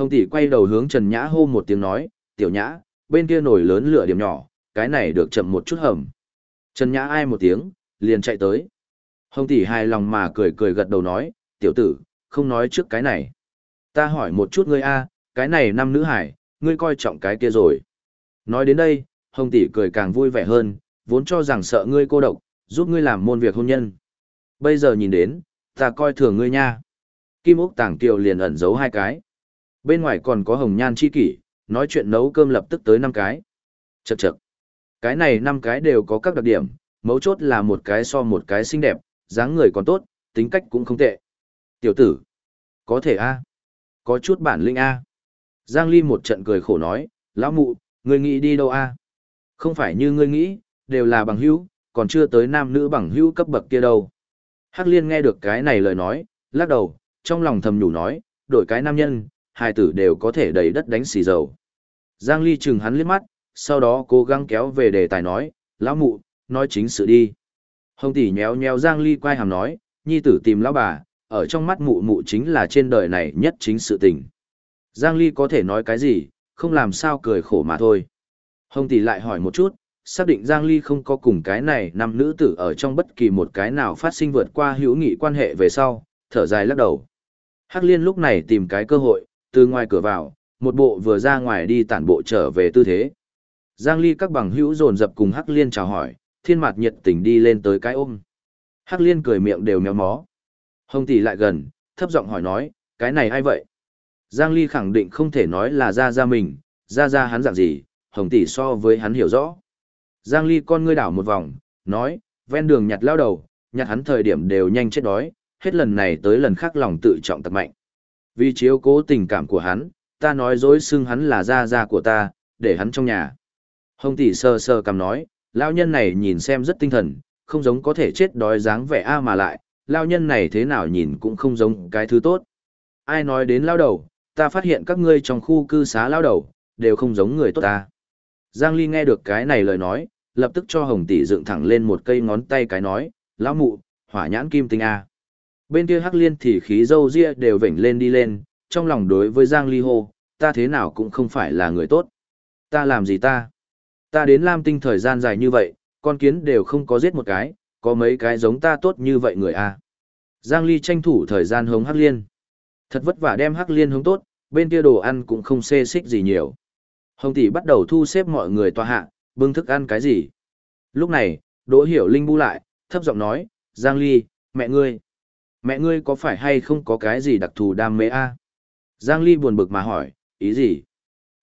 Hồng tỷ quay đầu hướng Trần Nhã hô một tiếng nói, tiểu nhã, bên kia nổi lớn lửa điểm nhỏ, cái này được chậm một chút hầm. Trần Nhã ai một tiếng, liền chạy tới. Hồng tỷ hài lòng mà cười cười gật đầu nói, tiểu tử, không nói trước cái này. Ta hỏi một chút ngươi a, cái này năm nữ hải, ngươi coi trọng cái kia rồi. Nói đến đây, Hồng tỷ cười càng vui vẻ hơn, vốn cho rằng sợ ngươi cô độc, giúp ngươi làm môn việc hôn nhân. Bây giờ nhìn đến, ta coi thường ngươi nha. Kim Úc Tàng Kiều liền ẩn giấu hai cái. Bên ngoài còn có Hồng Nhan chi kỷ, nói chuyện nấu cơm lập tức tới năm cái. Chậc chậc. Cái này năm cái đều có các đặc điểm, mấu chốt là một cái so một cái xinh đẹp, dáng người còn tốt, tính cách cũng không tệ. Tiểu tử, có thể a, có chút bản lĩnh a. Giang Ly một trận cười khổ nói, lão mụ, ngươi nghĩ đi đâu a? Không phải như ngươi nghĩ, đều là bằng hữu, còn chưa tới nam nữ bằng hữu cấp bậc kia đâu. Hắc Liên nghe được cái này lời nói, lắc đầu, trong lòng thầm nhủ nói, đổi cái nam nhân, hai tử đều có thể đầy đất đánh xì dầu. Giang Ly chừng hắn liếc mắt, sau đó cố gắng kéo về đề tài nói, lão mụ, nói chính sự đi. Hồng tỷ nhéo nhéo Giang Ly quay hàm nói, nhi tử tìm lão bà, ở trong mắt mụ mụ chính là trên đời này nhất chính sự tình. Giang Ly có thể nói cái gì, không làm sao cười khổ mà thôi. Hồng tỷ lại hỏi một chút, xác định Giang Ly không có cùng cái này nam nữ tử ở trong bất kỳ một cái nào phát sinh vượt qua hữu nghị quan hệ về sau, thở dài lắc đầu. Hắc Liên lúc này tìm cái cơ hội, từ ngoài cửa vào, một bộ vừa ra ngoài đi tản bộ trở về tư thế. Giang Ly các bằng hữu dồn dập cùng Hắc Liên chào hỏi, thiên mặt nhiệt tình đi lên tới cái ôm. Hắc Liên cười miệng đều méo mó. Hồng tỷ lại gần, thấp giọng hỏi nói, cái này ai vậy? Giang Ly khẳng định không thể nói là ra ra mình, ra ra hắn dạng gì, Hồng tỷ so với hắn hiểu rõ. Giang Ly con ngươi đảo một vòng, nói, ven đường nhặt lao đầu, nhặt hắn thời điểm đều nhanh chết đói, hết lần này tới lần khác lòng tự trọng tập mạnh. Vì chiếu cố tình cảm của hắn, ta nói dối xưng hắn là gia gia của ta, để hắn trong nhà. Hồng tỷ sơ sơ cầm nói, lão nhân này nhìn xem rất tinh thần, không giống có thể chết đói dáng vẻ a mà lại, lão nhân này thế nào nhìn cũng không giống cái thứ tốt. Ai nói đến lão đầu, ta phát hiện các ngươi trong khu cư xá lão đầu, đều không giống người tốt ta. Giang Ly nghe được cái này lời nói, lập tức cho Hồng tỷ dựng thẳng lên một cây ngón tay cái nói, lão mụ, hỏa nhãn kim tinh a. Bên kia Hắc Liên thì khí dâu ria đều vểnh lên đi lên, trong lòng đối với Giang Ly hô, ta thế nào cũng không phải là người tốt. Ta làm gì ta? Ta đến Lam Tinh thời gian dài như vậy, con kiến đều không có giết một cái, có mấy cái giống ta tốt như vậy người à. Giang Ly tranh thủ thời gian hống Hắc Liên. Thật vất vả đem Hắc Liên hống tốt, bên kia đồ ăn cũng không xê xích gì nhiều. Hồng tỷ bắt đầu thu xếp mọi người tòa hạ, bưng thức ăn cái gì. Lúc này, Đỗ Hiểu Linh bu lại, thấp giọng nói, Giang Ly, mẹ ngươi. Mẹ ngươi có phải hay không có cái gì đặc thù đam mê a? Giang Ly buồn bực mà hỏi, ý gì?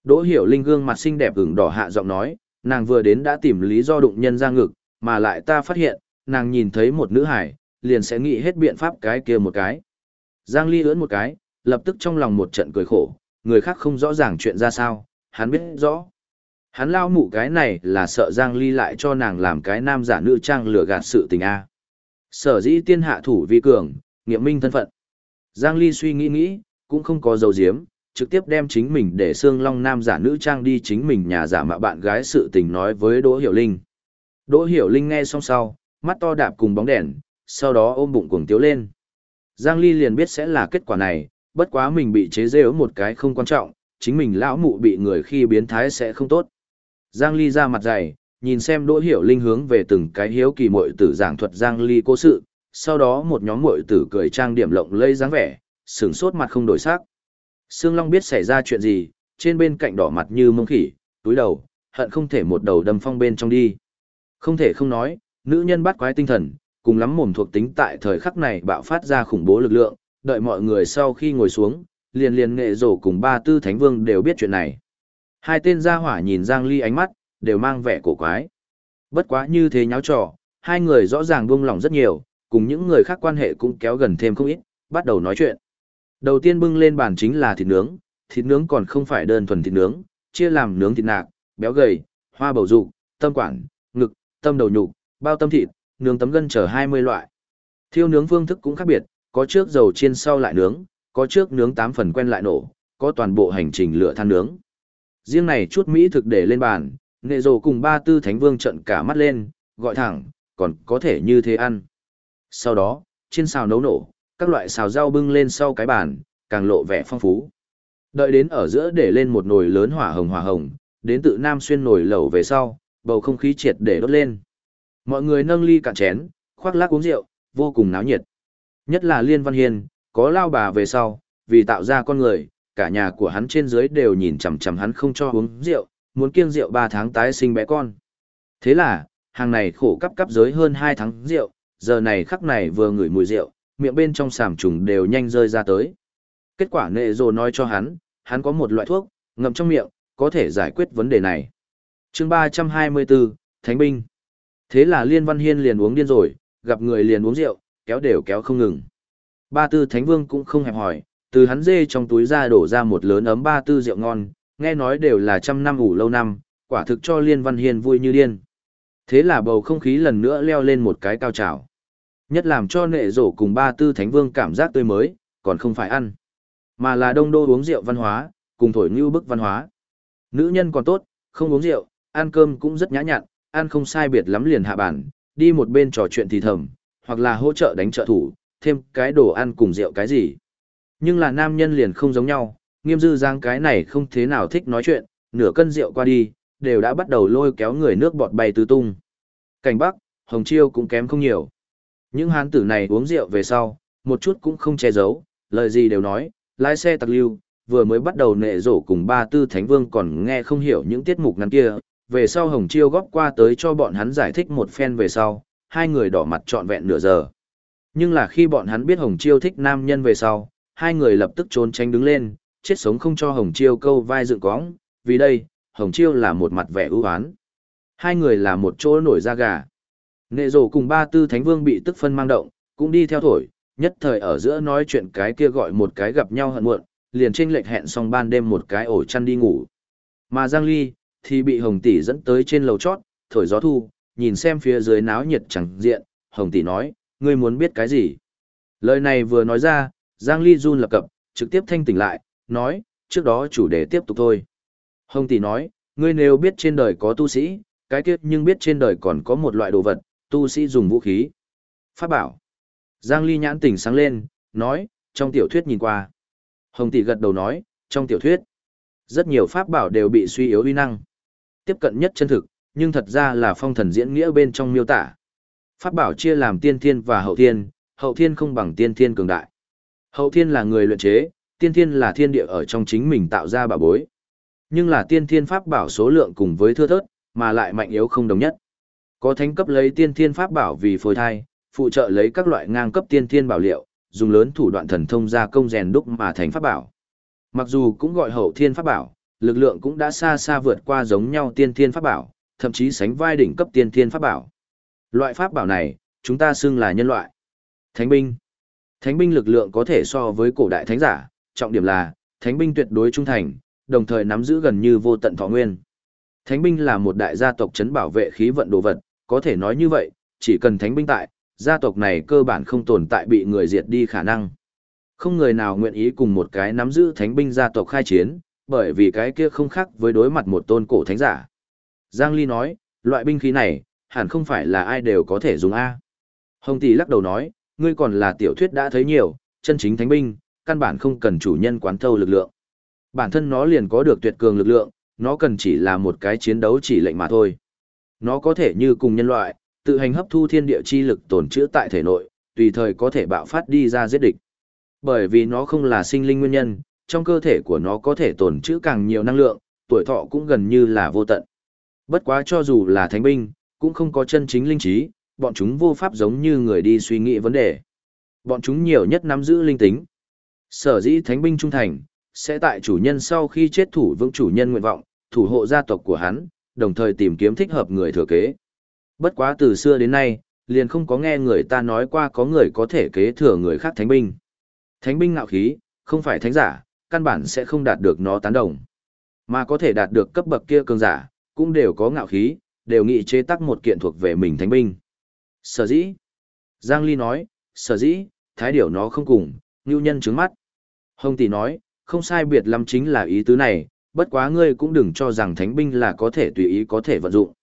Đỗ Hiểu Linh gương mặt xinh đẹp ửng đỏ hạ giọng nói, nàng vừa đến đã tìm lý do đụng nhân ra ngực, mà lại ta phát hiện, nàng nhìn thấy một nữ hải, liền sẽ nghĩ hết biện pháp cái kia một cái. Giang Ly ưỡn một cái, lập tức trong lòng một trận cười khổ, người khác không rõ ràng chuyện ra sao, hắn biết rõ. Hắn lao mụ cái này là sợ Giang Ly lại cho nàng làm cái nam giả nữ trang lừa gạt sự tình A. Sở dĩ tiên hạ thủ vi cường, nghiệm minh thân phận. Giang Ly suy nghĩ nghĩ, cũng không có dầu diếm, trực tiếp đem chính mình để xương long nam giả nữ trang đi chính mình nhà giả mạo bạn gái sự tình nói với Đỗ Hiểu Linh. Đỗ Hiểu Linh nghe xong sau, mắt to đạp cùng bóng đèn, sau đó ôm bụng cuồng tiếu lên. Giang Ly liền biết sẽ là kết quả này, bất quá mình bị chế rêu một cái không quan trọng, chính mình lão mụ bị người khi biến thái sẽ không tốt. Giang Ly ra mặt dày, nhìn xem Đỗ Hiểu Linh hướng về từng cái hiếu kỳ muội tử giảng thuật Giang Ly cố sự, sau đó một nhóm muội tử cười trang điểm lộng lây dáng vẻ, sừng sốt mặt không đổi sắc. Sương Long biết xảy ra chuyện gì, trên bên cạnh đỏ mặt như mông khỉ, túi đầu, hận không thể một đầu đâm phong bên trong đi. Không thể không nói, nữ nhân bắt quái tinh thần, cùng lắm mồm thuộc tính tại thời khắc này bạo phát ra khủng bố lực lượng, đợi mọi người sau khi ngồi xuống, liền liền nghệ rổ cùng ba tư thánh vương đều biết chuyện này. Hai tên gia hỏa nhìn Giang Ly ánh mắt, đều mang vẻ cổ quái. Bất quá như thế nháo trò, hai người rõ ràng buông lòng rất nhiều, cùng những người khác quan hệ cũng kéo gần thêm không ít, bắt đầu nói chuyện. Đầu tiên bưng lên bàn chính là thịt nướng, thịt nướng còn không phải đơn thuần thịt nướng, chia làm nướng thịt nạc, béo gầy, hoa bầu dục, tâm quản, ngực, tâm đầu nhục, bao tâm thịt, nướng tấm gân chờ 20 loại. Thiêu nướng phương thức cũng khác biệt, có trước dầu chiên sau lại nướng, có trước nướng 8 phần quen lại nổ, có toàn bộ hành trình lửa than nướng. Riêng này chút mỹ thực để lên bàn, nệ rồ cùng ba tư thánh vương trận cả mắt lên, gọi thẳng, còn có thể như thế ăn. Sau đó, trên xào nấu nổ, các loại xào rau bưng lên sau cái bàn, càng lộ vẻ phong phú. Đợi đến ở giữa để lên một nồi lớn hỏa hồng hỏa hồng, đến tự Nam Xuyên nồi lẩu về sau, bầu không khí triệt để đốt lên. Mọi người nâng ly cạn chén, khoác lác uống rượu, vô cùng náo nhiệt. Nhất là Liên Văn Hiên, có lao bà về sau, vì tạo ra con người, cả nhà của hắn trên dưới đều nhìn chằm chằm hắn không cho uống rượu, muốn kiêng rượu 3 tháng tái sinh bé con. Thế là, hàng này khổ cấp cấp giới hơn 2 tháng rượu, giờ này khắc này vừa ngửi mùi rượu, miệng bên trong sàm trùng đều nhanh rơi ra tới. Kết quả nệ rồ nói cho hắn, hắn có một loại thuốc, ngậm trong miệng, có thể giải quyết vấn đề này. chương 324, Thánh Binh. Thế là Liên Văn Hiên liền uống điên rồi, gặp người liền uống rượu, kéo đều kéo không ngừng. Ba tư Thánh Vương cũng không hẹp hỏi, từ hắn dê trong túi ra đổ ra một lớn ấm ba tư rượu ngon, nghe nói đều là trăm năm ủ lâu năm, quả thực cho Liên Văn Hiên vui như điên. Thế là bầu không khí lần nữa leo lên một cái cao trào. Nhất làm cho nệ rổ cùng ba tư thánh vương cảm giác tươi mới, còn không phải ăn. Mà là đông đô uống rượu văn hóa, cùng thổi như bức văn hóa. Nữ nhân còn tốt, không uống rượu, ăn cơm cũng rất nhã nhặn, ăn không sai biệt lắm liền hạ bản, đi một bên trò chuyện thì thầm, hoặc là hỗ trợ đánh trợ thủ, thêm cái đồ ăn cùng rượu cái gì. Nhưng là nam nhân liền không giống nhau, nghiêm dư giang cái này không thế nào thích nói chuyện, nửa cân rượu qua đi, đều đã bắt đầu lôi kéo người nước bọt bay tứ tung. Cảnh Bắc, Hồng Chiêu cũng kém không nhiều. Những hán tử này uống rượu về sau, một chút cũng không che giấu, lời gì đều nói, lái xe tặc lưu, vừa mới bắt đầu nệ rổ cùng ba tư thánh vương còn nghe không hiểu những tiết mục ngắn kia, về sau Hồng Chiêu góp qua tới cho bọn hắn giải thích một phen về sau, hai người đỏ mặt trọn vẹn nửa giờ. Nhưng là khi bọn hắn biết Hồng Chiêu thích nam nhân về sau, hai người lập tức trốn tránh đứng lên, chết sống không cho Hồng Chiêu câu vai dựng cóng, vì đây, Hồng Chiêu là một mặt vẻ ưu ái. Hai người là một chỗ nổi da gà. Nệ rổ cùng ba tư thánh vương bị tức phân mang động, cũng đi theo thổi, nhất thời ở giữa nói chuyện cái kia gọi một cái gặp nhau hận muộn, liền trên lệch hẹn xong ban đêm một cái ổ chăn đi ngủ. Mà Giang Ly, thì bị Hồng Tỷ dẫn tới trên lầu chót, thổi gió thu, nhìn xem phía dưới náo nhiệt chẳng diện, Hồng Tỷ nói, ngươi muốn biết cái gì? Lời này vừa nói ra, Giang Ly run lập cập, trực tiếp thanh tỉnh lại, nói, trước đó chủ đề tiếp tục thôi. Hồng Tỷ nói, ngươi nếu biết trên đời có tu sĩ, cái kiếp nhưng biết trên đời còn có một loại đồ vật, tu sĩ dùng vũ khí. Pháp bảo. Giang Ly nhãn tỉnh sáng lên, nói, trong tiểu thuyết nhìn qua. Hồng Tỷ gật đầu nói, trong tiểu thuyết, rất nhiều pháp bảo đều bị suy yếu uy năng. Tiếp cận nhất chân thực, nhưng thật ra là phong thần diễn nghĩa bên trong miêu tả. Pháp bảo chia làm tiên thiên và hậu thiên, hậu thiên không bằng tiên thiên cường đại. Hậu thiên là người luyện chế, tiên thiên là thiên địa ở trong chính mình tạo ra bảo bối. Nhưng là tiên thiên pháp bảo số lượng cùng với thưa thớt, mà lại mạnh yếu không đồng nhất. Có thánh cấp lấy tiên thiên pháp bảo vì phôi thai, phụ trợ lấy các loại ngang cấp tiên thiên bảo liệu, dùng lớn thủ đoạn thần thông gia công rèn đúc mà thành pháp bảo. Mặc dù cũng gọi hậu thiên pháp bảo, lực lượng cũng đã xa xa vượt qua giống nhau tiên thiên pháp bảo, thậm chí sánh vai đỉnh cấp tiên thiên pháp bảo. Loại pháp bảo này, chúng ta xưng là nhân loại. Thánh binh. Thánh binh lực lượng có thể so với cổ đại thánh giả, trọng điểm là, thánh binh tuyệt đối trung thành, đồng thời nắm giữ gần như vô tận thọ nguyên. Thánh binh là một đại gia tộc chấn bảo vệ khí vận đồ vật, có thể nói như vậy, chỉ cần thánh binh tại, gia tộc này cơ bản không tồn tại bị người diệt đi khả năng. Không người nào nguyện ý cùng một cái nắm giữ thánh binh gia tộc khai chiến, bởi vì cái kia không khác với đối mặt một tôn cổ thánh giả. Giang Ly nói, loại binh khí này, hẳn không phải là ai đều có thể dùng A. Hồng Tỷ lắc đầu nói, ngươi còn là tiểu thuyết đã thấy nhiều, chân chính thánh binh, căn bản không cần chủ nhân quán thâu lực lượng. Bản thân nó liền có được tuyệt cường lực lượng, nó cần chỉ là một cái chiến đấu chỉ lệnh mà thôi. Nó có thể như cùng nhân loại, tự hành hấp thu thiên địa chi lực tồn trữ tại thể nội, tùy thời có thể bạo phát đi ra giết địch. Bởi vì nó không là sinh linh nguyên nhân, trong cơ thể của nó có thể tồn trữ càng nhiều năng lượng, tuổi thọ cũng gần như là vô tận. Bất quá cho dù là thánh binh, cũng không có chân chính linh trí, bọn chúng vô pháp giống như người đi suy nghĩ vấn đề. Bọn chúng nhiều nhất nắm giữ linh tính. Sở dĩ thánh binh trung thành, sẽ tại chủ nhân sau khi chết thủ vững chủ nhân nguyện vọng, thủ hộ gia tộc của hắn, đồng thời tìm kiếm thích hợp người thừa kế. Bất quá từ xưa đến nay, liền không có nghe người ta nói qua có người có thể kế thừa người khác thánh binh. Thánh binh ngạo khí, không phải thánh giả, căn bản sẽ không đạt được nó tán đồng. Mà có thể đạt được cấp bậc kia cường giả, cũng đều có ngạo khí, đều nghị chế tác một kiện thuộc về mình thánh binh. Sở dĩ. Giang Ly nói, sở dĩ, thái điểu nó không cùng, nhu nhân trứng mắt. Hồng tỷ nói, không sai biệt lắm chính là ý tứ này, bất quá ngươi cũng đừng cho rằng thánh binh là có thể tùy ý có thể vận dụng.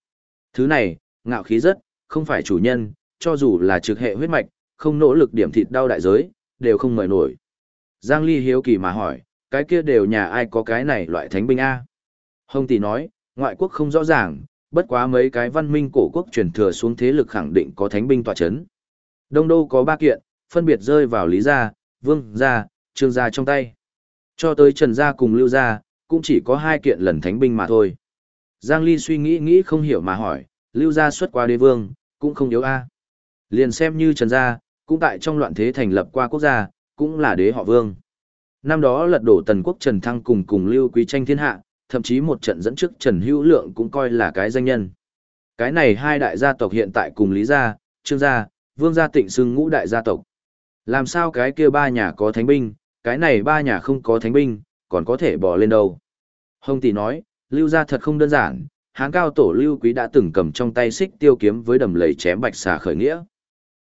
Thứ này, ngạo khí rất, không phải chủ nhân, cho dù là trực hệ huyết mạch, không nỗ lực điểm thịt đau đại giới, đều không mời nổi. Giang Ly hiếu kỳ mà hỏi, Cái kia đều nhà ai có cái này loại thánh binh A. Hồng tỷ nói, ngoại quốc không rõ ràng, bất quá mấy cái văn minh cổ quốc truyền thừa xuống thế lực khẳng định có thánh binh tọa chấn. Đông đô có ba kiện, phân biệt rơi vào Lý Gia, Vương Gia, Trương Gia trong tay. Cho tới Trần Gia cùng Lưu Gia, cũng chỉ có hai kiện lần thánh binh mà thôi. Giang Ly suy nghĩ nghĩ không hiểu mà hỏi, Lưu Gia xuất qua đế vương, cũng không yếu a. Liền xem như Trần Gia, cũng tại trong loạn thế thành lập qua quốc gia, cũng là đế họ vương. Năm đó lật đổ tần quốc Trần Thăng cùng cùng Lưu Quý tranh thiên hạ, thậm chí một trận dẫn trước Trần Hữu Lượng cũng coi là cái danh nhân. Cái này hai đại gia tộc hiện tại cùng Lý Gia, Trương Gia, Vương Gia tịnh xưng ngũ đại gia tộc. Làm sao cái kia ba nhà có thánh binh, cái này ba nhà không có thánh binh, còn có thể bỏ lên đâu. Hồng Tỷ nói, Lưu Gia thật không đơn giản, hán cao tổ Lưu Quý đã từng cầm trong tay xích tiêu kiếm với đầm lầy chém bạch xà khởi nghĩa.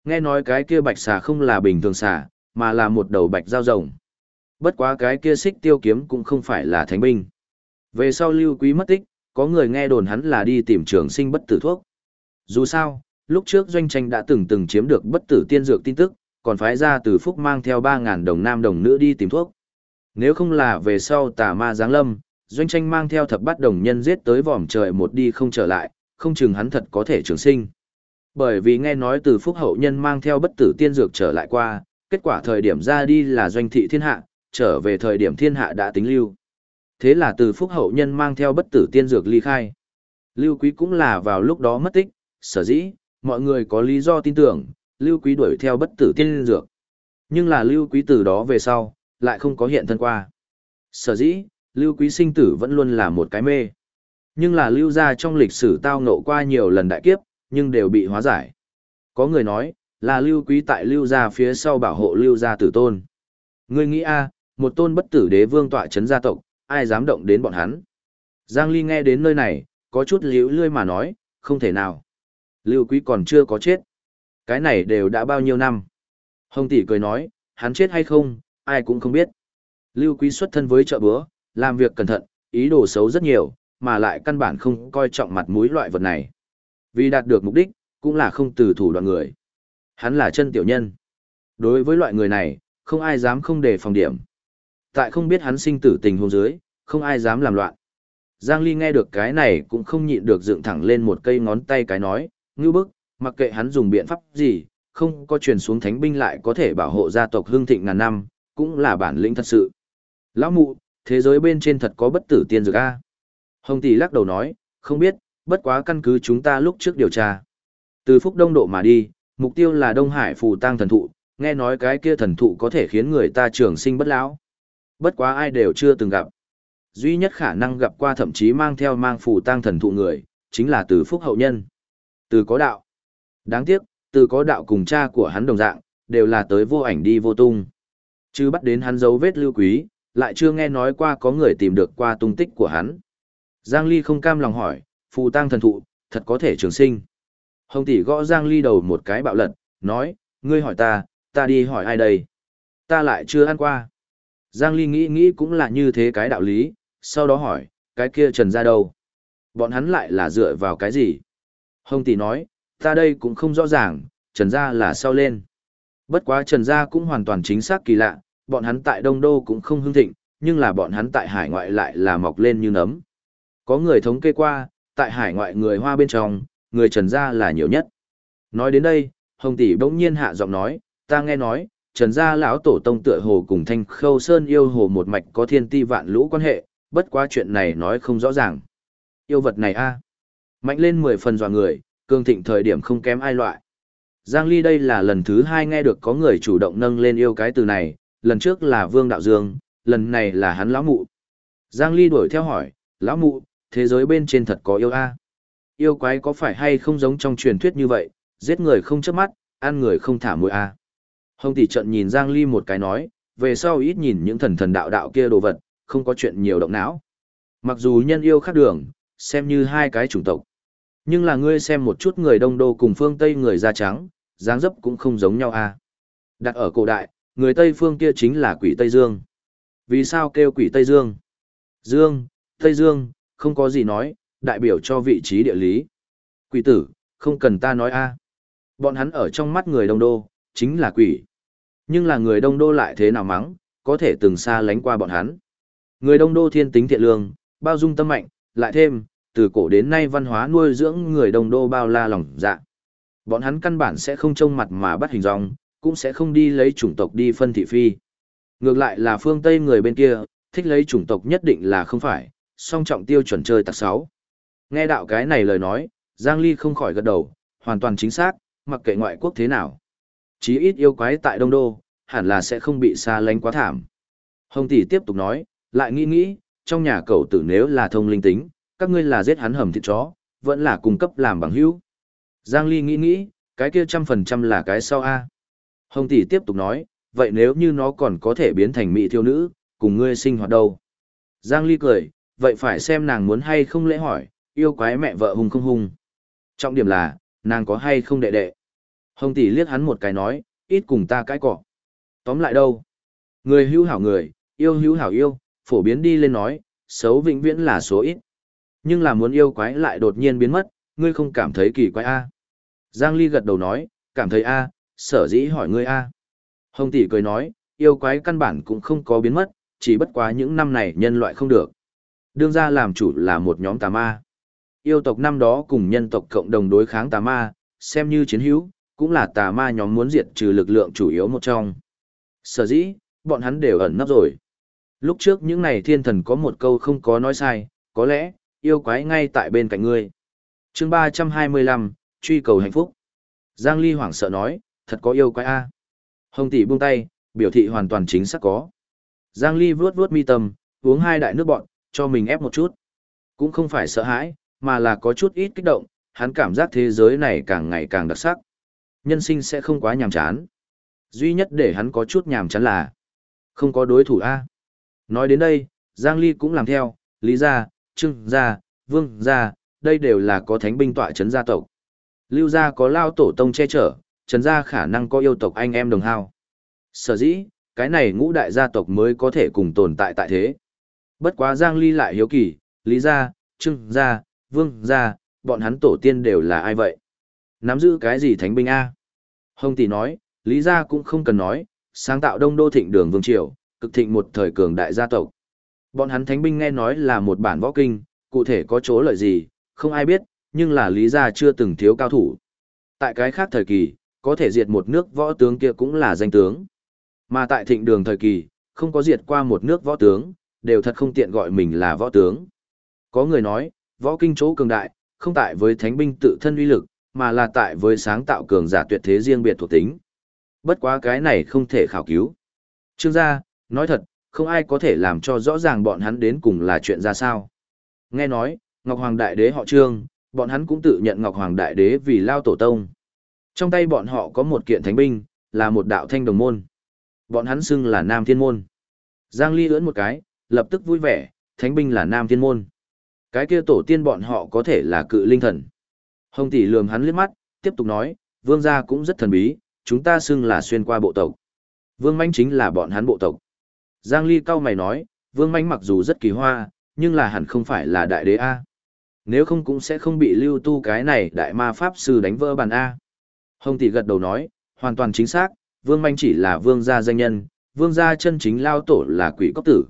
Nghe nói cái kia bạch xà không là bình thường xà, mà là một đầu bạch dao rồng. Bất quá cái kia xích tiêu kiếm cũng không phải là thánh binh. Về sau lưu quý mất tích, có người nghe đồn hắn là đi tìm trường sinh bất tử thuốc. Dù sao, lúc trước doanh tranh đã từng từng chiếm được bất tử tiên dược tin tức, còn phái ra từ phúc mang theo 3.000 đồng nam đồng nữ đi tìm thuốc. Nếu không là về sau tà ma giáng lâm, doanh tranh mang theo thập bát đồng nhân giết tới vòm trời một đi không trở lại, không chừng hắn thật có thể trường sinh. Bởi vì nghe nói từ phúc hậu nhân mang theo bất tử tiên dược trở lại qua, kết quả thời điểm ra đi là doanh thị thiên hạ, trở về thời điểm thiên hạ đã tính lưu. Thế là từ phúc hậu nhân mang theo bất tử tiên dược ly khai. Lưu Quý cũng là vào lúc đó mất tích, sở dĩ, mọi người có lý do tin tưởng, Lưu Quý đuổi theo bất tử tiên dược. Nhưng là Lưu Quý từ đó về sau, lại không có hiện thân qua. Sở dĩ, Lưu Quý sinh tử vẫn luôn là một cái mê. Nhưng là Lưu gia trong lịch sử tao ngộ qua nhiều lần đại kiếp, nhưng đều bị hóa giải. Có người nói, là Lưu Quý tại Lưu gia phía sau bảo hộ Lưu gia tử tôn. Ngươi nghĩ a, một tôn bất tử đế vương tọa chấn gia tộc, ai dám động đến bọn hắn. Giang Ly nghe đến nơi này, có chút liễu lươi mà nói, không thể nào. Lưu Quý còn chưa có chết. Cái này đều đã bao nhiêu năm. Hồng tỷ cười nói, hắn chết hay không, ai cũng không biết. Lưu Quý xuất thân với chợ búa, làm việc cẩn thận, ý đồ xấu rất nhiều, mà lại căn bản không coi trọng mặt mũi loại vật này. Vì đạt được mục đích, cũng là không từ thủ đoạn người. Hắn là chân tiểu nhân. Đối với loại người này, không ai dám không đề phòng điểm. Tại không biết hắn sinh tử tình hôn dưới, không ai dám làm loạn. Giang Ly nghe được cái này cũng không nhịn được dựng thẳng lên một cây ngón tay cái nói, ngư bức, mặc kệ hắn dùng biện pháp gì, không có truyền xuống thánh binh lại có thể bảo hộ gia tộc hương thịnh ngàn năm, cũng là bản lĩnh thật sự. Lão mụ, thế giới bên trên thật có bất tử tiên dược A. Hồng Tỷ lắc đầu nói, không biết, bất quá căn cứ chúng ta lúc trước điều tra. Từ phúc đông độ mà đi, mục tiêu là Đông Hải phù tăng thần thụ, nghe nói cái kia thần thụ có thể khiến người ta trường sinh bất lão. Bất quá ai đều chưa từng gặp. Duy nhất khả năng gặp qua thậm chí mang theo mang phù tăng thần thụ người, chính là từ phúc hậu nhân. Từ có đạo. Đáng tiếc, từ có đạo cùng cha của hắn đồng dạng, đều là tới vô ảnh đi vô tung. Chứ bắt đến hắn dấu vết lưu quý, lại chưa nghe nói qua có người tìm được qua tung tích của hắn. Giang Ly không cam lòng hỏi, phù tăng thần thụ, thật có thể trường sinh. Hồng tỷ gõ Giang Ly đầu một cái bạo lật, nói, ngươi hỏi ta, ta đi hỏi ai đây? Ta lại chưa ăn qua. Giang Ly nghĩ nghĩ cũng là như thế cái đạo lý, sau đó hỏi, cái kia trần ra đâu? Bọn hắn lại là dựa vào cái gì? Hồng tỷ nói, ta đây cũng không rõ ràng, trần gia là sao lên. Bất quá trần gia cũng hoàn toàn chính xác kỳ lạ, bọn hắn tại Đông Đô cũng không hưng thịnh, nhưng là bọn hắn tại hải ngoại lại là mọc lên như nấm. Có người thống kê qua, tại hải ngoại người Hoa bên trong, người Trần Gia là nhiều nhất. Nói đến đây, Hồng Tỷ bỗng nhiên hạ giọng nói, ta nghe nói, Trần Gia lão tổ tông tựa hồ cùng Thanh Khâu Sơn yêu hồ một mạch có thiên ti vạn lũ quan hệ, bất quá chuyện này nói không rõ ràng. Yêu vật này a Mạnh lên mười phần dò người, cường thịnh thời điểm không kém ai loại. Giang Ly đây là lần thứ hai nghe được có người chủ động nâng lên yêu cái từ này, lần trước là Vương Đạo Dương, lần này là hắn lão mụ. Giang Ly đuổi theo hỏi, lão mụ, thế giới bên trên thật có yêu a Yêu quái có phải hay không giống trong truyền thuyết như vậy, giết người không chớp mắt, ăn người không thả mũi a Hồng tỷ trận nhìn Giang Ly một cái nói, về sau ít nhìn những thần thần đạo đạo kia đồ vật, không có chuyện nhiều động não. Mặc dù nhân yêu khác đường, xem như hai cái chủng tộc. Nhưng là ngươi xem một chút người đông đô cùng phương Tây người da trắng, dáng dấp cũng không giống nhau a Đặt ở cổ đại, người Tây phương kia chính là quỷ Tây Dương. Vì sao kêu quỷ Tây Dương? Dương, Tây Dương, không có gì nói, đại biểu cho vị trí địa lý. Quỷ tử, không cần ta nói a. Bọn hắn ở trong mắt người đông đô, chính là quỷ. Nhưng là người đông đô lại thế nào mắng, có thể từng xa lánh qua bọn hắn. Người đông đô thiên tính thiện lương, bao dung tâm mạnh, lại thêm, từ cổ đến nay văn hóa nuôi dưỡng người đông đô bao la lòng dạ. Bọn hắn căn bản sẽ không trông mặt mà bắt hình dong, cũng sẽ không đi lấy chủng tộc đi phân thị phi. Ngược lại là phương Tây người bên kia, thích lấy chủng tộc nhất định là không phải, song trọng tiêu chuẩn chơi tạc sáu. Nghe đạo cái này lời nói, Giang Ly không khỏi gật đầu, hoàn toàn chính xác, mặc kệ ngoại quốc thế nào. Chí ít yêu quái tại Đông Đô, hẳn là sẽ không bị xa lánh quá thảm. Hồng tỷ tiếp tục nói, lại nghĩ nghĩ, trong nhà cậu tử nếu là thông linh tính, các ngươi là giết hắn hầm thịt chó, vẫn là cung cấp làm bằng hữu. Giang Ly nghĩ nghĩ, cái kia trăm phần trăm là cái sau A. Hồng tỷ tiếp tục nói, vậy nếu như nó còn có thể biến thành mỹ thiêu nữ, cùng ngươi sinh hoạt đâu? Giang Ly cười, vậy phải xem nàng muốn hay không lễ hỏi, yêu quái mẹ vợ hùng không hùng. Trọng điểm là, nàng có hay không đệ đệ. Hồng tỷ liếc hắn một cái nói, ít cùng ta cái cọ. Tóm lại đâu? Người hữu hảo người, yêu hữu hảo yêu, phổ biến đi lên nói, xấu vĩnh viễn là số ít. Nhưng là muốn yêu quái lại đột nhiên biến mất, ngươi không cảm thấy kỳ quái a? Giang Ly gật đầu nói, cảm thấy a, sở dĩ hỏi ngươi a. Hồng tỷ cười nói, yêu quái căn bản cũng không có biến mất, chỉ bất quá những năm này nhân loại không được. Đương ra làm chủ là một nhóm tà ma. Yêu tộc năm đó cùng nhân tộc cộng đồng đối kháng tà ma, xem như chiến hữu, cũng là tà ma nhóm muốn diệt trừ lực lượng chủ yếu một trong. Sở dĩ, bọn hắn đều ẩn nấp rồi. Lúc trước những này thiên thần có một câu không có nói sai, có lẽ, yêu quái ngay tại bên cạnh ngươi. chương 325, truy cầu hạnh phúc. Giang Ly hoảng sợ nói, thật có yêu quái A. Hồng tỷ buông tay, biểu thị hoàn toàn chính xác có. Giang Ly vuốt vuốt mi tâm, uống hai đại nước bọn, cho mình ép một chút. Cũng không phải sợ hãi, mà là có chút ít kích động, hắn cảm giác thế giới này càng ngày càng đặc sắc. Nhân sinh sẽ không quá nhàm chán. Duy nhất để hắn có chút nhàm chán là không có đối thủ A. Nói đến đây, Giang Ly cũng làm theo, Lý gia, Trương gia, Vương gia, đây đều là có thánh binh tọa chấn gia tộc. Lưu gia có lao tổ tông che chở, Trần gia khả năng có yêu tộc anh em đồng hao. Sở dĩ, cái này ngũ đại gia tộc mới có thể cùng tồn tại tại thế. Bất quá Giang Ly lại hiếu kỳ, Lý gia, Trương gia, Vương gia, bọn hắn tổ tiên đều là ai vậy? Nắm giữ cái gì thánh binh A? Hồng Tỷ nói, Lý gia cũng không cần nói, sáng tạo đông đô thịnh đường vương triều, cực thịnh một thời cường đại gia tộc. Bọn hắn thánh binh nghe nói là một bản võ kinh, cụ thể có chỗ lợi gì, không ai biết, nhưng là Lý gia chưa từng thiếu cao thủ. Tại cái khác thời kỳ, có thể diệt một nước võ tướng kia cũng là danh tướng. Mà tại thịnh đường thời kỳ, không có diệt qua một nước võ tướng, đều thật không tiện gọi mình là võ tướng. Có người nói, võ kinh chỗ cường đại, không tại với thánh binh tự thân uy lực, mà là tại với sáng tạo cường giả tuyệt thế riêng biệt thuộc tính. Bất quá cái này không thể khảo cứu. Trương gia, nói thật, không ai có thể làm cho rõ ràng bọn hắn đến cùng là chuyện ra sao. Nghe nói, Ngọc Hoàng Đại Đế họ Trương, bọn hắn cũng tự nhận Ngọc Hoàng Đại Đế vì lao tổ tông. Trong tay bọn họ có một kiện thánh binh, là một đạo thanh đồng môn. Bọn hắn xưng là Nam Thiên Môn. Giang Ly ưỡn một cái, lập tức vui vẻ, thánh binh là Nam Thiên Môn. Cái kia tổ tiên bọn họ có thể là cự linh thần. Hồng tỷ lườm hắn liếc mắt, tiếp tục nói, vương gia cũng rất thần bí, chúng ta xưng là xuyên qua bộ tộc. Vương manh chính là bọn hắn bộ tộc. Giang Ly cao mày nói, vương manh mặc dù rất kỳ hoa, nhưng là hẳn không phải là đại đế A. Nếu không cũng sẽ không bị lưu tu cái này đại ma pháp sư đánh vỡ bàn A. Hồng tỷ gật đầu nói, hoàn toàn chính xác, vương manh chỉ là vương gia danh nhân, vương gia chân chính lao tổ là quỷ cốc tử.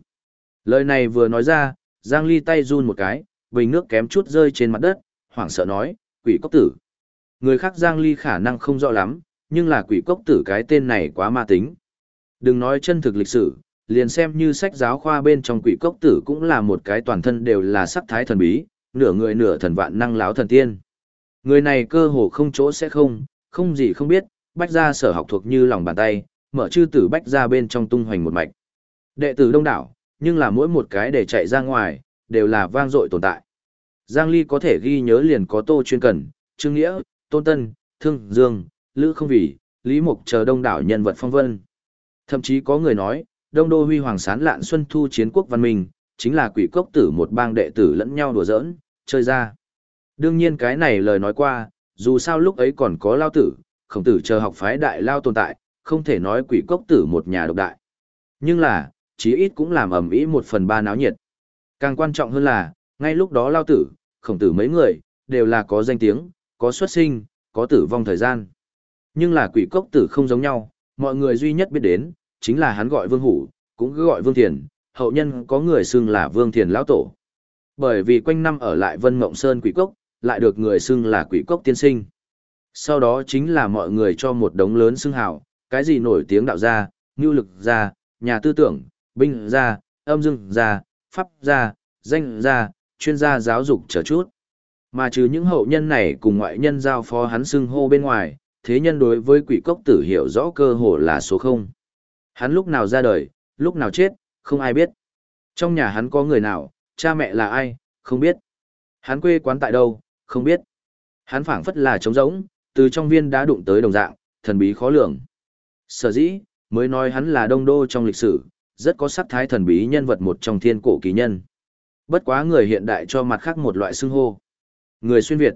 Lời này vừa nói ra, Giang Ly tay run một cái, bình nước kém chút rơi trên mặt đất, hoảng sợ nói, quỷ cốc tử. Người khác Giang Ly khả năng không rõ lắm, nhưng là quỷ cốc tử cái tên này quá ma tính. Đừng nói chân thực lịch sử, liền xem như sách giáo khoa bên trong quỷ cốc tử cũng là một cái toàn thân đều là sắc thái thần bí, nửa người nửa thần vạn năng láo thần tiên. Người này cơ hồ không chỗ sẽ không, không gì không biết, bách gia sở học thuộc như lòng bàn tay, mở chư tử bách gia bên trong tung hoành một mạch. Đệ tử đông đảo, nhưng là mỗi một cái để chạy ra ngoài, đều là vang dội tồn tại. Giang Ly có thể ghi nhớ liền có Tô Chuyên Cần, Trương Nghĩa, Tôn Tân, Thương Dương, Lữ Không Vì, Lý Mục chờ đông đảo nhân vật phong vân. Thậm chí có người nói, Đông Đô Huy Hoàng Sán Lạn Xuân Thu Chiến Quốc Văn Minh, chính là quỷ cốc tử một bang đệ tử lẫn nhau đùa giỡn, chơi ra. Đương nhiên cái này lời nói qua, dù sao lúc ấy còn có lao tử, khổng tử chờ học phái đại lao tồn tại, không thể nói quỷ cốc tử một nhà độc đại. Nhưng là, chí ít cũng làm ẩm ý một phần ba náo nhiệt. Càng quan trọng hơn là, ngay lúc đó lao tử, khổng tử mấy người, đều là có danh tiếng, có xuất sinh, có tử vong thời gian. Nhưng là quỷ cốc tử không giống nhau, mọi người duy nhất biết đến, chính là hắn gọi vương hủ, cũng cứ gọi vương thiền, hậu nhân có người xưng là Vương Thiền Lão Tổ. Bởi vì quanh năm ở lại Vân Mộng Sơn quỷ cốc, lại được người xưng là quỷ cốc tiên sinh. Sau đó chính là mọi người cho một đống lớn xưng hào, cái gì nổi tiếng đạo gia, nhu lực gia, nhà tư tưởng, binh gia, âm dương gia, pháp gia, danh gia, chuyên gia giáo dục chờ chút. Mà trừ những hậu nhân này cùng ngoại nhân giao phó hắn xưng hô bên ngoài, thế nhân đối với quỷ cốc tử hiểu rõ cơ hồ là số không. Hắn lúc nào ra đời, lúc nào chết, không ai biết. Trong nhà hắn có người nào, cha mẹ là ai, không biết. Hắn quê quán tại đâu, không biết. Hắn phảng phất là trống rỗng, từ trong viên đá đụng tới đồng dạng, thần bí khó lường. Sở dĩ, mới nói hắn là đông đô trong lịch sử, rất có sắc thái thần bí nhân vật một trong thiên cổ kỳ nhân. Bất quá người hiện đại cho mặt khác một loại xưng hô. Người xuyên Việt.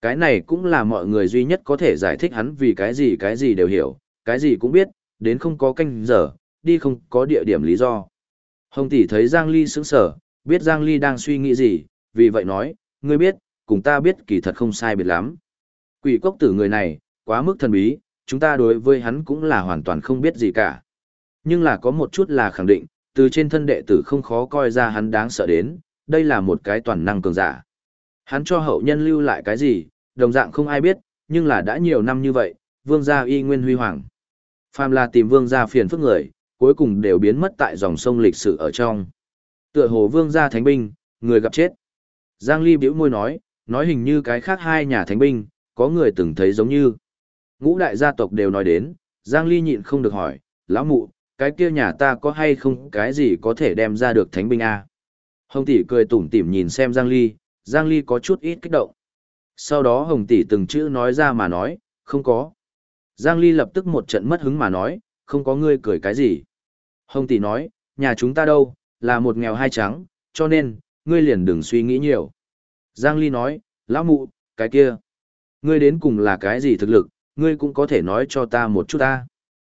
Cái này cũng là mọi người duy nhất có thể giải thích hắn vì cái gì cái gì đều hiểu, cái gì cũng biết, đến không có canh giờ, đi không có địa điểm lý do. Hồng tỷ thấy Giang Ly sững sờ, biết Giang Ly đang suy nghĩ gì, vì vậy nói, ngươi biết, cùng ta biết kỳ thật không sai biệt lắm. Quỷ cốc tử người này, quá mức thần bí, chúng ta đối với hắn cũng là hoàn toàn không biết gì cả. Nhưng là có một chút là khẳng định, từ trên thân đệ tử không khó coi ra hắn đáng sợ đến, đây là một cái toàn năng cường giả. Hắn cho hậu nhân lưu lại cái gì, đồng dạng không ai biết, nhưng là đã nhiều năm như vậy, vương gia y nguyên huy hoàng. Phàm là tìm vương gia phiền phức người, cuối cùng đều biến mất tại dòng sông lịch sử ở trong. Tựa hồ vương gia thánh binh, người gặp chết. Giang Ly bĩu môi nói, nói hình như cái khác hai nhà thánh binh, có người từng thấy giống như. Ngũ đại gia tộc đều nói đến, Giang Ly nhịn không được hỏi, lão mụ, cái kia nhà ta có hay không cái gì có thể đem ra được thánh binh a? Hồng tỷ cười tủm tỉm nhìn xem Giang Ly, Giang Ly có chút ít kích động. Sau đó Hồng tỷ từng chữ nói ra mà nói, không có. Giang Ly lập tức một trận mất hứng mà nói, không có ngươi cười cái gì. Hồng tỷ nói, nhà chúng ta đâu, là một nghèo hai trắng, cho nên, ngươi liền đừng suy nghĩ nhiều. Giang Ly nói, lão mụ, cái kia. Ngươi đến cùng là cái gì thực lực, ngươi cũng có thể nói cho ta một chút ta.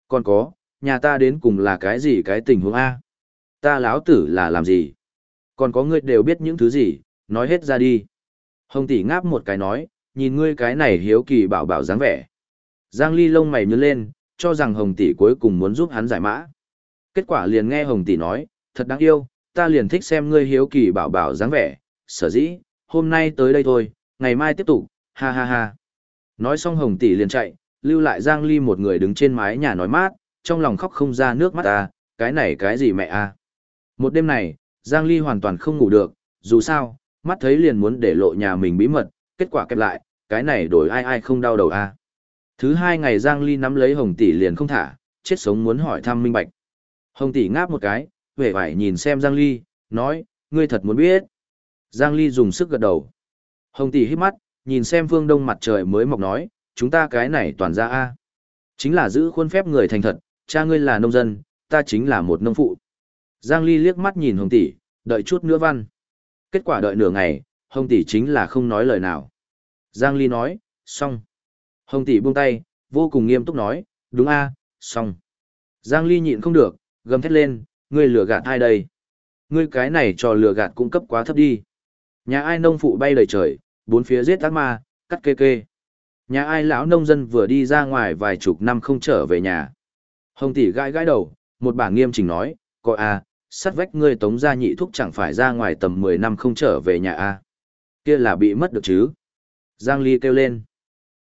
Còn có, nhà ta đến cùng là cái gì cái tình huống A. Ta lão tử là làm gì? Còn có ngươi đều biết những thứ gì, nói hết ra đi. Hồng tỷ ngáp một cái nói, nhìn ngươi cái này hiếu kỳ bảo bảo dáng vẻ. Giang Ly lông mày nhướng lên, cho rằng Hồng tỷ cuối cùng muốn giúp hắn giải mã. Kết quả liền nghe Hồng tỷ nói, thật đáng yêu, ta liền thích xem ngươi hiếu kỳ bảo bảo dáng vẻ, sở dĩ, hôm nay tới đây thôi, ngày mai tiếp tục, ha ha ha. Nói xong Hồng tỷ liền chạy, lưu lại Giang Ly một người đứng trên mái nhà nói mát, trong lòng khóc không ra nước mắt ta, cái này cái gì mẹ a? Một đêm này, Giang Ly hoàn toàn không ngủ được, dù sao, mắt thấy liền muốn để lộ nhà mình bí mật, kết quả kẹp lại, cái này đổi ai ai không đau đầu a. Thứ hai ngày Giang Ly nắm lấy Hồng tỷ liền không thả, chết sống muốn hỏi thăm minh bạch. Hồng tỷ ngáp một cái, vẻ vải nhìn xem Giang Ly, nói, ngươi thật muốn biết. Giang Ly dùng sức gật đầu. Hồng tỷ hít mắt, nhìn xem phương đông mặt trời mới mọc nói, chúng ta cái này toàn ra A. Chính là giữ khuôn phép người thành thật, cha ngươi là nông dân, ta chính là một nông phụ. Giang Ly liếc mắt nhìn Hồng tỷ, đợi chút nữa văn. Kết quả đợi nửa ngày, Hồng tỷ chính là không nói lời nào. Giang Ly nói, xong. Hồng tỷ buông tay, vô cùng nghiêm túc nói, đúng a, xong. Giang Ly nhịn không được, gầm thét lên, ngươi lừa gạt ai đây? Ngươi cái này cho lừa gạt cung cấp quá thấp đi. Nhà ai nông phụ bay lời trời, bốn phía giết ác ma, cắt kê kê. Nhà ai lão nông dân vừa đi ra ngoài vài chục năm không trở về nhà. Hồng tỷ gãi gãi đầu, một bảng nghiêm chỉnh nói, coi a, sắt vách ngươi tống gia nhị thúc chẳng phải ra ngoài tầm 10 năm không trở về nhà a. Kia là bị mất được chứ? Giang Ly kêu lên.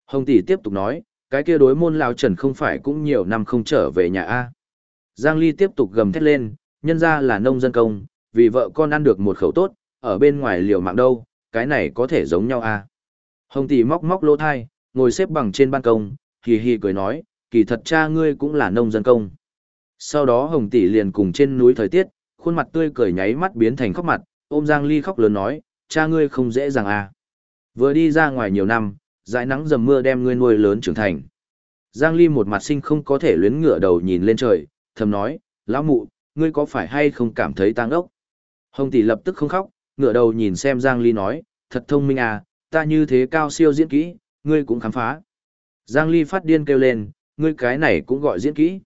Hồng tỷ tiếp tục nói, cái kia đối môn lão Trần không phải cũng nhiều năm không trở về nhà a. Giang Ly tiếp tục gầm thét lên, nhân ra là nông dân công, vì vợ con ăn được một khẩu tốt, ở bên ngoài liều mạng đâu, cái này có thể giống nhau à. Hồng tỷ móc móc lỗ thai, ngồi xếp bằng trên ban công, hì hì cười nói, kỳ thật cha ngươi cũng là nông dân công. Sau đó Hồng tỷ liền cùng trên núi thời tiết, khuôn mặt tươi cười nháy mắt biến thành khóc mặt, ôm Giang Ly khóc lớn nói, cha ngươi không dễ dàng à. Vừa đi ra ngoài nhiều năm, dãi nắng dầm mưa đem ngươi nuôi lớn trưởng thành. Giang Ly một mặt sinh không có thể luyến ngửa đầu nhìn lên trời, thầm nói, lão mụ, ngươi có phải hay không cảm thấy tang ốc? Hồng tỷ lập tức không khóc, ngửa đầu nhìn xem Giang Ly nói, thật thông minh à, ta như thế cao siêu diễn kỹ, ngươi cũng khám phá. Giang Ly phát điên kêu lên, ngươi cái này cũng gọi diễn kỹ.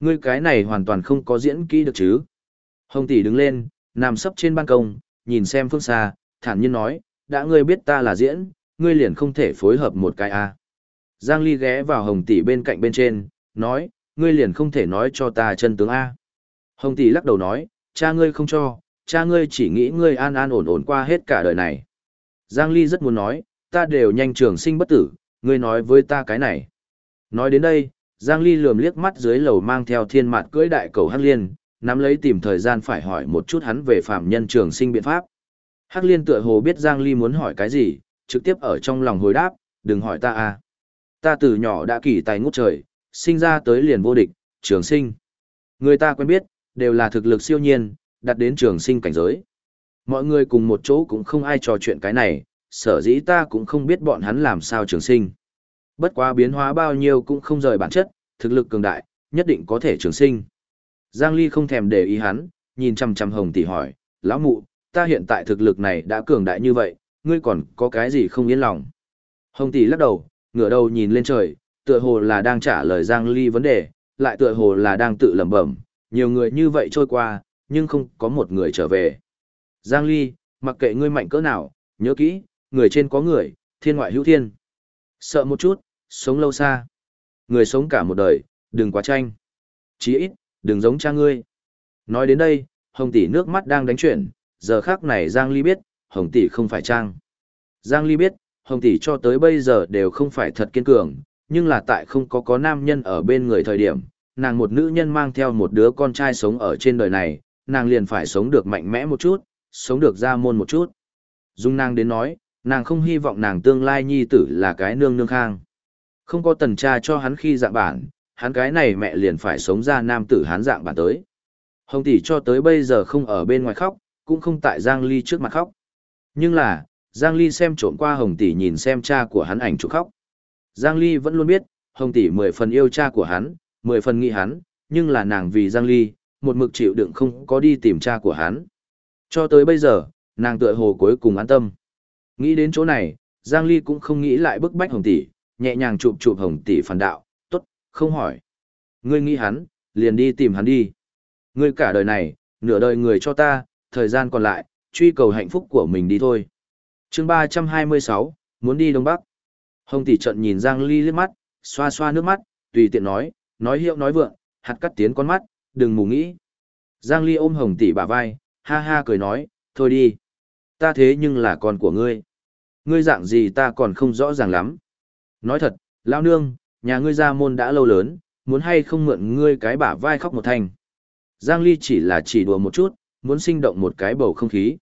Ngươi cái này hoàn toàn không có diễn kỹ được chứ. Hồng tỷ đứng lên, nằm sấp trên ban công, nhìn xem phương xa, thản nhiên nói, đã ngươi biết ta là diễn, ngươi liền không thể phối hợp một cái a. À. Giang Ly ghé vào Hồng tỷ bên cạnh bên trên, nói, ngươi liền không thể nói cho ta chân tướng A. Hồng tỷ lắc đầu nói, cha ngươi không cho, cha ngươi chỉ nghĩ ngươi an an ổn ổn qua hết cả đời này. Giang Ly rất muốn nói, ta đều nhanh trường sinh bất tử, ngươi nói với ta cái này. Nói đến đây, Giang Ly lườm liếc mắt dưới lầu mang theo thiên mạt cưỡi đại cầu Hắc Liên, nắm lấy tìm thời gian phải hỏi một chút hắn về phạm nhân trường sinh biện pháp. Hắc Liên tựa hồ biết Giang Ly muốn hỏi cái gì, trực tiếp ở trong lòng hồi đáp, đừng hỏi ta à. Ta từ nhỏ đã kỳ tài ngút trời, sinh ra tới liền vô địch, trường sinh. Người ta quen biết, đều là thực lực siêu nhiên, đặt đến trường sinh cảnh giới. Mọi người cùng một chỗ cũng không ai trò chuyện cái này, sở dĩ ta cũng không biết bọn hắn làm sao trường sinh. Bất quá biến hóa bao nhiêu cũng không rời bản chất, thực lực cường đại, nhất định có thể trường sinh. Giang Ly không thèm để ý hắn, nhìn chăm chăm hồng tỷ hỏi, lão mụ, ta hiện tại thực lực này đã cường đại như vậy, ngươi còn có cái gì không yên lòng. Hồng tỷ lắc đầu, ngửa đầu nhìn lên trời, tựa hồ là đang trả lời Giang Ly vấn đề, lại tựa hồ là đang tự lẩm bẩm, nhiều người như vậy trôi qua, nhưng không có một người trở về. Giang Ly, mặc kệ ngươi mạnh cỡ nào, nhớ kỹ, người trên có người, thiên ngoại hữu thiên. Sợ một chút, sống lâu xa. Người sống cả một đời, đừng quá tranh. Chí ít, đừng giống cha ngươi. Nói đến đây, Hồng tỷ nước mắt đang đánh chuyển, giờ khác này Giang Ly biết, Hồng tỷ không phải trang. Giang Ly biết, Hồng tỷ cho tới bây giờ đều không phải thật kiên cường, nhưng là tại không có có nam nhân ở bên người thời điểm, nàng một nữ nhân mang theo một đứa con trai sống ở trên đời này, nàng liền phải sống được mạnh mẽ một chút, sống được ra môn một chút. Dung nàng đến nói, nàng không hy vọng nàng tương lai nhi tử là cái nương nương khang. Không có tần cha cho hắn khi dạng bản, hắn cái này mẹ liền phải sống ra nam tử hắn dạng bản tới. Hồng tỷ cho tới bây giờ không ở bên ngoài khóc, cũng không tại Giang Ly trước mặt khóc. Nhưng là, Giang Ly xem trộm qua Hồng tỷ nhìn xem cha của hắn ảnh chụp khóc. Giang Ly vẫn luôn biết, Hồng tỷ mười phần yêu cha của hắn, mười phần nghĩ hắn, nhưng là nàng vì Giang Ly, một mực chịu đựng không có đi tìm cha của hắn. Cho tới bây giờ, nàng tựa hồ cuối cùng an tâm. Nghĩ đến chỗ này, Giang Ly cũng không nghĩ lại bức bách Hồng tỷ, nhẹ nhàng chụp chụp Hồng tỷ phản đạo, tốt, không hỏi. Ngươi nghĩ hắn, liền đi tìm hắn đi. Ngươi cả đời này, nửa đời người cho ta, thời gian còn lại, truy cầu hạnh phúc của mình đi thôi. chương 326, muốn đi Đông Bắc. Hồng tỷ trận nhìn Giang Ly liếc mắt, xoa xoa nước mắt, tùy tiện nói, nói hiệu nói vượng, hạt cắt tiến con mắt, đừng mù nghĩ. Giang Ly ôm Hồng tỷ bả vai, ha ha cười nói, thôi đi. Ta thế nhưng là con của ngươi. Ngươi dạng gì ta còn không rõ ràng lắm. Nói thật, lao nương, nhà ngươi ra môn đã lâu lớn, muốn hay không mượn ngươi cái bả vai khóc một thành. Giang Ly chỉ là chỉ đùa một chút, muốn sinh động một cái bầu không khí.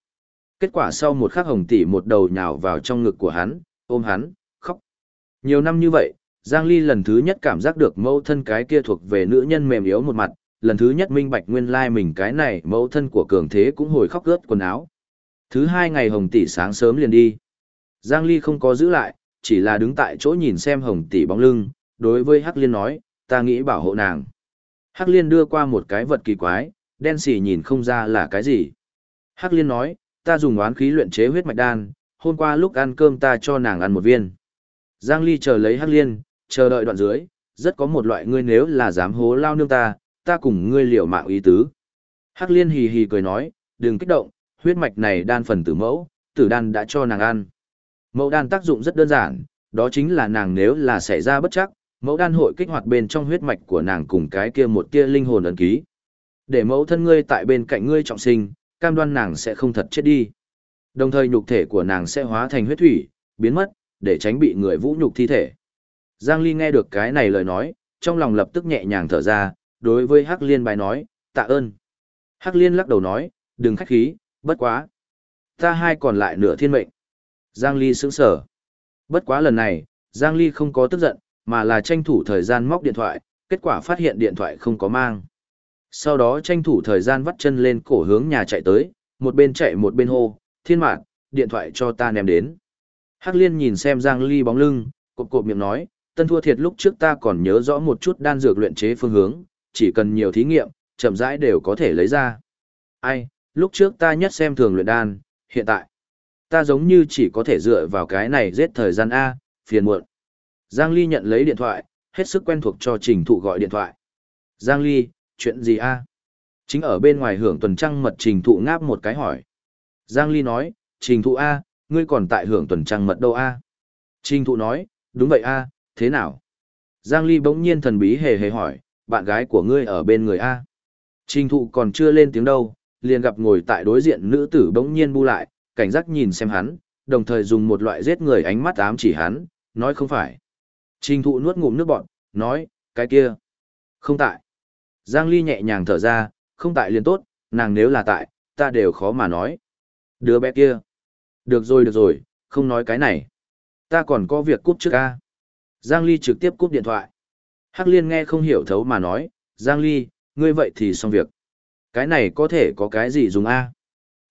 Kết quả sau một khắc hồng tỷ một đầu nhào vào trong ngực của hắn, ôm hắn. Nhiều năm như vậy, Giang Ly lần thứ nhất cảm giác được mẫu thân cái kia thuộc về nữ nhân mềm yếu một mặt, lần thứ nhất minh bạch nguyên lai mình cái này mẫu thân của cường thế cũng hồi khóc ướt quần áo. Thứ hai ngày Hồng tỷ sáng sớm liền đi. Giang Ly không có giữ lại, chỉ là đứng tại chỗ nhìn xem Hồng tỷ bóng lưng, đối với Hắc Liên nói, ta nghĩ bảo hộ nàng. Hắc Liên đưa qua một cái vật kỳ quái, đen xỉ nhìn không ra là cái gì. Hắc Liên nói, ta dùng oán khí luyện chế huyết mạch đan, hôm qua lúc ăn cơm ta cho nàng ăn một viên. Giang Ly chờ lấy Hắc Liên, chờ đợi đoạn dưới, rất có một loại ngươi nếu là dám hố lao nương ta, ta cùng ngươi liều mạng ý tứ. Hắc Liên hì hì cười nói, đừng kích động, huyết mạch này đan phần tử mẫu, tử đan đã cho nàng ăn. Mẫu đan tác dụng rất đơn giản, đó chính là nàng nếu là xảy ra bất chắc, mẫu đan hội kích hoạt bên trong huyết mạch của nàng cùng cái kia một kia linh hồn ấn ký. Để mẫu thân ngươi tại bên cạnh ngươi trọng sinh, cam đoan nàng sẽ không thật chết đi. Đồng thời nhục thể của nàng sẽ hóa thành huyết thủy, biến mất, để tránh bị người vũ nhục thi thể. Giang Ly nghe được cái này lời nói, trong lòng lập tức nhẹ nhàng thở ra, đối với Hắc Liên bài nói, tạ ơn. Hắc Liên lắc đầu nói, đừng khách khí, bất quá. Ta hai còn lại nửa thiên mệnh. Giang Ly sững sở. Bất quá lần này, Giang Ly không có tức giận, mà là tranh thủ thời gian móc điện thoại, kết quả phát hiện điện thoại không có mang. Sau đó tranh thủ thời gian vắt chân lên cổ hướng nhà chạy tới, một bên chạy một bên hô, thiên mạn, điện thoại cho ta ném đến. Hắc liên nhìn xem Giang Ly bóng lưng, cộp cộp miệng nói, tân thua thiệt lúc trước ta còn nhớ rõ một chút đan dược luyện chế phương hướng, chỉ cần nhiều thí nghiệm, chậm rãi đều có thể lấy ra. Ai, lúc trước ta nhất xem thường luyện đan, hiện tại, ta giống như chỉ có thể dựa vào cái này giết thời gian A, phiền muộn. Giang Ly nhận lấy điện thoại, hết sức quen thuộc cho trình thụ gọi điện thoại. Giang Ly, chuyện gì A? Chính ở bên ngoài hưởng tuần trăng mật trình thụ ngáp một cái hỏi. Giang Ly nói, trình thụ A, ngươi còn tại hưởng tuần trăng mật đâu A? Trình thụ nói, đúng vậy A, thế nào? Giang Ly bỗng nhiên thần bí hề hề hỏi, bạn gái của ngươi ở bên người A. Trình thụ còn chưa lên tiếng đâu, liền gặp ngồi tại đối diện nữ tử bỗng nhiên bu lại, cảnh giác nhìn xem hắn, đồng thời dùng một loại giết người ánh mắt ám chỉ hắn, nói không phải. Trình thụ nuốt ngụm nước bọn, nói, cái kia, không tại. Giang Ly nhẹ nhàng thở ra, không tại liền tốt, nàng nếu là tại, ta đều khó mà nói. Đứa bé kia. Được rồi được rồi, không nói cái này. Ta còn có việc cúp trước ca. Giang Ly trực tiếp cúp điện thoại. Hắc Liên nghe không hiểu thấu mà nói, Giang Ly, ngươi vậy thì xong việc. Cái này có thể có cái gì dùng A.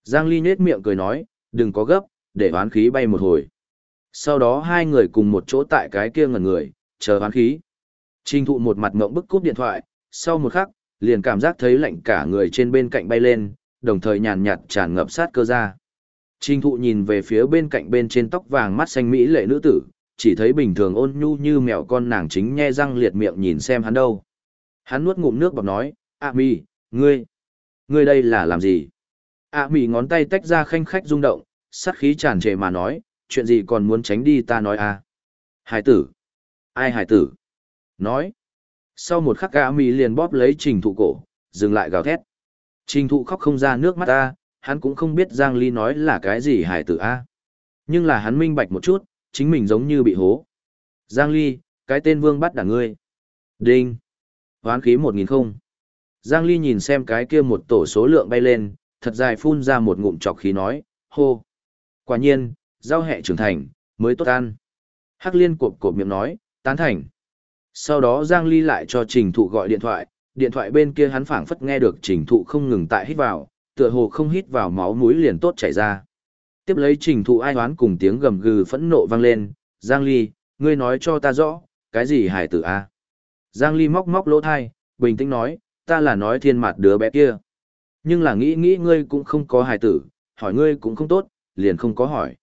Giang Ly nết miệng cười nói, đừng có gấp, để hoán khí bay một hồi. Sau đó hai người cùng một chỗ tại cái kia ngẩn người, chờ hoán khí. Trình thụ một mặt ngộng bức cúp điện thoại, sau một khắc, liền cảm giác thấy lạnh cả người trên bên cạnh bay lên, đồng thời nhàn nhạt tràn ngập sát cơ ra. Trình thụ nhìn về phía bên cạnh bên trên tóc vàng mắt xanh mỹ lệ nữ tử, chỉ thấy bình thường ôn nhu như mèo con nàng chính nhe răng liệt miệng nhìn xem hắn đâu. Hắn nuốt ngụm nước bọc nói, ạ mì, ngươi, ngươi đây là làm gì? ạ mì ngón tay tách ra khanh khách rung động, sát khí tràn trề mà nói, chuyện gì còn muốn tránh đi ta nói à? Hải tử. Ai hải tử? Nói. Sau một khắc ạ mì liền bóp lấy trình thụ cổ, dừng lại gào thét. Trình thụ khóc không ra nước mắt ta, hắn cũng không biết Giang Ly nói là cái gì hải tử a. Nhưng là hắn minh bạch một chút, chính mình giống như bị hố. Giang Ly, cái tên vương bắt đả ngươi. Đinh. Hoán khí một nghìn không. Giang Ly nhìn xem cái kia một tổ số lượng bay lên, thật dài phun ra một ngụm chọc khí nói, hô. Quả nhiên, giao hệ trưởng thành, mới tốt ăn. Hắc liên cộp cộp miệng nói, tán thành. Sau đó Giang Ly lại cho trình thụ gọi điện thoại, điện thoại bên kia hắn phảng phất nghe được trình thụ không ngừng tại hít vào, tựa hồ không hít vào máu mũi liền tốt chảy ra. Tiếp lấy trình thụ ai oán cùng tiếng gầm gừ phẫn nộ vang lên, Giang Ly, ngươi nói cho ta rõ, cái gì hải tử a? Giang Ly móc móc lỗ thai, bình tĩnh nói, ta là nói thiên mặt đứa bé kia. Nhưng là nghĩ nghĩ ngươi cũng không có hải tử, hỏi ngươi cũng không tốt, liền không có hỏi.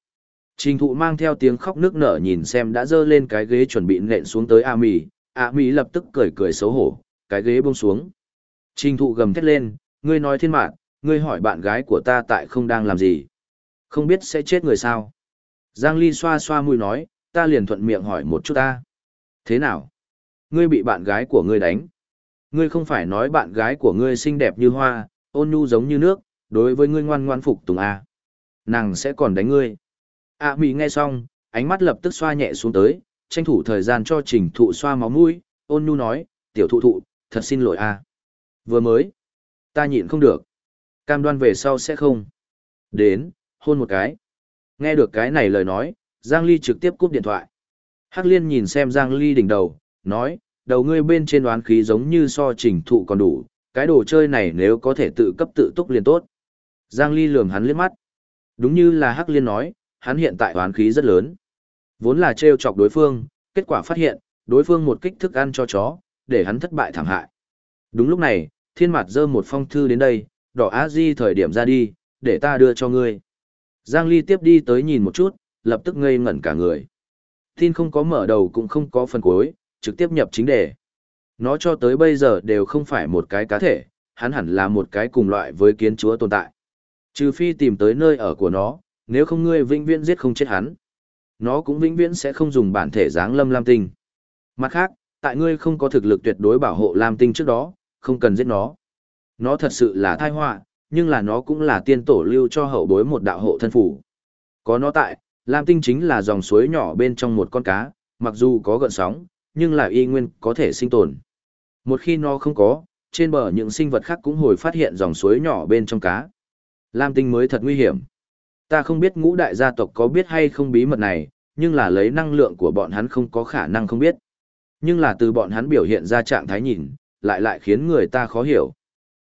Trình thụ mang theo tiếng khóc nước nở nhìn xem đã dơ lên cái ghế chuẩn bị nện xuống tới A Mì, A Mì lập tức cười cười xấu hổ, cái ghế buông xuống. Trình thụ gầm thét lên, ngươi nói thiên mạn, ngươi hỏi bạn gái của ta tại không đang làm gì. Không biết sẽ chết người sao. Giang Ly xoa xoa mũi nói, ta liền thuận miệng hỏi một chút ta. Thế nào? Ngươi bị bạn gái của ngươi đánh. Ngươi không phải nói bạn gái của ngươi xinh đẹp như hoa, ôn nhu giống như nước, đối với ngươi ngoan ngoan phục tùng à. Nàng sẽ còn đánh ngươi. À mị nghe xong, ánh mắt lập tức xoa nhẹ xuống tới, tranh thủ thời gian cho trình thụ xoa máu mũi, ôn nhu nói, tiểu thụ thụ, thật xin lỗi à. Vừa mới, ta nhịn không được. Cam đoan về sau sẽ không. Đến, hôn một cái. Nghe được cái này lời nói, Giang Ly trực tiếp cúp điện thoại. Hắc Liên nhìn xem Giang Ly đỉnh đầu, nói, đầu ngươi bên trên đoán khí giống như so trình thụ còn đủ, cái đồ chơi này nếu có thể tự cấp tự túc liền tốt. Giang Ly lườm hắn liếc mắt. Đúng như là Hắc Liên nói, hắn hiện tại đoán khí rất lớn. Vốn là trêu chọc đối phương, kết quả phát hiện, đối phương một kích thức ăn cho chó, để hắn thất bại thảm hại. Đúng lúc này, thiên mặt dơ một phong thư đến đây, đỏ á di thời điểm ra đi, để ta đưa cho ngươi. Giang Ly tiếp đi tới nhìn một chút, lập tức ngây ngẩn cả người. Tin không có mở đầu cũng không có phần cuối, trực tiếp nhập chính đề. Nó cho tới bây giờ đều không phải một cái cá thể, hắn hẳn là một cái cùng loại với kiến chúa tồn tại. Trừ phi tìm tới nơi ở của nó, nếu không ngươi vĩnh viễn giết không chết hắn. Nó cũng vĩnh viễn sẽ không dùng bản thể dáng lâm lam tinh. Mặt khác, tại ngươi không có thực lực tuyệt đối bảo hộ lam tinh trước đó, không cần giết nó. Nó thật sự là tai họa, nhưng là nó cũng là tiên tổ lưu cho hậu bối một đạo hộ thân phủ. Có nó tại, Lam Tinh chính là dòng suối nhỏ bên trong một con cá, mặc dù có gợn sóng, nhưng là y nguyên có thể sinh tồn. Một khi nó không có, trên bờ những sinh vật khác cũng hồi phát hiện dòng suối nhỏ bên trong cá. Lam Tinh mới thật nguy hiểm. Ta không biết ngũ đại gia tộc có biết hay không bí mật này, nhưng là lấy năng lượng của bọn hắn không có khả năng không biết. Nhưng là từ bọn hắn biểu hiện ra trạng thái nhìn, lại lại khiến người ta khó hiểu.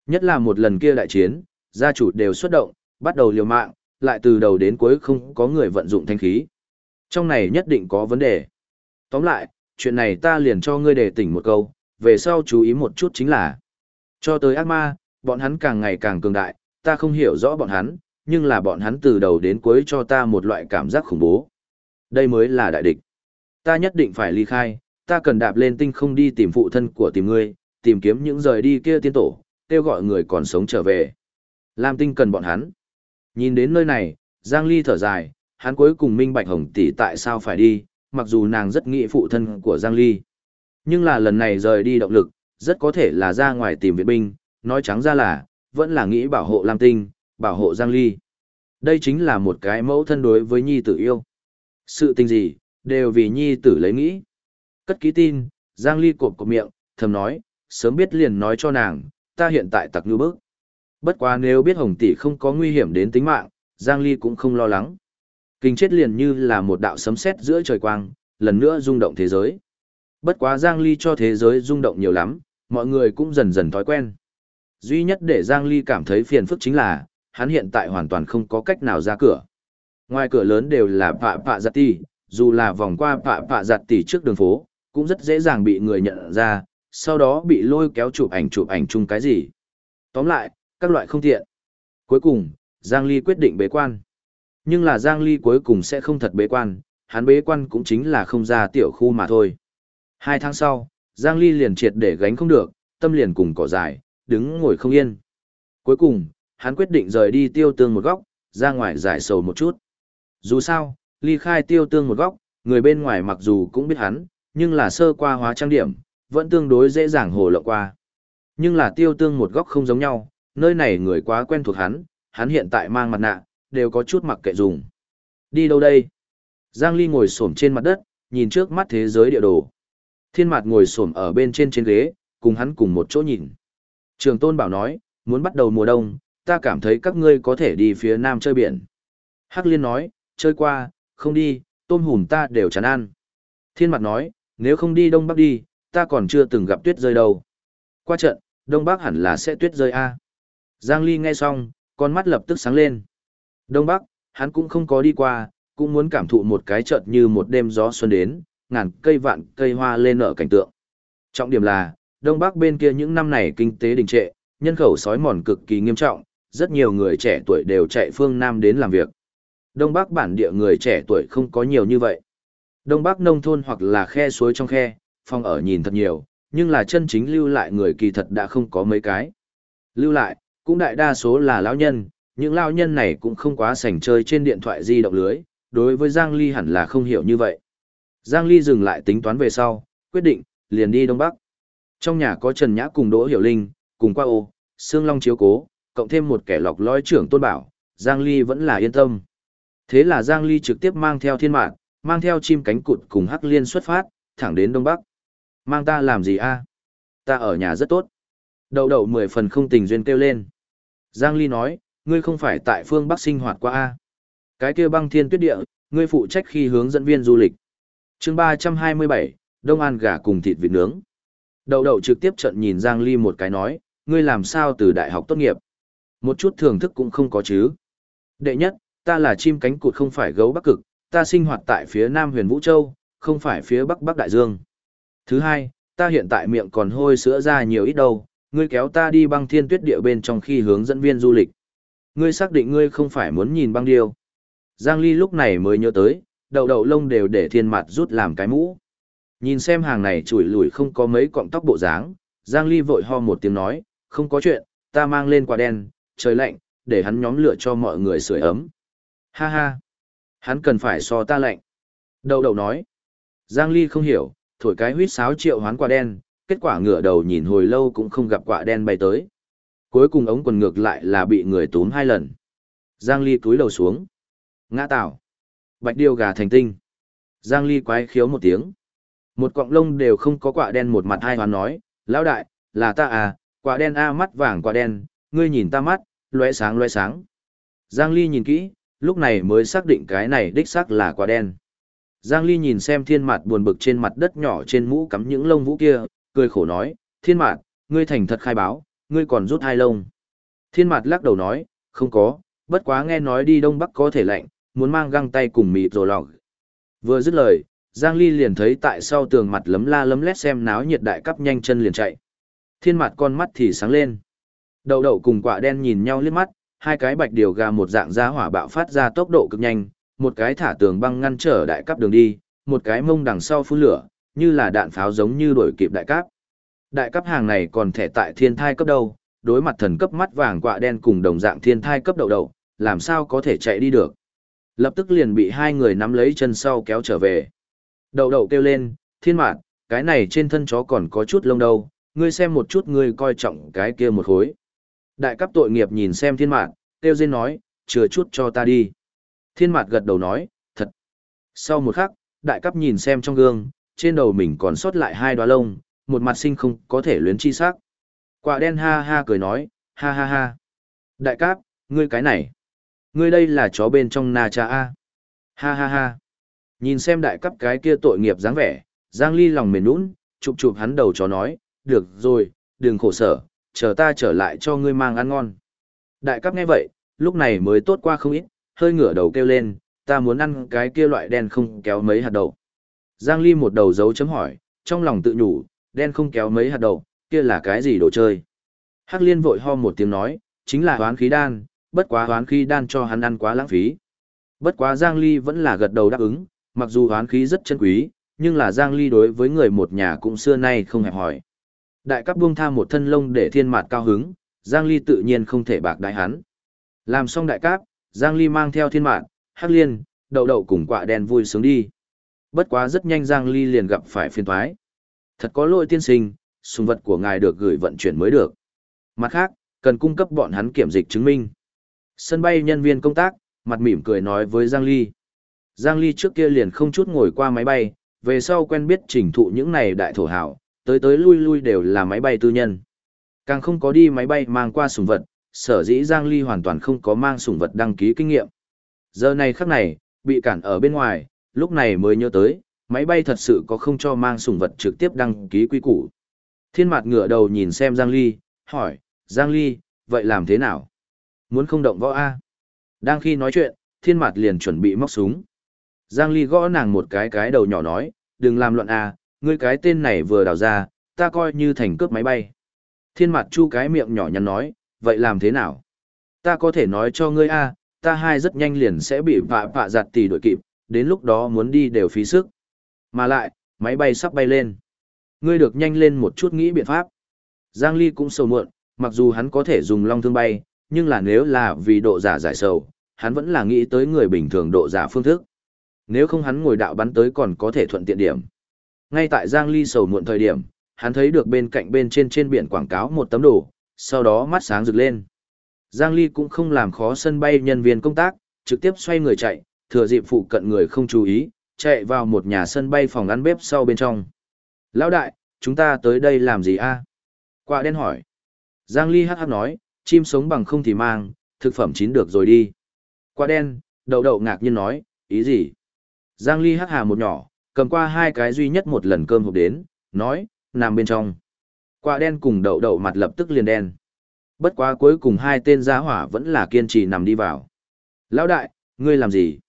Nhất là một lần kia đại chiến, gia chủ đều xuất động, bắt đầu liều mạng, lại từ đầu đến cuối không có người vận dụng thanh khí. Trong này nhất định có vấn đề. Tóm lại, chuyện này ta liền cho ngươi đề tỉnh một câu, về sau chú ý một chút chính là. Cho tới ác ma, bọn hắn càng ngày càng cường đại, ta không hiểu rõ bọn hắn, nhưng là bọn hắn từ đầu đến cuối cho ta một loại cảm giác khủng bố. Đây mới là đại địch. Ta nhất định phải ly khai, ta cần đạp lên tinh không đi tìm phụ thân của tìm ngươi, tìm kiếm những rời đi kia tiên tổ, kêu gọi người còn sống trở về. Lam Tinh cần bọn hắn. Nhìn đến nơi này, Giang Ly thở dài, hắn cuối cùng minh bạch hồng tỷ tại sao phải đi, mặc dù nàng rất nghĩ phụ thân của Giang Ly. Nhưng là lần này rời đi động lực, rất có thể là ra ngoài tìm viện binh, nói trắng ra là, vẫn là nghĩ bảo hộ Lam Tinh, bảo hộ Giang Ly. Đây chính là một cái mẫu thân đối với nhi tử yêu. Sự tình gì, đều vì nhi tử lấy nghĩ. Cất ký tin, Giang Ly cộp cộp miệng, thầm nói, sớm biết liền nói cho nàng, ta hiện tại tặc như bức. Bất quá nếu biết Hồng Tỷ không có nguy hiểm đến tính mạng, Giang Ly cũng không lo lắng. Kinh chết liền như là một đạo sấm sét giữa trời quang, lần nữa rung động thế giới. Bất quá Giang Ly cho thế giới rung động nhiều lắm, mọi người cũng dần dần thói quen. Duy nhất để Giang Ly cảm thấy phiền phức chính là, hắn hiện tại hoàn toàn không có cách nào ra cửa. Ngoài cửa lớn đều là pạ pạ giặt tỷ, dù là vòng qua pạ pạ giặt tỷ trước đường phố, cũng rất dễ dàng bị người nhận ra, sau đó bị lôi kéo chụp ảnh chụp ảnh chung cái gì. Tóm lại, các loại không tiện. Cuối cùng, Giang Ly quyết định bế quan. Nhưng là Giang Ly cuối cùng sẽ không thật bế quan, hắn bế quan cũng chính là không ra tiểu khu mà thôi. Hai tháng sau, Giang Ly liền triệt để gánh không được, tâm liền cùng cỏ dài, đứng ngồi không yên. Cuối cùng, hắn quyết định rời đi tiêu tương một góc, ra ngoài giải sầu một chút. Dù sao, ly khai tiêu tương một góc, người bên ngoài mặc dù cũng biết hắn, nhưng là sơ qua hóa trang điểm, vẫn tương đối dễ dàng hồ lộ qua. Nhưng là tiêu tương một góc không giống nhau, nơi này người quá quen thuộc hắn, hắn hiện tại mang mặt nạ, đều có chút mặc kệ dùng. Đi đâu đây? Giang Ly ngồi xổm trên mặt đất, nhìn trước mắt thế giới địa đồ. Thiên Mạt ngồi xổm ở bên trên trên ghế, cùng hắn cùng một chỗ nhìn. Trường Tôn bảo nói, muốn bắt đầu mùa đông, ta cảm thấy các ngươi có thể đi phía nam chơi biển. Hắc Liên nói, chơi qua, không đi, tôm hùm ta đều chán ăn. Thiên Mạt nói, nếu không đi đông bắc đi, ta còn chưa từng gặp tuyết rơi đâu. Qua trận, đông bắc hẳn là sẽ tuyết rơi a. Giang Ly nghe xong, con mắt lập tức sáng lên. Đông bắc, hắn cũng không có đi qua, cũng muốn cảm thụ một cái chợt như một đêm gió xuân đến, ngàn cây vạn cây hoa lên nở cảnh tượng. Trọng điểm là, Đông Bắc bên kia những năm này kinh tế đình trệ, nhân khẩu sói mòn cực kỳ nghiêm trọng, rất nhiều người trẻ tuổi đều chạy phương Nam đến làm việc. Đông Bắc bản địa người trẻ tuổi không có nhiều như vậy. Đông Bắc nông thôn hoặc là khe suối trong khe, phong ở nhìn thật nhiều, nhưng là chân chính lưu lại người kỳ thật đã không có mấy cái. Lưu lại, cũng đại đa số là lão nhân, những lão nhân này cũng không quá sành chơi trên điện thoại di động lưới, đối với Giang Ly hẳn là không hiểu như vậy. Giang Ly dừng lại tính toán về sau, quyết định, liền đi Đông Bắc. Trong nhà có Trần Nhã cùng Đỗ Hiểu Linh, cùng qua ô, Sương Long chiếu cố, cộng thêm một kẻ lọc lõi trưởng tôn bảo, Giang Ly vẫn là yên tâm. Thế là Giang Ly trực tiếp mang theo thiên mạng, mang theo chim cánh cụt cùng Hắc Liên xuất phát, thẳng đến Đông Bắc. Mang ta làm gì a? Ta ở nhà rất tốt. Đậu đậu mười phần không tình duyên kêu lên. Giang Ly nói, ngươi không phải tại phương Bắc sinh hoạt qua a? Cái kia băng thiên tuyết địa, ngươi phụ trách khi hướng dẫn viên du lịch. chương 327, Đông An gà cùng thịt vịt nướng. Đậu đậu trực tiếp trận nhìn Giang Ly một cái nói, ngươi làm sao từ đại học tốt nghiệp? Một chút thưởng thức cũng không có chứ. Đệ nhất, ta là chim cánh cụt không phải gấu bắc cực, ta sinh hoạt tại phía nam huyền Vũ Châu, không phải phía bắc bắc đại dương. Thứ hai, ta hiện tại miệng còn hôi sữa ra nhiều ít đâu, ngươi kéo ta đi băng thiên tuyết địa bên trong khi hướng dẫn viên du lịch. Ngươi xác định ngươi không phải muốn nhìn băng điêu. Giang Ly lúc này mới nhớ tới, đầu đầu lông đều để thiên mặt rút làm cái mũ. Nhìn xem hàng này chủi lủi không có mấy cọng tóc bộ dáng, Giang Ly vội ho một tiếng nói, không có chuyện, ta mang lên quả đen, trời lạnh, để hắn nhóm lửa cho mọi người sưởi ấm. Ha ha, hắn cần phải so ta lạnh. Đầu đầu nói, Giang Ly không hiểu, thổi cái huýt sáo triệu hoán quả đen, kết quả ngửa đầu nhìn hồi lâu cũng không gặp quả đen bay tới. Cuối cùng ống quần ngược lại là bị người túm hai lần. Giang Ly túi đầu xuống. Ngã tạo. Bạch điêu gà thành tinh. Giang Ly quái khiếu một tiếng. Một cọng lông đều không có quả đen một mặt hai hoán nói, lão đại, là ta à, quả đen a mắt vàng quả đen, ngươi nhìn ta mắt, lóe sáng lóe sáng. Giang Ly nhìn kỹ, lúc này mới xác định cái này đích xác là quả đen. Giang Ly nhìn xem thiên mạt buồn bực trên mặt đất nhỏ trên mũ cắm những lông vũ kia, cười khổ nói, thiên mạt, ngươi thành thật khai báo, ngươi còn rút hai lông. Thiên mạt lắc đầu nói, không có, bất quá nghe nói đi đông bắc có thể lạnh, muốn mang găng tay cùng mịt rồi lọc. Vừa dứt lời, Giang Ly liền thấy tại sau tường mặt lấm la lấm lét xem náo nhiệt đại cấp nhanh chân liền chạy. Thiên mặt con mắt thì sáng lên. Đậu đậu cùng quả đen nhìn nhau liếc mắt, hai cái bạch điều gà một dạng giá hỏa bạo phát ra tốc độ cực nhanh, một cái thả tường băng ngăn trở đại cấp đường đi, một cái mông đằng sau phun lửa, như là đạn pháo giống như đuổi kịp đại cấp. Đại cấp hàng này còn thể tại thiên thai cấp đâu, đối mặt thần cấp mắt vàng quạ đen cùng đồng dạng thiên thai cấp đầu đầu, làm sao có thể chạy đi được. Lập tức liền bị hai người nắm lấy chân sau kéo trở về. Đầu đầu kêu lên, thiên mạt, cái này trên thân chó còn có chút lông đâu, ngươi xem một chút ngươi coi trọng cái kia một khối. Đại cấp tội nghiệp nhìn xem thiên mạt, tiêu dên nói, chừa chút cho ta đi. Thiên mạt gật đầu nói, thật. Sau một khắc, đại cấp nhìn xem trong gương, trên đầu mình còn sót lại hai đoá lông, một mặt sinh không có thể luyến chi sắc. Quả đen ha ha cười nói, ha ha ha. Đại cáp, ngươi cái này. Ngươi đây là chó bên trong na cha A. Ha ha ha. Nhìn xem đại cấp cái kia tội nghiệp dáng vẻ, Giang Ly lòng mềm nũng, chụp chụp hắn đầu chó nói, được rồi, đừng khổ sở, chờ ta trở lại cho ngươi mang ăn ngon. Đại cấp nghe vậy, lúc này mới tốt qua không ít, hơi ngửa đầu kêu lên, ta muốn ăn cái kia loại đen không kéo mấy hạt đậu. Giang Ly một đầu dấu chấm hỏi, trong lòng tự nhủ, đen không kéo mấy hạt đậu, kia là cái gì đồ chơi. Hắc liên vội ho một tiếng nói, chính là hoán khí đan, bất quá hoán khí đan cho hắn ăn quá lãng phí. Bất quá Giang Ly vẫn là gật đầu đáp ứng, mặc dù hoán khí rất chân quý, nhưng là Giang Ly đối với người một nhà cũng xưa nay không hẹp hỏi. Đại cấp buông tha một thân lông để thiên mạt cao hứng, Giang Ly tự nhiên không thể bạc đại hắn. Làm xong đại cáp, Giang Ly mang theo thiên mạng, hắc liên, đậu đậu cùng quạ đen vui sướng đi. Bất quá rất nhanh Giang Ly liền gặp phải phiên thoái. Thật có lỗi tiên sinh, sùng vật của ngài được gửi vận chuyển mới được. Mặt khác, cần cung cấp bọn hắn kiểm dịch chứng minh. Sân bay nhân viên công tác, mặt mỉm cười nói với Giang Ly. Giang Ly trước kia liền không chút ngồi qua máy bay, về sau quen biết chỉnh thụ những này đại thổ hảo, tới tới lui lui đều là máy bay tư nhân. Càng không có đi máy bay mang qua sùng vật, sở dĩ Giang Ly hoàn toàn không có mang sủng vật đăng ký kinh nghiệm. Giờ này khắc này, bị cản ở bên ngoài, lúc này mới nhớ tới, máy bay thật sự có không cho mang sủng vật trực tiếp đăng ký quy củ. Thiên mặt ngửa đầu nhìn xem Giang Ly, hỏi, Giang Ly, vậy làm thế nào? Muốn không động võ A? Đang khi nói chuyện, thiên mặt liền chuẩn bị móc súng. Giang Ly gõ nàng một cái cái đầu nhỏ nói, đừng làm loạn A, ngươi cái tên này vừa đào ra, ta coi như thành cướp máy bay. Thiên mặt chu cái miệng nhỏ nhắn nói, vậy làm thế nào? Ta có thể nói cho ngươi A, ta hai rất nhanh liền sẽ bị vạ vạ giặt tỷ đội kịp, đến lúc đó muốn đi đều phí sức. Mà lại, máy bay sắp bay lên. Ngươi được nhanh lên một chút nghĩ biện pháp. Giang Ly cũng sầu muộn, mặc dù hắn có thể dùng long thương bay, nhưng là nếu là vì độ giả giải sầu, hắn vẫn là nghĩ tới người bình thường độ giả phương thức. Nếu không hắn ngồi đạo bắn tới còn có thể thuận tiện điểm. Ngay tại Giang Ly sầu muộn thời điểm, hắn thấy được bên cạnh bên trên trên biển quảng cáo một tấm đồ, sau đó mắt sáng rực lên. Giang Ly cũng không làm khó sân bay nhân viên công tác, trực tiếp xoay người chạy, thừa dịp phụ cận người không chú ý, chạy vào một nhà sân bay phòng ăn bếp sau bên trong. Lão đại, chúng ta tới đây làm gì a? Quả đen hỏi. Giang Ly hát hát nói, chim sống bằng không thì mang, thực phẩm chín được rồi đi. Quả đen, đầu đậu ngạc nhiên nói, ý gì? Giang Ly hát hà một nhỏ, cầm qua hai cái duy nhất một lần cơm hộp đến, nói, nằm bên trong. Quả đen cùng đậu đậu mặt lập tức liền đen. Bất quá cuối cùng hai tên giá hỏa vẫn là kiên trì nằm đi vào. Lão đại, ngươi làm gì?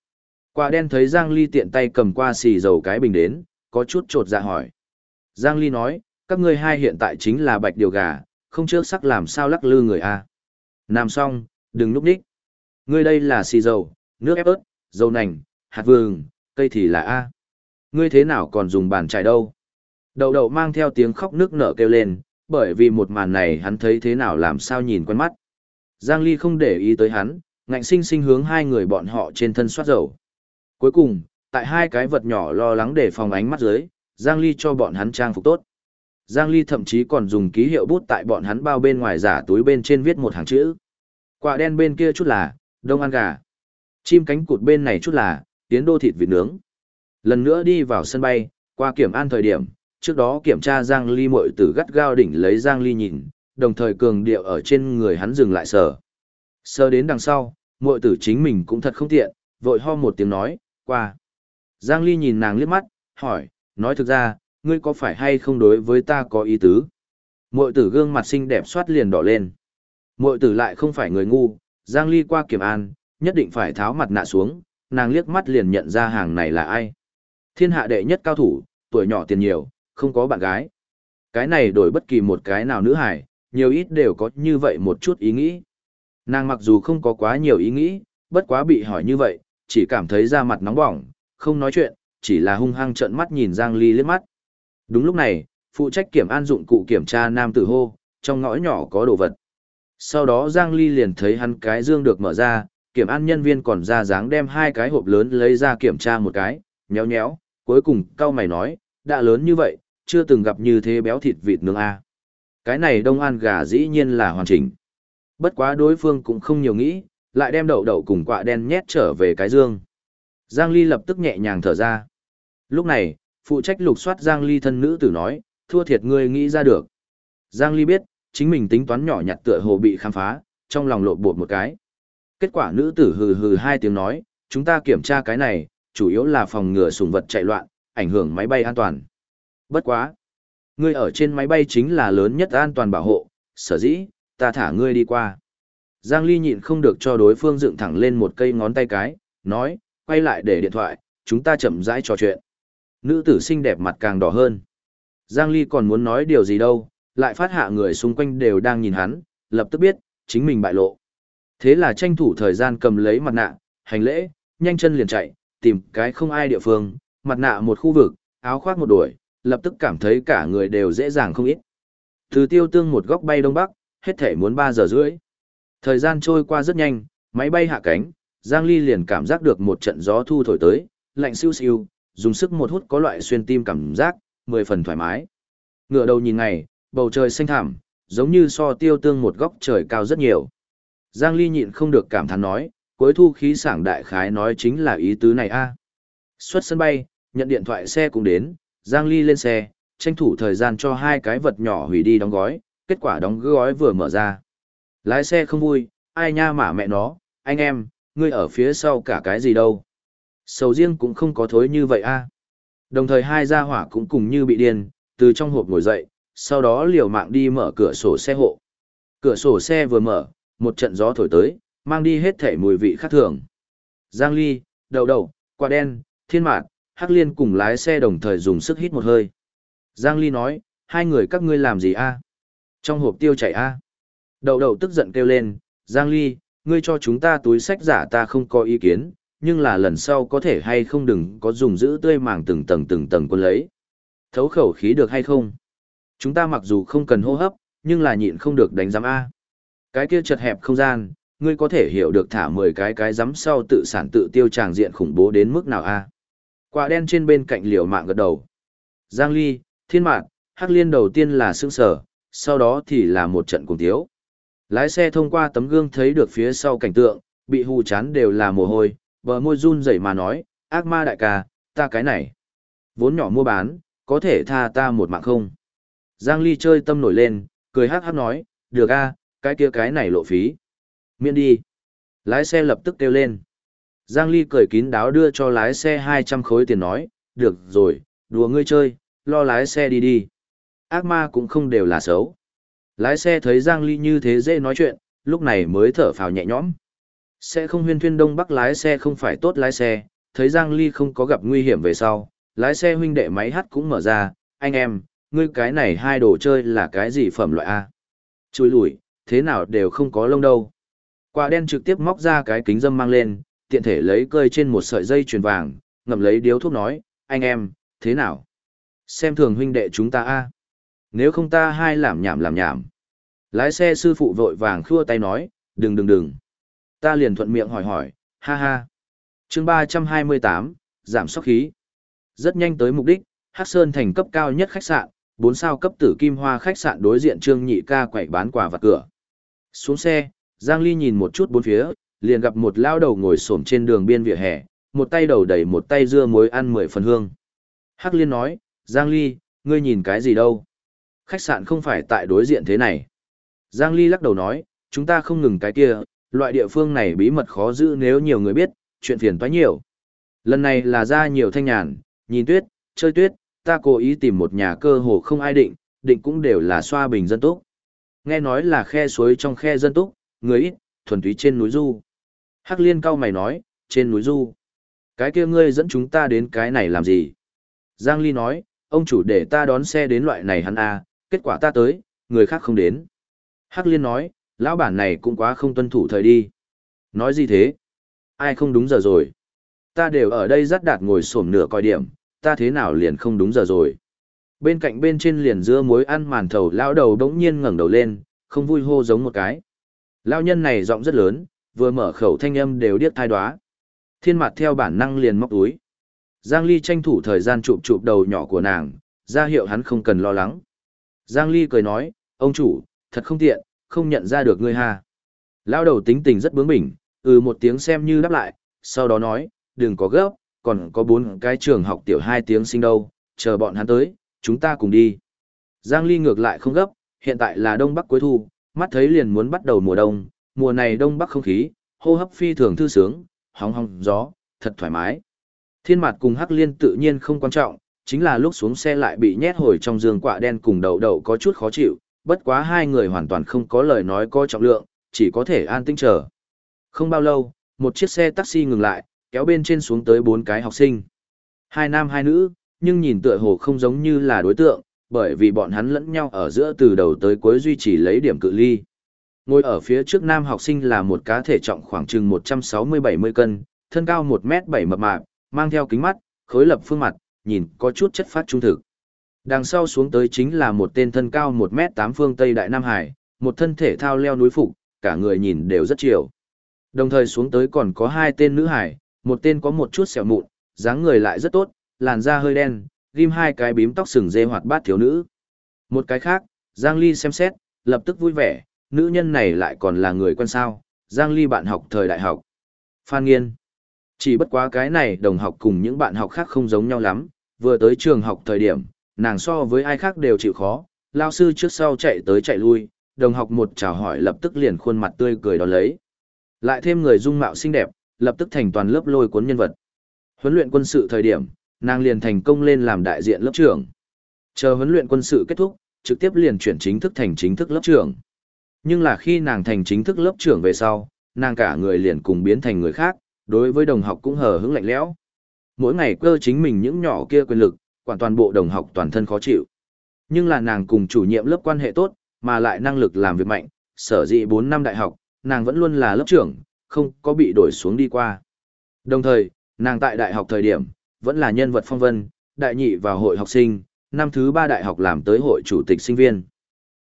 Quả đen thấy Giang Ly tiện tay cầm qua xì dầu cái bình đến, có chút trột dạ hỏi. Giang Ly nói, các ngươi hai hiện tại chính là bạch điều gà, không trước sắc làm sao lắc lư người a. Làm xong, đừng núp đích. Ngươi đây là xì dầu, nước ép ớt, dầu nành, hạt vừng, cây thì là A. Ngươi thế nào còn dùng bàn chải đâu? Đậu đậu mang theo tiếng khóc nước nở kêu lên, bởi vì một màn này hắn thấy thế nào làm sao nhìn quen mắt. Giang Ly không để ý tới hắn, ngạnh sinh sinh hướng hai người bọn họ trên thân soát dầu. Cuối cùng, tại hai cái vật nhỏ lo lắng để phòng ánh mắt dưới, Giang Ly cho bọn hắn trang phục tốt. Giang Ly thậm chí còn dùng ký hiệu bút tại bọn hắn bao bên ngoài giả túi bên trên viết một hàng chữ. Quả đen bên kia chút là, đông ăn gà. Chim cánh cụt bên này chút là, tiến đô thịt vịt nướng. Lần nữa đi vào sân bay, qua kiểm an thời điểm, trước đó kiểm tra Giang Ly muội tử gắt gao đỉnh lấy Giang Ly nhìn, đồng thời cường điệu ở trên người hắn dừng lại sờ. Sờ đến đằng sau, muội tử chính mình cũng thật không tiện, vội ho một tiếng nói, qua. Giang Ly nhìn nàng liếc mắt, hỏi, nói thực ra, ngươi có phải hay không đối với ta có ý tứ? Muội tử gương mặt xinh đẹp soát liền đỏ lên. Muội tử lại không phải người ngu, Giang Ly qua kiểm an, nhất định phải tháo mặt nạ xuống, nàng liếc mắt liền nhận ra hàng này là ai. Thiên hạ đệ nhất cao thủ, tuổi nhỏ tiền nhiều, không có bạn gái. Cái này đổi bất kỳ một cái nào nữ hải, nhiều ít đều có như vậy một chút ý nghĩ. Nàng mặc dù không có quá nhiều ý nghĩ, bất quá bị hỏi như vậy, chỉ cảm thấy da mặt nóng bỏng, không nói chuyện, chỉ là hung hăng trợn mắt nhìn Giang Ly liếc mắt. Đúng lúc này, phụ trách kiểm an dụng cụ kiểm tra nam tử hô, trong ngõ nhỏ có đồ vật. Sau đó Giang Ly liền thấy hắn cái dương được mở ra, kiểm an nhân viên còn ra dáng đem hai cái hộp lớn lấy ra kiểm tra một cái, nhéo nhéo, cuối cùng cao mày nói, đã lớn như vậy, chưa từng gặp như thế béo thịt vịt nướng A. Cái này đông an gà dĩ nhiên là hoàn chỉnh. Bất quá đối phương cũng không nhiều nghĩ, lại đem đậu đậu cùng quạ đen nhét trở về cái dương. Giang Ly lập tức nhẹ nhàng thở ra. Lúc này, phụ trách lục soát Giang Ly thân nữ tử nói, thua thiệt ngươi nghĩ ra được. Giang Ly biết, chính mình tính toán nhỏ nhặt tựa hồ bị khám phá, trong lòng lộn bột một cái. Kết quả nữ tử hừ hừ hai tiếng nói, chúng ta kiểm tra cái này, chủ yếu là phòng ngừa sùng vật chạy loạn, ảnh hưởng máy bay an toàn. Bất quá. Ngươi ở trên máy bay chính là lớn nhất an toàn bảo hộ, sở dĩ, ta thả ngươi đi qua. Giang Ly nhịn không được cho đối phương dựng thẳng lên một cây ngón tay cái, nói, quay lại để điện thoại, chúng ta chậm rãi trò chuyện. Nữ tử xinh đẹp mặt càng đỏ hơn. Giang Ly còn muốn nói điều gì đâu, lại phát hạ người xung quanh đều đang nhìn hắn, lập tức biết, chính mình bại lộ. Thế là tranh thủ thời gian cầm lấy mặt nạ, hành lễ, nhanh chân liền chạy, tìm cái không ai địa phương, mặt nạ một khu vực, áo khoác một đuổi, lập tức cảm thấy cả người đều dễ dàng không ít. Từ tiêu tương một góc bay đông bắc, hết thể muốn 3 giờ rưỡi. Thời gian trôi qua rất nhanh, máy bay hạ cánh, Giang Ly liền cảm giác được một trận gió thu thổi tới, lạnh siêu siêu, dùng sức một hút có loại xuyên tim cảm giác, mười phần thoải mái. Ngựa đầu nhìn ngày, bầu trời xanh thẳm, giống như so tiêu tương một góc trời cao rất nhiều. Giang Ly nhịn không được cảm thán nói, cuối thu khí sảng đại khái nói chính là ý tứ này a. Xuất sân bay, nhận điện thoại xe cũng đến, Giang Ly lên xe, tranh thủ thời gian cho hai cái vật nhỏ hủy đi đóng gói, kết quả đóng gói vừa mở ra. Lái xe không vui, ai nha mà mẹ nó, anh em, ngươi ở phía sau cả cái gì đâu. Sầu riêng cũng không có thối như vậy a. Đồng thời hai gia hỏa cũng cùng như bị điên, từ trong hộp ngồi dậy, sau đó liều mạng đi mở cửa sổ xe hộ. Cửa sổ xe vừa mở, một trận gió thổi tới, mang đi hết thể mùi vị khác thường. Giang Ly, đầu đầu, quả đen, thiên mạc, Hắc Liên cùng lái xe đồng thời dùng sức hít một hơi. Giang Ly nói, hai người các ngươi làm gì a? Trong hộp tiêu chảy a. Đậu đậu tức giận kêu lên, Giang Ly, ngươi cho chúng ta túi sách giả ta không có ý kiến, nhưng là lần sau có thể hay không đừng có dùng giữ tươi màng từng tầng từng tầng quân lấy. Thấu khẩu khí được hay không? Chúng ta mặc dù không cần hô hấp, nhưng là nhịn không được đánh giám A. Cái kia chật hẹp không gian, ngươi có thể hiểu được thả 10 cái cái giám sau tự sản tự tiêu tràng diện khủng bố đến mức nào A. Quả đen trên bên cạnh liều mạng gật đầu. Giang Ly, Thiên Mạn, Hắc Liên đầu tiên là sững sở, sau đó thì là một trận cùng thiếu. Lái xe thông qua tấm gương thấy được phía sau cảnh tượng, bị hù chán đều là mồ hôi, bờ môi run rẩy mà nói, ác ma đại ca, ta cái này. Vốn nhỏ mua bán, có thể tha ta một mạng không? Giang Ly chơi tâm nổi lên, cười hát hát nói, được a, cái kia cái này lộ phí. Miễn đi. Lái xe lập tức kêu lên. Giang Ly cười kín đáo đưa cho lái xe 200 khối tiền nói, được rồi, đùa ngươi chơi, lo lái xe đi đi. Ác ma cũng không đều là xấu. Lái xe thấy Giang Ly như thế dễ nói chuyện, lúc này mới thở phào nhẹ nhõm. Sẽ không huyên thuyên đông bắc lái xe không phải tốt lái xe, thấy Giang Ly không có gặp nguy hiểm về sau, lái xe huynh đệ máy hắt cũng mở ra, anh em, ngươi cái này hai đồ chơi là cái gì phẩm loại A. Chùi lủi, thế nào đều không có lông đâu. Quả đen trực tiếp móc ra cái kính dâm mang lên, tiện thể lấy cơi trên một sợi dây chuyền vàng, ngậm lấy điếu thuốc nói, anh em, thế nào? Xem thường huynh đệ chúng ta A. Nếu không ta hai làm nhảm làm nhảm. Lái xe sư phụ vội vàng khua tay nói, đừng đừng đừng. Ta liền thuận miệng hỏi hỏi, ha ha. chương ba trăm hai mươi tám giảm sóc khí. Rất nhanh tới mục đích, Hắc Sơn thành cấp cao nhất khách sạn, bốn sao cấp tử kim hoa khách sạn đối diện Trương Nhị ca quẩy bán quà vặt cửa. Xuống xe, Giang Ly nhìn một chút bốn phía, liền gặp một lao đầu ngồi xổm trên đường biên vỉa hè, một tay đầu đầy một tay dưa muối ăn mười phần hương. Hắc Liên nói, Giang Ly, ngươi nhìn cái gì đâu? Khách sạn không phải tại đối diện thế này. Giang Ly lắc đầu nói, chúng ta không ngừng cái kia, loại địa phương này bí mật khó giữ nếu nhiều người biết, chuyện phiền toái nhiều. Lần này là ra nhiều thanh nhàn, nhìn tuyết, chơi tuyết, ta cố ý tìm một nhà cơ hồ không ai định, định cũng đều là xoa bình dân túc. Nghe nói là khe suối trong khe dân túc, người ít, thuần túy trên núi du. Hắc liên cao mày nói, trên núi du. Cái kia ngươi dẫn chúng ta đến cái này làm gì? Giang Ly nói, ông chủ để ta đón xe đến loại này hắn à, kết quả ta tới, người khác không đến. Hắc liên nói, lão bản này cũng quá không tuân thủ thời đi. Nói gì thế? Ai không đúng giờ rồi? Ta đều ở đây rất đạt ngồi sổm nửa coi điểm, ta thế nào liền không đúng giờ rồi? Bên cạnh bên trên liền dưa muối ăn màn thầu lão đầu đống nhiên ngẩng đầu lên, không vui hô giống một cái. Lão nhân này giọng rất lớn, vừa mở khẩu thanh âm đều điếc thai đoá. Thiên mặt theo bản năng liền móc túi. Giang Ly tranh thủ thời gian chụp chụp đầu nhỏ của nàng, ra hiệu hắn không cần lo lắng. Giang Ly cười nói, ông chủ, thật không tiện, không nhận ra được ngươi ha. Lao đầu tính tình rất bướng bỉnh, ừ một tiếng xem như đáp lại, sau đó nói, đừng có gấp, còn có bốn cái trường học tiểu hai tiếng sinh đâu, chờ bọn hắn tới, chúng ta cùng đi. Giang Ly ngược lại không gấp, hiện tại là đông bắc cuối thu, mắt thấy liền muốn bắt đầu mùa đông, mùa này đông bắc không khí, hô hấp phi thường thư sướng, hóng hóng gió, thật thoải mái. Thiên mặt cùng Hắc Liên tự nhiên không quan trọng, chính là lúc xuống xe lại bị nhét hồi trong giường quạ đen cùng đậu đậu có chút khó chịu, bất quá hai người hoàn toàn không có lời nói có trọng lượng, chỉ có thể an tĩnh chờ. Không bao lâu, một chiếc xe taxi ngừng lại, kéo bên trên xuống tới bốn cái học sinh. Hai nam hai nữ, nhưng nhìn tựa hồ không giống như là đối tượng, bởi vì bọn hắn lẫn nhau ở giữa từ đầu tới cuối duy trì lấy điểm cự ly. Ngồi ở phía trước nam học sinh là một cá thể trọng khoảng chừng 160-70 cân, thân cao 1m7 mập mạp, mang theo kính mắt, khối lập phương mặt, nhìn có chút chất phát trung thực. Đằng sau xuống tới chính là một tên thân cao 1m8 phương Tây Đại Nam Hải, một thân thể thao leo núi phục, cả người nhìn đều rất chiều. Đồng thời xuống tới còn có hai tên nữ hải, một tên có một chút sẹo mụn, dáng người lại rất tốt, làn da hơi đen, ghim hai cái bím tóc sừng dê hoạt bát thiếu nữ. Một cái khác, Giang Ly xem xét, lập tức vui vẻ, nữ nhân này lại còn là người quen sao, Giang Ly bạn học thời đại học. Phan Nghiên. Chỉ bất quá cái này đồng học cùng những bạn học khác không giống nhau lắm, vừa tới trường học thời điểm, nàng so với ai khác đều chịu khó, lao sư trước sau chạy tới chạy lui, đồng học một chào hỏi lập tức liền khuôn mặt tươi cười đó lấy. Lại thêm người dung mạo xinh đẹp, lập tức thành toàn lớp lôi cuốn nhân vật. Huấn luyện quân sự thời điểm, nàng liền thành công lên làm đại diện lớp trưởng. Chờ huấn luyện quân sự kết thúc, trực tiếp liền chuyển chính thức thành chính thức lớp trưởng. Nhưng là khi nàng thành chính thức lớp trưởng về sau, nàng cả người liền cùng biến thành người khác, đối với đồng học cũng hờ hững lạnh lẽo. Mỗi ngày cơ chính mình những nhỏ kia quyền lực, quản toàn bộ đồng học toàn thân khó chịu. Nhưng là nàng cùng chủ nhiệm lớp quan hệ tốt, mà lại năng lực làm việc mạnh, sở dĩ 4 năm đại học, nàng vẫn luôn là lớp trưởng, không có bị đổi xuống đi qua. Đồng thời, nàng tại đại học thời điểm, vẫn là nhân vật phong vân, đại nhị vào hội học sinh, năm thứ ba đại học làm tới hội chủ tịch sinh viên.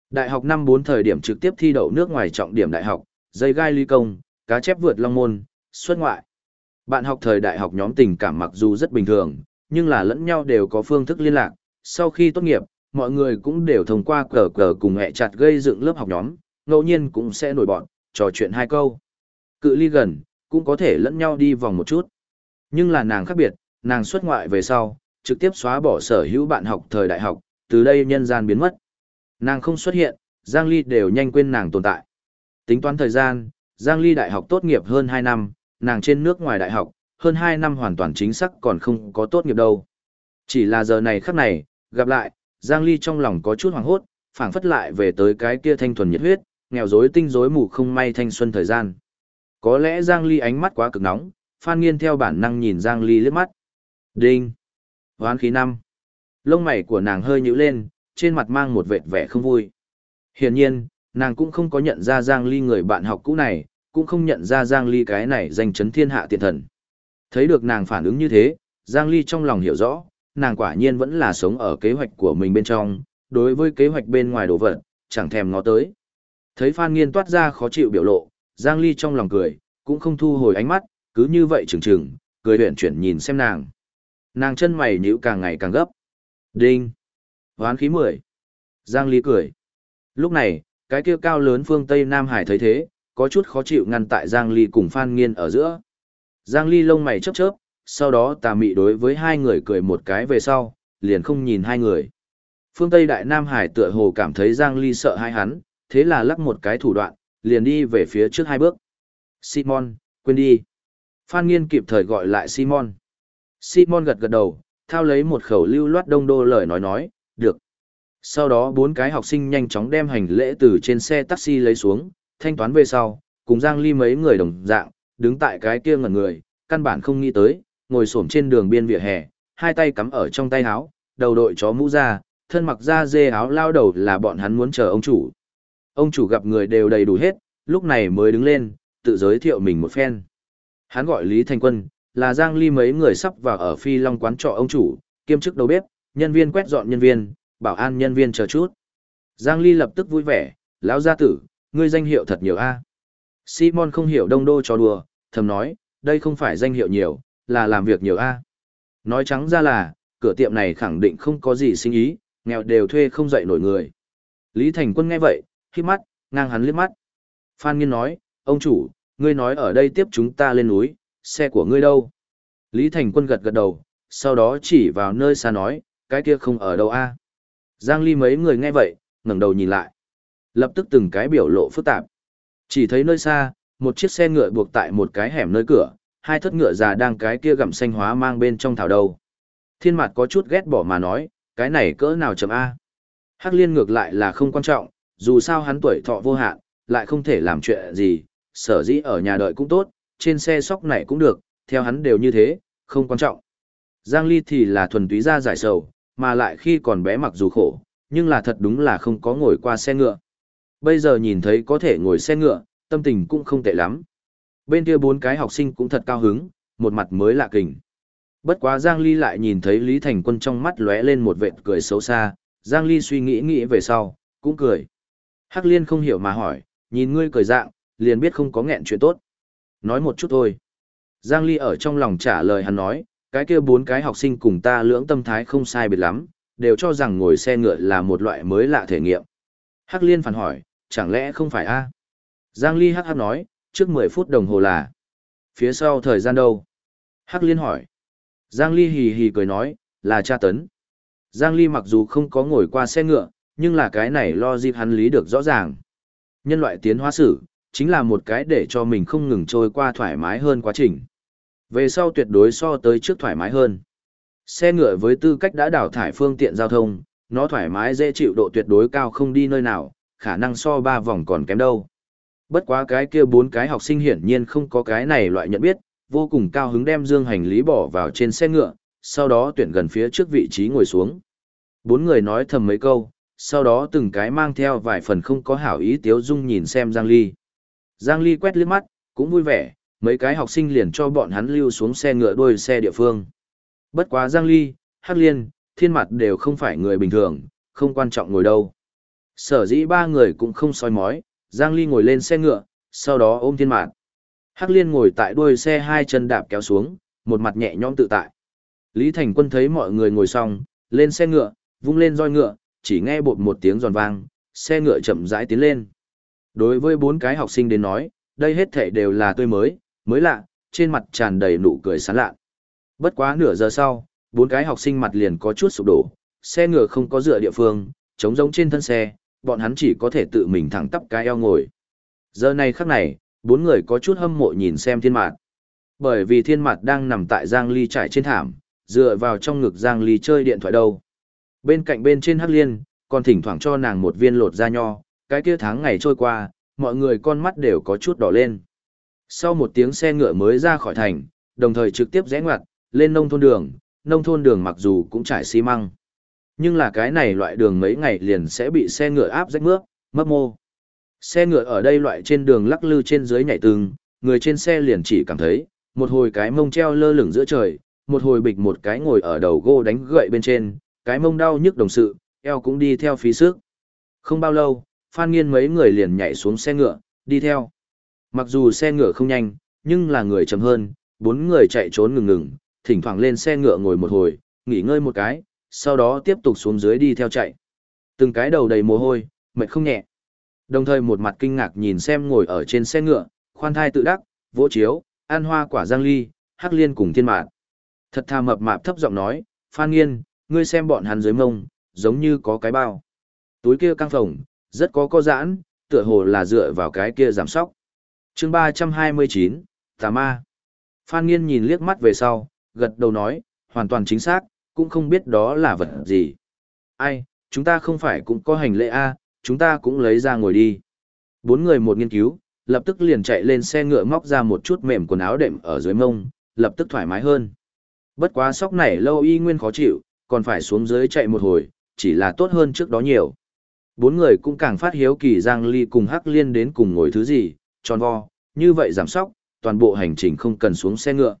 Đại học năm 4 thời điểm trực tiếp thi đậu nước ngoài trọng điểm đại học, dây gai ly công, cá chép vượt long môn, xuất ngoại. Bạn học thời đại học nhóm tình cảm mặc dù rất bình thường, nhưng là lẫn nhau đều có phương thức liên lạc. Sau khi tốt nghiệp, mọi người cũng đều thông qua cờ cờ cùng hẹ chặt gây dựng lớp học nhóm, ngẫu nhiên cũng sẽ nổi bọn, trò chuyện hai câu. Cự ly gần, cũng có thể lẫn nhau đi vòng một chút. Nhưng là nàng khác biệt, nàng xuất ngoại về sau, trực tiếp xóa bỏ sở hữu bạn học thời đại học, từ đây nhân gian biến mất. Nàng không xuất hiện, Giang Ly đều nhanh quên nàng tồn tại. Tính toán thời gian, Giang Ly đại học tốt nghiệp hơn 2 năm, nàng trên nước ngoài đại học, hơn 2 năm hoàn toàn chính xác còn không có tốt nghiệp đâu. Chỉ là giờ này khắc này, gặp lại, Giang Ly trong lòng có chút hoảng hốt, phảng phất lại về tới cái kia thanh thuần nhiệt huyết, nghèo rối tinh rối mù không may thanh xuân thời gian. Có lẽ Giang Ly ánh mắt quá cực nóng, Phan Nghiên theo bản năng nhìn Giang Ly liếc mắt. Đinh. Hoán khí năm. Lông mày của nàng hơi nhíu lên, trên mặt mang một vệt vẻ không vui. Hiển nhiên, nàng cũng không có nhận ra Giang Ly người bạn học cũ này, cũng không nhận ra Giang Ly cái này danh chấn thiên hạ tiện thần. Thấy được nàng phản ứng như thế, Giang Ly trong lòng hiểu rõ, nàng quả nhiên vẫn là sống ở kế hoạch của mình bên trong, đối với kế hoạch bên ngoài đồ vật, chẳng thèm ngó tới. Thấy Phan Nghiên toát ra khó chịu biểu lộ, Giang Ly trong lòng cười, cũng không thu hồi ánh mắt, cứ như vậy chừng chừng, cười luyện chuyển nhìn xem nàng. Nàng chân mày nhíu càng ngày càng gấp. Đinh! Hoán khí mười. Giang Ly cười. Lúc này, cái kia cao lớn phương Tây Nam Hải thấy thế, có chút khó chịu ngăn tại Giang Ly cùng Phan Nghiên ở giữa. Giang Ly lông mày chớp chớp, sau đó tà mị đối với hai người cười một cái về sau, liền không nhìn hai người. Phương Tây Đại Nam Hải tựa hồ cảm thấy Giang Ly sợ hai hắn, thế là lắc một cái thủ đoạn, liền đi về phía trước hai bước. Simon, quên đi. Phan Nghiên kịp thời gọi lại Simon. Simon gật gật đầu, thao lấy một khẩu lưu loát đông đô lời nói nói, được. Sau đó bốn cái học sinh nhanh chóng đem hành lễ từ trên xe taxi lấy xuống, thanh toán về sau, cùng Giang Ly mấy người đồng dạng, đứng tại cái kia ngẩn người, căn bản không nghĩ tới, ngồi xổm trên đường biên vỉa hè, hai tay cắm ở trong tay áo, đầu đội chó mũ ra, thân mặc da dê áo lao đầu là bọn hắn muốn chờ ông chủ. Ông chủ gặp người đều đầy đủ hết, lúc này mới đứng lên, tự giới thiệu mình một phen. Hắn gọi Lý Thành Quân, là Giang Ly mấy người sắp vào ở Phi Long quán trọ ông chủ, kiêm chức đầu bếp, nhân viên quét dọn nhân viên, bảo an nhân viên chờ chút. Giang Ly lập tức vui vẻ, lão gia tử, ngươi danh hiệu thật nhiều a. Simon không hiểu đông đô cho đùa, thầm nói, đây không phải danh hiệu nhiều, là làm việc nhiều a. Nói trắng ra là, cửa tiệm này khẳng định không có gì sinh ý, nghèo đều thuê không dậy nổi người. Lý Thành Quân nghe vậy, khi mắt, ngang hắn liếc mắt. Phan Nghiên nói, Ông chủ, ngươi nói ở đây tiếp chúng ta lên núi, xe của ngươi đâu? Lý Thành Quân gật gật đầu, sau đó chỉ vào nơi xa nói, cái kia không ở đâu a. Giang Ly mấy người nghe vậy, ngẩng đầu nhìn lại. Lập tức từng cái biểu lộ phức tạp. Chỉ thấy nơi xa, một chiếc xe ngựa buộc tại một cái hẻm nơi cửa, hai thất ngựa già đang cái kia gặm xanh hóa mang bên trong thảo đầu. Thiên mặt có chút ghét bỏ mà nói, cái này cỡ nào chấm A. Hắc liên ngược lại là không quan trọng, dù sao hắn tuổi thọ vô hạn, lại không thể làm chuyện gì, sở dĩ ở nhà đợi cũng tốt, trên xe sóc này cũng được, theo hắn đều như thế, không quan trọng. Giang Ly thì là thuần túy ra giải sầu, mà lại khi còn bé mặc dù khổ, nhưng là thật đúng là không có ngồi qua xe ngựa. Bây giờ nhìn thấy có thể ngồi xe ngựa, tâm tình cũng không tệ lắm. Bên kia bốn cái học sinh cũng thật cao hứng, một mặt mới lạ kình. Bất quá Giang Ly lại nhìn thấy Lý Thành Quân trong mắt lóe lên một vệt cười xấu xa, Giang Ly suy nghĩ nghĩ về sau, cũng cười. Hắc Liên không hiểu mà hỏi, nhìn ngươi cười dạng, liền biết không có nghẹn chuyện tốt. Nói một chút thôi. Giang Ly ở trong lòng trả lời hắn nói, cái kia bốn cái học sinh cùng ta lưỡng tâm thái không sai biệt lắm, đều cho rằng ngồi xe ngựa là một loại mới lạ thể nghiệm. Hắc Liên phản hỏi, chẳng lẽ không phải a? Giang Ly hắc hắc nói, trước 10 phút đồng hồ là. Phía sau thời gian đâu? Hắc Liên hỏi. Giang Ly hì hì cười nói, là tra tấn. Giang Ly mặc dù không có ngồi qua xe ngựa, nhưng là cái này lo dịp hắn lý được rõ ràng. Nhân loại tiến hóa sử, chính là một cái để cho mình không ngừng trôi qua thoải mái hơn quá trình. Về sau tuyệt đối so tới trước thoải mái hơn. Xe ngựa với tư cách đã đào thải phương tiện giao thông, nó thoải mái dễ chịu độ tuyệt đối cao không đi nơi nào, khả năng so ba vòng còn kém đâu. Bất quá cái kia bốn cái học sinh hiển nhiên không có cái này loại nhận biết, vô cùng cao hứng đem dương hành lý bỏ vào trên xe ngựa, sau đó tuyển gần phía trước vị trí ngồi xuống. Bốn người nói thầm mấy câu, sau đó từng cái mang theo vài phần không có hảo ý tiếu dung nhìn xem Giang Ly. Giang Ly quét liếc mắt, cũng vui vẻ, mấy cái học sinh liền cho bọn hắn lưu xuống xe ngựa đuôi xe địa phương. Bất quá Giang Ly, Hắc Liên, Thiên Mặt đều không phải người bình thường, không quan trọng ngồi đâu. Sở dĩ ba người cũng không soi mói, Giang Ly ngồi lên xe ngựa, sau đó ôm Thiên Mặt. Hắc Liên ngồi tại đuôi xe hai chân đạp kéo xuống, một mặt nhẹ nhõm tự tại. Lý Thành Quân thấy mọi người ngồi xong, lên xe ngựa, vung lên roi ngựa, chỉ nghe bột một tiếng giòn vang, xe ngựa chậm rãi tiến lên. Đối với bốn cái học sinh đến nói, đây hết thảy đều là tươi mới, mới lạ, trên mặt tràn đầy nụ cười sán lạ. Bất quá nửa giờ sau, bốn cái học sinh mặt liền có chút sụp đổ, xe ngựa không có dựa địa phương, trống rỗng trên thân xe, bọn hắn chỉ có thể tự mình thẳng tắp cái eo ngồi. Giờ này khắc này, bốn người có chút hâm mộ nhìn xem thiên mạt. Bởi vì thiên mạt đang nằm tại Giang Ly trải trên thảm, dựa vào trong ngực Giang Ly chơi điện thoại đâu. Bên cạnh bên trên hắc liên, còn thỉnh thoảng cho nàng một viên lột da nho, cái kia tháng ngày trôi qua, mọi người con mắt đều có chút đỏ lên. Sau một tiếng xe ngựa mới ra khỏi thành, đồng thời trực tiếp rẽ ngoặt, lên nông thôn đường, nông thôn đường mặc dù cũng trải xi măng. Nhưng là cái này loại đường mấy ngày liền sẽ bị xe ngựa áp rách mướp, mất mô. Xe ngựa ở đây loại trên đường lắc lư trên dưới nhảy từng, người trên xe liền chỉ cảm thấy, một hồi cái mông treo lơ lửng giữa trời, một hồi bịch một cái ngồi ở đầu gô đánh gậy bên trên, cái mông đau nhức đồng sự, eo cũng đi theo phí sức. Không bao lâu, Phan Nghiên mấy người liền nhảy xuống xe ngựa, đi theo. Mặc dù xe ngựa không nhanh, nhưng là người chậm hơn, bốn người chạy trốn ngừng ngừng, thỉnh thoảng lên xe ngựa ngồi một hồi, nghỉ ngơi một cái, sau đó tiếp tục xuống dưới đi theo chạy. Từng cái đầu đầy mồ hôi, mệt không nhẹ. Đồng thời một mặt kinh ngạc nhìn xem ngồi ở trên xe ngựa, khoan thai tự đắc, vỗ chiếu, an hoa quả giang ly, hắc liên cùng thiên mạn. Thật thà mập mạp thấp giọng nói, Phan Nghiên, ngươi xem bọn hắn dưới mông, giống như có cái bao. Túi kia căng phồng, rất có co giãn, tựa hồ là dựa vào cái kia giảm sóc chương 329, Tà Ma. Phan Nghiên nhìn liếc mắt về sau, gật đầu nói, hoàn toàn chính xác, cũng không biết đó là vật gì. Ai, chúng ta không phải cũng có hành lễ A, chúng ta cũng lấy ra ngồi đi. Bốn người một nghiên cứu, lập tức liền chạy lên xe ngựa móc ra một chút mềm quần áo đệm ở dưới mông, lập tức thoải mái hơn. Bất quá sóc này lâu y nguyên khó chịu, còn phải xuống dưới chạy một hồi, chỉ là tốt hơn trước đó nhiều. Bốn người cũng càng phát hiếu kỳ Giang Ly cùng Hắc Liên đến cùng ngồi thứ gì, tròn vo, như vậy giảm sóc, toàn bộ hành trình không cần xuống xe ngựa.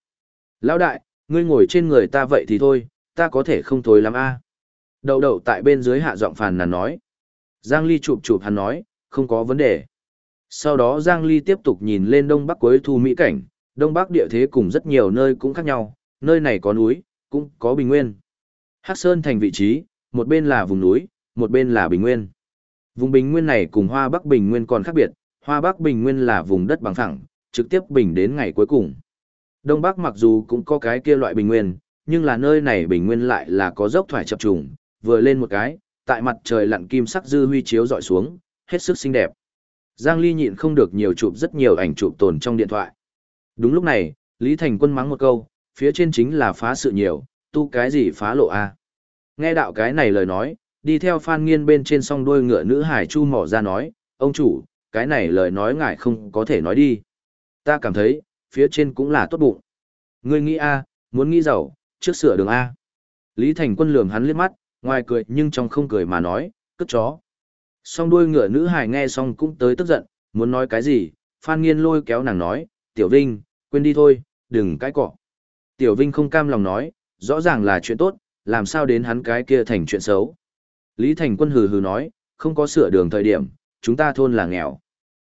Lão đại, ngươi ngồi trên người ta vậy thì thôi, ta có thể không thối lắm a. Đậu đậu tại bên dưới hạ giọng phàn nàn nói. Giang Ly chụp chụp hắn nói, không có vấn đề. Sau đó Giang Ly tiếp tục nhìn lên đông bắc cuối thu mỹ cảnh, đông bắc địa thế cùng rất nhiều nơi cũng khác nhau, nơi này có núi, cũng có bình nguyên. Hắc Sơn thành vị trí, một bên là vùng núi, một bên là bình nguyên. Vùng bình nguyên này cùng hoa bắc bình nguyên còn khác biệt, Hoa Bắc Bình Nguyên là vùng đất bằng phẳng, trực tiếp bình đến ngày cuối cùng. Đông Bắc mặc dù cũng có cái kia loại bình nguyên, nhưng là nơi này bình nguyên lại là có dốc thoải chập trùng, vừa lên một cái, tại mặt trời lặn kim sắc dư huy chiếu dọi xuống, hết sức xinh đẹp. Giang Ly nhịn không được nhiều chụp rất nhiều ảnh chụp tồn trong điện thoại. Đúng lúc này, Lý Thành Quân mắng một câu, phía trên chính là phá sự nhiều, tu cái gì phá lộ a? Nghe đạo cái này lời nói, đi theo Phan Nghiên bên trên song đuôi ngựa nữ hải chu mỏ ra nói, ông chủ, cái này lời nói ngài không có thể nói đi. Ta cảm thấy, phía trên cũng là tốt bụng. Ngươi nghĩ a, muốn nghĩ giàu, trước sửa đường a. Lý Thành Quân lườm hắn liếc mắt, ngoài cười nhưng trong không cười mà nói, cất chó. Song đuôi ngựa nữ hải nghe xong cũng tới tức giận, muốn nói cái gì, Phan Nghiên lôi kéo nàng nói, Tiểu Vinh, quên đi thôi, đừng cãi cọ. Tiểu Vinh không cam lòng nói, rõ ràng là chuyện tốt, làm sao đến hắn cái kia thành chuyện xấu. Lý Thành Quân hừ hừ nói, không có sửa đường thời điểm, chúng ta thôn là nghèo.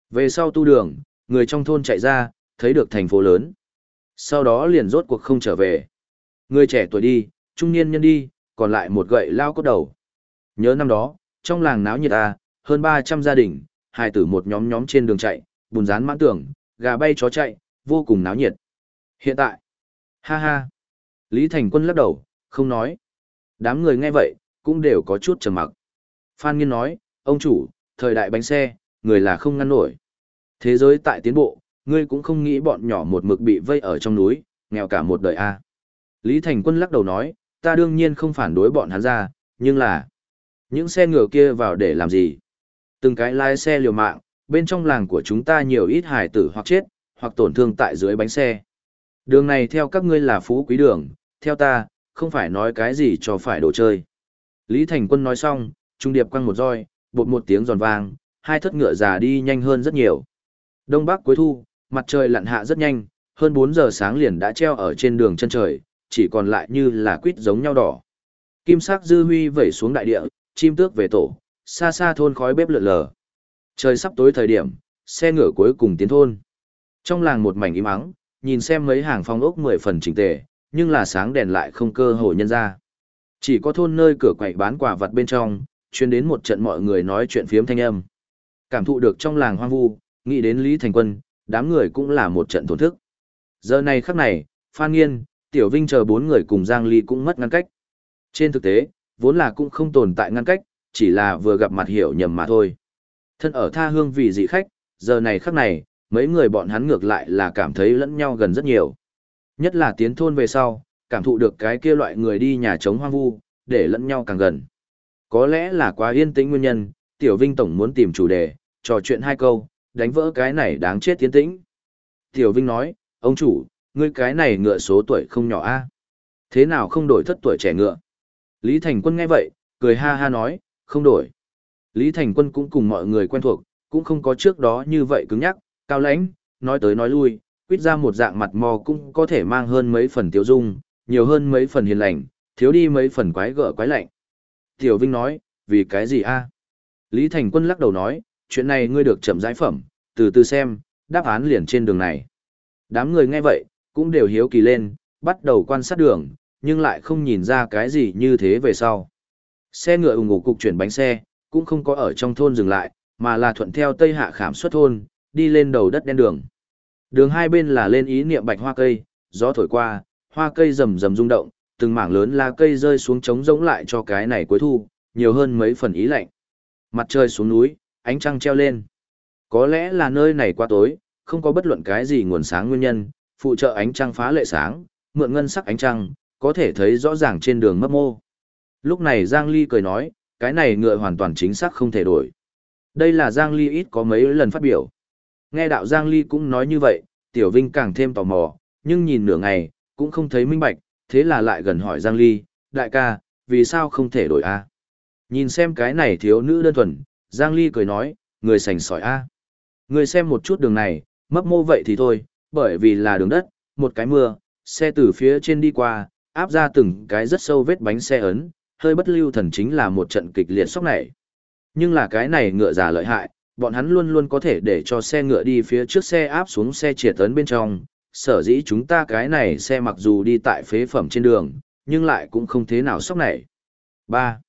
Về sau tu đường, người trong thôn chạy ra, thấy được thành phố lớn. Sau đó liền rốt cuộc không trở về. Người trẻ tuổi đi, trung niên nhân đi, còn lại một gậy lao cốt đầu. Nhớ năm đó, trong làng náo nhiệt ta, hơn 300 gia đình, hài tử một nhóm nhóm trên đường chạy, bùn rán mãn tưởng, gà bay chó chạy, vô cùng náo nhiệt. Hiện tại, ha ha, Lý Thành Quân lắc đầu, không nói. Đám người nghe vậy, cũng đều có chút trầm mặc. Phan Nghiên nói, ông chủ, thời đại bánh xe, người là không ngăn nổi. Thế giới tại tiến bộ, ngươi cũng không nghĩ bọn nhỏ một mực bị vây ở trong núi, nghèo cả một đời a. À. Lý Thành Quân lắc đầu nói, ta đương nhiên không phản đối bọn hắn ra, nhưng là những xe ngựa kia vào để làm gì? Từng cái lái xe liều mạng, bên trong làng của chúng ta nhiều ít hải tử hoặc chết, hoặc tổn thương tại dưới bánh xe. Đường này theo các ngươi là phú quý đường, theo ta, không phải nói cái gì cho phải đồ chơi. Lý Thành Quân nói xong, trung điệp quăng một roi, bột một tiếng giòn vang, hai thất ngựa già đi nhanh hơn rất nhiều. Đông Bắc cuối thu, mặt trời lặn hạ rất nhanh, hơn 4 giờ sáng liền đã treo ở trên đường chân trời, chỉ còn lại như là quýt giống nhau đỏ. Kim sắc dư huy vẩy xuống đại địa, chim tước về tổ, xa xa thôn khói bếp lượn lờ. Trời sắp tối thời điểm, xe ngựa cuối cùng tiến thôn. Trong làng một mảnh im ắng, nhìn xem mấy hàng phong ốc mười phần chỉnh tề, nhưng là sáng đèn lại không cơ hội nhân ra. Chỉ có thôn nơi cửa quậy bán quả vật bên trong, chuyên đến một trận mọi người nói chuyện phiếm thanh âm. Cảm thụ được trong làng hoang vu, nghĩ đến Lý Thành Quân, đám người cũng là một trận thổn thức. Giờ này khắc này, Phan Nghiên, Tiểu Vinh chờ bốn người cùng Giang Ly cũng mất ngăn cách. Trên thực tế, vốn là cũng không tồn tại ngăn cách, chỉ là vừa gặp mặt hiểu nhầm mà thôi. Thân ở tha hương vì dị khách, giờ này khắc này, mấy người bọn hắn ngược lại là cảm thấy lẫn nhau gần rất nhiều. Nhất là tiến thôn về sau, cảm thụ được cái kia loại người đi nhà trống hoang vu, để lẫn nhau càng gần. Có lẽ là quá yên tĩnh nguyên nhân, Tiểu Vinh Tổng muốn tìm chủ đề, trò chuyện hai câu, đánh vỡ cái này đáng chết tiến tĩnh. Tiểu Vinh nói, ông chủ, ngươi cái này ngựa số tuổi không nhỏ a Thế nào không đổi thất tuổi trẻ ngựa? Lý Thành Quân nghe vậy, cười ha ha nói, không đổi. Lý Thành Quân cũng cùng mọi người quen thuộc, cũng không có trước đó như vậy cứng nhắc, cao lãnh, nói tới nói lui, quyết ra một dạng mặt mò cũng có thể mang hơn mấy phần tiêu dung, nhiều hơn mấy phần hiền lành, thiếu đi mấy phần quái gở quái lạnh. Tiểu Vinh nói, vì cái gì a? Lý Thành Quân lắc đầu nói, chuyện này ngươi được chậm giải phẩm, từ từ xem, đáp án liền trên đường này. Đám người nghe vậy, cũng đều hiếu kỳ lên, bắt đầu quan sát đường, nhưng lại không nhìn ra cái gì như thế về sau. Xe ngựa ủng ủ cục chuyển bánh xe, cũng không có ở trong thôn dừng lại, mà là thuận theo tây hạ khảm xuất thôn, đi lên đầu đất đen đường. Đường hai bên là lên ý niệm bạch hoa cây, gió thổi qua, hoa cây rầm rầm rung động, từng mảng lớn lá cây rơi xuống trống rỗng lại cho cái này cuối thu, nhiều hơn mấy phần ý lạnh. Mặt trời xuống núi, ánh trăng treo lên. Có lẽ là nơi này quá tối, không có bất luận cái gì nguồn sáng nguyên nhân, phụ trợ ánh trăng phá lệ sáng, mượn ngân sắc ánh trăng, có thể thấy rõ ràng trên đường mấp mô. Lúc này Giang Ly cười nói, cái này ngựa hoàn toàn chính xác không thể đổi. Đây là Giang Ly ít có mấy lần phát biểu. Nghe đạo Giang Ly cũng nói như vậy, Tiểu Vinh càng thêm tò mò, nhưng nhìn nửa ngày, cũng không thấy minh bạch, thế là lại gần hỏi Giang Ly, đại ca, vì sao không thể đổi A? Nhìn xem cái này thiếu nữ đơn thuần, Giang Ly cười nói, người sành sỏi A. Người xem một chút đường này, mấp mô vậy thì thôi, bởi vì là đường đất, một cái mưa, xe từ phía trên đi qua, áp ra từng cái rất sâu vết bánh xe ấn, hơi bất lưu thần chính là một trận kịch liệt sốc này. Nhưng là cái này ngựa già lợi hại, bọn hắn luôn luôn có thể để cho xe ngựa đi phía trước xe áp xuống xe triệt tấn bên trong, sở dĩ chúng ta cái này xe mặc dù đi tại phế phẩm trên đường, nhưng lại cũng không thế nào sốc này. 3.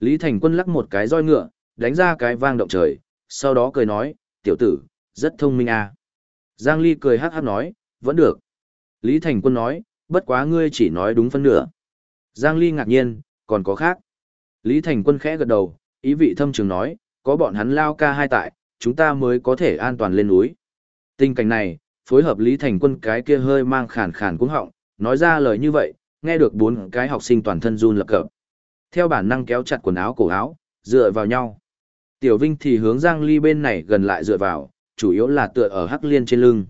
Lý Thành Quân lắc một cái roi ngựa, đánh ra cái vang động trời, sau đó cười nói, tiểu tử, rất thông minh à. Giang Ly cười hát hát nói, vẫn được. Lý Thành Quân nói, bất quá ngươi chỉ nói đúng phân nửa. Giang Ly ngạc nhiên, còn có khác. Lý Thành Quân khẽ gật đầu, ý vị thâm trường nói, có bọn hắn lao ca hai tại, chúng ta mới có thể an toàn lên núi. Tình cảnh này, phối hợp Lý Thành Quân cái kia hơi mang khàn khàn cuống họng, nói ra lời như vậy, nghe được bốn cái học sinh toàn thân run lập cập. Theo bản năng kéo chặt quần áo cổ áo, dựa vào nhau. Tiểu Vinh thì hướng Giang Ly bên này gần lại dựa vào, chủ yếu là tựa ở Hắc Liên trên lưng.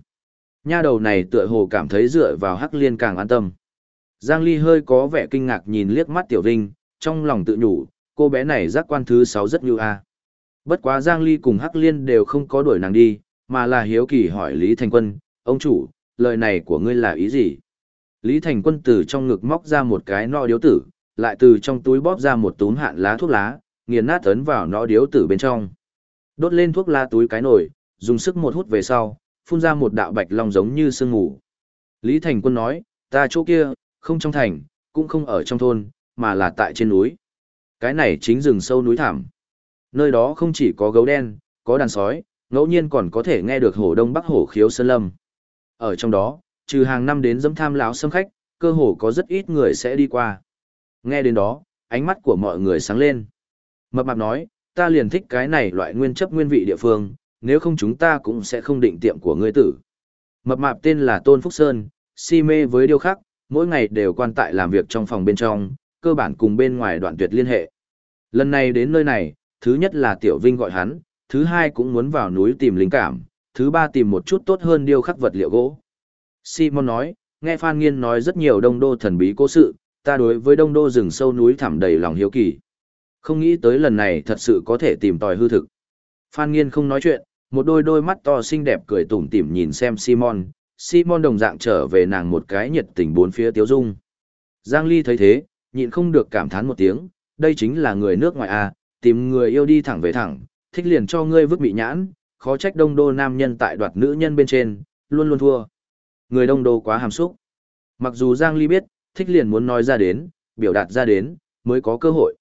Nha đầu này tựa hồ cảm thấy dựa vào Hắc Liên càng an tâm. Giang Ly hơi có vẻ kinh ngạc nhìn liếc mắt Tiểu Vinh, trong lòng tự nhủ, cô bé này giác quan thứ 6 rất như a. Bất quá Giang Ly cùng Hắc Liên đều không có đuổi nàng đi, mà là hiếu kỳ hỏi Lý Thành Quân, ông chủ, lời này của ngươi là ý gì? Lý Thành Quân từ trong ngực móc ra một cái nọ điếu tử, lại từ trong túi bóp ra một túm hạn lá thuốc lá, nghiền nát ấn vào nọ điếu tử bên trong. Đốt lên thuốc lá túi cái nồi, dùng sức một hút về sau, phun ra một đạo bạch long giống như sương mù. Lý Thành Quân nói, ta chỗ kia, không trong thành, cũng không ở trong thôn, mà là tại trên núi. Cái này chính rừng sâu núi thảm. Nơi đó không chỉ có gấu đen, có đàn sói, ngẫu nhiên còn có thể nghe được hổ đông bắc hổ khiếu sơn lâm. Ở trong đó, trừ hàng năm đến dẫm tham lão xâm khách, cơ hồ có rất ít người sẽ đi qua. Nghe đến đó, ánh mắt của mọi người sáng lên. Mập mạp nói, ta liền thích cái này loại nguyên chấp nguyên vị địa phương, nếu không chúng ta cũng sẽ không định tiệm của ngươi tử. Mập mạp tên là Tôn Phúc Sơn, si mê với điêu khắc, mỗi ngày đều quan tại làm việc trong phòng bên trong, cơ bản cùng bên ngoài đoạn tuyệt liên hệ. Lần này đến nơi này, thứ nhất là Tiểu Vinh gọi hắn, thứ hai cũng muốn vào núi tìm linh cảm, thứ ba tìm một chút tốt hơn điêu khắc vật liệu gỗ. Simon nói, nghe Phan Nghiên nói rất nhiều đông đô thần bí cố sự, ta đối với đông đô rừng sâu núi thẳm đầy lòng hiếu kỳ. Không nghĩ tới lần này thật sự có thể tìm tòi hư thực. Phan Nghiên không nói chuyện, một đôi đôi mắt to xinh đẹp cười tủm tỉm nhìn xem Simon, Simon đồng dạng trở về nàng một cái nhiệt tình bốn phía tiếu dung. Giang Ly thấy thế, nhịn không được cảm thán một tiếng, đây chính là người nước ngoài à, tìm người yêu đi thẳng về thẳng, thích liền cho ngươi vứt bị nhãn, khó trách đông đô nam nhân tại đoạt nữ nhân bên trên, luôn luôn thua. Người đông đô quá hàm xúc. Mặc dù Giang Ly biết, thích liền muốn nói ra đến, biểu đạt ra đến, mới có cơ hội.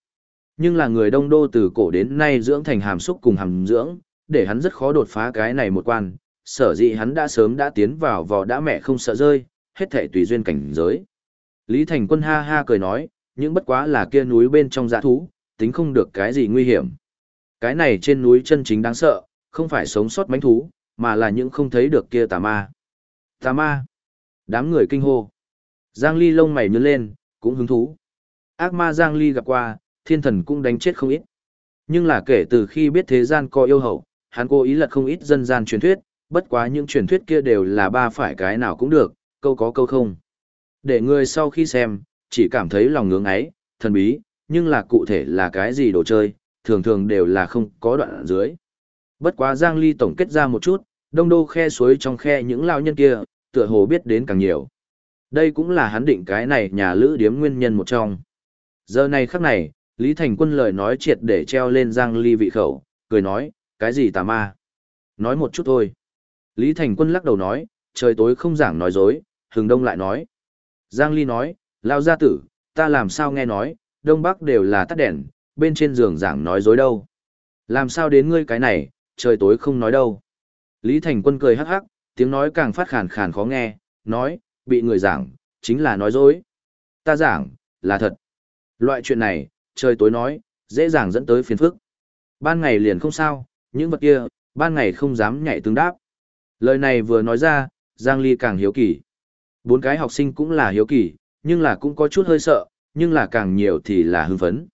Nhưng là người đông đô từ cổ đến nay dưỡng thành hàm xúc cùng hàm dưỡng, để hắn rất khó đột phá cái này một quan, sở dĩ hắn đã sớm đã tiến vào vò đã mẹ không sợ rơi, hết thể tùy duyên cảnh giới. Lý Thành Quân ha ha cười nói, những bất quá là kia núi bên trong dã thú, tính không được cái gì nguy hiểm. Cái này trên núi chân chính đáng sợ, không phải sống sót mánh thú, mà là những không thấy được kia tà ma. Tà ma. Đám người kinh hô. Giang Ly lông mày nhướng lên, cũng hứng thú. Ác ma Giang Ly gặp qua, thiên thần cũng đánh chết không ít. Nhưng là kể từ khi biết thế gian có yêu hậu, hắn cố ý lật không ít dân gian truyền thuyết, bất quá những truyền thuyết kia đều là ba phải cái nào cũng được, câu có câu không. Để người sau khi xem, chỉ cảm thấy lòng ngưỡng ấy, thần bí, nhưng là cụ thể là cái gì đồ chơi, thường thường đều là không có đoạn dưới. Bất quá Giang Ly tổng kết ra một chút, đông đô khe suối trong khe những lao nhân kia, tựa hồ biết đến càng nhiều. Đây cũng là hắn định cái này nhà lữ điếm nguyên nhân một trong. Giờ này khắc này, Lý Thành Quân lời nói triệt để treo lên Giang Ly vị khẩu, cười nói, cái gì tà ma? Nói một chút thôi. Lý Thành Quân lắc đầu nói, trời tối không giảng nói dối, hừng đông lại nói. Giang Ly nói, lao gia tử, ta làm sao nghe nói, đông bắc đều là tắt đèn, bên trên giường giảng nói dối đâu. Làm sao đến ngươi cái này, trời tối không nói đâu. Lý Thành Quân cười hắc hắc, tiếng nói càng phát khàn khàn khó nghe, nói, bị người giảng, chính là nói dối. Ta giảng, là thật. Loại chuyện này, trời tối nói, dễ dàng dẫn tới phiền phức. Ban ngày liền không sao, những vật kia, ban ngày không dám nhảy tương đáp. Lời này vừa nói ra, Giang Ly càng hiếu kỳ. Bốn cái học sinh cũng là hiếu kỳ, nhưng là cũng có chút hơi sợ, nhưng là càng nhiều thì là hưng phấn.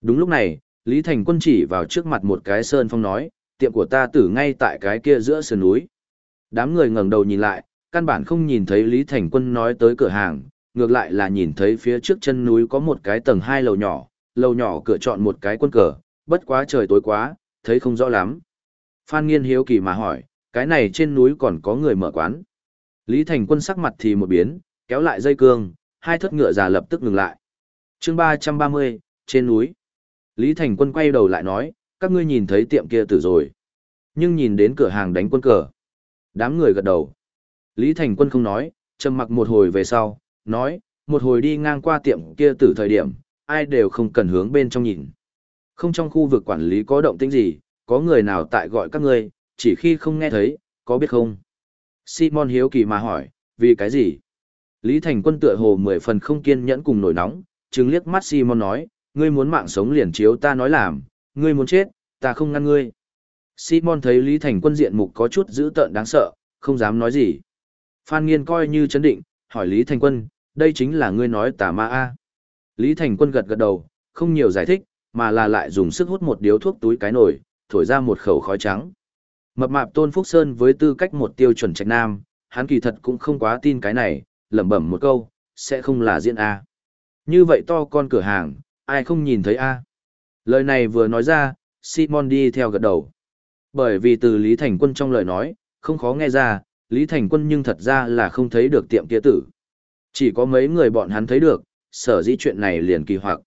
Đúng lúc này, Lý Thành Quân chỉ vào trước mặt một cái sơn phong nói, tiệm của ta tử ngay tại cái kia giữa sườn núi. Đám người ngẩng đầu nhìn lại, căn bản không nhìn thấy Lý Thành Quân nói tới cửa hàng, ngược lại là nhìn thấy phía trước chân núi có một cái tầng hai lầu nhỏ, lầu nhỏ cửa chọn một cái quân cờ, bất quá trời tối quá, thấy không rõ lắm. Phan Nghiên hiếu kỳ mà hỏi, cái này trên núi còn có người mở quán. Lý Thành Quân sắc mặt thì một biến, kéo lại dây cương, hai thất ngựa già lập tức ngừng lại. chương 330, trên núi. Lý Thành Quân quay đầu lại nói, các ngươi nhìn thấy tiệm kia tử rồi. Nhưng nhìn đến cửa hàng đánh quân cờ. Đám người gật đầu. Lý Thành Quân không nói, trầm mặc một hồi về sau, nói, một hồi đi ngang qua tiệm kia tử thời điểm, ai đều không cần hướng bên trong nhìn. Không trong khu vực quản lý có động tĩnh gì, có người nào tại gọi các ngươi, chỉ khi không nghe thấy, có biết không? Simon hiếu kỳ mà hỏi, vì cái gì? Lý Thành Quân tựa hồ mười phần không kiên nhẫn cùng nổi nóng, trừng liếc mắt Simon nói, ngươi muốn mạng sống liền chiếu ta nói làm, ngươi muốn chết, ta không ngăn ngươi. Simon thấy Lý Thành Quân diện mục có chút dữ tợn đáng sợ, không dám nói gì. Phan Nghiên coi như chấn định, hỏi Lý Thành Quân, đây chính là ngươi nói tà ma a. Lý Thành Quân gật gật đầu, không nhiều giải thích, mà là lại dùng sức hút một điếu thuốc túi cái nổi, thổi ra một khẩu khói trắng. Mập mạp Tôn Phúc Sơn với tư cách một tiêu chuẩn trạch nam, hắn kỳ thật cũng không quá tin cái này, lẩm bẩm một câu, sẽ không là diễn A. Như vậy to con cửa hàng, ai không nhìn thấy A. Lời này vừa nói ra, Simon đi theo gật đầu. Bởi vì từ Lý Thành Quân trong lời nói, không khó nghe ra, Lý Thành Quân nhưng thật ra là không thấy được tiệm kia tử. Chỉ có mấy người bọn hắn thấy được, sở dĩ chuyện này liền kỳ hoặc.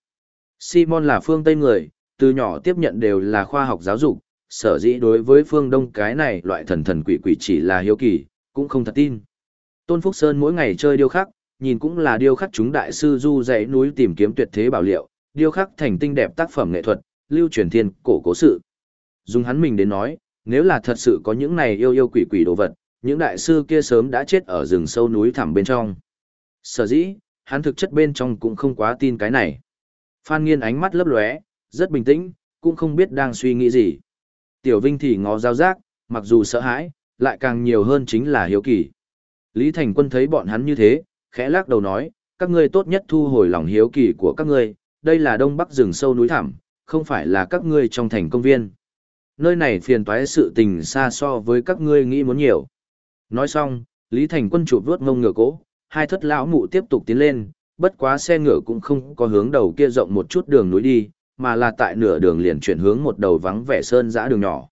Simon là phương Tây người, từ nhỏ tiếp nhận đều là khoa học giáo dục, sở dĩ đối với phương Đông cái này loại thần thần quỷ quỷ chỉ là hiếu kỳ, cũng không thật tin. Tôn Phúc Sơn mỗi ngày chơi điêu khắc, nhìn cũng là điêu khắc chúng đại sư du dãy núi tìm kiếm tuyệt thế bảo liệu, điêu khắc thành tinh đẹp tác phẩm nghệ thuật, lưu truyền thiên cổ cố sự. Dùng hắn mình đến nói, nếu là thật sự có những này yêu yêu quỷ quỷ đồ vật, những đại sư kia sớm đã chết ở rừng sâu núi thẳm bên trong. Sở dĩ, hắn thực chất bên trong cũng không quá tin cái này. Phan Nghiên ánh mắt lấp lóe, rất bình tĩnh, cũng không biết đang suy nghĩ gì. Tiểu Vinh thì ngó giao giác, mặc dù sợ hãi, lại càng nhiều hơn chính là hiếu kỳ. Lý Thành Quân thấy bọn hắn như thế, khẽ lắc đầu nói, các ngươi tốt nhất thu hồi lòng hiếu kỳ của các ngươi, đây là đông bắc rừng sâu núi thẳm, không phải là các ngươi trong thành công viên. Nơi này phiền toái sự tình xa so với các ngươi nghĩ muốn nhiều. Nói xong, Lý Thành Quân chụp vuốt ngông ngựa cỗ, hai thất lão mụ tiếp tục tiến lên, bất quá xe ngựa cũng không có hướng đầu kia rộng một chút đường núi đi, mà là tại nửa đường liền chuyển hướng một đầu vắng vẻ sơn dã đường nhỏ.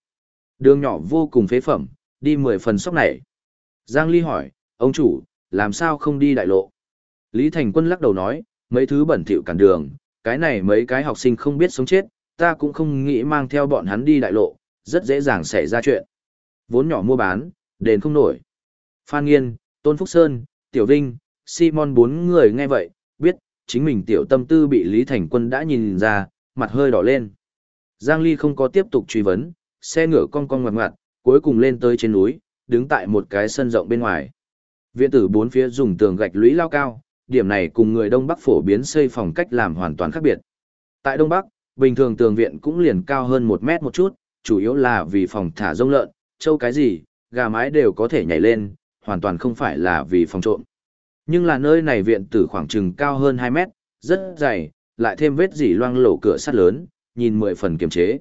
Đường nhỏ vô cùng phế phẩm, đi mười phần sóc này. Giang Ly hỏi, ông chủ, làm sao không đi đại lộ? Lý Thành Quân lắc đầu nói, mấy thứ bẩn thỉu cản đường, cái này mấy cái học sinh không biết sống chết, ta cũng không nghĩ mang theo bọn hắn đi đại lộ, rất dễ dàng xảy ra chuyện. Vốn nhỏ mua bán, đền không nổi. Phan Nghiên, Tôn Phúc Sơn, Tiểu Vinh, Simon bốn người nghe vậy, biết, chính mình tiểu tâm tư bị Lý Thành Quân đã nhìn ra, mặt hơi đỏ lên. Giang Ly không có tiếp tục truy vấn, xe ngựa cong cong ngoặt ngoặt, cuối cùng lên tới trên núi, đứng tại một cái sân rộng bên ngoài. Viện tử bốn phía dùng tường gạch lũy lao cao, điểm này cùng người Đông Bắc phổ biến xây phòng cách làm hoàn toàn khác biệt. Tại Đông Bắc, bình thường tường viện cũng liền cao hơn một mét một chút, chủ yếu là vì phòng thả rông lợn, châu cái gì, gà mái đều có thể nhảy lên, hoàn toàn không phải là vì phòng trộm. Nhưng là nơi này viện tử khoảng chừng cao hơn 2 mét, rất dày, lại thêm vết dỉ loang lổ cửa sắt lớn, nhìn mười phần kiềm chế.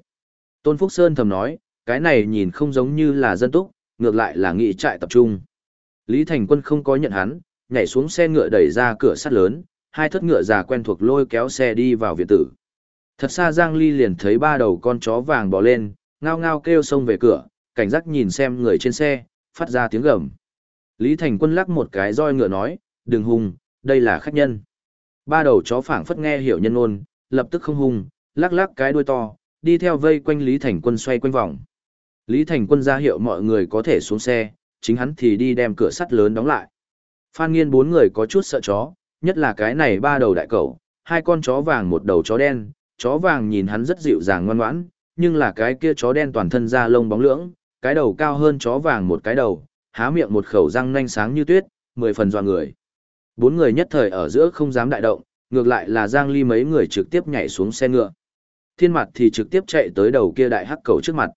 Tôn Phúc Sơn thầm nói, cái này nhìn không giống như là dân túc, ngược lại là nghị trại tập trung. Lý Thành Quân không có nhận hắn, nhảy xuống xe ngựa đẩy ra cửa sắt lớn, hai thất ngựa già quen thuộc lôi kéo xe đi vào viện tử. Thật xa Giang Ly liền thấy ba đầu con chó vàng bò lên, ngao ngao kêu xông về cửa, cảnh giác nhìn xem người trên xe, phát ra tiếng gầm. Lý Thành Quân lắc một cái roi ngựa nói, đừng hùng, đây là khách nhân. Ba đầu chó phảng phất nghe hiểu nhân ôn, lập tức không hung, lắc lắc cái đuôi to, đi theo vây quanh Lý Thành Quân xoay quanh vòng. Lý Thành Quân ra hiệu mọi người có thể xuống xe, chính hắn thì đi đem cửa sắt lớn đóng lại. Phan Nghiên bốn người có chút sợ chó, nhất là cái này ba đầu đại cẩu, hai con chó vàng một đầu chó đen, chó vàng nhìn hắn rất dịu dàng ngoan ngoãn, nhưng là cái kia chó đen toàn thân da lông bóng lưỡng, cái đầu cao hơn chó vàng một cái đầu, há miệng một khẩu răng nanh sáng như tuyết, mười phần dọa người. Bốn người nhất thời ở giữa không dám đại động, ngược lại là Giang Ly mấy người trực tiếp nhảy xuống xe ngựa. Thiên mặt thì trực tiếp chạy tới đầu kia đại hắc cầu trước mặt.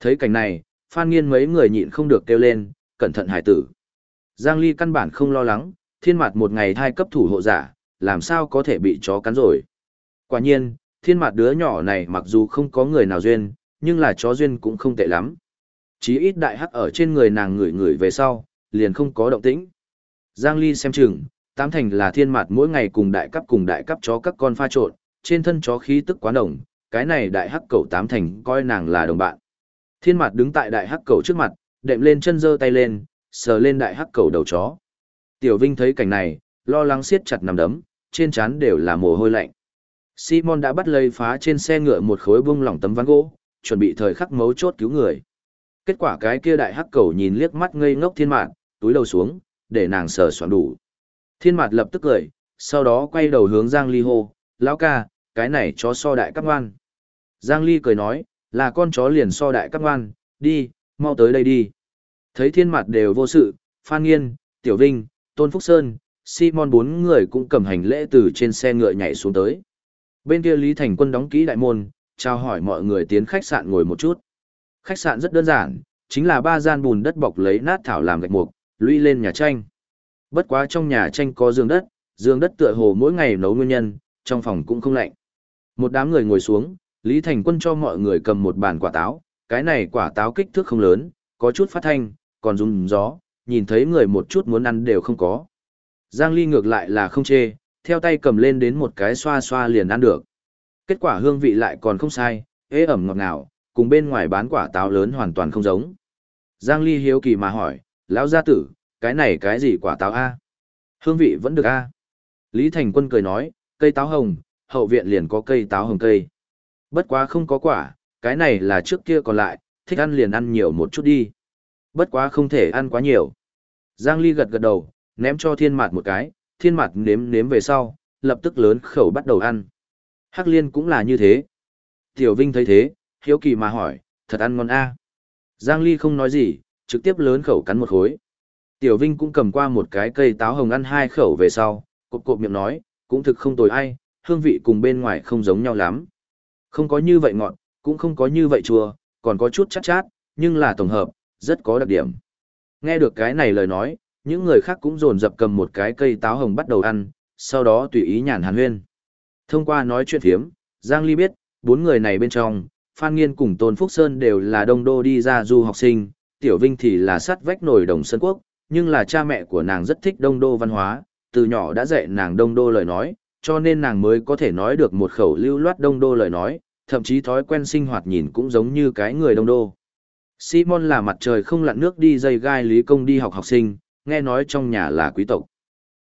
Thấy cảnh này, Phan Nghiên mấy người nhịn không được kêu lên, cẩn thận hải tử. Giang Ly căn bản không lo lắng, thiên mặt một ngày thai cấp thủ hộ giả, làm sao có thể bị chó cắn rồi. Quả nhiên, thiên mặt đứa nhỏ này mặc dù không có người nào duyên, nhưng là chó duyên cũng không tệ lắm. Chí ít đại hắc ở trên người nàng ngửi ngửi về sau, liền không có động tĩnh. Giang Ly xem chừng, tám thành là thiên mặt mỗi ngày cùng đại cấp cùng đại cấp chó các con pha trộn, trên thân chó khí tức quá nồng, cái này đại hắc cẩu tám thành coi nàng là đồng bạn. Thiên mặt đứng tại đại hắc cẩu trước mặt, đệm lên chân giơ tay lên, sờ lên đại hắc cầu đầu chó. Tiểu Vinh thấy cảnh này, lo lắng siết chặt nằm đấm, trên trán đều là mồ hôi lạnh. Simon đã bắt lấy phá trên xe ngựa một khối bung lỏng tấm ván gỗ, chuẩn bị thời khắc mấu chốt cứu người. Kết quả cái kia đại hắc cầu nhìn liếc mắt ngây ngốc thiên mạn, túi đầu xuống, để nàng sờ soạn đủ. Thiên mạt lập tức cười, sau đó quay đầu hướng Giang Ly hô, lão ca, cái này chó so đại cắp ngoan. Giang Ly cười nói, là con chó liền so đại cắp ngoan, đi, mau tới đây đi. Thấy thiên mặt đều vô sự, Phan Nghiên, Tiểu Vinh, Tôn Phúc Sơn, Simon bốn người cũng cầm hành lễ từ trên xe ngựa nhảy xuống tới. Bên kia Lý Thành Quân đóng kỹ đại môn, chào hỏi mọi người tiến khách sạn ngồi một chút. Khách sạn rất đơn giản, chính là ba gian bùn đất bọc lấy nát thảo làm gạch mục, lũy lên nhà tranh. Bất quá trong nhà tranh có giường đất, giường đất tựa hồ mỗi ngày nấu nguyên nhân, trong phòng cũng không lạnh. Một đám người ngồi xuống, Lý Thành Quân cho mọi người cầm một bàn quả táo, cái này quả táo kích thước không lớn, có chút phát thanh, còn rung gió, nhìn thấy người một chút muốn ăn đều không có. Giang Ly ngược lại là không chê, theo tay cầm lên đến một cái xoa xoa liền ăn được. Kết quả hương vị lại còn không sai, ế ẩm ngọt ngào, cùng bên ngoài bán quả táo lớn hoàn toàn không giống. Giang Ly hiếu kỳ mà hỏi, lão gia tử, cái này cái gì quả táo A? Hương vị vẫn được A. Lý Thành Quân cười nói, cây táo hồng, hậu viện liền có cây táo hồng cây. Bất quá không có quả, cái này là trước kia còn lại, thích ăn liền ăn nhiều một chút đi. Bất quá không thể ăn quá nhiều. Giang Ly gật gật đầu, ném cho thiên mạt một cái, thiên mạt nếm nếm về sau, lập tức lớn khẩu bắt đầu ăn. Hắc liên cũng là như thế. Tiểu Vinh thấy thế, hiếu kỳ mà hỏi, thật ăn ngon a Giang Ly không nói gì, trực tiếp lớn khẩu cắn một khối. Tiểu Vinh cũng cầm qua một cái cây táo hồng ăn hai khẩu về sau, cộp cộp miệng nói, cũng thực không tồi ai, hương vị cùng bên ngoài không giống nhau lắm. Không có như vậy ngọt, cũng không có như vậy chua, còn có chút chát chát, nhưng là tổng hợp, rất có đặc điểm. Nghe được cái này lời nói, những người khác cũng dồn dập cầm một cái cây táo hồng bắt đầu ăn, sau đó tùy ý nhàn hàn huyên. Thông qua nói chuyện phiếm, Giang Ly biết, bốn người này bên trong, Phan Nghiên cùng Tôn Phúc Sơn đều là đông đô đi ra du học sinh, Tiểu Vinh thì là sát vách nổi đồng Sơn Quốc, nhưng là cha mẹ của nàng rất thích đông đô văn hóa, từ nhỏ đã dạy nàng đông đô lời nói, cho nên nàng mới có thể nói được một khẩu lưu loát đông đô lời nói, thậm chí thói quen sinh hoạt nhìn cũng giống như cái người đông đô. Simon là mặt trời không lặn nước đi dây gai lý công đi học học sinh, nghe nói trong nhà là quý tộc.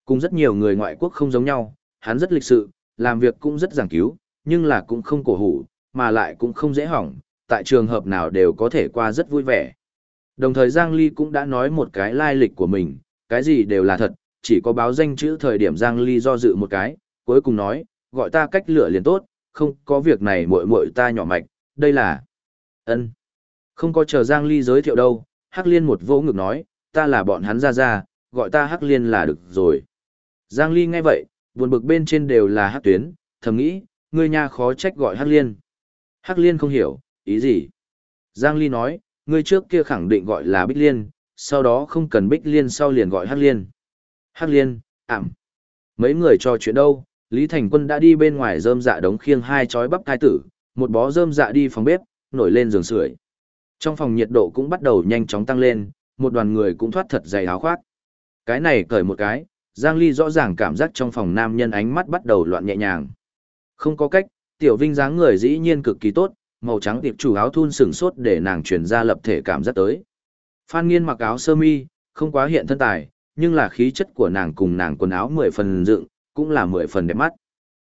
Cùng rất nhiều người ngoại quốc không giống nhau, hắn rất lịch sự, làm việc cũng rất giảng cứu, nhưng là cũng không cổ hủ, mà lại cũng không dễ hỏng, tại trường hợp nào đều có thể qua rất vui vẻ. Đồng thời Giang Ly cũng đã nói một cái lai lịch của mình, cái gì đều là thật, chỉ có báo danh chữ thời điểm Giang Ly do dự một cái, cuối cùng nói, gọi ta cách lựa liền tốt, không có việc này muội muội ta nhỏ mạch, đây là... ân không có chờ Giang Ly giới thiệu đâu, Hắc Liên một vỗ ngực nói, ta là bọn hắn ra ra, gọi ta Hắc Liên là được rồi. Giang Ly nghe vậy, buồn bực bên trên đều là Hắc Tuyến, thầm nghĩ, ngươi nha khó trách gọi Hắc Liên. Hắc Liên không hiểu, ý gì? Giang Ly nói, ngươi trước kia khẳng định gọi là Bích Liên, sau đó không cần Bích Liên sau liền gọi Hắc Liên. Hắc Liên, ảm. Mấy người trò chuyện đâu, Lý Thành Quân đã đi bên ngoài rơm dạ đống khiêng hai chói bắp thai tử, một bó rơm dạ đi phòng bếp, nổi lên giường sưởi. Trong phòng nhiệt độ cũng bắt đầu nhanh chóng tăng lên, một đoàn người cũng thoát thật dày áo khoác. Cái này cởi một cái, Giang Ly rõ ràng cảm giác trong phòng nam nhân ánh mắt bắt đầu loạn nhẹ nhàng. Không có cách, Tiểu Vinh dáng người dĩ nhiên cực kỳ tốt, màu trắng tiệp chủ áo thun sừng sốt để nàng truyền ra lập thể cảm giác tới. Phan Nghiên mặc áo sơ mi, không quá hiện thân tài, nhưng là khí chất của nàng cùng nàng quần áo mười phần dựng, cũng là mười phần đẹp mắt.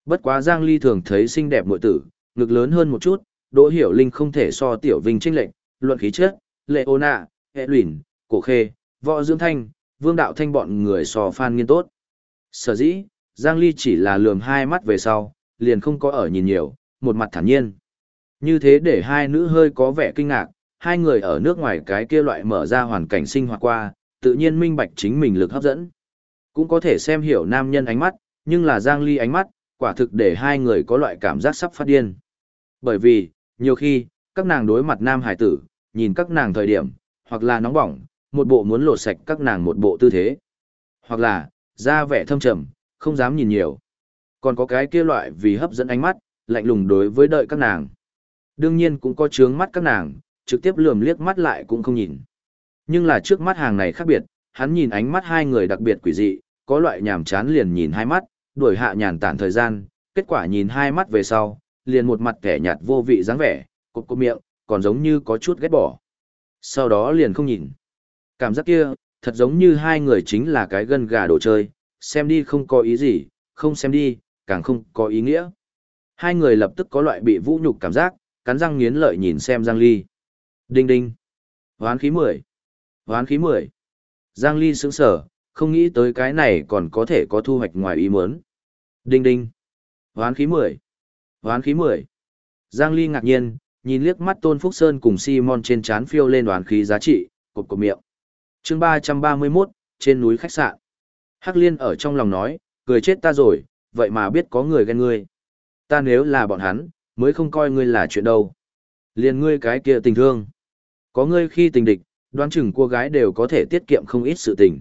Bất quá Giang Ly thường thấy xinh đẹp muội tử, ngực lớn hơn một chút, Đỗ Hiểu Linh không thể so Tiểu Vinh chênh lệnh, luận khí chất, Lệ Ô Nạ, Hệ Luyện, Cổ Khê, Võ dưỡng Thanh, Vương Đạo Thanh bọn người sò Phan Nghiên tốt. Sở dĩ, Giang Ly chỉ là lườm hai mắt về sau, liền không có ở nhìn nhiều, một mặt thản nhiên. Như thế để hai nữ hơi có vẻ kinh ngạc, hai người ở nước ngoài cái kia loại mở ra hoàn cảnh sinh hoạt qua, tự nhiên minh bạch chính mình lực hấp dẫn. Cũng có thể xem hiểu nam nhân ánh mắt, nhưng là Giang Ly ánh mắt, quả thực để hai người có loại cảm giác sắp phát điên. Bởi vì, nhiều khi, các nàng đối mặt nam hải tử, nhìn các nàng thời điểm, hoặc là nóng bỏng, một bộ muốn lột sạch các nàng một bộ tư thế. Hoặc là, da vẻ thâm trầm, không dám nhìn nhiều. Còn có cái kia loại vì hấp dẫn ánh mắt, lạnh lùng đối với đợi các nàng. Đương nhiên cũng có trướng mắt các nàng, trực tiếp lườm liếc mắt lại cũng không nhìn. Nhưng là trước mắt hàng này khác biệt, hắn nhìn ánh mắt hai người đặc biệt quỷ dị, có loại nhàm chán liền nhìn hai mắt, đuổi hạ nhàn tản thời gian, kết quả nhìn hai mắt về sau, liền một mặt kẻ nhạt vô vị dáng vẻ, cục cục miệng, còn giống như có chút ghét bỏ. Sau đó liền không nhìn. Cảm giác kia, thật giống như hai người chính là cái gân gà đồ chơi, xem đi không có ý gì, không xem đi, càng không có ý nghĩa. Hai người lập tức có loại bị vũ nhục cảm giác, cắn răng nghiến lợi nhìn xem Giang Ly. Đinh đinh. Hoán khí 10. Hoán khí 10. Giang Ly sững sở, không nghĩ tới cái này còn có thể có thu hoạch ngoài ý muốn. Đinh đinh. Hoán khí 10. Hoán khí 10. Giang Ly ngạc nhiên, nhìn liếc mắt Tôn Phúc Sơn cùng Simon trên chán phiêu lên đoán khí giá trị, cột cột miệng. chương 331, trên núi khách sạn. Hắc Liên ở trong lòng nói, cười chết ta rồi, vậy mà biết có người ghen ngươi. Ta nếu là bọn hắn, mới không coi ngươi là chuyện đâu. Liền ngươi cái kia tình thương. Có ngươi khi tình địch, đoán chừng cô gái đều có thể tiết kiệm không ít sự tình.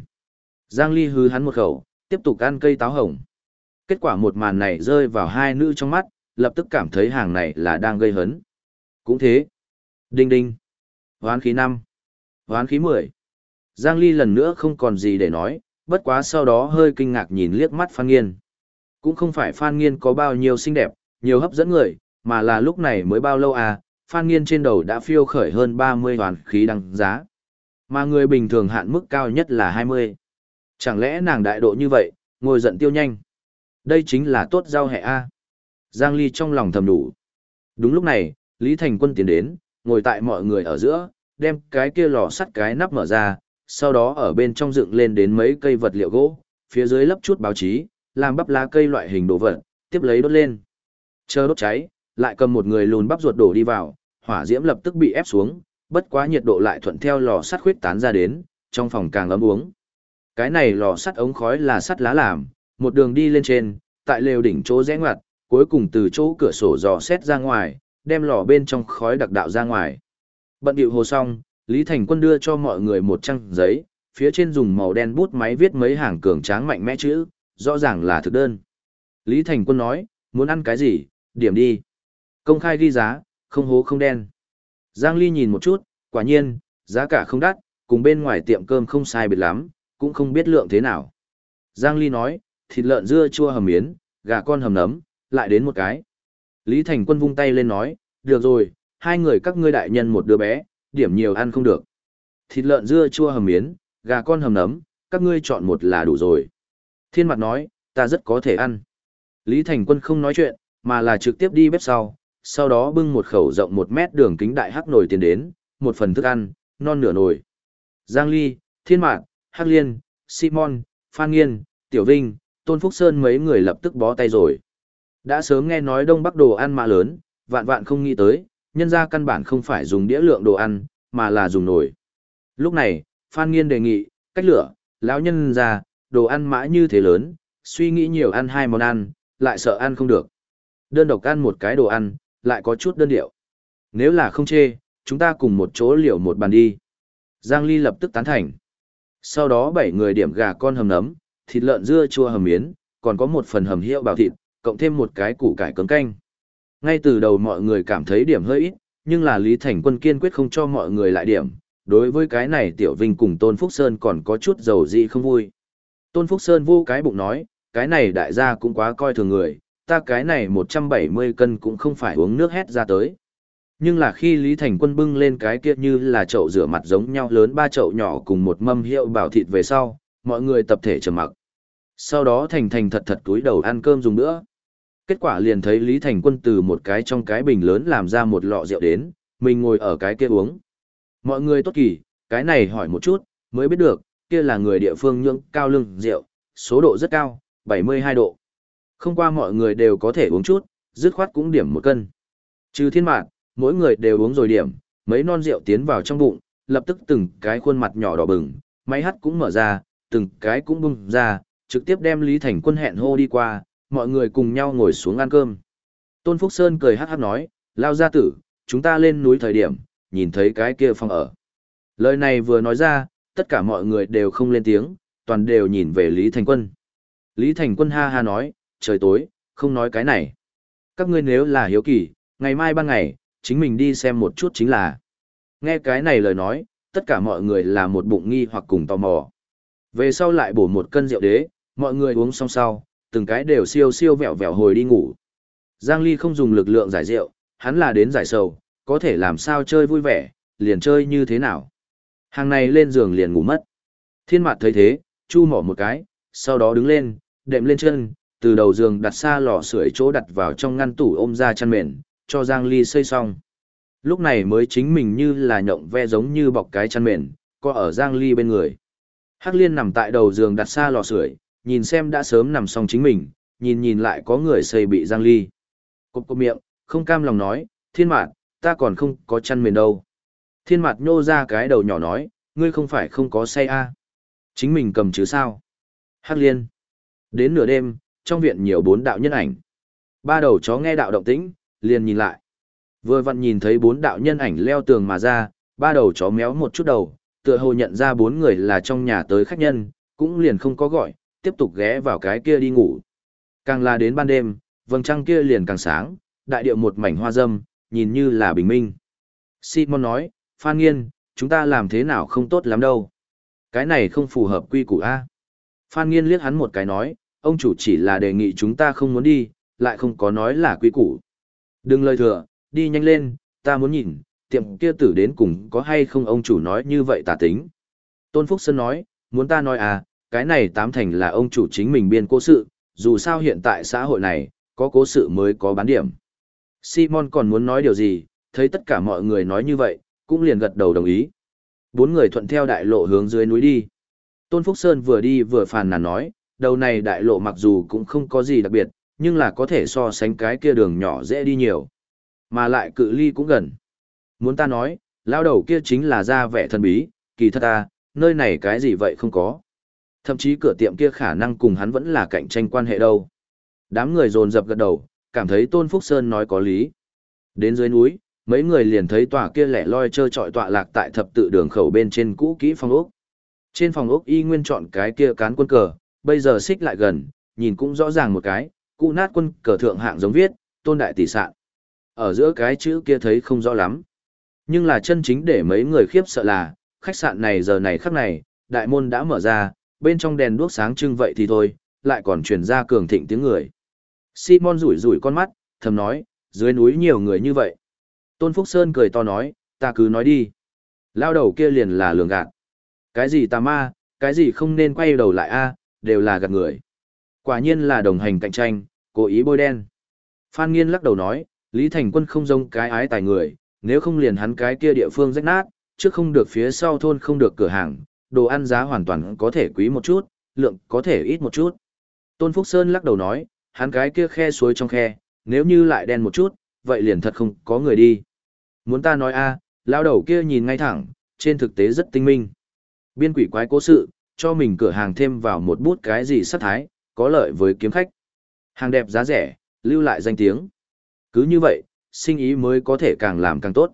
Giang Ly hứ hắn một khẩu, tiếp tục ăn cây táo hồng. Kết quả một màn này rơi vào hai nữ trong mắt, lập tức cảm thấy hàng này là đang gây hấn. Cũng thế. Đinh đinh. Hoán khí 5. Hoán khí 10. Giang Ly lần nữa không còn gì để nói, bất quá sau đó hơi kinh ngạc nhìn liếc mắt Phan Nghiên. Cũng không phải Phan Nghiên có bao nhiêu xinh đẹp, nhiều hấp dẫn người, mà là lúc này mới bao lâu à, Phan Nghiên trên đầu đã phiêu khởi hơn 30 hoàn khí đăng giá. Mà người bình thường hạn mức cao nhất là 20. Chẳng lẽ nàng đại độ như vậy, ngồi giận tiêu nhanh. Đây chính là tốt giao hệ A. Giang Ly trong lòng thầm đủ. Đúng lúc này, Lý Thành Quân tiến đến, ngồi tại mọi người ở giữa, đem cái kia lò sắt cái nắp mở ra, sau đó ở bên trong dựng lên đến mấy cây vật liệu gỗ, phía dưới lấp chút báo chí, làm bắp lá cây loại hình đồ vật, tiếp lấy đốt lên. Chờ đốt cháy, lại cầm một người lùn bắp ruột đổ đi vào, hỏa diễm lập tức bị ép xuống, bất quá nhiệt độ lại thuận theo lò sắt khuyết tán ra đến, trong phòng càng ấm uống. Cái này lò sắt ống khói là sắt lá làm, một đường đi lên trên, tại lều đỉnh chỗ rẽ ngoặt, cuối cùng từ chỗ cửa sổ dò xét ra ngoài, đem lò bên trong khói đặc đạo ra ngoài. Bận điệu hồ xong, Lý Thành Quân đưa cho mọi người một trang giấy, phía trên dùng màu đen bút máy viết mấy hàng cường tráng mạnh mẽ chữ, rõ ràng là thực đơn. Lý Thành Quân nói, muốn ăn cái gì, điểm đi. Công khai ghi giá, không hố không đen. Giang Ly nhìn một chút, quả nhiên, giá cả không đắt, cùng bên ngoài tiệm cơm không sai biệt lắm, cũng không biết lượng thế nào. Giang Ly nói, thịt lợn dưa chua hầm miến, gà con hầm nấm, lại đến một cái. Lý Thành Quân vung tay lên nói, được rồi, hai người các ngươi đại nhân một đứa bé, điểm nhiều ăn không được. Thịt lợn dưa chua hầm miến, gà con hầm nấm, các ngươi chọn một là đủ rồi. Thiên mặt nói, ta rất có thể ăn. Lý Thành Quân không nói chuyện, mà là trực tiếp đi bếp sau, sau đó bưng một khẩu rộng một mét đường kính đại hắc nồi tiền đến, một phần thức ăn, non nửa nồi. Giang Ly, Thiên Mạn, Hắc Liên, Simon, Phan Nghiên, Tiểu Vinh, Tôn Phúc Sơn mấy người lập tức bó tay rồi. Đã sớm nghe nói Đông Bắc đồ ăn mạ lớn, vạn vạn không nghĩ tới, nhân ra căn bản không phải dùng đĩa lượng đồ ăn, mà là dùng nồi. Lúc này, Phan Nghiên đề nghị, cách lửa, lão nhân ra, đồ ăn mã như thế lớn, suy nghĩ nhiều ăn hai món ăn, lại sợ ăn không được. Đơn độc ăn một cái đồ ăn, lại có chút đơn điệu. Nếu là không chê, chúng ta cùng một chỗ liều một bàn đi. Giang Ly lập tức tán thành. Sau đó bảy người điểm gà con hầm nấm, thịt lợn dưa chua hầm miến, còn có một phần hầm hiệu bào thịt, cộng thêm một cái củ cải cấm canh. Ngay từ đầu mọi người cảm thấy điểm hơi ít, nhưng là Lý Thành Quân kiên quyết không cho mọi người lại điểm. Đối với cái này Tiểu Vinh cùng Tôn Phúc Sơn còn có chút dầu dị không vui. Tôn Phúc Sơn vô cái bụng nói, cái này đại gia cũng quá coi thường người, ta cái này 170 cân cũng không phải uống nước hét ra tới. Nhưng là khi Lý Thành Quân bưng lên cái kia như là chậu rửa mặt giống nhau lớn ba chậu nhỏ cùng một mâm hiệu bảo thịt về sau, mọi người tập thể trầm mặc. Sau đó Thành Thành thật thật túi đầu ăn cơm dùng nữa. Kết quả liền thấy Lý Thành Quân từ một cái trong cái bình lớn làm ra một lọ rượu đến, mình ngồi ở cái kia uống. Mọi người tốt kỳ, cái này hỏi một chút, mới biết được, kia là người địa phương nhưỡng cao lưng rượu, số độ rất cao, 72 độ. Không qua mọi người đều có thể uống chút, dứt khoát cũng điểm một cân. Trừ thiên mạng, mỗi người đều uống rồi điểm, mấy non rượu tiến vào trong bụng, lập tức từng cái khuôn mặt nhỏ đỏ bừng, máy hắt cũng mở ra, từng cái cũng bung ra, trực tiếp đem Lý Thành Quân hẹn hô đi qua, mọi người cùng nhau ngồi xuống ăn cơm. Tôn Phúc Sơn cười hát hát nói, lao gia tử, chúng ta lên núi thời điểm, nhìn thấy cái kia phòng ở. Lời này vừa nói ra, tất cả mọi người đều không lên tiếng, toàn đều nhìn về Lý Thành Quân. Lý Thành Quân ha ha nói, trời tối, không nói cái này. Các ngươi nếu là hiếu kỳ, ngày mai ban ngày, chính mình đi xem một chút chính là. Nghe cái này lời nói, tất cả mọi người là một bụng nghi hoặc cùng tò mò. Về sau lại bổ một cân rượu đế, mọi người uống xong sau, từng cái đều siêu siêu vẹo vẹo hồi đi ngủ. Giang Ly không dùng lực lượng giải rượu, hắn là đến giải sầu, có thể làm sao chơi vui vẻ, liền chơi như thế nào. Hàng này lên giường liền ngủ mất. Thiên mặt thấy thế, chu mỏ một cái, sau đó đứng lên, đệm lên chân, từ đầu giường đặt xa lò sưởi chỗ đặt vào trong ngăn tủ ôm ra chăn mền, cho Giang Ly xây xong. Lúc này mới chính mình như là nhộng ve giống như bọc cái chăn mền, có ở Giang Ly bên người. Hắc Liên nằm tại đầu giường đặt xa lò sưởi, nhìn xem đã sớm nằm xong chính mình, nhìn nhìn lại có người xây bị Giang Ly. Cộp cộp miệng, không cam lòng nói, thiên mạt, ta còn không có chăn mền đâu. Thiên mạt nhô ra cái đầu nhỏ nói, ngươi không phải không có say a Chính mình cầm chứ sao? Hắc liên. Đến nửa đêm, trong viện nhiều bốn đạo nhân ảnh. Ba đầu chó nghe đạo động tĩnh, liền nhìn lại. Vừa vặn nhìn thấy bốn đạo nhân ảnh leo tường mà ra, ba đầu chó méo một chút đầu, tựa hồ nhận ra bốn người là trong nhà tới khách nhân, cũng liền không có gọi, tiếp tục ghé vào cái kia đi ngủ. Càng là đến ban đêm, vầng trăng kia liền càng sáng, đại điệu một mảnh hoa dâm, nhìn như là bình minh. Simon nói, Phan Nghiên, chúng ta làm thế nào không tốt lắm đâu. Cái này không phù hợp quy củ A. Phan Nghiên liếc hắn một cái nói, ông chủ chỉ là đề nghị chúng ta không muốn đi, lại không có nói là quy củ. Đừng lời thừa, đi nhanh lên, ta muốn nhìn, tiệm kia tử đến cùng có hay không ông chủ nói như vậy tà tính. Tôn Phúc Sơn nói, muốn ta nói à, cái này tám thành là ông chủ chính mình biên cố sự, dù sao hiện tại xã hội này, có cố sự mới có bán điểm. Simon còn muốn nói điều gì, thấy tất cả mọi người nói như vậy, cũng liền gật đầu đồng ý. Bốn người thuận theo đại lộ hướng dưới núi đi. Tôn Phúc Sơn vừa đi vừa phàn nàn nói, đầu này đại lộ mặc dù cũng không có gì đặc biệt, nhưng là có thể so sánh cái kia đường nhỏ dễ đi nhiều. Mà lại cự ly cũng gần. Muốn ta nói, lao đầu kia chính là ra vẻ thần bí, kỳ thật ta, nơi này cái gì vậy không có. Thậm chí cửa tiệm kia khả năng cùng hắn vẫn là cạnh tranh quan hệ đâu. Đám người dồn dập gật đầu, cảm thấy Tôn Phúc Sơn nói có lý. Đến dưới núi, mấy người liền thấy tòa kia lẻ loi trơ trọi tọa lạc tại thập tự đường khẩu bên trên cũ kỹ phòng ốc. Trên phòng ốc y nguyên chọn cái kia cán quân cờ, bây giờ xích lại gần, nhìn cũng rõ ràng một cái, cụ nát quân cờ thượng hạng giống viết, tôn đại tỷ sạn. Ở giữa cái chữ kia thấy không rõ lắm. Nhưng là chân chính để mấy người khiếp sợ là, khách sạn này giờ này khắc này, đại môn đã mở ra, bên trong đèn đuốc sáng trưng vậy thì thôi, lại còn truyền ra cường thịnh tiếng người. Simon rủi rủi con mắt, thầm nói, dưới núi nhiều người như vậy. Tôn Phúc Sơn cười to nói, ta cứ nói đi. Lao đầu kia liền là lường gạt. Cái gì tà ma, cái gì không nên quay đầu lại a, đều là gạt người. Quả nhiên là đồng hành cạnh tranh, cố ý bôi đen. Phan Nghiên lắc đầu nói, Lý Thành Quân không giống cái ái tài người, nếu không liền hắn cái kia địa phương rách nát, trước không được phía sau thôn không được cửa hàng, đồ ăn giá hoàn toàn có thể quý một chút, lượng có thể ít một chút. Tôn Phúc Sơn lắc đầu nói, hắn cái kia khe suối trong khe, nếu như lại đen một chút, vậy liền thật không có người đi. Muốn ta nói a, lao đầu kia nhìn ngay thẳng, trên thực tế rất tinh minh. Biên quỷ quái cố sự, cho mình cửa hàng thêm vào một bút cái gì sát thái, có lợi với kiếm khách. Hàng đẹp giá rẻ, lưu lại danh tiếng. Cứ như vậy, sinh ý mới có thể càng làm càng tốt.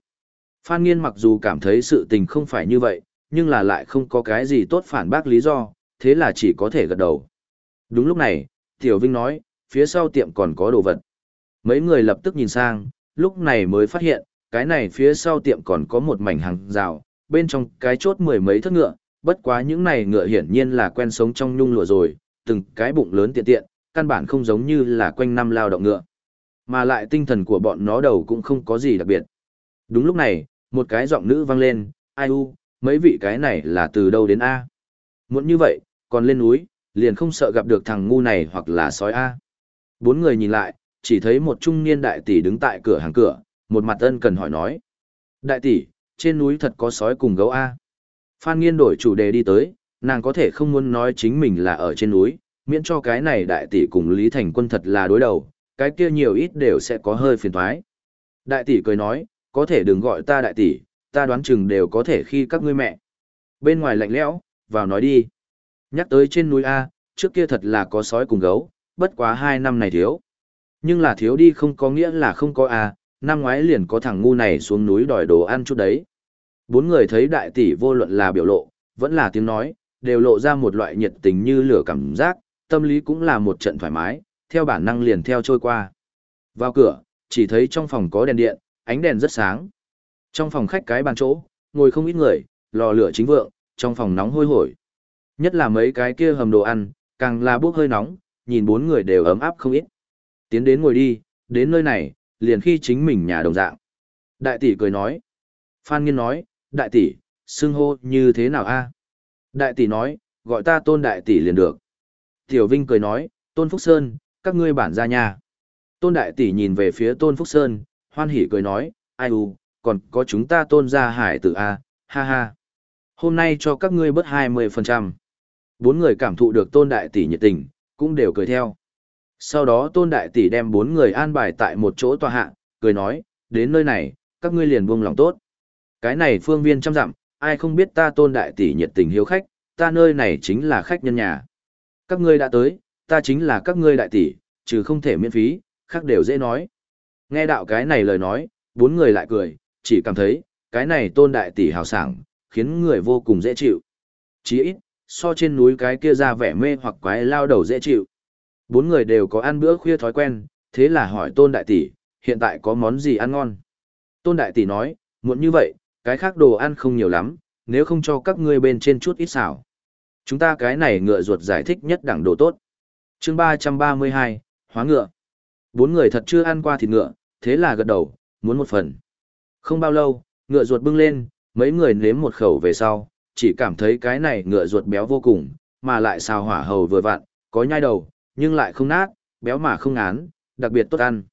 Phan Nghiên mặc dù cảm thấy sự tình không phải như vậy, nhưng là lại không có cái gì tốt phản bác lý do, thế là chỉ có thể gật đầu. Đúng lúc này, Tiểu Vinh nói, phía sau tiệm còn có đồ vật. Mấy người lập tức nhìn sang, lúc này mới phát hiện, cái này phía sau tiệm còn có một mảnh hàng rào, bên trong cái chốt mười mấy thất ngựa, bất quá những này ngựa hiển nhiên là quen sống trong nhung lụa rồi, từng cái bụng lớn tiện tiện, căn bản không giống như là quanh năm lao động ngựa. Mà lại tinh thần của bọn nó đầu cũng không có gì đặc biệt. Đúng lúc này, một cái giọng nữ vang lên, ai u, mấy vị cái này là từ đâu đến A. Muốn như vậy, còn lên núi, liền không sợ gặp được thằng ngu này hoặc là sói A. Bốn người nhìn lại, chỉ thấy một trung niên đại tỷ đứng tại cửa hàng cửa, một mặt ân cần hỏi nói. Đại tỷ, trên núi thật có sói cùng gấu A. Phan Nghiên đổi chủ đề đi tới, nàng có thể không muốn nói chính mình là ở trên núi, miễn cho cái này đại tỷ cùng Lý Thành Quân thật là đối đầu, cái kia nhiều ít đều sẽ có hơi phiền toái. Đại tỷ cười nói, có thể đừng gọi ta đại tỷ, ta đoán chừng đều có thể khi các ngươi mẹ. Bên ngoài lạnh lẽo, vào nói đi. Nhắc tới trên núi A, trước kia thật là có sói cùng gấu, bất quá hai năm này thiếu. Nhưng là thiếu đi không có nghĩa là không có A, năm ngoái liền có thằng ngu này xuống núi đòi đồ ăn chút đấy. Bốn người thấy đại tỷ vô luận là biểu lộ, vẫn là tiếng nói, đều lộ ra một loại nhiệt tình như lửa cảm giác, tâm lý cũng là một trận thoải mái, theo bản năng liền theo trôi qua. Vào cửa, chỉ thấy trong phòng có đèn điện, ánh đèn rất sáng. Trong phòng khách cái bàn chỗ, ngồi không ít người, lò lửa chính vượng, trong phòng nóng hôi hổi. Nhất là mấy cái kia hầm đồ ăn, càng là bốc hơi nóng, nhìn bốn người đều ấm áp không ít. Tiến đến ngồi đi, đến nơi này, liền khi chính mình nhà đồng dạng. Đại tỷ cười nói. Phan Nghiên nói, đại tỷ, xưng hô như thế nào a? Đại tỷ nói, gọi ta tôn đại tỷ liền được. Tiểu Vinh cười nói, tôn Phúc Sơn, các ngươi bản ra nhà. Tôn đại tỷ nhìn về phía tôn Phúc Sơn, hoan hỉ cười nói, ai u, còn có chúng ta tôn ra hải tử a, ha ha. Hôm nay cho các ngươi bớt 20%. Bốn người cảm thụ được tôn đại tỷ nhiệt tình, cũng đều cười theo. Sau đó tôn đại tỷ đem bốn người an bài tại một chỗ tòa hạ, cười nói, đến nơi này, các ngươi liền buông lòng tốt. Cái này phương viên trăm dặm, ai không biết ta tôn đại tỷ nhiệt tình hiếu khách, ta nơi này chính là khách nhân nhà. Các ngươi đã tới, ta chính là các ngươi đại tỷ, trừ không thể miễn phí, khác đều dễ nói. Nghe đạo cái này lời nói, bốn người lại cười, chỉ cảm thấy, cái này tôn đại tỷ hào sảng, khiến người vô cùng dễ chịu. Chỉ ít, so trên núi cái kia ra vẻ mê hoặc quái lao đầu dễ chịu. Bốn người đều có ăn bữa khuya thói quen, thế là hỏi tôn đại tỷ, hiện tại có món gì ăn ngon? Tôn đại tỷ nói, muộn như vậy, cái khác đồ ăn không nhiều lắm, nếu không cho các ngươi bên trên chút ít xảo. Chúng ta cái này ngựa ruột giải thích nhất đẳng đồ tốt. chương 332, hóa ngựa. Bốn người thật chưa ăn qua thịt ngựa, thế là gật đầu, muốn một phần. Không bao lâu, ngựa ruột bưng lên, mấy người nếm một khẩu về sau, chỉ cảm thấy cái này ngựa ruột béo vô cùng, mà lại xào hỏa hầu vừa vặn, có nhai đầu, nhưng lại không nát, béo mà không ngán, đặc biệt tốt ăn.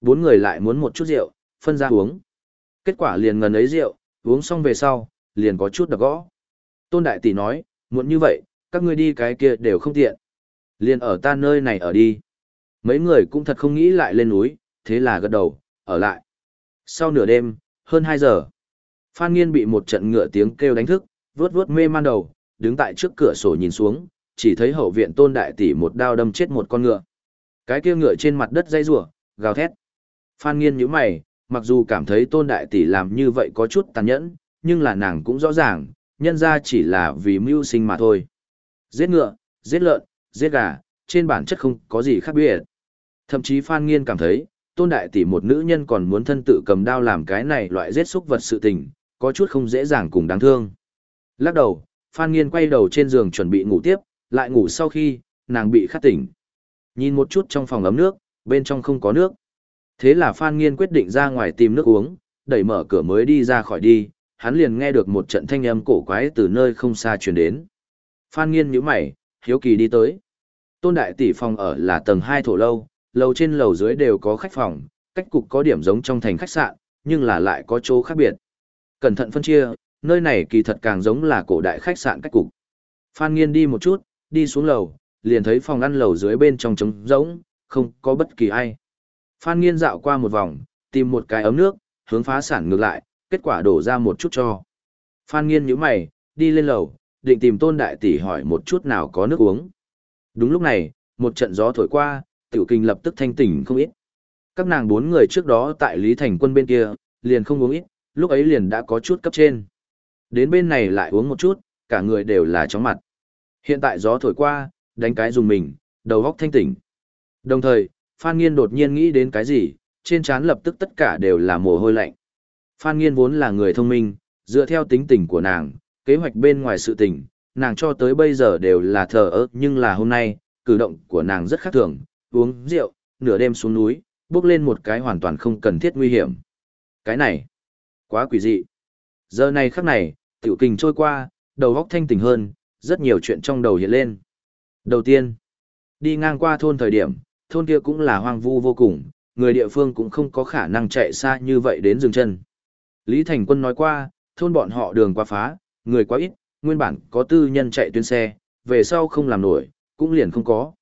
Bốn người lại muốn một chút rượu, phân ra uống. Kết quả liền ngần ấy rượu, uống xong về sau, liền có chút đập gõ. Tôn Đại Tỷ nói, muộn như vậy, các ngươi đi cái kia đều không tiện. Liền ở ta nơi này ở đi. Mấy người cũng thật không nghĩ lại lên núi, thế là gật đầu, ở lại. Sau nửa đêm, hơn 2 giờ, Phan Nghiên bị một trận ngựa tiếng kêu đánh thức, vướt vướt mê man đầu, đứng tại trước cửa sổ nhìn xuống, chỉ thấy hậu viện tôn đại tỷ một đao đâm chết một con ngựa. Cái kia ngựa trên mặt đất dây rủa, gào thét. Phan Nghiên nhíu mày, mặc dù cảm thấy tôn đại tỷ làm như vậy có chút tàn nhẫn, nhưng là nàng cũng rõ ràng, nhân ra chỉ là vì mưu sinh mà thôi. Giết ngựa, giết lợn, giết gà, trên bản chất không có gì khác biệt. Thậm chí Phan Nghiên cảm thấy, tôn đại tỷ một nữ nhân còn muốn thân tự cầm đao làm cái này loại giết xúc vật sự tình, có chút không dễ dàng cùng đáng thương. Lắc đầu, Phan Nghiên quay đầu trên giường chuẩn bị ngủ tiếp, lại ngủ sau khi, nàng bị khát tỉnh. Nhìn một chút trong phòng ấm nước, bên trong không có nước. Thế là Phan Nghiên quyết định ra ngoài tìm nước uống, đẩy mở cửa mới đi ra khỏi đi, hắn liền nghe được một trận thanh âm cổ quái từ nơi không xa truyền đến. Phan Nghiên nhíu mày, hiếu kỳ đi tới. Tôn đại tỷ phòng ở là tầng 2 thổ lâu, lầu trên lầu dưới đều có khách phòng, cách cục có điểm giống trong thành khách sạn, nhưng là lại có chỗ khác biệt. Cẩn thận phân chia, nơi này kỳ thật càng giống là cổ đại khách sạn cách cục. Phan Nghiên đi một chút, đi xuống lầu, liền thấy phòng ăn lầu dưới bên trong trống rỗng, không có bất kỳ ai. Phan Nghiên dạo qua một vòng, tìm một cái ấm nước, hướng phá sản ngược lại, kết quả đổ ra một chút cho. Phan Nghiên nhíu mày, đi lên lầu, định tìm Tôn Đại Tỷ hỏi một chút nào có nước uống. Đúng lúc này, một trận gió thổi qua, tiểu kinh lập tức thanh tỉnh không ít. Các nàng bốn người trước đó tại Lý Thành Quân bên kia, liền không uống ít, lúc ấy liền đã có chút cấp trên. Đến bên này lại uống một chút, cả người đều là chóng mặt. Hiện tại gió thổi qua, đánh cái dùng mình, đầu góc thanh tỉnh. Đồng thời, Phan Nghiên đột nhiên nghĩ đến cái gì, trên trán lập tức tất cả đều là mồ hôi lạnh. Phan Nghiên vốn là người thông minh, dựa theo tính tình của nàng, kế hoạch bên ngoài sự tình, nàng cho tới bây giờ đều là thờ ơ nhưng là hôm nay, cử động của nàng rất khác thường, uống rượu, nửa đêm xuống núi, bước lên một cái hoàn toàn không cần thiết nguy hiểm. Cái này, quá quỷ dị. Giờ này khắc này, tiểu kình trôi qua, đầu óc thanh tỉnh hơn, rất nhiều chuyện trong đầu hiện lên. Đầu tiên, đi ngang qua thôn thời điểm, thôn kia cũng là hoang vu vô cùng, người địa phương cũng không có khả năng chạy xa như vậy đến dừng chân. Lý Thành Quân nói qua, thôn bọn họ đường quá phá, người quá ít, nguyên bản có tư nhân chạy tuyến xe, về sau không làm nổi, cũng liền không có.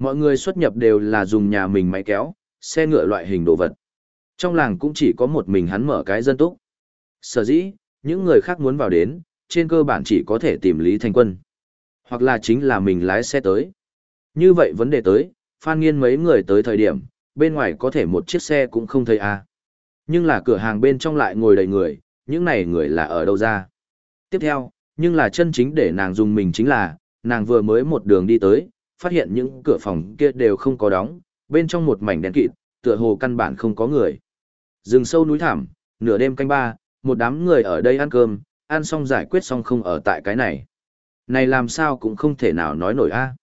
Mọi người xuất nhập đều là dùng nhà mình máy kéo, xe ngựa loại hình đồ vật. Trong làng cũng chỉ có một mình hắn mở cái dân túc. Sở dĩ, những người khác muốn vào đến, trên cơ bản chỉ có thể tìm Lý Thành Quân. Hoặc là chính là mình lái xe tới. Như vậy vấn đề tới, Phan Nghiên mấy người tới thời điểm, bên ngoài có thể một chiếc xe cũng không thấy à. Nhưng là cửa hàng bên trong lại ngồi đầy người, những này người là ở đâu ra. Tiếp theo, nhưng là chân chính để nàng dùng mình chính là, nàng vừa mới một đường đi tới, phát hiện những cửa phòng kia đều không có đóng, bên trong một mảnh đen kịt, tựa hồ căn bản không có người. Rừng sâu núi thảm, nửa đêm canh ba, một đám người ở đây ăn cơm, ăn xong giải quyết xong không ở tại cái này. Này làm sao cũng không thể nào nói nổi a.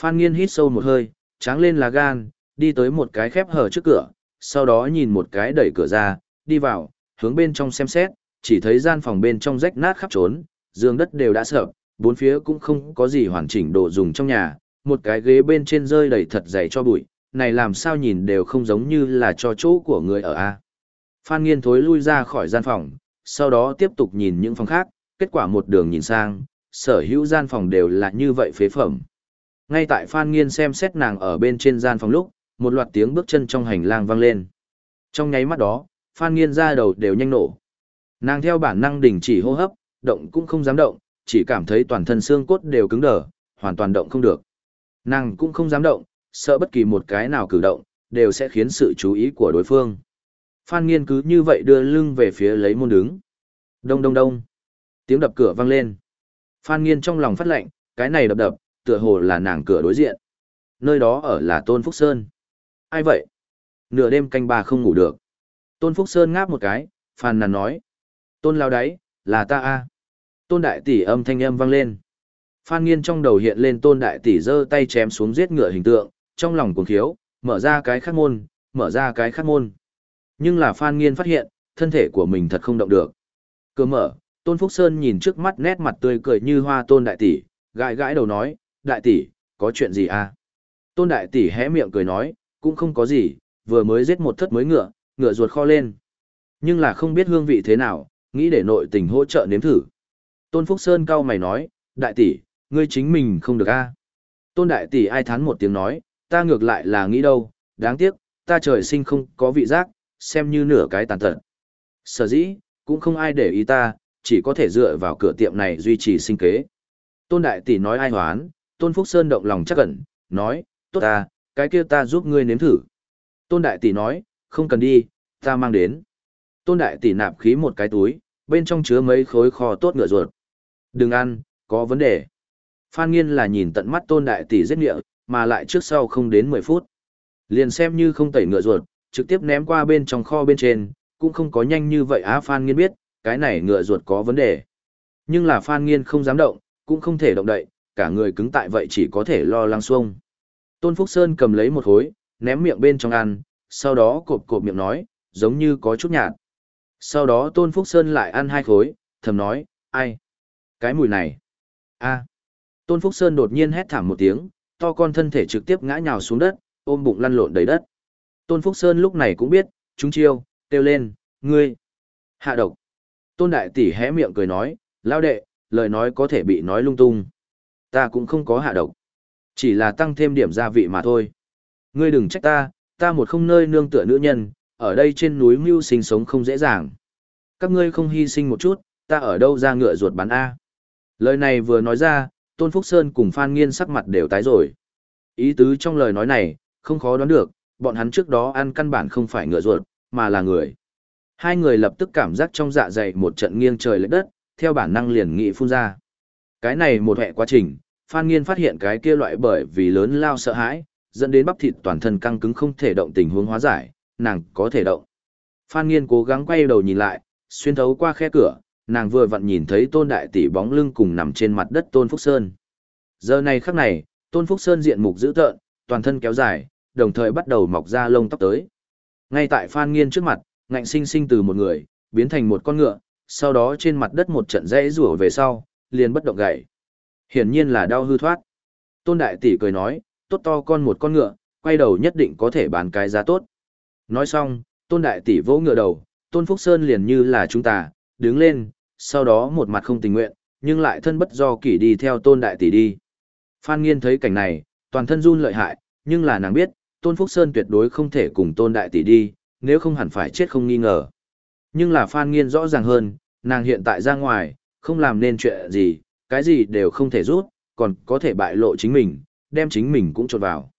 Phan Nghiên hít sâu một hơi, tráng lên là gan, đi tới một cái khép hở trước cửa, sau đó nhìn một cái đẩy cửa ra, đi vào, hướng bên trong xem xét, chỉ thấy gian phòng bên trong rách nát khắp trốn, giường đất đều đã sập, bốn phía cũng không có gì hoàn chỉnh đồ dùng trong nhà, một cái ghế bên trên rơi đầy thật dày cho bụi, này làm sao nhìn đều không giống như là cho chỗ của người ở A. Phan Nghiên thối lui ra khỏi gian phòng, sau đó tiếp tục nhìn những phòng khác, kết quả một đường nhìn sang, sở hữu gian phòng đều là như vậy phế phẩm. Ngay tại Phan Nghiên xem xét nàng ở bên trên gian phòng lúc, một loạt tiếng bước chân trong hành lang vang lên. Trong nháy mắt đó, Phan Nghiên ra đầu đều nhanh nổ. Nàng theo bản năng đình chỉ hô hấp, động cũng không dám động, chỉ cảm thấy toàn thân xương cốt đều cứng đờ, hoàn toàn động không được. Nàng cũng không dám động, sợ bất kỳ một cái nào cử động, đều sẽ khiến sự chú ý của đối phương. Phan Nghiên cứ như vậy đưa lưng về phía lấy môn đứng. Đông đông đông. Tiếng đập cửa vang lên. Phan Nghiên trong lòng phát lệnh, cái này đập đập, tựa hồ là nàng cửa đối diện. Nơi đó ở là Tôn Phúc Sơn. Ai vậy? Nửa đêm canh ba không ngủ được. Tôn Phúc Sơn ngáp một cái, phàn nàn nói. Tôn lao đáy, là ta a Tôn đại tỷ âm thanh âm vang lên. Phan Nghiên trong đầu hiện lên Tôn đại tỷ giơ tay chém xuống giết ngựa hình tượng, trong lòng cuồng khiếu, mở ra cái khắc môn, mở ra cái khắc môn. Nhưng là Phan Nghiên phát hiện, thân thể của mình thật không động được. Cửa mở, Tôn Phúc Sơn nhìn trước mắt nét mặt tươi cười như hoa Tôn đại tỷ, gãi gãi đầu nói, đại tỷ, có chuyện gì à? Tôn đại tỷ hé miệng cười nói, cũng không có gì, vừa mới giết một thất mới ngựa, ngựa ruột kho lên. Nhưng là không biết hương vị thế nào, nghĩ để nội tình hỗ trợ nếm thử. Tôn Phúc Sơn cau mày nói, đại tỷ, ngươi chính mình không được a à? Tôn đại tỷ ai thán một tiếng nói, ta ngược lại là nghĩ đâu, đáng tiếc, ta trời sinh không có vị giác, xem như nửa cái tàn tật. Sở dĩ, cũng không ai để ý ta, chỉ có thể dựa vào cửa tiệm này duy trì sinh kế. Tôn đại tỷ nói ai hoán, Tôn Phúc Sơn động lòng chắc cẩn, nói, tốt ta, cái kia ta giúp ngươi nếm thử. Tôn đại tỷ nói, không cần đi, ta mang đến. Tôn đại tỷ nạp khí một cái túi, bên trong chứa mấy khối kho tốt ngựa ruột. Đừng ăn, có vấn đề. Phan Nghiên là nhìn tận mắt Tôn đại tỷ giết nghĩa, mà lại trước sau không đến 10 phút. Liền xem như không tẩy ngựa ruột, trực tiếp ném qua bên trong kho bên trên, cũng không có nhanh như vậy á Phan Nghiên biết, cái này ngựa ruột có vấn đề. Nhưng là Phan Nghiên không dám động, cũng không thể động đậy, cả người cứng tại vậy chỉ có thể lo lắng xuông. Tôn Phúc Sơn cầm lấy một khối, ném miệng bên trong ăn, sau đó cộp cộp miệng nói, giống như có chút nhạt. Sau đó Tôn Phúc Sơn lại ăn hai khối, thầm nói, ai? Cái mùi này. a Tôn Phúc Sơn đột nhiên hét thảm một tiếng, to con thân thể trực tiếp ngã nhào xuống đất, ôm bụng lăn lộn đầy đất. Tôn Phúc Sơn lúc này cũng biết, chúng chiêu, kêu lên, ngươi. Hạ độc. Tôn Đại Tỷ hé miệng cười nói, lao đệ, lời nói có thể bị nói lung tung. Ta cũng không có hạ độc. Chỉ là tăng thêm điểm gia vị mà thôi. Ngươi đừng trách ta, ta một không nơi nương tựa nữ nhân, ở đây trên núi mưu sinh sống không dễ dàng. Các ngươi không hy sinh một chút, ta ở đâu ra ngựa ruột bắn A. Lời này vừa nói ra, Tôn Phúc Sơn cùng Phan Nghiên sắc mặt đều tái rồi. Ý tứ trong lời nói này, không khó đoán được, bọn hắn trước đó ăn căn bản không phải ngựa ruột, mà là người. Hai người lập tức cảm giác trong dạ dày một trận nghiêng trời lệch đất, theo bản năng liền nghị phun ra. Cái này một hệ quá trình, Phan Nghiên phát hiện cái kia loại bởi vì lớn lao sợ hãi, dẫn đến bắp thịt toàn thân căng cứng không thể động tình huống hóa giải, nàng có thể động. Phan Nghiên cố gắng quay đầu nhìn lại, xuyên thấu qua khe cửa, nàng vừa vặn nhìn thấy Tôn Đại Tỷ bóng lưng cùng nằm trên mặt đất Tôn Phúc Sơn. Giờ này khắc này, Tôn Phúc Sơn diện mục dữ tợn, toàn thân kéo dài, đồng thời bắt đầu mọc ra lông tóc tới. Ngay tại Phan Nghiên trước mặt, ngạnh sinh sinh từ một người, biến thành một con ngựa, sau đó trên mặt đất một trận rẽ rủa về sau, liền bất động gậy. Hiển nhiên là đau hư thoát. Tôn Đại Tỷ cười nói, tốt to con một con ngựa, quay đầu nhất định có thể bán cái giá tốt. Nói xong, Tôn Đại Tỷ vỗ ngựa đầu, Tôn Phúc Sơn liền như là chúng ta, đứng lên, sau đó một mặt không tình nguyện, nhưng lại thân bất do kỷ đi theo Tôn Đại Tỷ đi. Phan Nghiên thấy cảnh này, toàn thân run lợi hại, nhưng là nàng biết, Tôn Phúc Sơn tuyệt đối không thể cùng Tôn Đại Tỷ đi, nếu không hẳn phải chết không nghi ngờ. Nhưng là Phan Nghiên rõ ràng hơn, nàng hiện tại ra ngoài, không làm nên chuyện gì, cái gì đều không thể rút, còn có thể bại lộ chính mình, đem chính mình cũng trột vào.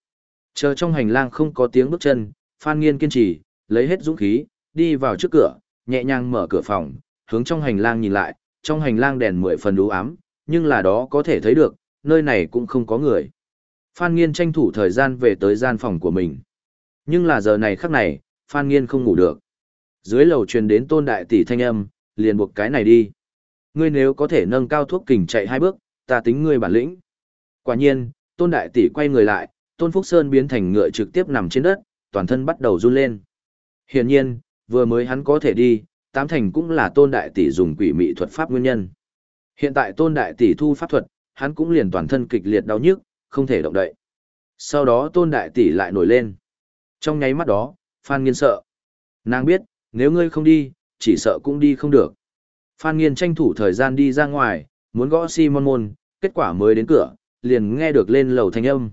Chờ trong hành lang không có tiếng bước chân, Phan Nghiên kiên trì, lấy hết dũng khí, đi vào trước cửa, nhẹ nhàng mở cửa phòng, hướng trong hành lang nhìn lại, trong hành lang đèn mười phần đủ ám, nhưng là đó có thể thấy được, nơi này cũng không có người. Phan Nghiên tranh thủ thời gian về tới gian phòng của mình. Nhưng là giờ này khắc này, Phan Nghiên không ngủ được. Dưới lầu truyền đến tôn đại tỷ thanh âm, liền buộc cái này đi. Ngươi nếu có thể nâng cao thuốc kình chạy hai bước, ta tính ngươi bản lĩnh. Quả nhiên, tôn đại tỷ quay người lại, tôn Phúc Sơn biến thành ngựa trực tiếp nằm trên đất, toàn thân bắt đầu run lên. Hiển nhiên, vừa mới hắn có thể đi, tám thành cũng là tôn đại tỷ dùng quỷ mị thuật pháp nguyên nhân. Hiện tại tôn đại tỷ thu pháp thuật, hắn cũng liền toàn thân kịch liệt đau nhức, không thể động đậy. Sau đó tôn đại tỷ lại nổi lên. Trong nháy mắt đó, Phan Nghiên sợ. Nàng biết, nếu ngươi không đi, chỉ sợ cũng đi không được. Phan Nghiên tranh thủ thời gian đi ra ngoài, muốn gõ Simon môn, kết quả mới đến cửa, liền nghe được lên lầu thanh âm.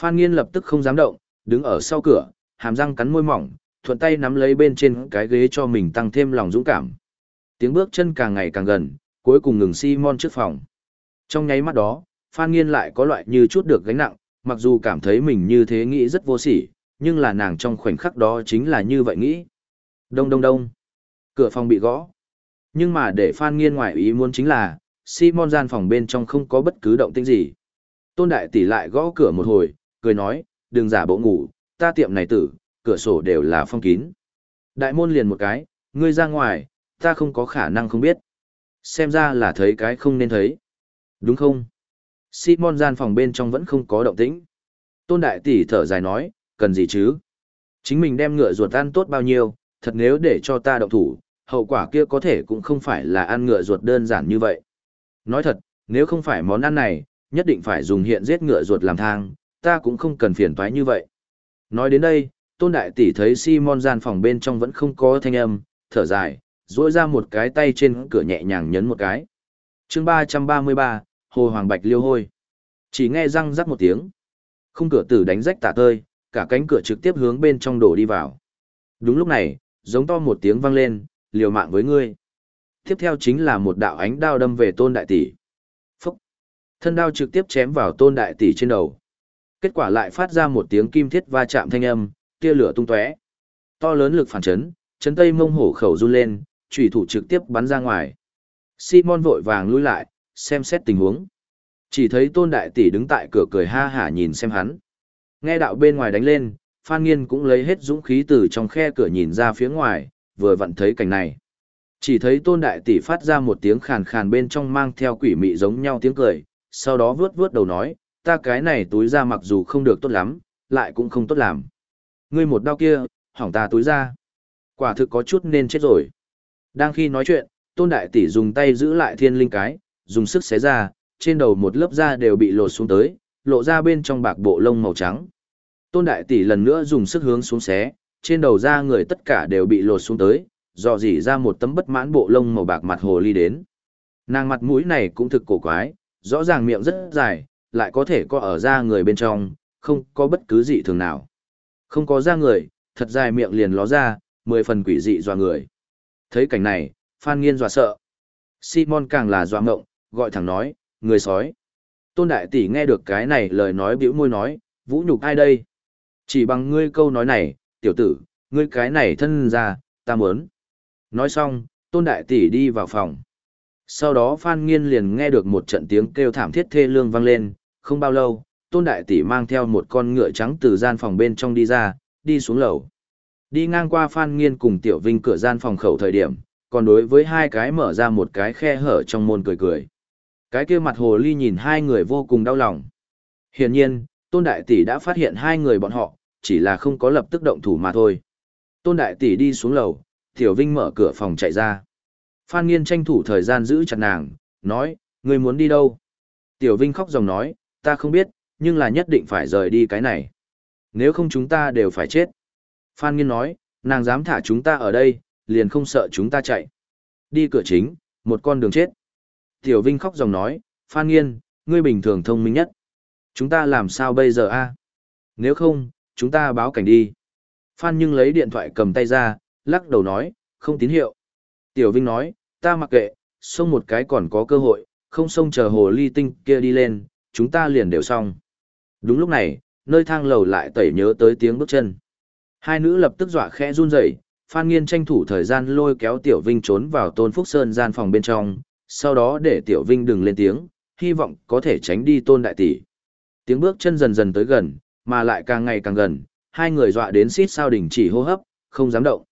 Phan Nghiên lập tức không dám động, đứng ở sau cửa, hàm răng cắn môi mỏng, thuận tay nắm lấy bên trên cái ghế cho mình tăng thêm lòng dũng cảm. Tiếng bước chân càng ngày càng gần, cuối cùng ngừng Simon trước phòng. Trong nháy mắt đó, Phan Nghiên lại có loại như chút được gánh nặng, mặc dù cảm thấy mình như thế nghĩ rất vô sỉ, nhưng là nàng trong khoảnh khắc đó chính là như vậy nghĩ. Đông đông đông. Cửa phòng bị gõ. Nhưng mà để Phan Nghiên ngoại ý muốn chính là, Simon gian phòng bên trong không có bất cứ động tĩnh gì. Tôn Đại Tỷ lại gõ cửa một hồi, cười nói, đừng giả bộ ngủ, ta tiệm này tử, cửa sổ đều là phong kín. Đại môn liền một cái, ngươi ra ngoài, ta không có khả năng không biết. Xem ra là thấy cái không nên thấy. Đúng không? Simon gian phòng bên trong vẫn không có động tĩnh. Tôn Đại Tỷ thở dài nói, cần gì chứ? Chính mình đem ngựa ruột ăn tốt bao nhiêu, thật nếu để cho ta động thủ, hậu quả kia có thể cũng không phải là ăn ngựa ruột đơn giản như vậy. Nói thật, nếu không phải món ăn này, nhất định phải dùng hiện giết ngựa ruột làm thang, ta cũng không cần phiền toái như vậy. Nói đến đây, Tôn Đại Tỷ thấy Simon gian phòng bên trong vẫn không có thanh âm, thở dài, duỗi ra một cái tay trên cửa nhẹ nhàng nhấn một cái. chương 333, Hồ Hoàng Bạch liêu hôi. Chỉ nghe răng rắc một tiếng. Khung cửa tử đánh rách tả tơi, cả cánh cửa trực tiếp hướng bên trong đổ đi vào. Đúng lúc này, giống to một tiếng vang lên, liều mạng với ngươi. Tiếp theo chính là một đạo ánh đao đâm về tôn đại tỷ. Phúc! Thân đao trực tiếp chém vào tôn đại tỷ trên đầu. Kết quả lại phát ra một tiếng kim thiết va chạm thanh âm, tia lửa tung tóe. To lớn lực phản chấn, chấn tây mông hổ khẩu run lên, chủy thủ trực tiếp bắn ra ngoài. Simon vội vàng lui lại, xem xét tình huống. Chỉ thấy tôn đại tỷ đứng tại cửa cười ha hả nhìn xem hắn. Nghe đạo bên ngoài đánh lên, Phan Nghiên cũng lấy hết dũng khí từ trong khe cửa nhìn ra phía ngoài, vừa vặn thấy cảnh này. Chỉ thấy tôn đại tỷ phát ra một tiếng khàn khàn bên trong mang theo quỷ mị giống nhau tiếng cười, sau đó vướt vướt đầu nói, ta cái này túi ra mặc dù không được tốt lắm, lại cũng không tốt làm. Ngươi một đau kia, hỏng ta túi ra. Quả thực có chút nên chết rồi. Đang khi nói chuyện, tôn đại tỷ dùng tay giữ lại thiên linh cái, dùng sức xé ra, trên đầu một lớp da đều bị lột xuống tới, lộ ra bên trong bạc bộ lông màu trắng. Tôn đại tỷ lần nữa dùng sức hướng xuống xé, trên đầu da người tất cả đều bị lột xuống tới, dò dỉ ra một tấm bất mãn bộ lông màu bạc mặt hồ ly đến. Nàng mặt mũi này cũng thực cổ quái, rõ ràng miệng rất dài, lại có thể có ở da người bên trong, không có bất cứ gì thường nào. Không có da người, thật dài miệng liền ló ra, mười phần quỷ dị dọa người. Thấy cảnh này, Phan Nghiên dọa sợ. Simon càng là dọa ngộng, gọi thẳng nói, người sói. Tôn Đại Tỷ nghe được cái này lời nói bĩu môi nói, vũ nhục ai đây? Chỉ bằng ngươi câu nói này, tiểu tử, ngươi cái này thân ra, ta muốn. Nói xong, Tôn Đại Tỷ đi vào phòng. Sau đó Phan Nghiên liền nghe được một trận tiếng kêu thảm thiết thê lương vang lên, không bao lâu, Tôn Đại Tỷ mang theo một con ngựa trắng từ gian phòng bên trong đi ra, đi xuống lầu. Đi ngang qua Phan Nghiên cùng Tiểu Vinh cửa gian phòng khẩu thời điểm, còn đối với hai cái mở ra một cái khe hở trong môn cười cười. Cái kia mặt hồ ly nhìn hai người vô cùng đau lòng. Hiển nhiên, Tôn Đại Tỷ đã phát hiện hai người bọn họ, chỉ là không có lập tức động thủ mà thôi. Tôn Đại Tỷ đi xuống lầu, Tiểu Vinh mở cửa phòng chạy ra. Phan Nghiên tranh thủ thời gian giữ chặt nàng, nói, người muốn đi đâu? Tiểu Vinh khóc dòng nói, ta không biết, nhưng là nhất định phải rời đi cái này. Nếu không chúng ta đều phải chết. Phan Nghiên nói, nàng dám thả chúng ta ở đây, liền không sợ chúng ta chạy. Đi cửa chính, một con đường chết. Tiểu Vinh khóc dòng nói, Phan Nghiên, ngươi bình thường thông minh nhất. Chúng ta làm sao bây giờ a? Nếu không, chúng ta báo cảnh đi. Phan Nhưng lấy điện thoại cầm tay ra, lắc đầu nói, không tín hiệu. Tiểu Vinh nói, ta mặc kệ, xông một cái còn có cơ hội, không xông chờ hồ ly tinh kia đi lên, chúng ta liền đều xong. Đúng lúc này, nơi thang lầu lại tẩy nhớ tới tiếng bước chân. Hai nữ lập tức dọa khẽ run rẩy, Phan Nghiên tranh thủ thời gian lôi kéo Tiểu Vinh trốn vào Tôn Phúc Sơn gian phòng bên trong, sau đó để Tiểu Vinh đừng lên tiếng, hy vọng có thể tránh đi Tôn Đại Tỷ. Tiếng bước chân dần dần tới gần, mà lại càng ngày càng gần, hai người dọa đến xít sao đình chỉ hô hấp, không dám động.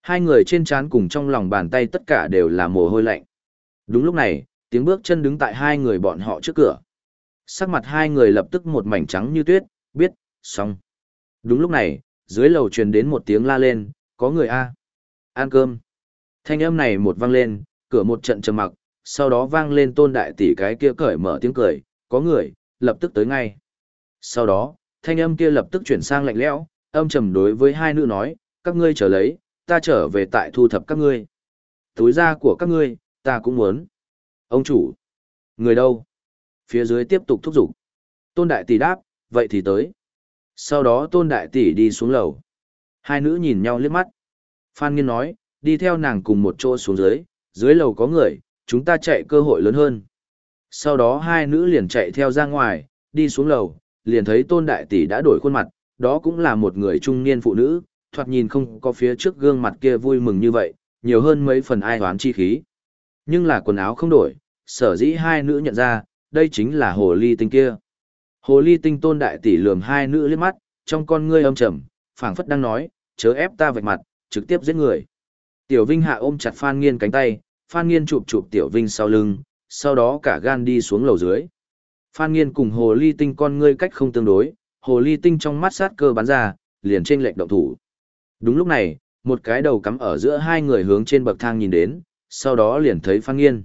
Hai người trên trán cùng trong lòng bàn tay tất cả đều là mồ hôi lạnh. Đúng lúc này, tiếng bước chân đứng tại hai người bọn họ trước cửa. Sắc mặt hai người lập tức một mảnh trắng như tuyết, biết, xong. Đúng lúc này, dưới lầu truyền đến một tiếng la lên, có người a Ăn cơm. Thanh âm này một vang lên, cửa một trận trầm mặc, sau đó vang lên tôn đại tỷ cái kia cởi mở tiếng cười, có người, lập tức tới ngay. Sau đó, thanh âm kia lập tức chuyển sang lạnh lẽo, âm trầm đối với hai nữ nói, các ngươi trở lấy, ta trở về tại thu thập các ngươi. Túi da của các ngươi, ta cũng muốn. Ông chủ. Người đâu? Phía dưới tiếp tục thúc giục. Tôn đại tỷ đáp, vậy thì tới. Sau đó tôn đại tỷ đi xuống lầu. Hai nữ nhìn nhau liếc mắt. Phan Nghiên nói, đi theo nàng cùng một chỗ xuống dưới, dưới lầu có người, chúng ta chạy cơ hội lớn hơn. Sau đó hai nữ liền chạy theo ra ngoài, đi xuống lầu, liền thấy tôn đại tỷ đã đổi khuôn mặt, đó cũng là một người trung niên phụ nữ, thoạt nhìn không có phía trước gương mặt kia vui mừng như vậy, nhiều hơn mấy phần ai hoán chi khí. Nhưng là quần áo không đổi, sở dĩ hai nữ nhận ra, đây chính là hồ ly tinh kia. Hồ ly tinh tôn đại tỷ lườm hai nữ liếc mắt, trong con ngươi âm trầm, phảng phất đang nói, chớ ép ta vạch mặt, trực tiếp giết người. Tiểu Vinh hạ ôm chặt Phan Nghiên cánh tay, Phan Nghiên chụp chụp Tiểu Vinh sau lưng, sau đó cả gan đi xuống lầu dưới. Phan Nghiên cùng hồ ly tinh con ngươi cách không tương đối, hồ ly tinh trong mắt sát cơ bắn ra, liền trên lệnh động thủ. Đúng lúc này, một cái đầu cắm ở giữa hai người hướng trên bậc thang nhìn đến, sau đó liền thấy Phan Nghiên.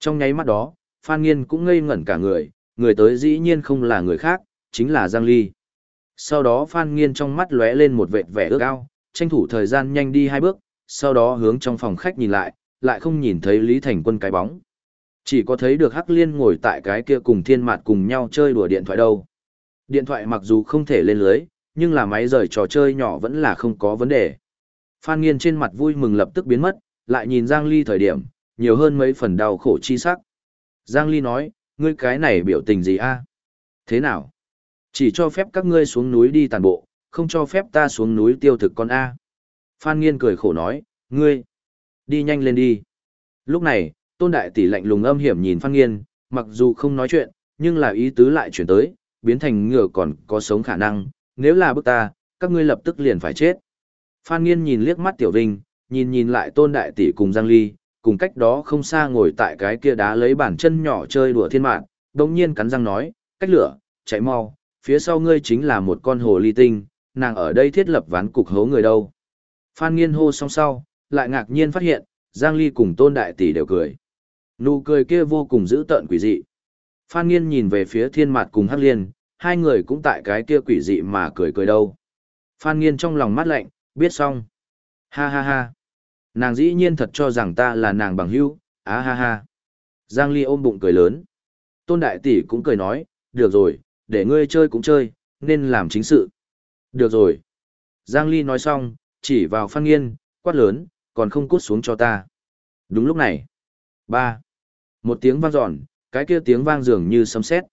Trong nháy mắt đó, Phan Nghiên cũng ngây ngẩn cả người, người tới dĩ nhiên không là người khác, chính là Giang Ly. Sau đó Phan Nghiên trong mắt lóe lên một vệt vẻ ước ao, tranh thủ thời gian nhanh đi hai bước, sau đó hướng trong phòng khách nhìn lại, lại không nhìn thấy Lý Thành Quân cái bóng. Chỉ có thấy được Hắc Liên ngồi tại cái kia cùng thiên mạt cùng nhau chơi đùa điện thoại đâu. Điện thoại mặc dù không thể lên lưới, nhưng là máy rời trò chơi nhỏ vẫn là không có vấn đề. Phan Nghiên trên mặt vui mừng lập tức biến mất, lại nhìn Giang Ly thời điểm, nhiều hơn mấy phần đau khổ chi sắc. Giang Ly nói, ngươi cái này biểu tình gì a? Thế nào? Chỉ cho phép các ngươi xuống núi đi tàn bộ, không cho phép ta xuống núi tiêu thực con a. Phan Nghiên cười khổ nói, ngươi, đi nhanh lên đi. Lúc này, Tôn Đại Tỷ lạnh lùng âm hiểm nhìn Phan Nghiên, mặc dù không nói chuyện, nhưng là ý tứ lại chuyển tới, biến thành ngựa còn có sống khả năng, nếu là bức ta, các ngươi lập tức liền phải chết. Phan Nghiên nhìn liếc mắt Tiểu Vinh, nhìn nhìn lại Tôn Đại Tỷ cùng Giang Ly, cùng cách đó không xa ngồi tại cái kia đá lấy bàn chân nhỏ chơi đùa thiên mạng, đồng nhiên cắn răng nói, cách lửa, chạy mau, phía sau ngươi chính là một con hồ ly tinh, nàng ở đây thiết lập ván cục hố người đâu. Phan Nghiên hô xong sau, lại ngạc nhiên phát hiện, Giang Ly cùng Tôn Đại Tỷ đều cười. Nụ cười kia vô cùng dữ tợn quỷ dị. Phan Nghiên nhìn về phía thiên mạt cùng Hắc Liên, hai người cũng tại cái kia quỷ dị mà cười cười đâu. Phan Nghiên trong lòng mắt lạnh, biết xong. Ha ha ha. Nàng dĩ nhiên thật cho rằng ta là nàng bằng hữu, á ha ha. Giang Ly ôm bụng cười lớn. Tôn Đại Tỷ cũng cười nói, được rồi, để ngươi chơi cũng chơi, nên làm chính sự. Được rồi. Giang Ly nói xong, chỉ vào Phan Nghiên, quát lớn, còn không cút xuống cho ta. Đúng lúc này. ba Một tiếng vang dọn, cái kia tiếng vang dường như sấm sét.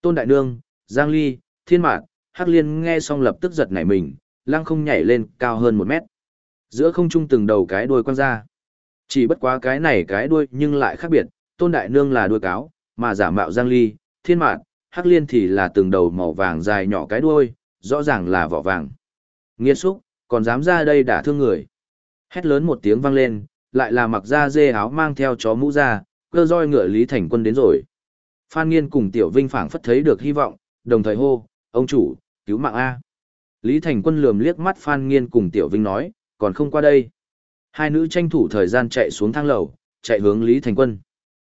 Tôn Đại Nương, Giang Ly, Thiên Mạc, Hắc Liên nghe xong lập tức giật nảy mình, lăng không nhảy lên cao hơn một mét. Giữa không trung từng đầu cái đuôi quăng ra. Chỉ bất quá cái này cái đuôi nhưng lại khác biệt, Tôn Đại Nương là đuôi cáo, mà giả mạo Giang Ly, Thiên mạn Hắc Liên thì là từng đầu màu vàng dài nhỏ cái đuôi, rõ ràng là vỏ vàng. Nghiệt xúc, còn dám ra đây đả thương người. Hét lớn một tiếng vang lên, lại là mặc da dê áo mang theo chó mũ ra, cơ roi ngựa Lý Thành Quân đến rồi. Phan Nghiên cùng Tiểu Vinh phảng phất thấy được hy vọng, đồng thời hô, ông chủ, cứu mạng A. Lý Thành Quân lườm liếc mắt Phan Nghiên cùng Tiểu Vinh nói, còn không qua đây. Hai nữ tranh thủ thời gian chạy xuống thang lầu, chạy hướng Lý Thành Quân.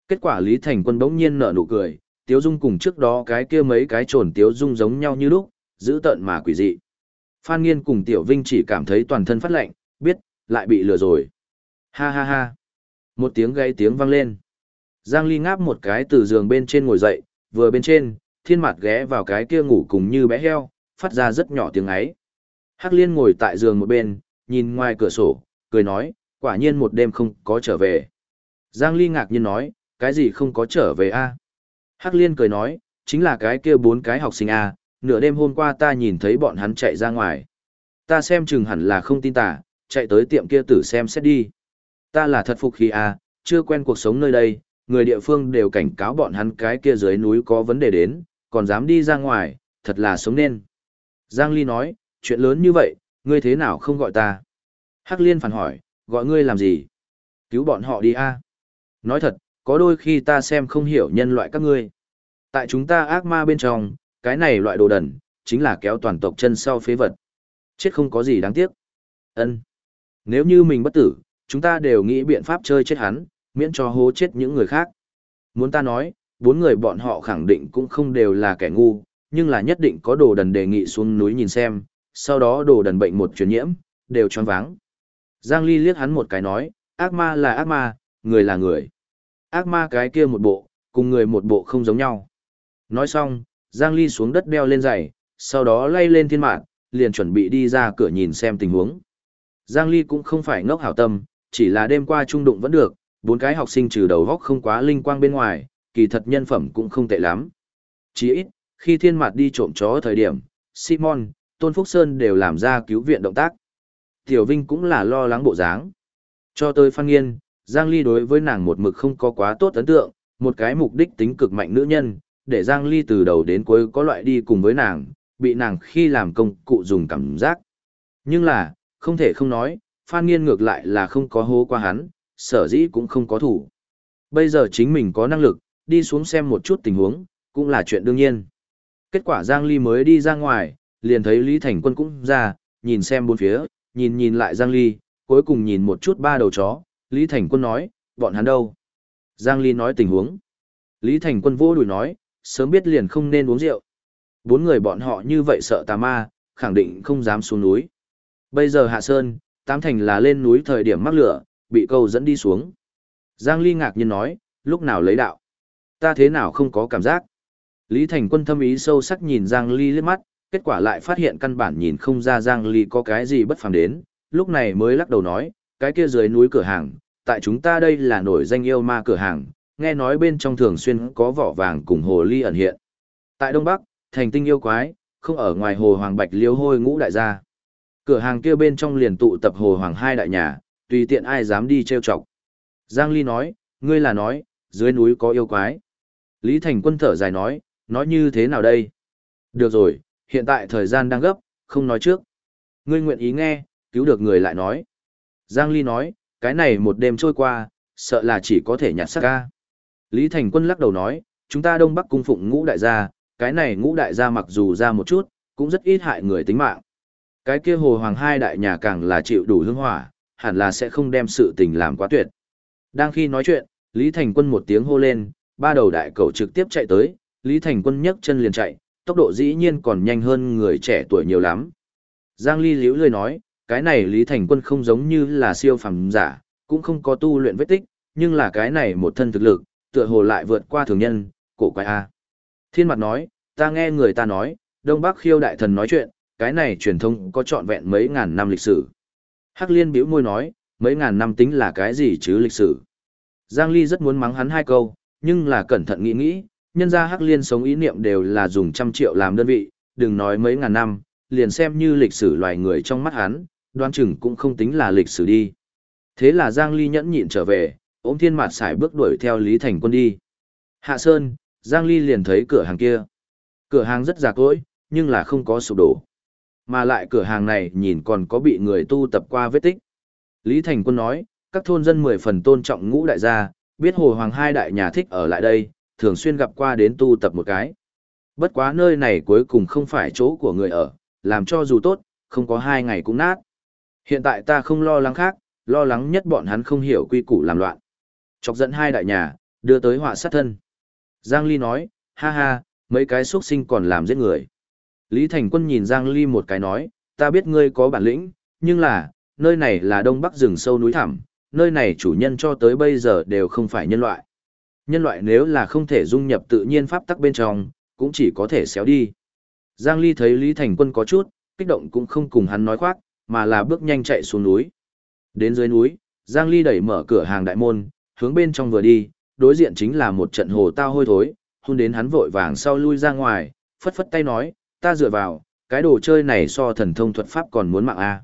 Kết quả Lý Thành Quân bỗng nhiên nở nụ cười, Tiếu Dung cùng trước đó cái kia mấy cái trồn Tiếu Dung giống nhau như lúc, giữ tợn mà quỷ dị. Phan Nghiên cùng Tiểu Vinh chỉ cảm thấy toàn thân phát lạnh, biết, lại bị lừa rồi. Ha ha ha. Một tiếng gây tiếng vang lên. Giang Ly ngáp một cái từ giường bên trên ngồi dậy, vừa bên trên, thiên mặt ghé vào cái kia ngủ cùng như bé heo, phát ra rất nhỏ tiếng ấy. Hắc Liên ngồi tại giường một bên, nhìn ngoài cửa sổ, cười nói, quả nhiên một đêm không có trở về. Giang Ly ngạc nhiên nói, cái gì không có trở về a? Hắc Liên cười nói, chính là cái kia bốn cái học sinh a, nửa đêm hôm qua ta nhìn thấy bọn hắn chạy ra ngoài. Ta xem chừng hẳn là không tin tà, chạy tới tiệm kia tử xem xét đi. Ta là thật phục khi a, chưa quen cuộc sống nơi đây, người địa phương đều cảnh cáo bọn hắn cái kia dưới núi có vấn đề đến, còn dám đi ra ngoài, thật là sống nên. Giang Ly nói, chuyện lớn như vậy, ngươi thế nào không gọi ta? Hắc Liên phản hỏi, gọi ngươi làm gì? Cứu bọn họ đi a. Nói thật, có đôi khi ta xem không hiểu nhân loại các ngươi. Tại chúng ta ác ma bên trong, cái này loại đồ đần, chính là kéo toàn tộc chân sau phế vật. Chết không có gì đáng tiếc. Ân. Nếu như mình bất tử, chúng ta đều nghĩ biện pháp chơi chết hắn, miễn cho hố chết những người khác. Muốn ta nói, bốn người bọn họ khẳng định cũng không đều là kẻ ngu, nhưng là nhất định có đồ đần đề nghị xuống núi nhìn xem, sau đó đồ đần bệnh một truyền nhiễm, đều choáng váng. Giang Ly liếc hắn một cái nói, ác ma là ác ma, người là người. Ác ma cái kia một bộ, cùng người một bộ không giống nhau. Nói xong, Giang Ly xuống đất đeo lên giày, sau đó lay lên thiên mạng, liền chuẩn bị đi ra cửa nhìn xem tình huống. Giang Ly cũng không phải ngốc hảo tâm, chỉ là đêm qua trung đụng vẫn được, bốn cái học sinh trừ đầu góc không quá linh quang bên ngoài, kỳ thật nhân phẩm cũng không tệ lắm. Chỉ ít, khi thiên mạt đi trộm chó thời điểm, Simon, Tôn Phúc Sơn đều làm ra cứu viện động tác. Tiểu Vinh cũng là lo lắng bộ dáng. Cho tới Phan Nghiên, Giang Ly đối với nàng một mực không có quá tốt ấn tượng, một cái mục đích tính cực mạnh nữ nhân, để Giang Ly từ đầu đến cuối có loại đi cùng với nàng, bị nàng khi làm công cụ dùng cảm giác. Nhưng là, không thể không nói, Phan Nghiên ngược lại là không có hố qua hắn, sở dĩ cũng không có thủ. Bây giờ chính mình có năng lực, đi xuống xem một chút tình huống, cũng là chuyện đương nhiên. Kết quả Giang Ly mới đi ra ngoài, liền thấy Lý Thành Quân cũng ra, nhìn xem bốn phía, nhìn nhìn lại Giang Ly, cuối cùng nhìn một chút ba đầu chó, Lý Thành Quân nói, bọn hắn đâu? Giang Ly nói tình huống. Lý Thành Quân vô đùi nói, sớm biết liền không nên uống rượu. Bốn người bọn họ như vậy sợ tà ma, khẳng định không dám xuống núi. Bây giờ hạ sơn, tám thành là lên núi thời điểm mắc lửa, bị câu dẫn đi xuống. Giang Ly ngạc nhiên nói, lúc nào lấy đạo? Ta thế nào không có cảm giác? Lý Thành Quân thâm ý sâu sắc nhìn Giang Ly liếc mắt, kết quả lại phát hiện căn bản nhìn không ra Giang Ly có cái gì bất phàm đến, lúc này mới lắc đầu nói, cái kia dưới núi cửa hàng, tại chúng ta đây là nổi danh yêu ma cửa hàng, nghe nói bên trong thường xuyên có vỏ vàng cùng hồ ly ẩn hiện. Tại Đông Bắc, thành tinh yêu quái, không ở ngoài hồ Hoàng Bạch liêu hôi ngũ đại gia. Cửa hàng kia bên trong liền tụ tập hồ Hoàng hai đại nhà, tùy tiện ai dám đi trêu chọc. Giang Ly nói, ngươi là nói, dưới núi có yêu quái. Lý Thành Quân thở dài nói, nói như thế nào đây? Được rồi, hiện tại thời gian đang gấp, không nói trước. Ngươi nguyện ý nghe, cứu được người lại nói. Giang Ly nói, cái này một đêm trôi qua, sợ là chỉ có thể nhặt xác ca. Lý Thành Quân lắc đầu nói, chúng ta Đông Bắc cung phụng ngũ đại gia, cái này ngũ đại gia mặc dù ra một chút, cũng rất ít hại người tính mạng. Cái kia hồ hoàng hai đại nhà càng là chịu đủ hương hỏa, hẳn là sẽ không đem sự tình làm quá tuyệt. Đang khi nói chuyện, Lý Thành Quân một tiếng hô lên, ba đầu đại cầu trực tiếp chạy tới, Lý Thành Quân nhấc chân liền chạy, tốc độ dĩ nhiên còn nhanh hơn người trẻ tuổi nhiều lắm. Giang Ly liễu lười nói, cái này Lý Thành Quân không giống như là siêu phàm giả, cũng không có tu luyện vết tích, nhưng là cái này một thân thực lực, tựa hồ lại vượt qua thường nhân, cổ quái a. Thiên mặt nói, ta nghe người ta nói, Đông Bắc khiêu đại thần nói chuyện, cái này truyền thông có trọn vẹn mấy ngàn năm lịch sử. Hắc Liên bĩu môi nói, mấy ngàn năm tính là cái gì chứ lịch sử. Giang Ly rất muốn mắng hắn hai câu, nhưng là cẩn thận nghĩ nghĩ, nhân gia Hắc Liên sống ý niệm đều là dùng trăm triệu làm đơn vị, đừng nói mấy ngàn năm, liền xem như lịch sử loài người trong mắt hắn, đoan chừng cũng không tính là lịch sử đi. Thế là Giang Ly nhẫn nhịn trở về, ôm thiên mạt xài bước đuổi theo Lý Thành Quân đi. Hạ Sơn, Giang Ly liền thấy cửa hàng kia. Cửa hàng rất già cỗi, nhưng là không có sụp đổ. Mà lại cửa hàng này nhìn còn có bị người tu tập qua vết tích. Lý Thành Quân nói, các thôn dân mười phần tôn trọng ngũ đại gia, biết hồ hoàng hai đại nhà thích ở lại đây, thường xuyên gặp qua đến tu tập một cái. Bất quá nơi này cuối cùng không phải chỗ của người ở, làm cho dù tốt, không có hai ngày cũng nát. Hiện tại ta không lo lắng khác, lo lắng nhất bọn hắn không hiểu quy củ làm loạn. Chọc dẫn hai đại nhà, đưa tới họa sát thân. Giang Ly nói, ha ha, mấy cái xuất sinh còn làm giết người. Lý Thành Quân nhìn Giang Ly một cái nói, ta biết ngươi có bản lĩnh, nhưng là, nơi này là đông bắc rừng sâu núi thẳm, nơi này chủ nhân cho tới bây giờ đều không phải nhân loại. Nhân loại nếu là không thể dung nhập tự nhiên pháp tắc bên trong, cũng chỉ có thể xéo đi. Giang Ly thấy Lý Thành Quân có chút, kích động cũng không cùng hắn nói khoác, mà là bước nhanh chạy xuống núi. Đến dưới núi, Giang Ly đẩy mở cửa hàng đại môn, hướng bên trong vừa đi, đối diện chính là một trận hồ tao hôi thối, hôn đến hắn vội vàng sau lui ra ngoài, phất phất tay nói, ta dựa vào, cái đồ chơi này so thần thông thuật pháp còn muốn mạng a.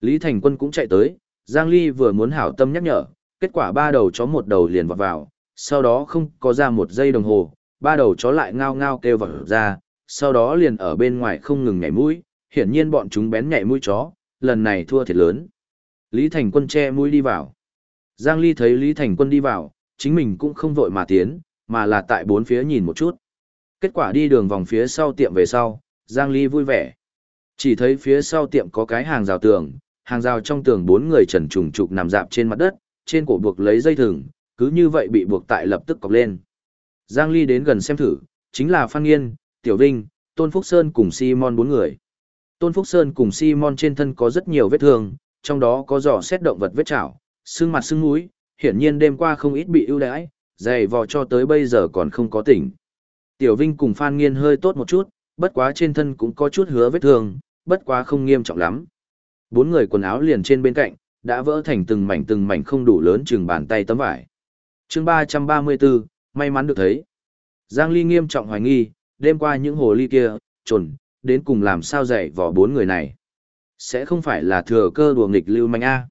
Lý Thành Quân cũng chạy tới, Giang Ly vừa muốn hảo tâm nhắc nhở, kết quả ba đầu chó một đầu liền vọt vào, sau đó không có ra một giây đồng hồ, ba đầu chó lại ngao ngao kêu vào ra, sau đó liền ở bên ngoài không ngừng nhảy mũi, hiển nhiên bọn chúng bén nhảy mũi chó, lần này thua thiệt lớn. Lý Thành Quân che mũi đi vào. Giang Ly thấy Lý Thành Quân đi vào, chính mình cũng không vội mà tiến, mà là tại bốn phía nhìn một chút. Kết quả đi đường vòng phía sau tiệm về sau, Giang Ly vui vẻ. Chỉ thấy phía sau tiệm có cái hàng rào tường, hàng rào trong tường bốn người trần trùng trục nằm dạp trên mặt đất, trên cổ buộc lấy dây thừng, cứ như vậy bị buộc tại lập tức cọc lên. Giang Ly đến gần xem thử, chính là Phan Nghiên, Tiểu Vinh, Tôn Phúc Sơn cùng Simon bốn người. Tôn Phúc Sơn cùng Simon trên thân có rất nhiều vết thương, trong đó có giỏ xét động vật vết chảo, xương mặt xương mũi, hiển nhiên đêm qua không ít bị ưu đãi, dày vò cho tới bây giờ còn không có tỉnh. Tiểu Vinh cùng Phan Nghiên hơi tốt một chút, bất quá trên thân cũng có chút hứa vết thương, bất quá không nghiêm trọng lắm. Bốn người quần áo liền trên bên cạnh, đã vỡ thành từng mảnh từng mảnh không đủ lớn chừng bàn tay tấm vải chương 334, may mắn được thấy. Giang Ly nghiêm trọng hoài nghi, đêm qua những hồ ly kia, trồn, đến cùng làm sao dạy vỏ bốn người này. Sẽ không phải là thừa cơ đùa nghịch lưu manh A.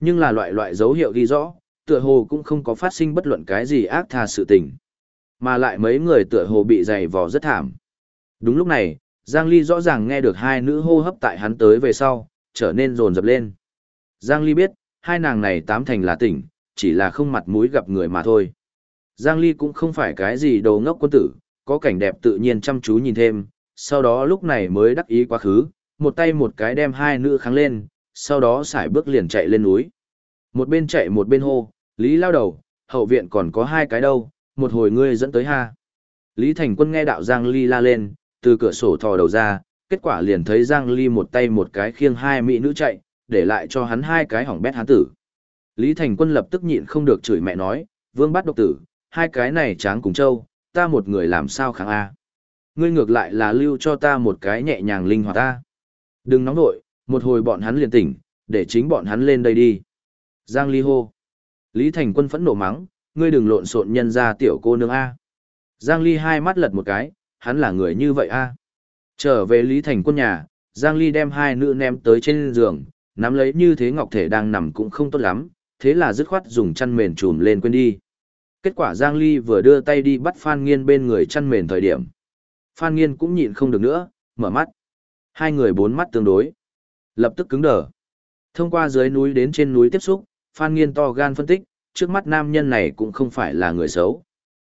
Nhưng là loại loại dấu hiệu ghi rõ, tựa hồ cũng không có phát sinh bất luận cái gì ác tha sự tình. Mà lại mấy người tựa hồ bị dày vò rất thảm. Đúng lúc này, Giang Ly rõ ràng nghe được hai nữ hô hấp tại hắn tới về sau, trở nên rồn rập lên. Giang Ly biết, hai nàng này tám thành là tỉnh, chỉ là không mặt mũi gặp người mà thôi. Giang Ly cũng không phải cái gì đồ ngốc quân tử, có cảnh đẹp tự nhiên chăm chú nhìn thêm, sau đó lúc này mới đắc ý quá khứ, một tay một cái đem hai nữ kháng lên, sau đó xài bước liền chạy lên núi. Một bên chạy một bên hô, Lý lao đầu, hậu viện còn có hai cái đâu, một hồi ngươi dẫn tới ha. Lý Thành Quân nghe đạo Giang Ly la lên, từ cửa sổ thò đầu ra, kết quả liền thấy Giang Ly một tay một cái khiêng hai mỹ nữ chạy, để lại cho hắn hai cái hỏng bét hắn tử. Lý Thành Quân lập tức nhịn không được chửi mẹ nói, vương bắt độc tử, hai cái này tráng cùng châu, ta một người làm sao kháng A. Ngươi ngược lại là lưu cho ta một cái nhẹ nhàng linh hoạt ta. Đừng nóng nội, một hồi bọn hắn liền tỉnh, để chính bọn hắn lên đây đi. Giang Ly hô. Lý Thành Quân phẫn nộ mắng, ngươi đừng lộn xộn nhân ra tiểu cô nương A. Giang Ly hai mắt lật một cái, hắn là người như vậy A. Trở về Lý Thành Quân nhà, Giang Ly đem hai nữ ném tới trên giường, nắm lấy như thế ngọc thể đang nằm cũng không tốt lắm, thế là dứt khoát dùng chăn mền trùm lên quên đi. Kết quả Giang Ly vừa đưa tay đi bắt Phan Nghiên bên người chăn mền thời điểm. Phan Nghiên cũng nhịn không được nữa, mở mắt. Hai người bốn mắt tương đối. Lập tức cứng đờ. Thông qua dưới núi đến trên núi tiếp xúc, Phan Nghiên to gan phân tích, trước mắt nam nhân này cũng không phải là người xấu.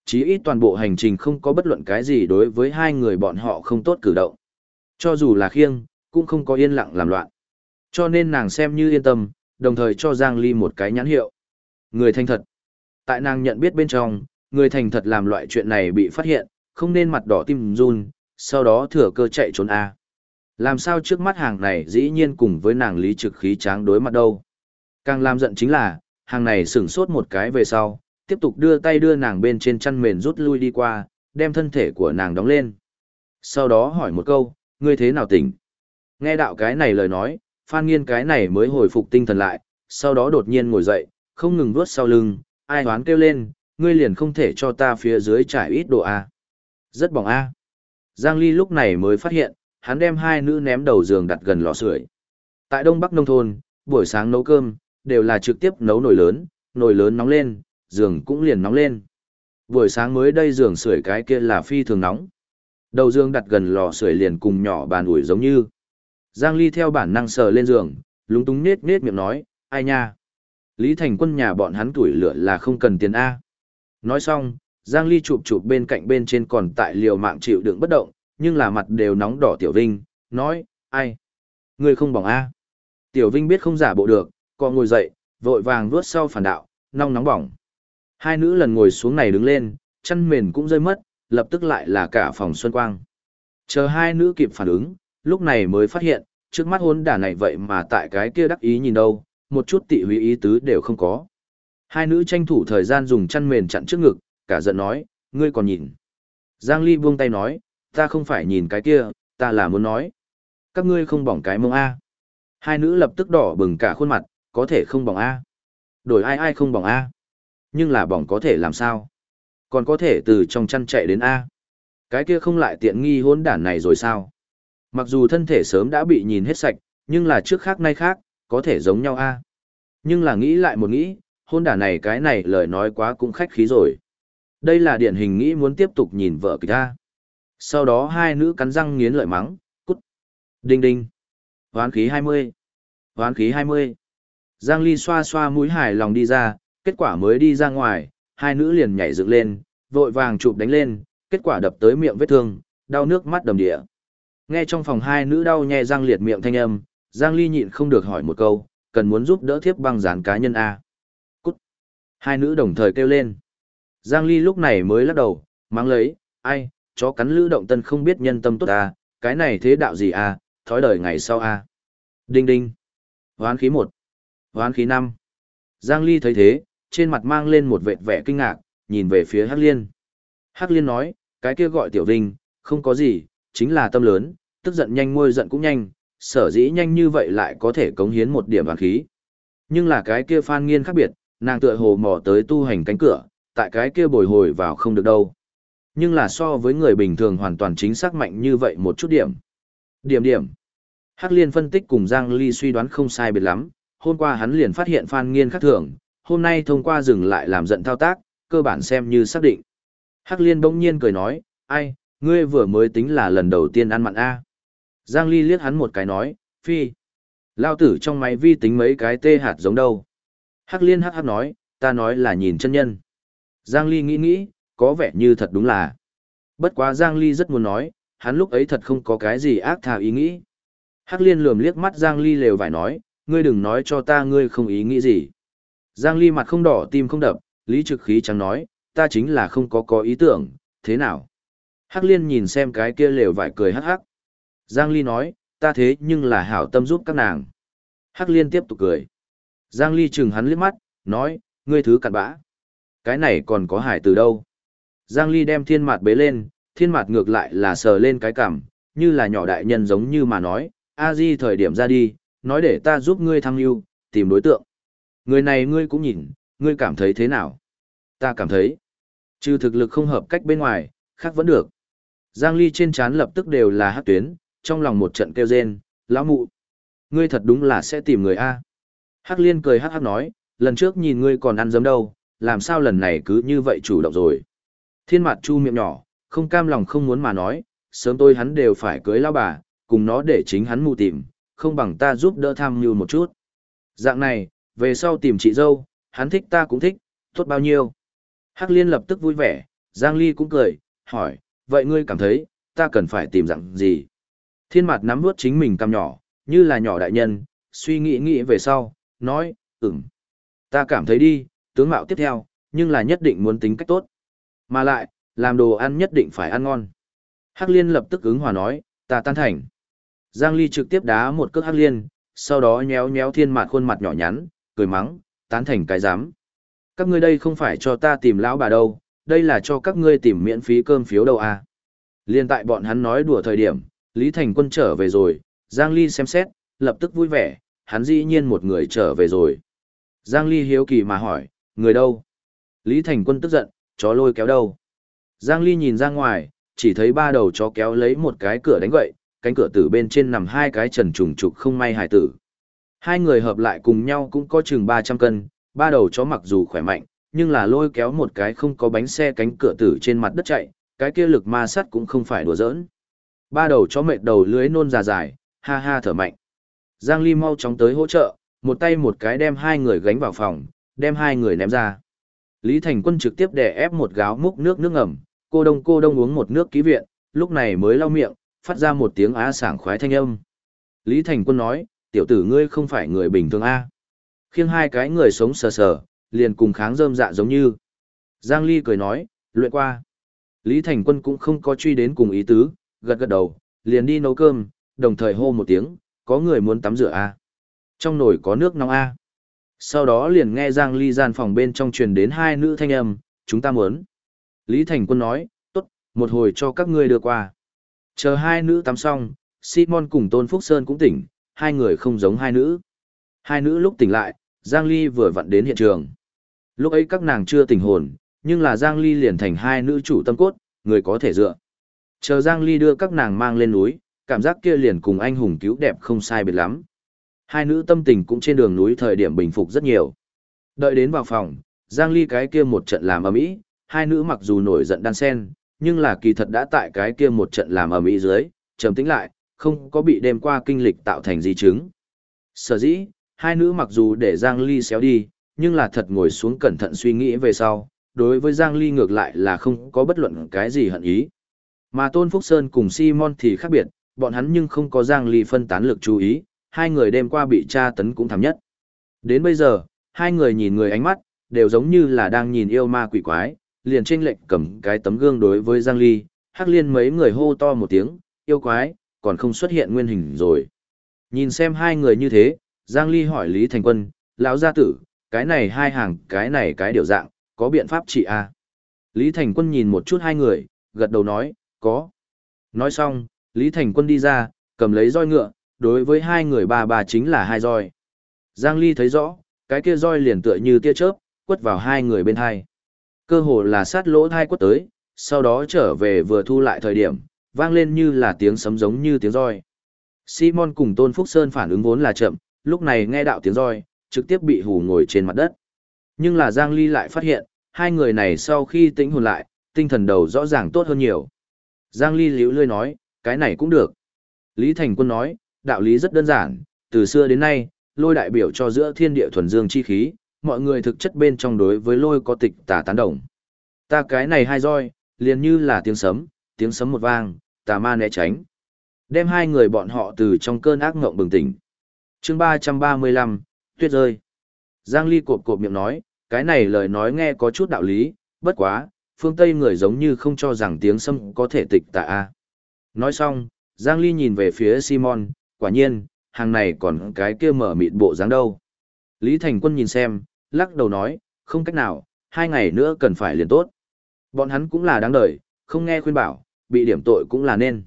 Chí ít toàn bộ hành trình không có bất luận cái gì đối với hai người bọn họ không tốt cử động. Cho dù là khiêng, cũng không có yên lặng làm loạn. Cho nên nàng xem như yên tâm, đồng thời cho Giang Ly một cái nhãn hiệu. Người thành thật. Tại nàng nhận biết bên trong, người thành thật làm loại chuyện này bị phát hiện, không nên mặt đỏ tim run, sau đó thừa cơ chạy trốn A. Làm sao trước mắt hàng này dĩ nhiên cùng với nàng lý trực khí tráng đối mặt đâu. Càng làm giận chính là, hàng này sửng sốt một cái về sau, tiếp tục đưa tay đưa nàng bên trên chăn mền rút lui đi qua, đem thân thể của nàng đóng lên. Sau đó hỏi một câu, ngươi thế nào tỉnh? Nghe đạo cái này lời nói, Phan Nghiên cái này mới hồi phục tinh thần lại, sau đó đột nhiên ngồi dậy, không ngừng vuốt sau lưng, ai hoán kêu lên, ngươi liền không thể cho ta phía dưới trải ít độ A. Rất bỏng A. Giang Ly lúc này mới phát hiện, hắn đem hai nữ ném đầu giường đặt gần lò sưởi. Tại Đông Bắc Nông Thôn, buổi sáng nấu cơm, đều là trực tiếp nấu nồi lớn, nồi lớn nóng lên, giường cũng liền nóng lên. Buổi sáng mới đây giường sưởi cái kia là phi thường nóng. Đầu giường đặt gần lò sưởi liền cùng nhỏ bàn ủi giống như. Giang Ly theo bản năng sờ lên giường, lúng túng nết nết miệng nói, ai nha. Lý Thành quân nhà bọn hắn tuổi lửa là không cần tiền A. Nói xong, Giang Ly chụp chụp bên cạnh bên trên còn tại liều mạng chịu đựng bất động, nhưng là mặt đều nóng đỏ Tiểu Vinh, nói, ai? Người không bỏng A. Tiểu Vinh biết không giả bộ được, co ngồi dậy, vội vàng vuốt sau phản đạo, nóng nóng bỏng. Hai nữ lần ngồi xuống này đứng lên, chân mền cũng rơi mất, lập tức lại là cả phòng xuân quang. Chờ hai nữ kịp phản ứng, lúc này mới phát hiện, trước mắt hôn đả này vậy mà tại cái kia đắc ý nhìn đâu, một chút tị húy ý tứ đều không có. Hai nữ tranh thủ thời gian dùng chăn mền chặn trước ngực, cả giận nói, ngươi còn nhìn. Giang Ly buông tay nói, ta không phải nhìn cái kia, ta là muốn nói. Các ngươi không bỏng cái mông A. Hai nữ lập tức đỏ bừng cả khuôn mặt, có thể không bỏng A. Đổi ai ai không bỏng A. Nhưng là bỏng có thể làm sao? Còn có thể từ trong chăn chạy đến A. Cái kia không lại tiện nghi hôn đản này rồi sao? Mặc dù thân thể sớm đã bị nhìn hết sạch, nhưng là trước khác nay khác, có thể giống nhau A. Nhưng là nghĩ lại một nghĩ, hôn đả này cái này lời nói quá cũng khách khí rồi. Đây là điển hình nghĩ muốn tiếp tục nhìn vợ kịch ta. Sau đó hai nữ cắn răng nghiến lợi mắng, cút. Đinh đinh. Hoán khí 20. Hoán khí 20. Giang Ly xoa xoa mũi hài lòng đi ra, kết quả mới đi ra ngoài, hai nữ liền nhảy dựng lên, vội vàng chụp đánh lên, kết quả đập tới miệng vết thương, đau nước mắt đầm địa. Nghe trong phòng hai nữ đau nhè răng liệt miệng thanh âm, Giang Ly nhịn không được hỏi một câu, cần muốn giúp đỡ thiếp băng dán cá nhân A. Cút. Hai nữ đồng thời kêu lên. Giang Ly lúc này mới lắc đầu, mang lấy, ai, chó cắn lữ động tân không biết nhân tâm tốt A, cái này thế đạo gì A, thói đời ngày sau A. Đinh đinh. Hoán khí 1. Hoán khí 5. Giang Ly thấy thế, trên mặt mang lên một vệt vẻ kinh ngạc, nhìn về phía Hắc Liên. Hắc Liên nói, cái kia gọi Tiểu Vinh, không có gì, chính là tâm lớn, tức giận nhanh ngôi giận cũng nhanh, sở dĩ nhanh như vậy lại có thể cống hiến một điểm vàng khí. Nhưng là cái kia Phan Nghiên khác biệt, nàng tựa hồ mò tới tu hành cánh cửa, tại cái kia bồi hồi vào không được đâu. Nhưng là so với người bình thường hoàn toàn chính xác mạnh như vậy một chút điểm. Điểm điểm. Hắc Liên phân tích cùng Giang Ly suy đoán không sai biệt lắm, hôm qua hắn liền phát hiện Phan Nghiên khác thường, hôm nay thông qua dừng lại làm giận thao tác, cơ bản xem như xác định. Hắc Liên bỗng nhiên cười nói, ai, ngươi vừa mới tính là lần đầu tiên ăn mặn A. Giang Ly liếc hắn một cái nói, phi. Lao tử trong máy vi tính mấy cái tê hạt giống đâu. Hắc Liên hắc hắc nói, ta nói là nhìn chân nhân. Giang Ly nghĩ nghĩ, có vẻ như thật đúng là. Bất quá Giang Ly rất muốn nói, hắn lúc ấy thật không có cái gì ác thà ý nghĩ. Hắc Liên lườm liếc mắt Giang Ly lều vải nói, ngươi đừng nói cho ta ngươi không ý nghĩ gì. Giang Ly mặt không đỏ tim không đập, lý trực khí chẳng nói, ta chính là không có có ý tưởng, thế nào? Hắc Liên nhìn xem cái kia lều vải cười hắc hắc. Giang Ly nói, ta thế nhưng là hảo tâm giúp các nàng. Hắc Liên tiếp tục cười. Giang Ly chừng hắn liếc mắt, nói, ngươi thứ cặn bã. Cái này còn có hải từ đâu? Giang Ly đem thiên mạt bế lên, thiên mạt ngược lại là sờ lên cái cằm, như là nhỏ đại nhân giống như mà nói, a di thời điểm ra đi, nói để ta giúp ngươi thăng lưu, tìm đối tượng. Người này ngươi cũng nhìn, ngươi cảm thấy thế nào? Ta cảm thấy, trừ thực lực không hợp cách bên ngoài, khác vẫn được. Giang Ly trên trán lập tức đều là hát tuyến, trong lòng một trận kêu rên, lão mụ. Ngươi thật đúng là sẽ tìm người A. Hắc liên cười hắc hắc nói, lần trước nhìn ngươi còn ăn giấm đâu, làm sao lần này cứ như vậy chủ động rồi. Thiên mặt chu miệng nhỏ, không cam lòng không muốn mà nói, sớm tôi hắn đều phải cưới lao bà, cùng nó để chính hắn mù tìm, không bằng ta giúp đỡ tham mưu một chút. Dạng này, về sau tìm chị dâu, hắn thích ta cũng thích, tốt bao nhiêu. Hắc liên lập tức vui vẻ, Giang Ly cũng cười, hỏi, vậy ngươi cảm thấy, ta cần phải tìm dạng gì? Thiên mặt nắm nuốt chính mình cằm nhỏ, như là nhỏ đại nhân, suy nghĩ nghĩ về sau, nói, ừm. Ta cảm thấy đi, tướng mạo tiếp theo, nhưng là nhất định muốn tính cách tốt. Mà lại, làm đồ ăn nhất định phải ăn ngon. Hắc liên lập tức ứng hòa nói, ta tan thành. Giang Ly trực tiếp đá một cước Hắc liên, sau đó nhéo nhéo thiên mặt khuôn mặt nhỏ nhắn, cười mắng, tán thành cái giám. Các ngươi đây không phải cho ta tìm lão bà đâu, đây là cho các ngươi tìm miễn phí cơm phiếu đâu à. Liên tại bọn hắn nói đùa thời điểm, Lý Thành Quân trở về rồi, Giang Ly xem xét, lập tức vui vẻ, hắn dĩ nhiên một người trở về rồi. Giang Ly hiếu kỳ mà hỏi, người đâu? Lý Thành Quân tức giận, chó lôi kéo đâu? Giang Ly nhìn ra ngoài, chỉ thấy ba đầu chó kéo lấy một cái cửa đánh gậy, cánh cửa tử bên trên nằm hai cái trần trùng trục không may hài tử. Hai người hợp lại cùng nhau cũng có chừng 300 cân, ba đầu chó mặc dù khỏe mạnh, nhưng là lôi kéo một cái không có bánh xe cánh cửa tử trên mặt đất chạy, cái kia lực ma sát cũng không phải đùa giỡn. Ba đầu chó mệt đầu lưới nôn già dài, ha ha thở mạnh. Giang Ly mau chóng tới hỗ trợ, một tay một cái đem hai người gánh vào phòng, đem hai người ném ra. Lý Thành Quân trực tiếp đè ép một gáo múc nước nước ngầm, cô đông cô đông uống một nước ký viện, lúc này mới lau miệng, phát ra một tiếng á sảng khoái thanh âm. Lý Thành Quân nói, tiểu tử ngươi không phải người bình thường a khiêng hai cái người sống sờ sờ liền cùng kháng rơm dạ giống như. Giang ly cười nói luyện qua. Lý thành quân cũng không có truy đến cùng ý tứ gật gật đầu liền đi nấu cơm đồng thời hô một tiếng có người muốn tắm rửa a trong nồi có nước nóng a sau đó liền nghe giang ly gian phòng bên trong truyền đến hai nữ thanh âm chúng ta muốn. Lý thành quân nói tốt một hồi cho các ngươi đưa qua. Chờ hai nữ tắm xong simon cùng tôn phúc sơn cũng tỉnh hai người không giống hai nữ. Hai nữ lúc tỉnh lại, Giang Ly vừa vặn đến hiện trường. Lúc ấy các nàng chưa tỉnh hồn, nhưng là Giang Ly liền thành hai nữ chủ tâm cốt, người có thể dựa. Chờ Giang Ly đưa các nàng mang lên núi, cảm giác kia liền cùng anh hùng cứu đẹp không sai biệt lắm. Hai nữ tâm tình cũng trên đường núi thời điểm bình phục rất nhiều. Đợi đến vào phòng, Giang Ly cái kia một trận làm ầm ĩ, hai nữ mặc dù nổi giận đan sen, nhưng là kỳ thật đã tại cái kia một trận làm ầm ĩ dưới, trầm tĩnh lại, không có bị đêm qua kinh lịch tạo thành di chứng. Sở dĩ, hai nữ mặc dù để Giang Ly xéo đi, nhưng là thật ngồi xuống cẩn thận suy nghĩ về sau, đối với Giang Ly ngược lại là không có bất luận cái gì hận ý. Mà Tôn Phúc Sơn cùng Simon thì khác biệt, bọn hắn nhưng không có Giang Ly phân tán lực chú ý, hai người đêm qua bị tra tấn cũng thảm nhất. Đến bây giờ, hai người nhìn người ánh mắt, đều giống như là đang nhìn yêu ma quỷ quái, liền trên lệnh cầm cái tấm gương đối với Giang Ly, hắc liên mấy người hô to một tiếng, yêu quái, còn không xuất hiện nguyên hình rồi. Nhìn xem hai người như thế, Giang Ly hỏi Lý Thành Quân, lão gia tử, cái này hai hàng, cái này cái điều dạng, có biện pháp trị à? Lý Thành Quân nhìn một chút hai người, gật đầu nói, có. Nói xong, Lý Thành Quân đi ra, cầm lấy roi ngựa, đối với hai người bà bà chính là hai roi. Giang Ly thấy rõ, cái kia roi liền tựa như tia chớp, quất vào hai người bên hai. Cơ hồ là sát lỗ thai quất tới, sau đó trở về vừa thu lại thời điểm, vang lên như là tiếng sấm giống như tiếng roi. Simon cùng Tôn Phúc Sơn phản ứng vốn là chậm, lúc này nghe đạo tiếng roi, trực tiếp bị hù ngồi trên mặt đất. Nhưng là Giang Ly lại phát hiện, hai người này sau khi tĩnh hồn lại, tinh thần đầu rõ ràng tốt hơn nhiều. Giang Ly liễu lươi nói, cái này cũng được. Lý Thành Quân nói, đạo lý rất đơn giản, từ xưa đến nay, lôi đại biểu cho giữa thiên địa thuần dương chi khí, mọi người thực chất bên trong đối với lôi có tịch tà tán đồng. Ta cái này hai roi, liền như là tiếng sấm, tiếng sấm một vang, tà ma né tránh. Đem hai người bọn họ từ trong cơn ác ngộng bừng tỉnh. chương 335, tuyết rơi. Giang Ly cộp cộp miệng nói, cái này lời nói nghe có chút đạo lý, bất quá, phương Tây người giống như không cho rằng tiếng sâm có thể tịch tà a. Nói xong, Giang Ly nhìn về phía Simon, quả nhiên, hàng này còn cái kia mở mịt bộ dáng đâu. Lý Thành Quân nhìn xem, lắc đầu nói, không cách nào, hai ngày nữa cần phải liền tốt. Bọn hắn cũng là đáng đợi, không nghe khuyên bảo, bị điểm tội cũng là nên.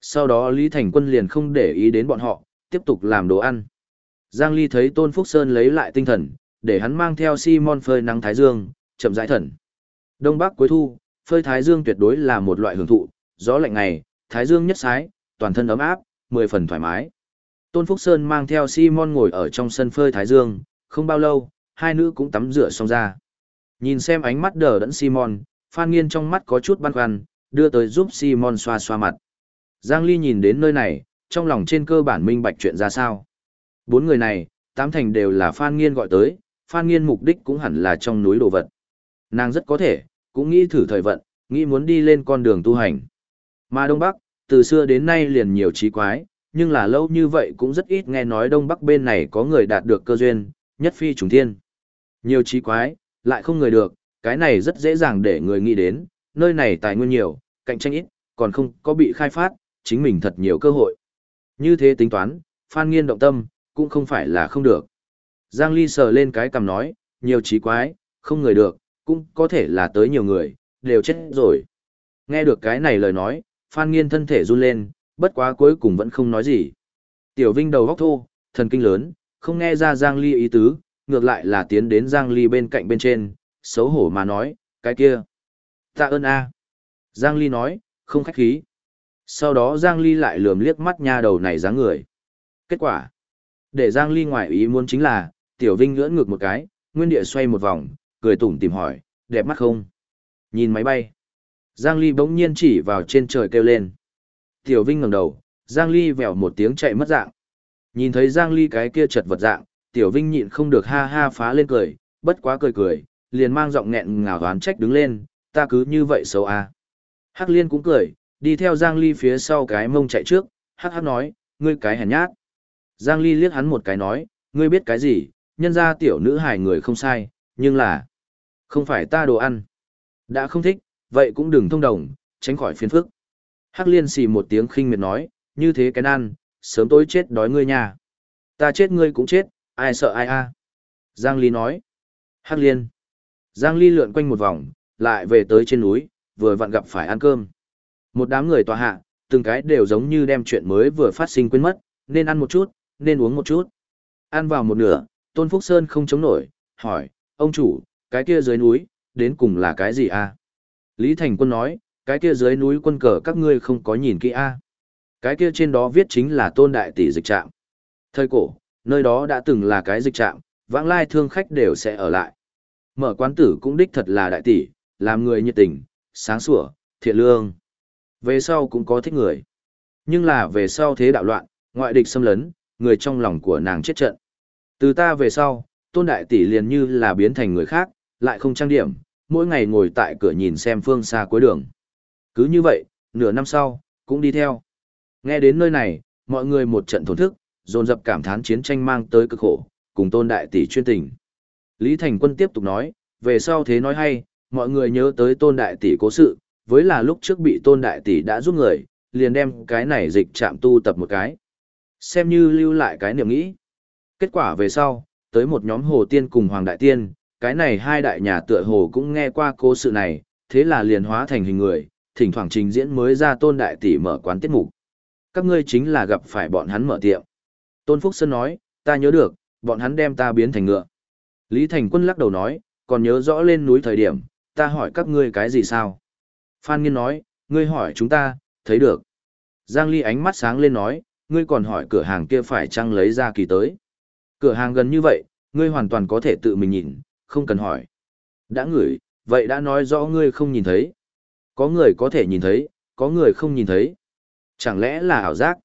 Sau đó Lý Thành Quân liền không để ý đến bọn họ, tiếp tục làm đồ ăn. Giang Ly thấy Tôn Phúc Sơn lấy lại tinh thần, để hắn mang theo Simon phơi nắng thái dương, chậm rãi thần. Đông Bắc cuối thu, phơi thái dương tuyệt đối là một loại hưởng thụ, gió lạnh ngày, thái dương nhất sái, toàn thân ấm áp, mười phần thoải mái. Tôn Phúc Sơn mang theo Simon ngồi ở trong sân phơi thái dương, không bao lâu, hai nữ cũng tắm rửa xong ra. Nhìn xem ánh mắt đờ đẫn Simon, Phan Nghiên trong mắt có chút băn khoăn, đưa tới giúp Simon xoa xoa mặt. Giang Ly nhìn đến nơi này, trong lòng trên cơ bản minh bạch chuyện ra sao. Bốn người này, tám thành đều là Phan Nghiên gọi tới, Phan Nghiên mục đích cũng hẳn là trong núi đồ vật. Nàng rất có thể, cũng nghĩ thử thời vận, nghĩ muốn đi lên con đường tu hành. Mà Đông Bắc, từ xưa đến nay liền nhiều trí quái, nhưng là lâu như vậy cũng rất ít nghe nói Đông Bắc bên này có người đạt được cơ duyên, nhất phi trùng thiên. Nhiều trí quái, lại không người được, cái này rất dễ dàng để người nghĩ đến, nơi này tài nguyên nhiều, cạnh tranh ít, còn không có bị khai phát, chính mình thật nhiều cơ hội. Như thế tính toán, Phan Nghiên động tâm, cũng không phải là không được. Giang Ly sờ lên cái cầm nói, nhiều trí quái, không người được, cũng có thể là tới nhiều người, đều chết rồi. Nghe được cái này lời nói, Phan Nghiên thân thể run lên, bất quá cuối cùng vẫn không nói gì. Tiểu Vinh đầu góc thô, thần kinh lớn, không nghe ra Giang Ly ý tứ, ngược lại là tiến đến Giang Ly bên cạnh bên trên, xấu hổ mà nói, cái kia. Tạ ơn a. Giang Ly nói, không khách khí. Sau đó Giang Ly lại lườm liếc mắt nha đầu này dáng người. Kết quả. Để Giang Ly ngoại ý muốn chính là, Tiểu Vinh ngưỡng ngược một cái, nguyên địa xoay một vòng, cười tủm tìm hỏi, đẹp mắt không? Nhìn máy bay. Giang Ly bỗng nhiên chỉ vào trên trời kêu lên. Tiểu Vinh ngẩng đầu, Giang Ly vèo một tiếng chạy mất dạng. Nhìn thấy Giang Ly cái kia chật vật dạng, Tiểu Vinh nhịn không được ha ha phá lên cười, bất quá cười cười, liền mang giọng nghẹn ngào đoán trách đứng lên, ta cứ như vậy xấu à. Hắc Liên cũng cười, đi theo Giang Ly phía sau cái mông chạy trước, hắc hắc nói, ngươi cái hèn nhát. Giang Ly liếc hắn một cái nói, ngươi biết cái gì, nhân ra tiểu nữ hài người không sai, nhưng là, không phải ta đồ ăn. Đã không thích, vậy cũng đừng thông đồng, tránh khỏi phiền phức. Hắc liên xì một tiếng khinh miệt nói, như thế cái ăn, sớm tối chết đói ngươi nha. Ta chết ngươi cũng chết, ai sợ ai a? Giang Ly nói. Hắc liên. Giang Ly lượn quanh một vòng, lại về tới trên núi, vừa vặn gặp phải ăn cơm. Một đám người tòa hạ, từng cái đều giống như đem chuyện mới vừa phát sinh quên mất, nên ăn một chút, nên uống một chút. Ăn vào một nửa, Tôn Phúc Sơn không chống nổi, hỏi, ông chủ, cái kia dưới núi, đến cùng là cái gì a? Lý Thành Quân nói, cái kia dưới núi quân cờ các ngươi không có nhìn kỹ a. Cái kia trên đó viết chính là tôn đại tỷ dịch trạm. Thời cổ, nơi đó đã từng là cái dịch trạm, vãng lai thương khách đều sẽ ở lại. Mở quán tử cũng đích thật là đại tỷ, làm người nhiệt tình, sáng sủa, thiện lương. Về sau cũng có thích người. Nhưng là về sau thế đạo loạn, ngoại địch xâm lấn, người trong lòng của nàng chết trận. Từ ta về sau, tôn đại tỷ liền như là biến thành người khác, lại không trang điểm, mỗi ngày ngồi tại cửa nhìn xem phương xa cuối đường. Cứ như vậy, nửa năm sau, cũng đi theo. Nghe đến nơi này, mọi người một trận thổn thức, dồn dập cảm thán chiến tranh mang tới cực khổ, cùng tôn đại tỷ chuyên tình. Lý Thành Quân tiếp tục nói, về sau thế nói hay, mọi người nhớ tới tôn đại tỷ cố sự, với là lúc trước bị tôn đại tỷ đã giúp người, liền đem cái này dịch chạm tu tập một cái. Xem như lưu lại cái niệm nghĩ. Kết quả về sau, tới một nhóm hồ tiên cùng hoàng đại tiên, cái này hai đại nhà tựa hồ cũng nghe qua cố sự này, thế là liền hóa thành hình người, thỉnh thoảng trình diễn mới ra tôn đại tỷ mở quán tiết mục. Các ngươi chính là gặp phải bọn hắn mở tiệm. Tôn Phúc Sơn nói, ta nhớ được, bọn hắn đem ta biến thành ngựa. Lý Thành Quân lắc đầu nói, còn nhớ rõ lên núi thời điểm, ta hỏi các ngươi cái gì sao? Phan Nghiên nói, ngươi hỏi chúng ta, thấy được. Giang Ly ánh mắt sáng lên nói, ngươi còn hỏi cửa hàng kia phải chăng lấy ra kỳ tới. Cửa hàng gần như vậy, ngươi hoàn toàn có thể tự mình nhìn, không cần hỏi. Đã ngửi, vậy đã nói rõ ngươi không nhìn thấy. Có người có thể nhìn thấy, có người không nhìn thấy. Chẳng lẽ là ảo giác?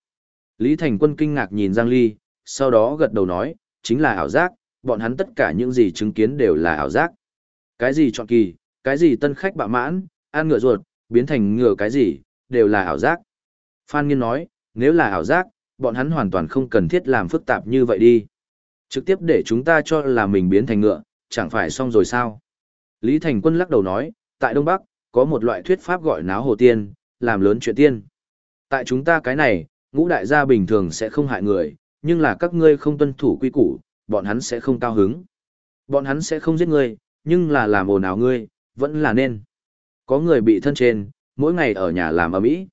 Lý Thành Quân kinh ngạc nhìn Giang Ly, sau đó gật đầu nói, chính là ảo giác, bọn hắn tất cả những gì chứng kiến đều là ảo giác. Cái gì chọn kỳ, cái gì tân khách bạ mãn, ăn ngựa ruột, biến thành ngựa cái gì, đều là ảo giác. Phan Nghiên nói, nếu là ảo giác, bọn hắn hoàn toàn không cần thiết làm phức tạp như vậy đi. Trực tiếp để chúng ta cho là mình biến thành ngựa, chẳng phải xong rồi sao? Lý Thành Quân lắc đầu nói, tại Đông Bắc, có một loại thuyết pháp gọi náo hồ tiên, làm lớn chuyện tiên. Tại chúng ta cái này, ngũ đại gia bình thường sẽ không hại người, nhưng là các ngươi không tuân thủ quy củ, bọn hắn sẽ không cao hứng. Bọn hắn sẽ không giết ngươi, nhưng là làm ồn ào ngươi, vẫn là nên. Có người bị thân trên, mỗi ngày ở nhà làm ở mỹ.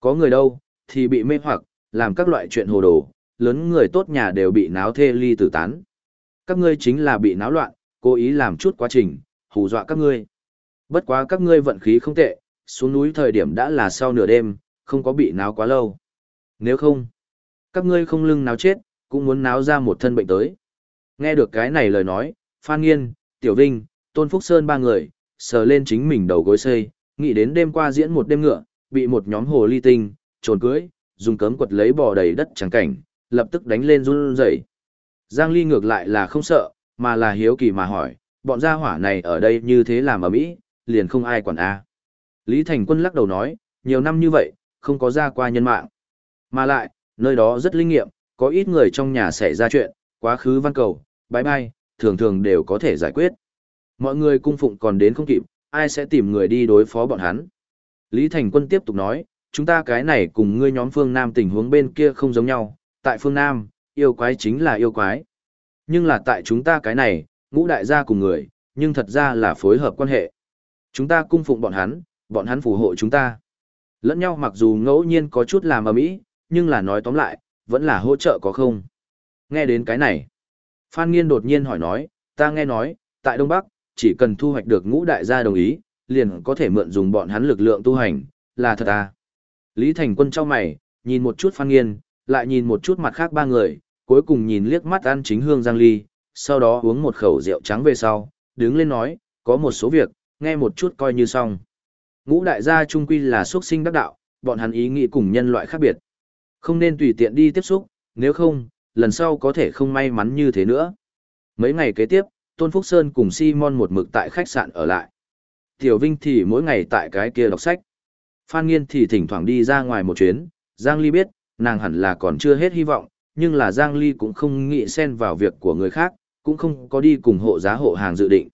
Có người đâu, thì bị mê hoặc, làm các loại chuyện hồ đồ, lớn người tốt nhà đều bị náo thê ly tử tán. Các ngươi chính là bị náo loạn, cố ý làm chút quá trình, hù dọa các ngươi. Bất quá các ngươi vận khí không tệ, xuống núi thời điểm đã là sau nửa đêm, không có bị náo quá lâu. Nếu không, các ngươi không lưng náo chết, cũng muốn náo ra một thân bệnh tới. Nghe được cái này lời nói, Phan Nghiên, Tiểu Vinh, Tôn Phúc Sơn ba người, sờ lên chính mình đầu gối xây, nghĩ đến đêm qua diễn một đêm ngựa, bị một nhóm hồ ly tinh, trồn cưới, dùng cấm quật lấy bò đầy đất trắng cảnh, lập tức đánh lên run rẩy. Giang Ly ngược lại là không sợ, mà là hiếu kỳ mà hỏi, bọn gia hỏa này ở đây như thế làm ở mỹ, liền không ai quản a. Lý Thành Quân lắc đầu nói, nhiều năm như vậy, không có ra qua nhân mạng. Mà lại, nơi đó rất linh nghiệm, có ít người trong nhà xảy ra chuyện, quá khứ văn cầu, bái bai, thường thường đều có thể giải quyết. Mọi người cung phụng còn đến không kịp, ai sẽ tìm người đi đối phó bọn hắn. Lý Thành Quân tiếp tục nói, chúng ta cái này cùng ngươi nhóm phương Nam tình huống bên kia không giống nhau, tại phương Nam, yêu quái chính là yêu quái. Nhưng là tại chúng ta cái này, ngũ đại gia cùng người, nhưng thật ra là phối hợp quan hệ. Chúng ta cung phụng bọn hắn, bọn hắn phù hộ chúng ta. Lẫn nhau mặc dù ngẫu nhiên có chút làm ở mỹ, nhưng là nói tóm lại, vẫn là hỗ trợ có không. Nghe đến cái này, Phan Nghiên đột nhiên hỏi nói, ta nghe nói, tại Đông Bắc, chỉ cần thu hoạch được ngũ đại gia đồng ý, liền có thể mượn dùng bọn hắn lực lượng tu hành, là thật à? Lý Thành Quân trao mày, nhìn một chút Phan Nghiên, lại nhìn một chút mặt khác ba người, cuối cùng nhìn liếc mắt ăn chính hương Giang Ly, sau đó uống một khẩu rượu trắng về sau, đứng lên nói, có một số việc, nghe một chút coi như xong. Ngũ đại gia trung quy là xuất sinh đắc đạo, bọn hắn ý nghĩ cùng nhân loại khác biệt. Không nên tùy tiện đi tiếp xúc, nếu không, lần sau có thể không may mắn như thế nữa. Mấy ngày kế tiếp, Tôn Phúc Sơn cùng Simon một mực tại khách sạn ở lại. Tiểu Vinh thì mỗi ngày tại cái kia đọc sách. Phan Nghiên thì thỉnh thoảng đi ra ngoài một chuyến, Giang Ly biết, nàng hẳn là còn chưa hết hy vọng, nhưng là Giang Ly cũng không nghĩ xen vào việc của người khác, cũng không có đi cùng hộ giá hộ hàng dự định.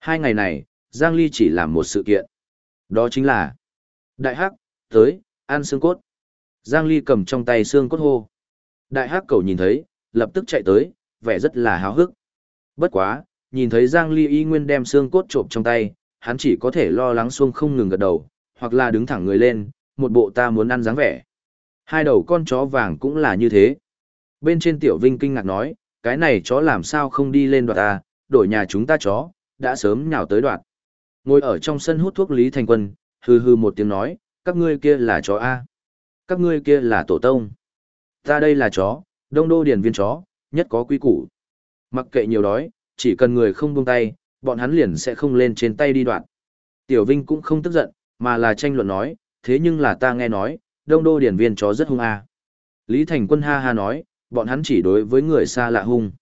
Hai ngày này, Giang Ly chỉ làm một sự kiện. Đó chính là Đại Hắc, tới, ăn xương cốt. Giang Ly cầm trong tay xương cốt hô. Đại Hắc cầu nhìn thấy, lập tức chạy tới, vẻ rất là háo hức. Bất quá, nhìn thấy Giang Ly y nguyên đem xương cốt trộm trong tay, hắn chỉ có thể lo lắng xuông không ngừng gật đầu, hoặc là đứng thẳng người lên, một bộ ta muốn ăn dáng vẻ. Hai đầu con chó vàng cũng là như thế. Bên trên tiểu vinh kinh ngạc nói, cái này chó làm sao không đi lên đoạt ta, đổi nhà chúng ta chó, đã sớm nhào tới đoạt. Ngồi ở trong sân hút thuốc Lý Thành Quân, hừ hừ một tiếng nói, các ngươi kia là chó A. Các ngươi kia là tổ tông. Ta đây là chó, đông đô điển viên chó, nhất có quý củ. Mặc kệ nhiều đói, chỉ cần người không buông tay, bọn hắn liền sẽ không lên trên tay đi đoạn. Tiểu Vinh cũng không tức giận, mà là tranh luận nói, thế nhưng là ta nghe nói, đông đô điển viên chó rất hung a. Lý Thành Quân ha ha nói, bọn hắn chỉ đối với người xa lạ hung.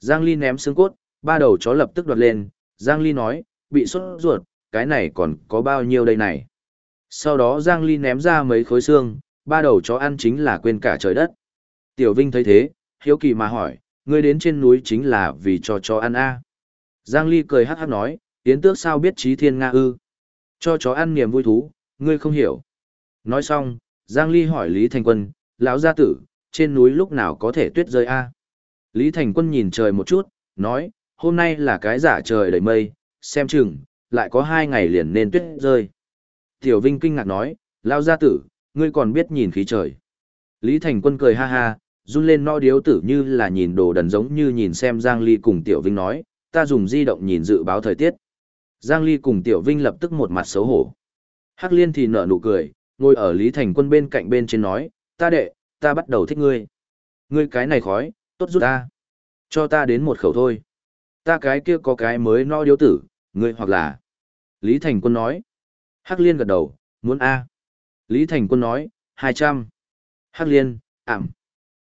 Giang Ly ném xương cốt, ba đầu chó lập tức đoạt lên, Giang Ly nói, bị sốt ruột, cái này còn có bao nhiêu đây này. Sau đó Giang Ly ném ra mấy khối xương, ba đầu chó ăn chính là quên cả trời đất. Tiểu Vinh thấy thế, hiếu kỳ mà hỏi, ngươi đến trên núi chính là vì cho chó ăn a Giang Ly cười hát hát nói, Yến tước sao biết trí thiên Nga ư? Cho chó ăn niềm vui thú, ngươi không hiểu. Nói xong, Giang Ly hỏi Lý Thành Quân, lão gia tử, trên núi lúc nào có thể tuyết rơi a? Lý Thành Quân nhìn trời một chút, nói, hôm nay là cái giả trời đầy mây, xem chừng, lại có hai ngày liền nên tuyết rơi. Tiểu Vinh kinh ngạc nói, lão gia tử, ngươi còn biết nhìn khí trời. Lý Thành Quân cười ha ha, run lên no điếu tử như là nhìn đồ đần giống như nhìn xem Giang Ly cùng Tiểu Vinh nói, ta dùng di động nhìn dự báo thời tiết. Giang Ly cùng Tiểu Vinh lập tức một mặt xấu hổ. Hắc Liên thì nở nụ cười, ngồi ở Lý Thành Quân bên cạnh bên trên nói, ta đệ, ta bắt đầu thích ngươi. Ngươi cái này khói, tốt giúp ta. Cho ta đến một khẩu thôi. Ta cái kia có cái mới no điếu tử, ngươi hoặc là. Lý Thành Quân nói. Hắc Liên gật đầu, muốn A. Lý Thành Quân nói, 200. Hắc Liên, ảm.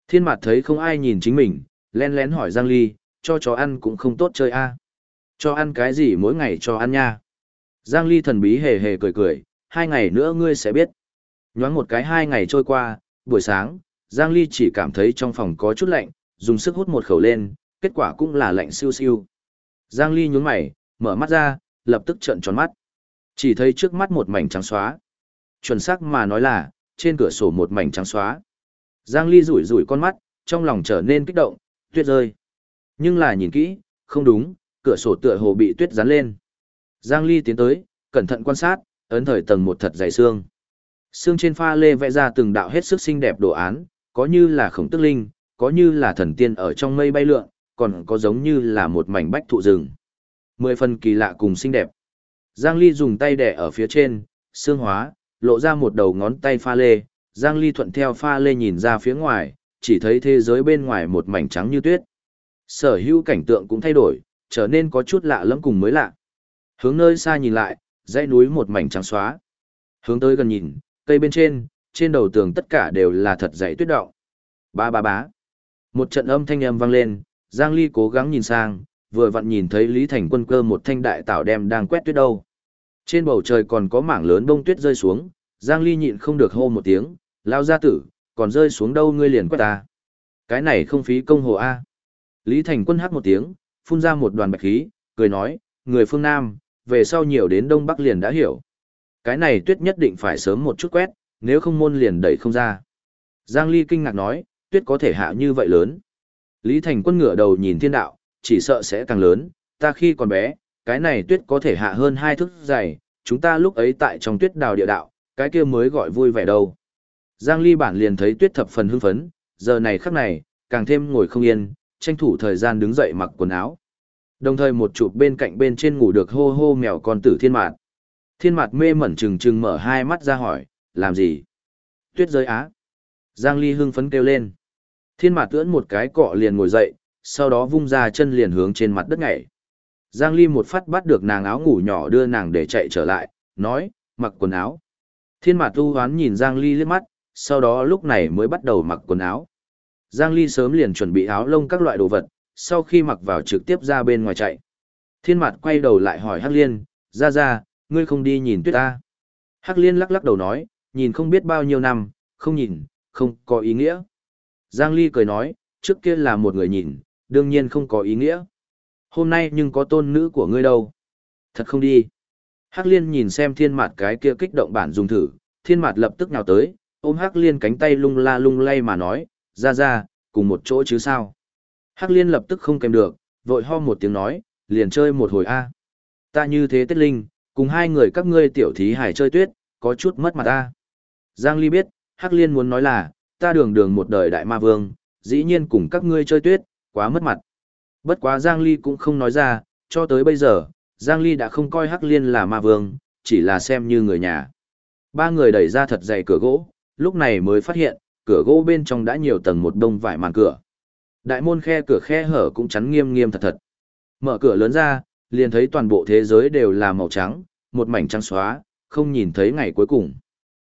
Thiên mặt thấy không ai nhìn chính mình, len lén hỏi Giang Ly, cho chó ăn cũng không tốt chơi A. Cho ăn cái gì mỗi ngày cho ăn nha. Giang Ly thần bí hề hề cười cười, hai ngày nữa ngươi sẽ biết. Nhoáng một cái hai ngày trôi qua, buổi sáng, Giang Ly chỉ cảm thấy trong phòng có chút lạnh, dùng sức hút một khẩu lên, kết quả cũng là lạnh siêu siêu. Giang Ly nhún mày, mở mắt ra, lập tức trợn tròn mắt. Chỉ thấy trước mắt một mảnh trắng xóa. Chuẩn xác mà nói là, trên cửa sổ một mảnh trắng xóa. Giang Ly rủi rủi con mắt, trong lòng trở nên kích động, tuyết rơi. Nhưng là nhìn kỹ, không đúng, cửa sổ tựa hồ bị tuyết dán lên. Giang Ly tiến tới, cẩn thận quan sát, ấn thời tầng một thật dày xương. Xương trên pha lê vẽ ra từng đạo hết sức xinh đẹp đồ án, có như là khổng tức linh, có như là thần tiên ở trong mây bay lượn, còn có giống như là một mảnh bách thụ rừng. Mười phần kỳ lạ cùng xinh đẹp. Giang Ly dùng tay đẻ ở phía trên, xương hóa, lộ ra một đầu ngón tay pha lê. Giang Ly thuận theo pha lê nhìn ra phía ngoài, chỉ thấy thế giới bên ngoài một mảnh trắng như tuyết. Sở hữu cảnh tượng cũng thay đổi, trở nên có chút lạ lẫm cùng mới lạ. Hướng nơi xa nhìn lại, dãy núi một mảnh trắng xóa. Hướng tới gần nhìn, cây bên trên, trên đầu tường tất cả đều là thật dày tuyết động. Ba ba bá. Một trận âm thanh âm vang lên, Giang Ly cố gắng nhìn sang, vừa vặn nhìn thấy Lý Thành Quân cơ một thanh đại tảo đem đang quét tuyết đâu. Trên bầu trời còn có mảng lớn bông tuyết rơi xuống, Giang Ly nhịn không được hô một tiếng, lao ra tử, còn rơi xuống đâu ngươi liền quét ta. Cái này không phí công hồ A. Lý Thành Quân hát một tiếng, phun ra một đoàn bạch khí, cười nói, người phương Nam, về sau nhiều đến Đông Bắc liền đã hiểu. Cái này tuyết nhất định phải sớm một chút quét, nếu không môn liền đẩy không ra. Giang Ly kinh ngạc nói, tuyết có thể hạ như vậy lớn. Lý Thành Quân ngửa đầu nhìn thiên đạo, chỉ sợ sẽ càng lớn, ta khi còn bé, cái này tuyết có thể hạ hơn hai thước dày, chúng ta lúc ấy tại trong tuyết đào địa đạo, cái kia mới gọi vui vẻ đâu. Giang Ly bản liền thấy tuyết thập phần hưng phấn, giờ này khắc này, càng thêm ngồi không yên, tranh thủ thời gian đứng dậy mặc quần áo. Đồng thời một chụp bên cạnh bên trên ngủ được hô hô mèo con tử thiên mạt. Thiên mạt mê mẩn trừng trừng mở hai mắt ra hỏi, làm gì? Tuyết rơi á. Giang Ly hưng phấn kêu lên. Thiên mạt tưỡn một cái cọ liền ngồi dậy, sau đó vung ra chân liền hướng trên mặt đất ngảy. Giang Ly một phát bắt được nàng áo ngủ nhỏ đưa nàng để chạy trở lại, nói, mặc quần áo. Thiên mạt tu hoán nhìn Giang Ly liếc mắt, sau đó lúc này mới bắt đầu mặc quần áo. Giang Ly sớm liền chuẩn bị áo lông các loại đồ vật, sau khi mặc vào trực tiếp ra bên ngoài chạy. Thiên mặt quay đầu lại hỏi Hắc Liên, ra ra, ngươi không đi nhìn tuyết ta. Hắc Liên lắc lắc đầu nói, nhìn không biết bao nhiêu năm, không nhìn, không có ý nghĩa. Giang Ly cười nói, trước kia là một người nhìn, đương nhiên không có ý nghĩa. Hôm nay nhưng có tôn nữ của ngươi đâu. Thật không đi. Hắc Liên nhìn xem thiên mặt cái kia kích động bản dùng thử, thiên mặt lập tức nhào tới, ôm Hắc Liên cánh tay lung la lung lay mà nói, ra ra, cùng một chỗ chứ sao. Hắc liên lập tức không kèm được, vội ho một tiếng nói, liền chơi một hồi a. Ta như thế tiết linh, cùng hai người các ngươi tiểu thí hải chơi tuyết, có chút mất mặt ta. Giang Ly biết, Hắc liên muốn nói là, ta đường đường một đời đại ma vương, dĩ nhiên cùng các ngươi chơi tuyết, quá mất mặt. Bất quá Giang Ly cũng không nói ra, cho tới bây giờ, Giang Ly đã không coi Hắc liên là ma vương, chỉ là xem như người nhà. Ba người đẩy ra thật dày cửa gỗ, lúc này mới phát hiện, cửa gỗ bên trong đã nhiều tầng một đông vải màn cửa. Đại môn khe cửa khe hở cũng chắn nghiêm nghiêm thật thật. Mở cửa lớn ra, liền thấy toàn bộ thế giới đều là màu trắng, một mảnh trắng xóa, không nhìn thấy ngày cuối cùng.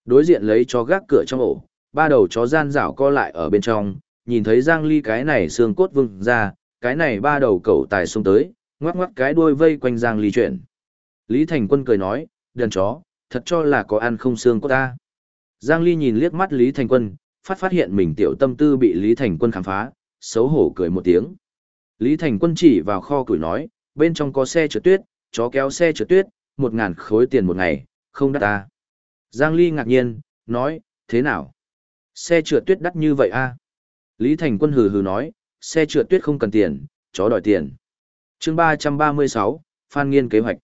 Đối diện lấy chó gác cửa trong ổ, ba đầu chó gian rảo co lại ở bên trong, nhìn thấy Giang Ly cái này xương cốt vừng ra, cái này ba đầu cẩu tài xuống tới, ngoắc ngoắc cái đuôi vây quanh Giang Ly chuyển. Lý Thành Quân cười nói, đàn chó, thật cho là có ăn không xương cốt ta. Giang Ly nhìn liếc mắt Lý Thành Quân, phát phát hiện mình tiểu tâm tư bị Lý Thành Quân khám phá, xấu hổ cười một tiếng. Lý Thành Quân chỉ vào kho củi nói, bên trong có xe trượt tuyết, chó kéo xe trượt tuyết, một ngàn khối tiền một ngày, không đắt ta. Giang Ly ngạc nhiên, nói, thế nào? Xe trượt tuyết đắt như vậy a? Lý Thành Quân hừ hừ nói, xe trượt tuyết không cần tiền, chó đòi tiền. chương 336, Phan Nghiên kế hoạch.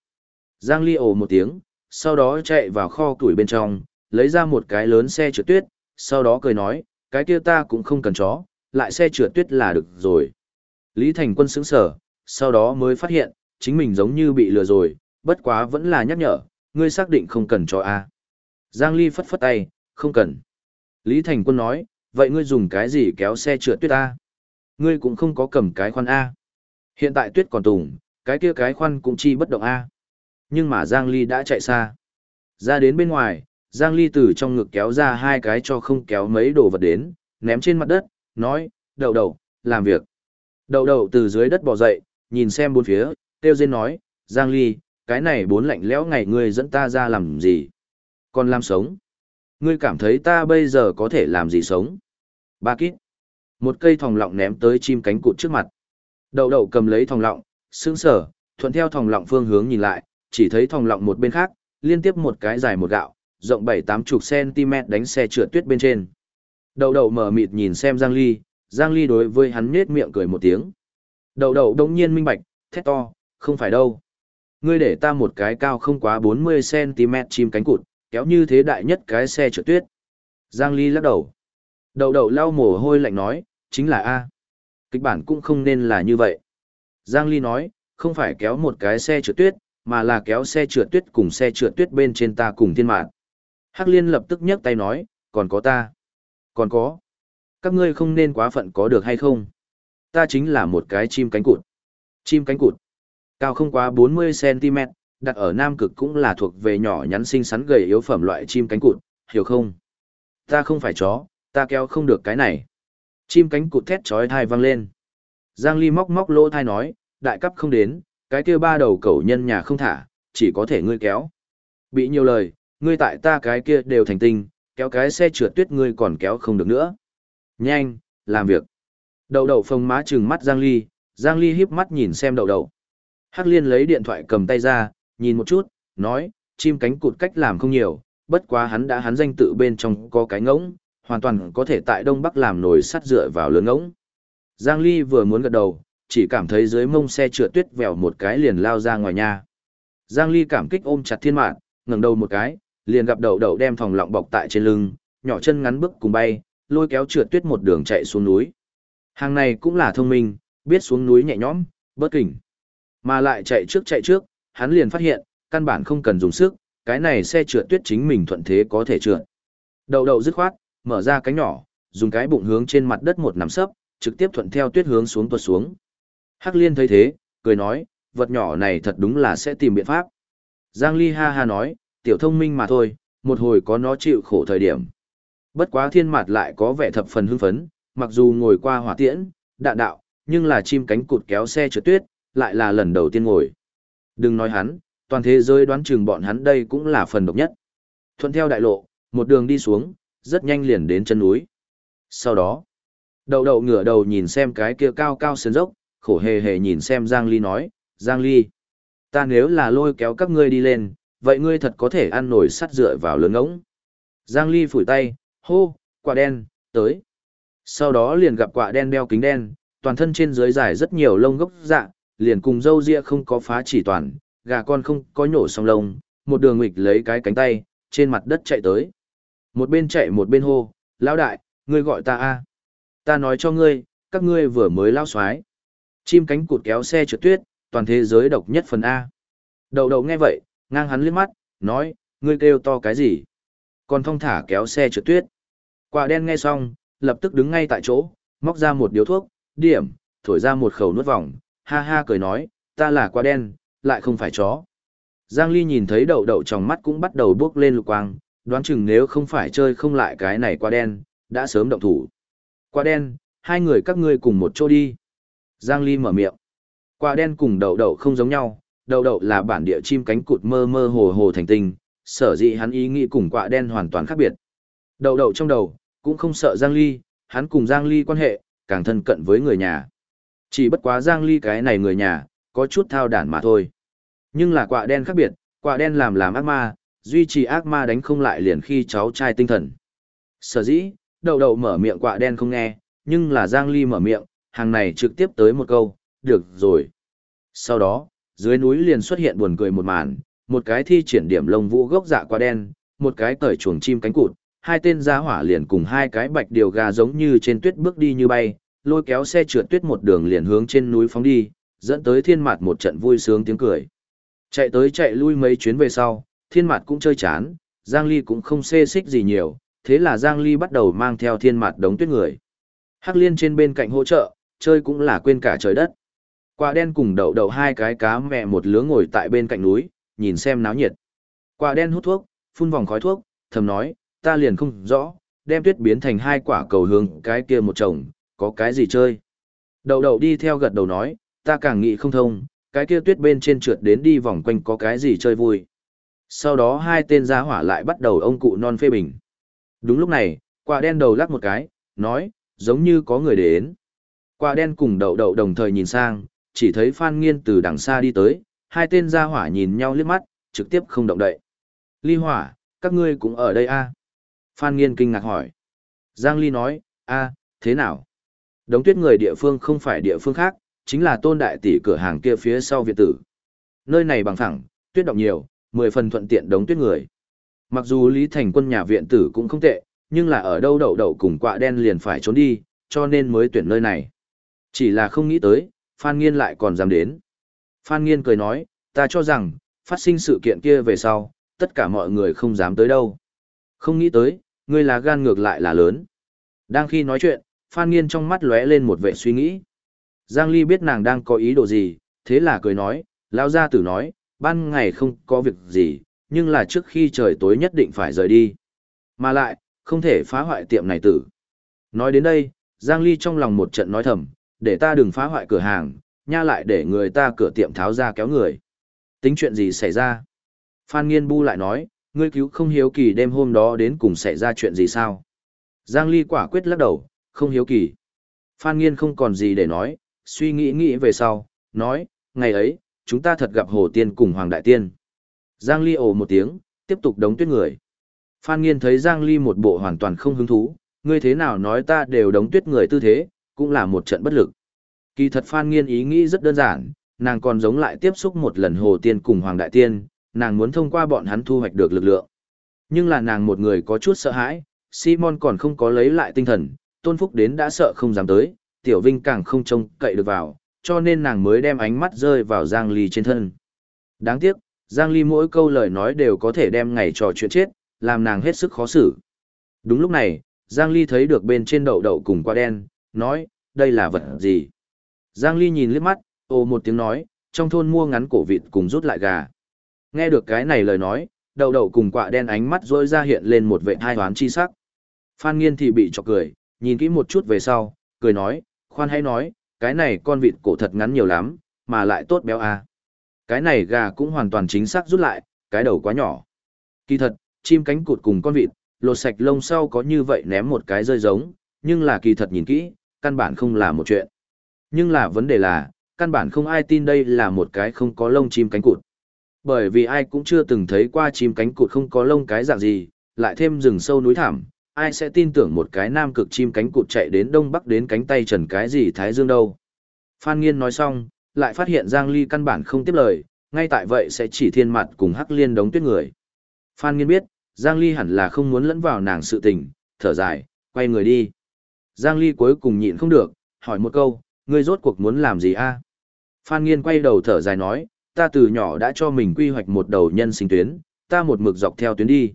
Giang Ly ồ một tiếng, sau đó chạy vào kho củi bên trong, lấy ra một cái lớn xe trượt tuyết, sau đó cười nói, cái kia ta cũng không cần chó, lại xe trượt tuyết là được rồi. Lý Thành Quân sững sở, sau đó mới phát hiện, chính mình giống như bị lừa rồi, bất quá vẫn là nhắc nhở, ngươi xác định không cần cho A. À? Giang Ly phất phất tay, không cần. Lý Thành Quân nói, vậy ngươi dùng cái gì kéo xe trượt tuyết A? Ngươi cũng không có cầm cái khoan A. Hiện tại tuyết còn tùng, cái kia cái khoan cũng chi bất động A. Nhưng mà Giang Ly đã chạy xa. Ra đến bên ngoài, Giang Ly từ trong ngực kéo ra hai cái cho không kéo mấy đồ vật đến, ném trên mặt đất, nói, đầu đầu, làm việc. Đầu đầu từ dưới đất bò dậy, nhìn xem bốn phía, tiêu dên nói, Giang Ly, cái này bốn lạnh lẽo ngày ngươi dẫn ta ra làm gì? Còn làm sống? Ngươi cảm thấy ta bây giờ có thể làm gì sống? Ba kít. Một cây thòng lọng ném tới chim cánh cụt trước mặt. Đầu đầu cầm lấy thòng lọng, sững sở, thuận theo thòng lọng phương hướng nhìn lại, chỉ thấy thòng lọng một bên khác, liên tiếp một cái dài một gạo, rộng bảy tám chục cm đánh xe trượt tuyết bên trên. Đậu đậu mở mịt nhìn xem Giang Ly, Giang Ly đối với hắn nhếch miệng cười một tiếng. Đậu đậu đông nhiên minh bạch, thét to, không phải đâu. Ngươi để ta một cái cao không quá 40cm chim cánh cụt, kéo như thế đại nhất cái xe trượt tuyết. Giang Ly lắc đầu. Đậu đậu lau mồ hôi lạnh nói, chính là A. Kịch bản cũng không nên là như vậy. Giang Ly nói, không phải kéo một cái xe trượt tuyết, mà là kéo xe trượt tuyết cùng xe trượt tuyết bên trên ta cùng thiên mạng. Hắc Liên lập tức nhấc tay nói, còn có ta. Còn có. Các ngươi không nên quá phận có được hay không? Ta chính là một cái chim cánh cụt. Chim cánh cụt. Cao không quá 40cm, đặt ở Nam Cực cũng là thuộc về nhỏ nhắn xinh xắn gầy yếu phẩm loại chim cánh cụt, hiểu không? Ta không phải chó, ta kéo không được cái này. Chim cánh cụt thét chói thai vang lên. Giang Ly móc móc lỗ thai nói, đại cấp không đến, cái kia ba đầu cẩu nhân nhà không thả, chỉ có thể ngươi kéo. Bị nhiều lời, ngươi tại ta cái kia đều thành tinh, kéo cái xe trượt tuyết ngươi còn kéo không được nữa. Nhanh, làm việc. Đầu đầu phông má trừng mắt Giang Ly, Giang Ly híp mắt nhìn xem đầu đầu. Hắc Liên lấy điện thoại cầm tay ra, nhìn một chút, nói, chim cánh cụt cách làm không nhiều, bất quá hắn đã hắn danh tự bên trong có cái ngỗng, hoàn toàn có thể tại Đông Bắc làm nồi sắt dựa vào lớn ngỗng. Giang Ly vừa muốn gật đầu, chỉ cảm thấy dưới mông xe trượt tuyết vèo một cái liền lao ra ngoài nhà. Giang Ly cảm kích ôm chặt thiên mạng, ngẩng đầu một cái, liền gặp đầu đậu đem phòng lọng bọc tại trên lưng, nhỏ chân ngắn bước cùng bay, lôi kéo trượt tuyết một đường chạy xuống núi. Hàng này cũng là thông minh, biết xuống núi nhẹ nhõm, bớt kỉnh. Mà lại chạy trước chạy trước, hắn liền phát hiện, căn bản không cần dùng sức, cái này xe trượt tuyết chính mình thuận thế có thể trượt. Đầu đậu dứt khoát, mở ra cánh nhỏ, dùng cái bụng hướng trên mặt đất một nằm sấp, trực tiếp thuận theo tuyết hướng xuống tuột xuống. Hắc Liên thấy thế, cười nói, vật nhỏ này thật đúng là sẽ tìm biện pháp. Giang Ly ha ha nói, tiểu thông minh mà thôi, một hồi có nó chịu khổ thời điểm. Bất quá thiên mặt lại có vẻ thập phần hưng phấn, mặc dù ngồi qua hỏa tiễn, đạn đạo, nhưng là chim cánh cụt kéo xe trượt tuyết, lại là lần đầu tiên ngồi. Đừng nói hắn, toàn thế giới đoán chừng bọn hắn đây cũng là phần độc nhất. Thuận theo đại lộ, một đường đi xuống, rất nhanh liền đến chân núi. Sau đó, đậu đậu ngửa đầu nhìn xem cái kia cao cao sơn dốc, khổ hề hề nhìn xem Giang Ly nói, Giang Ly, ta nếu là lôi kéo các ngươi đi lên, vậy ngươi thật có thể ăn nổi sắt dựa vào lớn ngỗng. Giang Ly phủi tay, hô, quả đen, tới. Sau đó liền gặp quả đen đeo kính đen, toàn thân trên dưới dài rất nhiều lông gốc dạ, liền cùng dâu ria không có phá chỉ toàn, gà con không có nhổ xong lông, một đường nghịch lấy cái cánh tay, trên mặt đất chạy tới. Một bên chạy một bên hô, lão đại, ngươi gọi ta a Ta nói cho ngươi, các ngươi vừa mới lao xoái. Chim cánh cụt kéo xe trượt tuyết, toàn thế giới độc nhất phần A. Đầu đầu nghe vậy, ngang hắn liếc mắt, nói, ngươi kêu to cái gì? Còn thong thả kéo xe trượt tuyết. Quả đen nghe xong, lập tức đứng ngay tại chỗ, móc ra một điếu thuốc, điểm, thổi ra một khẩu nuốt vòng, ha ha cười nói, ta là quả đen, lại không phải chó. Giang Ly nhìn thấy đậu đậu trong mắt cũng bắt đầu bước lên lục quang, đoán chừng nếu không phải chơi không lại cái này quả đen, đã sớm động thủ. Quả đen, hai người các ngươi cùng một chỗ đi. Giang Ly mở miệng. Quả đen cùng đậu đậu không giống nhau, đậu đậu là bản địa chim cánh cụt mơ mơ hồ hồ thành tinh, sở dĩ hắn ý nghĩ cùng quạ đen hoàn toàn khác biệt. Đậu đậu trong đầu, cũng không sợ Giang Ly, hắn cùng Giang Ly quan hệ, càng thân cận với người nhà. Chỉ bất quá Giang Ly cái này người nhà, có chút thao đản mà thôi. Nhưng là quạ đen khác biệt, quạ đen làm làm ác ma, duy trì ác ma đánh không lại liền khi cháu trai tinh thần. Sở dĩ, đậu đậu mở miệng quạ đen không nghe, nhưng là Giang Ly mở miệng, hàng này trực tiếp tới một câu, được rồi. Sau đó, dưới núi liền xuất hiện buồn cười một màn, một cái thi triển điểm lông vũ gốc dạ quả đen, một cái cởi chuồng chim cánh cụt, hai tên gia hỏa liền cùng hai cái bạch điều gà giống như trên tuyết bước đi như bay, lôi kéo xe trượt tuyết một đường liền hướng trên núi phóng đi, dẫn tới thiên mạt một trận vui sướng tiếng cười. Chạy tới chạy lui mấy chuyến về sau, thiên mạt cũng chơi chán, Giang Ly cũng không xê xích gì nhiều, thế là Giang Ly bắt đầu mang theo thiên mạt đống tuyết người. Hắc liên trên bên cạnh hỗ trợ, chơi cũng là quên cả trời đất. Quả đen cùng đậu đậu hai cái cá mẹ một lứa ngồi tại bên cạnh núi, nhìn xem náo nhiệt. Quả đen hút thuốc, phun vòng khói thuốc, thầm nói, ta liền không rõ, đem tuyết biến thành hai quả cầu hướng cái kia một chồng, có cái gì chơi. Đậu đậu đi theo gật đầu nói, ta càng nghĩ không thông, cái kia tuyết bên trên trượt đến đi vòng quanh có cái gì chơi vui. Sau đó hai tên gia hỏa lại bắt đầu ông cụ non phê bình. Đúng lúc này, quả đen đầu lắc một cái, nói, giống như có người đến. Quả đen cùng đậu đậu đồng thời nhìn sang, chỉ thấy Phan Nghiên từ đằng xa đi tới, hai tên gia hỏa nhìn nhau liếc mắt, trực tiếp không động đậy. Ly hỏa, các ngươi cũng ở đây a à? Phan Nghiên kinh ngạc hỏi. Giang Ly nói, a thế nào? Đống tuyết người địa phương không phải địa phương khác, chính là tôn đại tỷ cửa hàng kia phía sau viện tử. Nơi này bằng phẳng, tuyết động nhiều, mười phần thuận tiện đống tuyết người. Mặc dù Lý Thành quân nhà viện tử cũng không tệ, nhưng là ở đâu đậu đậu cùng quạ đen liền phải trốn đi, cho nên mới tuyển nơi này. Chỉ là không nghĩ tới, Phan Nghiên lại còn dám đến. Phan Nghiên cười nói, ta cho rằng, phát sinh sự kiện kia về sau, tất cả mọi người không dám tới đâu. Không nghĩ tới, ngươi là gan ngược lại là lớn. Đang khi nói chuyện, Phan Nghiên trong mắt lóe lên một vẻ suy nghĩ. Giang Ly biết nàng đang có ý đồ gì, thế là cười nói, lão gia tử nói, ban ngày không có việc gì, nhưng là trước khi trời tối nhất định phải rời đi. Mà lại, không thể phá hoại tiệm này tử. Nói đến đây, Giang Ly trong lòng một trận nói thầm, để ta đừng phá hoại cửa hàng, nha lại để người ta cửa tiệm tháo ra kéo người. Tính chuyện gì xảy ra? Phan Nghiên Bu lại nói, ngươi cứu không hiếu kỳ đêm hôm đó đến cùng xảy ra chuyện gì sao? Giang Ly quả quyết lắc đầu, không hiếu kỳ. Phan Nghiên không còn gì để nói, suy nghĩ nghĩ về sau, nói, ngày ấy, chúng ta thật gặp Hồ Tiên cùng Hoàng Đại Tiên. Giang Ly ồ một tiếng, tiếp tục đóng tuyết người. Phan Nghiên thấy Giang Ly một bộ hoàn toàn không hứng thú, ngươi thế nào nói ta đều đóng tuyết người tư thế, cũng là một trận bất lực. Kỳ thật Phan Nghiên ý nghĩ rất đơn giản, nàng còn giống lại tiếp xúc một lần Hồ Tiên cùng Hoàng Đại Tiên, nàng muốn thông qua bọn hắn thu hoạch được lực lượng. Nhưng là nàng một người có chút sợ hãi, Simon còn không có lấy lại tinh thần, Tôn Phúc đến đã sợ không dám tới, Tiểu Vinh càng không trông cậy được vào, cho nên nàng mới đem ánh mắt rơi vào Giang Ly trên thân. Đáng tiếc, Giang Ly mỗi câu lời nói đều có thể đem ngày trò chuyện chết, làm nàng hết sức khó xử. Đúng lúc này, Giang Ly thấy được bên trên đậu đậu cùng qua đen, nói, đây là vật gì? Giang Ly nhìn liếc mắt, ồ một tiếng nói, trong thôn mua ngắn cổ vịt cùng rút lại gà. Nghe được cái này lời nói, đầu đầu cùng quạ đen ánh mắt rỗi ra hiện lên một vệ hai hoán chi sắc. Phan Nghiên thì bị chọc cười, nhìn kỹ một chút về sau, cười nói, khoan hãy nói, cái này con vịt cổ thật ngắn nhiều lắm, mà lại tốt béo à. Cái này gà cũng hoàn toàn chính xác rút lại, cái đầu quá nhỏ. Kỳ thật, chim cánh cụt cùng con vịt, lột sạch lông sau có như vậy ném một cái rơi giống, nhưng là kỳ thật nhìn kỹ, căn bản không là một chuyện. Nhưng là vấn đề là, căn bản không ai tin đây là một cái không có lông chim cánh cụt. Bởi vì ai cũng chưa từng thấy qua chim cánh cụt không có lông cái dạng gì, lại thêm rừng sâu núi thảm, ai sẽ tin tưởng một cái nam cực chim cánh cụt chạy đến đông bắc đến cánh tay trần cái gì thái dương đâu. Phan Nghiên nói xong, lại phát hiện Giang Ly căn bản không tiếp lời, ngay tại vậy sẽ chỉ thiên mặt cùng hắc liên đống tuyết người. Phan Nghiên biết, Giang Ly hẳn là không muốn lẫn vào nàng sự tình, thở dài, quay người đi. Giang Ly cuối cùng nhịn không được, hỏi một câu, ngươi rốt cuộc muốn làm gì a? Phan Nghiên quay đầu thở dài nói, ta từ nhỏ đã cho mình quy hoạch một đầu nhân sinh tuyến, ta một mực dọc theo tuyến đi.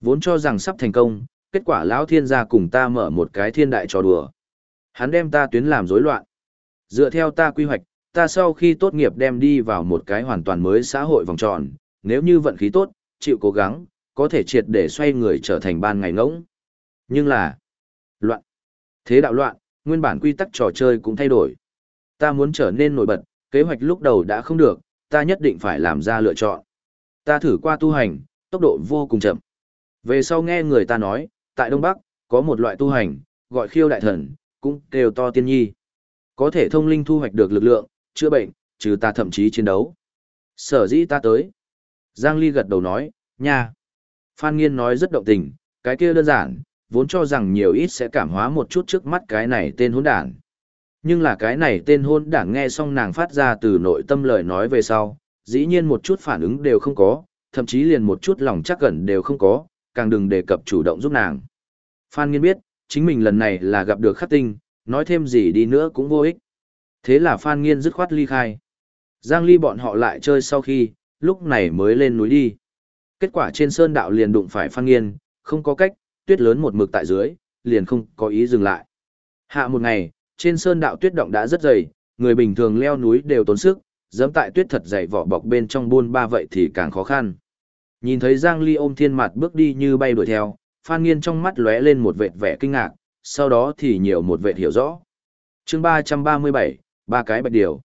Vốn cho rằng sắp thành công, kết quả lão thiên gia cùng ta mở một cái thiên đại trò đùa. Hắn đem ta tuyến làm rối loạn. Dựa theo ta quy hoạch, ta sau khi tốt nghiệp đem đi vào một cái hoàn toàn mới xã hội vòng tròn, nếu như vận khí tốt, chịu cố gắng, có thể triệt để xoay người trở thành ban ngày ngỗng. Nhưng là. Thế đạo loạn, nguyên bản quy tắc trò chơi cũng thay đổi. Ta muốn trở nên nổi bật, kế hoạch lúc đầu đã không được, ta nhất định phải làm ra lựa chọn. Ta thử qua tu hành, tốc độ vô cùng chậm. Về sau nghe người ta nói, tại Đông Bắc, có một loại tu hành, gọi khiêu đại thần, cũng đều to tiên nhi. Có thể thông linh thu hoạch được lực lượng, chữa bệnh, trừ ta thậm chí chiến đấu. Sở dĩ ta tới. Giang Ly gật đầu nói, nha. Phan Nghiên nói rất động tình, cái kia đơn giản, vốn cho rằng nhiều ít sẽ cảm hóa một chút trước mắt cái này tên hôn đản. Nhưng là cái này tên hôn đảng nghe xong nàng phát ra từ nội tâm lời nói về sau, dĩ nhiên một chút phản ứng đều không có, thậm chí liền một chút lòng chắc gần đều không có, càng đừng đề cập chủ động giúp nàng. Phan Nghiên biết, chính mình lần này là gặp được khắc tinh, nói thêm gì đi nữa cũng vô ích. Thế là Phan Nghiên dứt khoát ly khai. Giang Ly bọn họ lại chơi sau khi, lúc này mới lên núi đi. Kết quả trên sơn đạo liền đụng phải Phan Nghiên, không có cách, tuyết lớn một mực tại dưới, liền không có ý dừng lại. Hạ một ngày, trên sơn đạo tuyết động đã rất dày, người bình thường leo núi đều tốn sức, dẫm tại tuyết thật dày vỏ bọc bên trong buôn ba vậy thì càng khó khăn. Nhìn thấy Giang Ly ôm thiên mặt bước đi như bay đuổi theo, Phan Nghiên trong mắt lóe lên một vệt vẻ kinh ngạc, sau đó thì nhiều một vệt hiểu rõ. chương 337, ba cái bạch điều.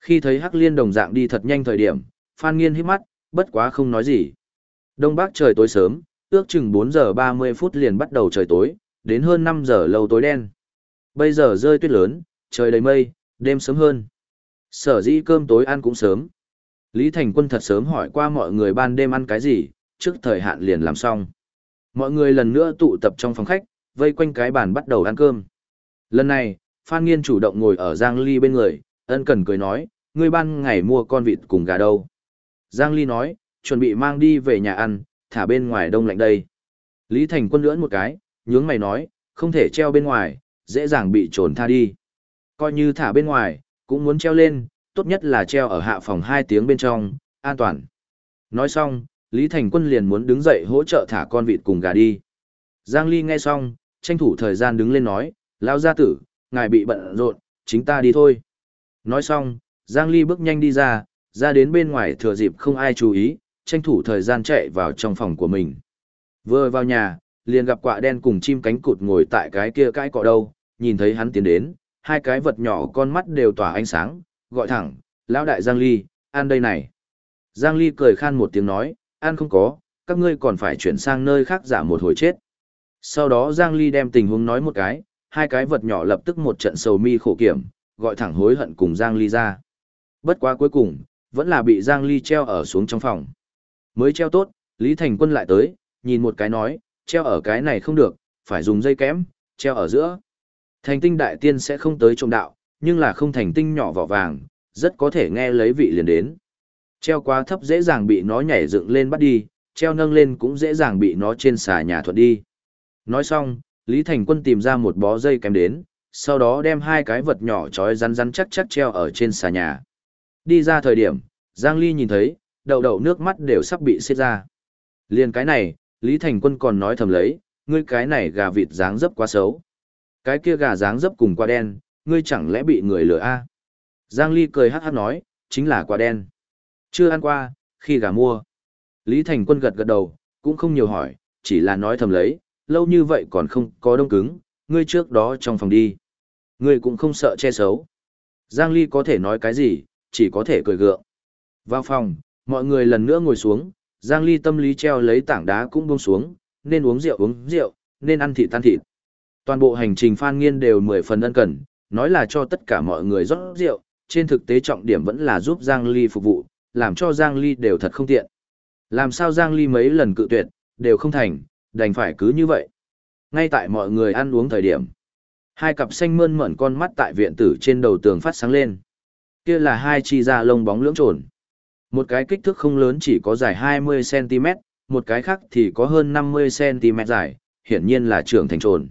Khi thấy Hắc Liên đồng dạng đi thật nhanh thời điểm, Phan Nghiên hít mắt, bất quá không nói gì. Đông Bắc trời tối sớm, ước chừng 4 giờ 30 phút liền bắt đầu trời tối, đến hơn 5 giờ lâu tối đen. Bây giờ rơi tuyết lớn, trời đầy mây, đêm sớm hơn. Sở dĩ cơm tối ăn cũng sớm. Lý Thành Quân thật sớm hỏi qua mọi người ban đêm ăn cái gì, trước thời hạn liền làm xong. Mọi người lần nữa tụ tập trong phòng khách, vây quanh cái bàn bắt đầu ăn cơm. Lần này, Phan Nghiên chủ động ngồi ở Giang Ly bên người, ân cần cười nói, ngươi ban ngày mua con vịt cùng gà đâu. Giang Ly nói, chuẩn bị mang đi về nhà ăn, thả bên ngoài đông lạnh đây. Lý Thành Quân lưỡn một cái, nhướng mày nói, không thể treo bên ngoài, dễ dàng bị trồn tha đi. Coi như thả bên ngoài, cũng muốn treo lên, tốt nhất là treo ở hạ phòng 2 tiếng bên trong, an toàn. Nói xong, Lý Thành Quân liền muốn đứng dậy hỗ trợ thả con vịt cùng gà đi. Giang Ly nghe xong, tranh thủ thời gian đứng lên nói, lao gia tử, ngài bị bận rộn, chính ta đi thôi. Nói xong, Giang Ly bước nhanh đi ra, ra đến bên ngoài thừa dịp không ai chú ý, tranh thủ thời gian chạy vào trong phòng của mình. Vừa vào nhà, liền gặp quạ đen cùng chim cánh cụt ngồi tại cái kia cái cọ đâu, nhìn thấy hắn tiến đến, hai cái vật nhỏ con mắt đều tỏa ánh sáng, gọi thẳng, lão đại Giang Ly, ăn đây này. Giang Ly cười khan một tiếng nói, ăn không có, các ngươi còn phải chuyển sang nơi khác giả một hồi chết. Sau đó Giang Ly đem tình huống nói một cái, hai cái vật nhỏ lập tức một trận sầu mi khổ kiểm, gọi thẳng hối hận cùng Giang Ly ra. Bất quá cuối cùng, vẫn là bị Giang Ly treo ở xuống trong phòng. Mới treo tốt, Lý Thành Quân lại tới, nhìn một cái nói, treo ở cái này không được, phải dùng dây kém, treo ở giữa. Thành tinh đại tiên sẽ không tới trộm đạo, nhưng là không thành tinh nhỏ vỏ vàng, rất có thể nghe lấy vị liền đến. Treo quá thấp dễ dàng bị nó nhảy dựng lên bắt đi, treo nâng lên cũng dễ dàng bị nó trên xà nhà thuật đi. Nói xong, Lý Thành Quân tìm ra một bó dây kém đến, sau đó đem hai cái vật nhỏ trói rắn rắn chắc chắc treo ở trên xà nhà. Đi ra thời điểm, Giang Ly nhìn thấy, đầu đầu nước mắt đều sắp bị xiết ra. Liên cái này, Lý Thành Quân còn nói thầm lấy, ngươi cái này gà vịt dáng dấp quá xấu. Cái kia gà dáng dấp cùng qua đen, ngươi chẳng lẽ bị người lừa a? Giang Ly cười hát hát nói, chính là quả đen. Chưa ăn qua, khi gà mua. Lý Thành Quân gật gật đầu, cũng không nhiều hỏi, chỉ là nói thầm lấy, lâu như vậy còn không có đông cứng, ngươi trước đó trong phòng đi. Ngươi cũng không sợ che xấu. Giang Ly có thể nói cái gì, chỉ có thể cười gượng. Vào phòng, mọi người lần nữa ngồi xuống, Giang Ly tâm lý treo lấy tảng đá cũng buông xuống, nên uống rượu uống rượu, nên ăn thịt tan thịt. Toàn bộ hành trình Phan Nghiên đều mười phần ân cần, nói là cho tất cả mọi người rót rượu, trên thực tế trọng điểm vẫn là giúp Giang Ly phục vụ, làm cho Giang Ly đều thật không tiện. Làm sao Giang Ly mấy lần cự tuyệt, đều không thành, đành phải cứ như vậy. Ngay tại mọi người ăn uống thời điểm, hai cặp xanh mơn mởn con mắt tại viện tử trên đầu tường phát sáng lên. Kia là hai chi da lông bóng lưỡng trồn. Một cái kích thước không lớn chỉ có dài 20cm, một cái khác thì có hơn 50cm dài, hiển nhiên là trưởng thành trồn.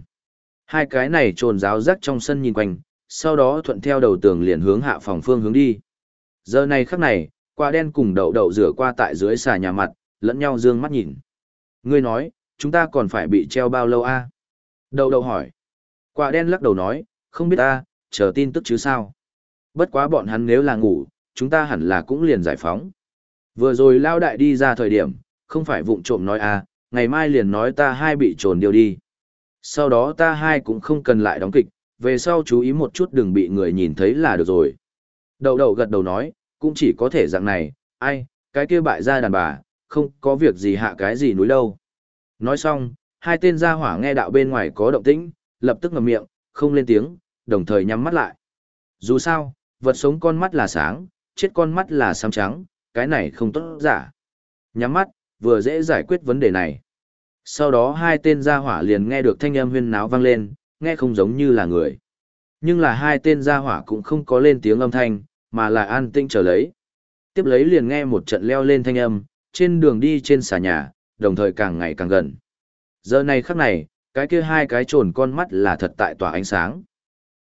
Hai cái này trồn giáo rắc trong sân nhìn quanh, sau đó thuận theo đầu tường liền hướng hạ phòng phương hướng đi. Giờ này khắc này, quả đen cùng đậu đậu rửa qua tại dưới xà nhà mặt, lẫn nhau dương mắt nhìn. Ngươi nói, chúng ta còn phải bị treo bao lâu a? Đậu đậu hỏi. Quả đen lắc đầu nói, không biết ta, chờ tin tức chứ sao. Bất quá bọn hắn nếu là ngủ, chúng ta hẳn là cũng liền giải phóng. Vừa rồi lao đại đi ra thời điểm, không phải vụng trộm nói a, ngày mai liền nói ta hai bị trồn điều đi. Sau đó ta hai cũng không cần lại đóng kịch, về sau chú ý một chút đừng bị người nhìn thấy là được rồi. Đầu đầu gật đầu nói, cũng chỉ có thể dạng này, ai, cái kia bại ra đàn bà, không có việc gì hạ cái gì núi đâu. Nói xong, hai tên gia hỏa nghe đạo bên ngoài có động tĩnh, lập tức ngậm miệng, không lên tiếng, đồng thời nhắm mắt lại. Dù sao, vật sống con mắt là sáng, chết con mắt là xám trắng, cái này không tốt giả. Nhắm mắt, vừa dễ giải quyết vấn đề này. Sau đó hai tên gia hỏa liền nghe được thanh âm huyên náo vang lên, nghe không giống như là người. Nhưng là hai tên gia hỏa cũng không có lên tiếng âm thanh, mà là an tĩnh trở lấy. Tiếp lấy liền nghe một trận leo lên thanh âm, trên đường đi trên xà nhà, đồng thời càng ngày càng gần. Giờ này khắc này, cái kia hai cái trồn con mắt là thật tại tỏa ánh sáng.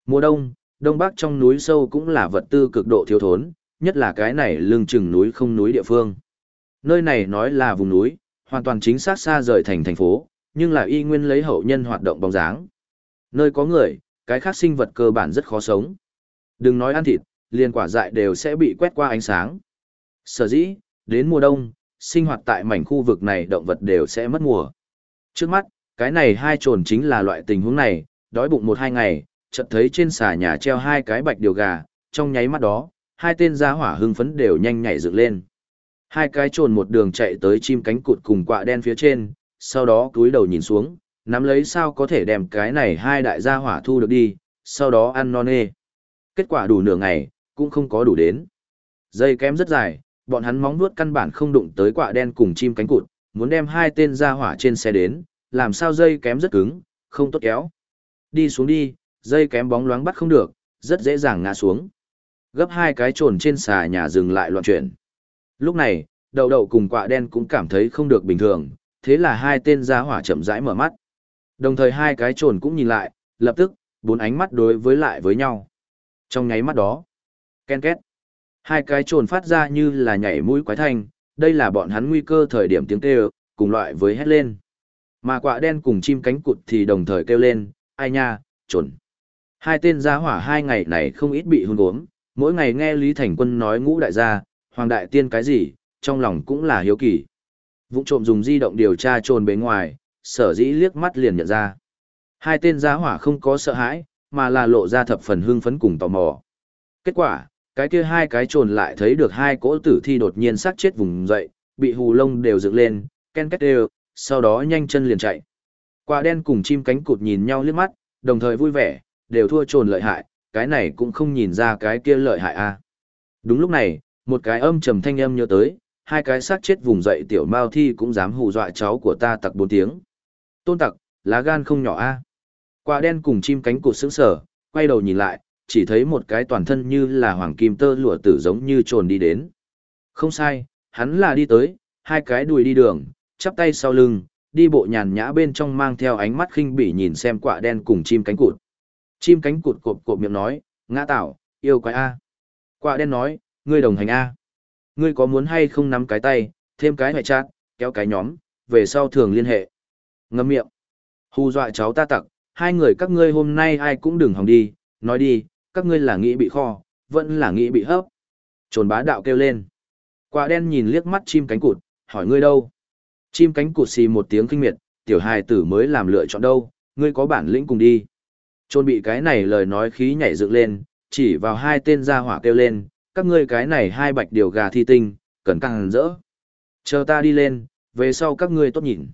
Mùa đông, Đông Bắc trong núi sâu cũng là vật tư cực độ thiếu thốn, nhất là cái này lưng chừng núi không núi địa phương. Nơi này nói là vùng núi, hoàn toàn chính xác xa rời thành thành phố, nhưng là y nguyên lấy hậu nhân hoạt động bóng dáng. Nơi có người, cái khác sinh vật cơ bản rất khó sống. Đừng nói ăn thịt, liền quả dại đều sẽ bị quét qua ánh sáng. Sở dĩ, đến mùa đông, sinh hoạt tại mảnh khu vực này động vật đều sẽ mất mùa. Trước mắt, cái này hai trồn chính là loại tình huống này, đói bụng một hai ngày, chợt thấy trên xà nhà treo hai cái bạch điều gà, trong nháy mắt đó, hai tên gia hỏa hưng phấn đều nhanh nhảy dựng lên. Hai cái trồn một đường chạy tới chim cánh cụt cùng quạ đen phía trên, sau đó cúi đầu nhìn xuống, nắm lấy sao có thể đem cái này hai đại gia hỏa thu được đi, sau đó ăn non nê. Kết quả đủ nửa ngày, cũng không có đủ đến. Dây kém rất dài, bọn hắn móng vuốt căn bản không đụng tới quạ đen cùng chim cánh cụt, muốn đem hai tên gia hỏa trên xe đến, làm sao dây kém rất cứng, không tốt kéo. Đi xuống đi, dây kém bóng loáng bắt không được, rất dễ dàng ngã xuống. Gấp hai cái trồn trên xà nhà dừng lại loạn chuyển. Lúc này, đậu đậu cùng quạ đen cũng cảm thấy không được bình thường, thế là hai tên gia hỏa chậm rãi mở mắt. Đồng thời hai cái trồn cũng nhìn lại, lập tức, bốn ánh mắt đối với lại với nhau. Trong nháy mắt đó, ken két, hai cái trồn phát ra như là nhảy mũi quái thanh, đây là bọn hắn nguy cơ thời điểm tiếng kêu, cùng loại với hét lên. Mà quạ đen cùng chim cánh cụt thì đồng thời kêu lên, ai nha, trồn. Hai tên gia hỏa hai ngày này không ít bị hôn uống, mỗi ngày nghe Lý Thành Quân nói ngũ đại gia, hoàng đại tiên cái gì, trong lòng cũng là hiếu kỳ. Vụ trộm dùng di động điều tra trồn bề ngoài, sở dĩ liếc mắt liền nhận ra. Hai tên gia hỏa không có sợ hãi, mà là lộ ra thập phần hưng phấn cùng tò mò. Kết quả, cái kia hai cái trồn lại thấy được hai cỗ tử thi đột nhiên sát chết vùng dậy, bị hù lông đều dựng lên, ken két đều, sau đó nhanh chân liền chạy. Quả đen cùng chim cánh cụt nhìn nhau liếc mắt, đồng thời vui vẻ, đều thua trồn lợi hại, cái này cũng không nhìn ra cái kia lợi hại a. À. Đúng lúc này, một cái âm trầm thanh âm nhớ tới, hai cái xác chết vùng dậy tiểu mao thi cũng dám hù dọa cháu của ta tặc bốn tiếng. Tôn tặc, lá gan không nhỏ a. Quả đen cùng chim cánh cụt sững sờ, quay đầu nhìn lại, chỉ thấy một cái toàn thân như là hoàng kim tơ lụa tử giống như trồn đi đến. Không sai, hắn là đi tới, hai cái đùi đi đường, chắp tay sau lưng, đi bộ nhàn nhã bên trong mang theo ánh mắt khinh bỉ nhìn xem quả đen cùng chim cánh cụt. Chim cánh cụt cộp cộp miệng nói, ngã tạo, yêu quái A. Quả đen nói, ngươi đồng hành A. Ngươi có muốn hay không nắm cái tay, thêm cái hệ chát, kéo cái nhóm, về sau thường liên hệ. Ngâm miệng. Hù dọa cháu ta tặc, hai người các ngươi hôm nay ai cũng đừng hòng đi, nói đi, các ngươi là nghĩ bị kho, vẫn là nghĩ bị hấp. Trồn bá đạo kêu lên. Quả đen nhìn liếc mắt chim cánh cụt, hỏi ngươi đâu? Chim cánh cụt xì một tiếng kinh miệt, tiểu hài tử mới làm lựa chọn đâu, ngươi có bản lĩnh cùng đi. Trôn bị cái này lời nói khí nhảy dựng lên, chỉ vào hai tên gia hỏa kêu lên, các ngươi cái này hai bạch điều gà thi tinh, cần càng rỡ. Chờ ta đi lên, về sau các ngươi tốt nhìn.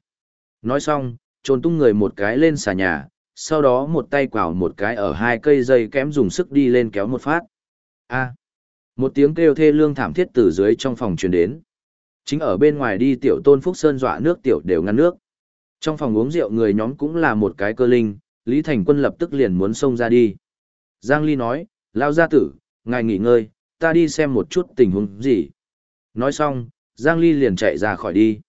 Nói xong, trôn tung người một cái lên xà nhà, sau đó một tay quào một cái ở hai cây dây kém dùng sức đi lên kéo một phát. A. À. một tiếng kêu thê lương thảm thiết từ dưới trong phòng truyền đến. Chính ở bên ngoài đi tiểu tôn phúc sơn dọa nước tiểu đều ngăn nước. Trong phòng uống rượu người nhóm cũng là một cái cơ linh, Lý Thành Quân lập tức liền muốn xông ra đi. Giang Ly nói, lao gia tử, ngài nghỉ ngơi, ta đi xem một chút tình huống gì. Nói xong, Giang Ly liền chạy ra khỏi đi.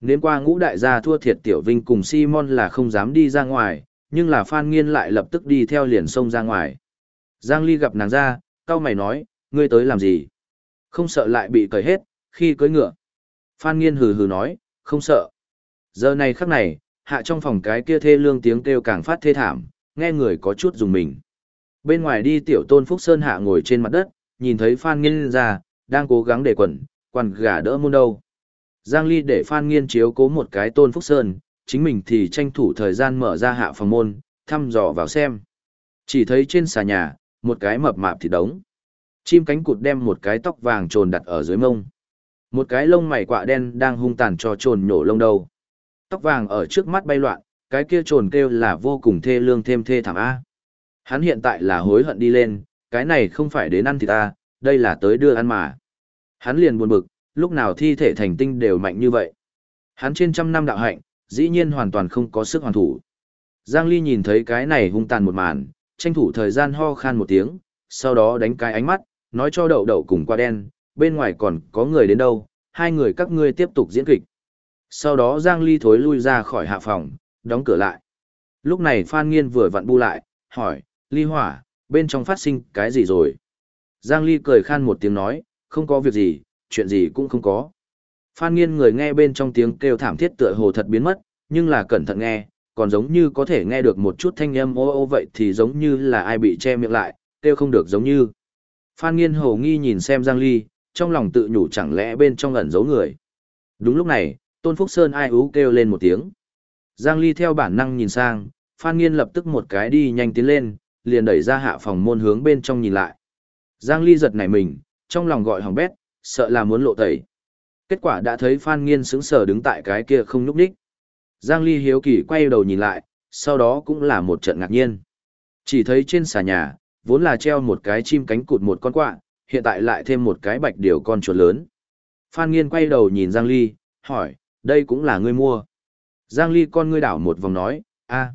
Nếm qua ngũ đại gia thua thiệt Tiểu Vinh cùng Simon là không dám đi ra ngoài, nhưng là Phan Nghiên lại lập tức đi theo liền xông ra ngoài. Giang Ly gặp nàng ra, cao mày nói, ngươi tới làm gì? Không sợ lại bị cởi hết, khi cưới ngựa. Phan Nghiên hừ hừ nói, không sợ. Giờ này khắc này, hạ trong phòng cái kia thê lương tiếng kêu càng phát thê thảm, nghe người có chút dùng mình. Bên ngoài đi tiểu tôn Phúc Sơn hạ ngồi trên mặt đất, nhìn thấy Phan Nghiên ra, đang cố gắng để quẩn, quằn gà đỡ môn đâu. Giang Ly để Phan Nghiên chiếu cố một cái tôn Phúc Sơn, chính mình thì tranh thủ thời gian mở ra hạ phòng môn, thăm dò vào xem. Chỉ thấy trên xà nhà, một cái mập mạp thì đống. Chim cánh cụt đem một cái tóc vàng trồn đặt ở dưới mông. Một cái lông mày quạ đen đang hung tàn cho trồn nhổ lông đầu. Tóc vàng ở trước mắt bay loạn, cái kia trồn kêu là vô cùng thê lương thêm thê thảm A. Hắn hiện tại là hối hận đi lên, cái này không phải đến ăn thì ta, đây là tới đưa ăn mà. Hắn liền buồn bực, lúc nào thi thể thành tinh đều mạnh như vậy. Hắn trên trăm năm đạo hạnh, dĩ nhiên hoàn toàn không có sức hoàn thủ. Giang Ly nhìn thấy cái này hung tàn một màn, tranh thủ thời gian ho khan một tiếng, sau đó đánh cái ánh mắt, nói cho đậu đậu cùng qua đen, bên ngoài còn có người đến đâu, hai người các ngươi tiếp tục diễn kịch. Sau đó Giang Ly thối lui ra khỏi hạ phòng, đóng cửa lại. Lúc này Phan Nghiên vừa vặn bu lại, hỏi, Ly Hỏa, bên trong phát sinh cái gì rồi? Giang Ly cười khan một tiếng nói, không có việc gì, chuyện gì cũng không có. Phan Nghiên người nghe bên trong tiếng kêu thảm thiết tựa hồ thật biến mất, nhưng là cẩn thận nghe, còn giống như có thể nghe được một chút thanh âm ô ô vậy thì giống như là ai bị che miệng lại, kêu không được giống như. Phan Nghiên hồ nghi nhìn xem Giang Ly, trong lòng tự nhủ chẳng lẽ bên trong ẩn giấu người. Đúng lúc này, Tôn Phúc Sơn ai ú kêu lên một tiếng. Giang Ly theo bản năng nhìn sang, Phan Nghiên lập tức một cái đi nhanh tiến lên, liền đẩy ra hạ phòng môn hướng bên trong nhìn lại. Giang Ly giật nảy mình, trong lòng gọi hỏng bét, sợ là muốn lộ tẩy. Kết quả đã thấy Phan Nghiên sững sờ đứng tại cái kia không nhúc nhích. Giang Ly hiếu kỳ quay đầu nhìn lại, sau đó cũng là một trận ngạc nhiên. Chỉ thấy trên xà nhà, vốn là treo một cái chim cánh cụt một con quạ, hiện tại lại thêm một cái bạch điều con chuột lớn. Phan Nghiên quay đầu nhìn Giang Ly, hỏi, đây cũng là ngươi mua. Giang Ly con ngươi đảo một vòng nói, a.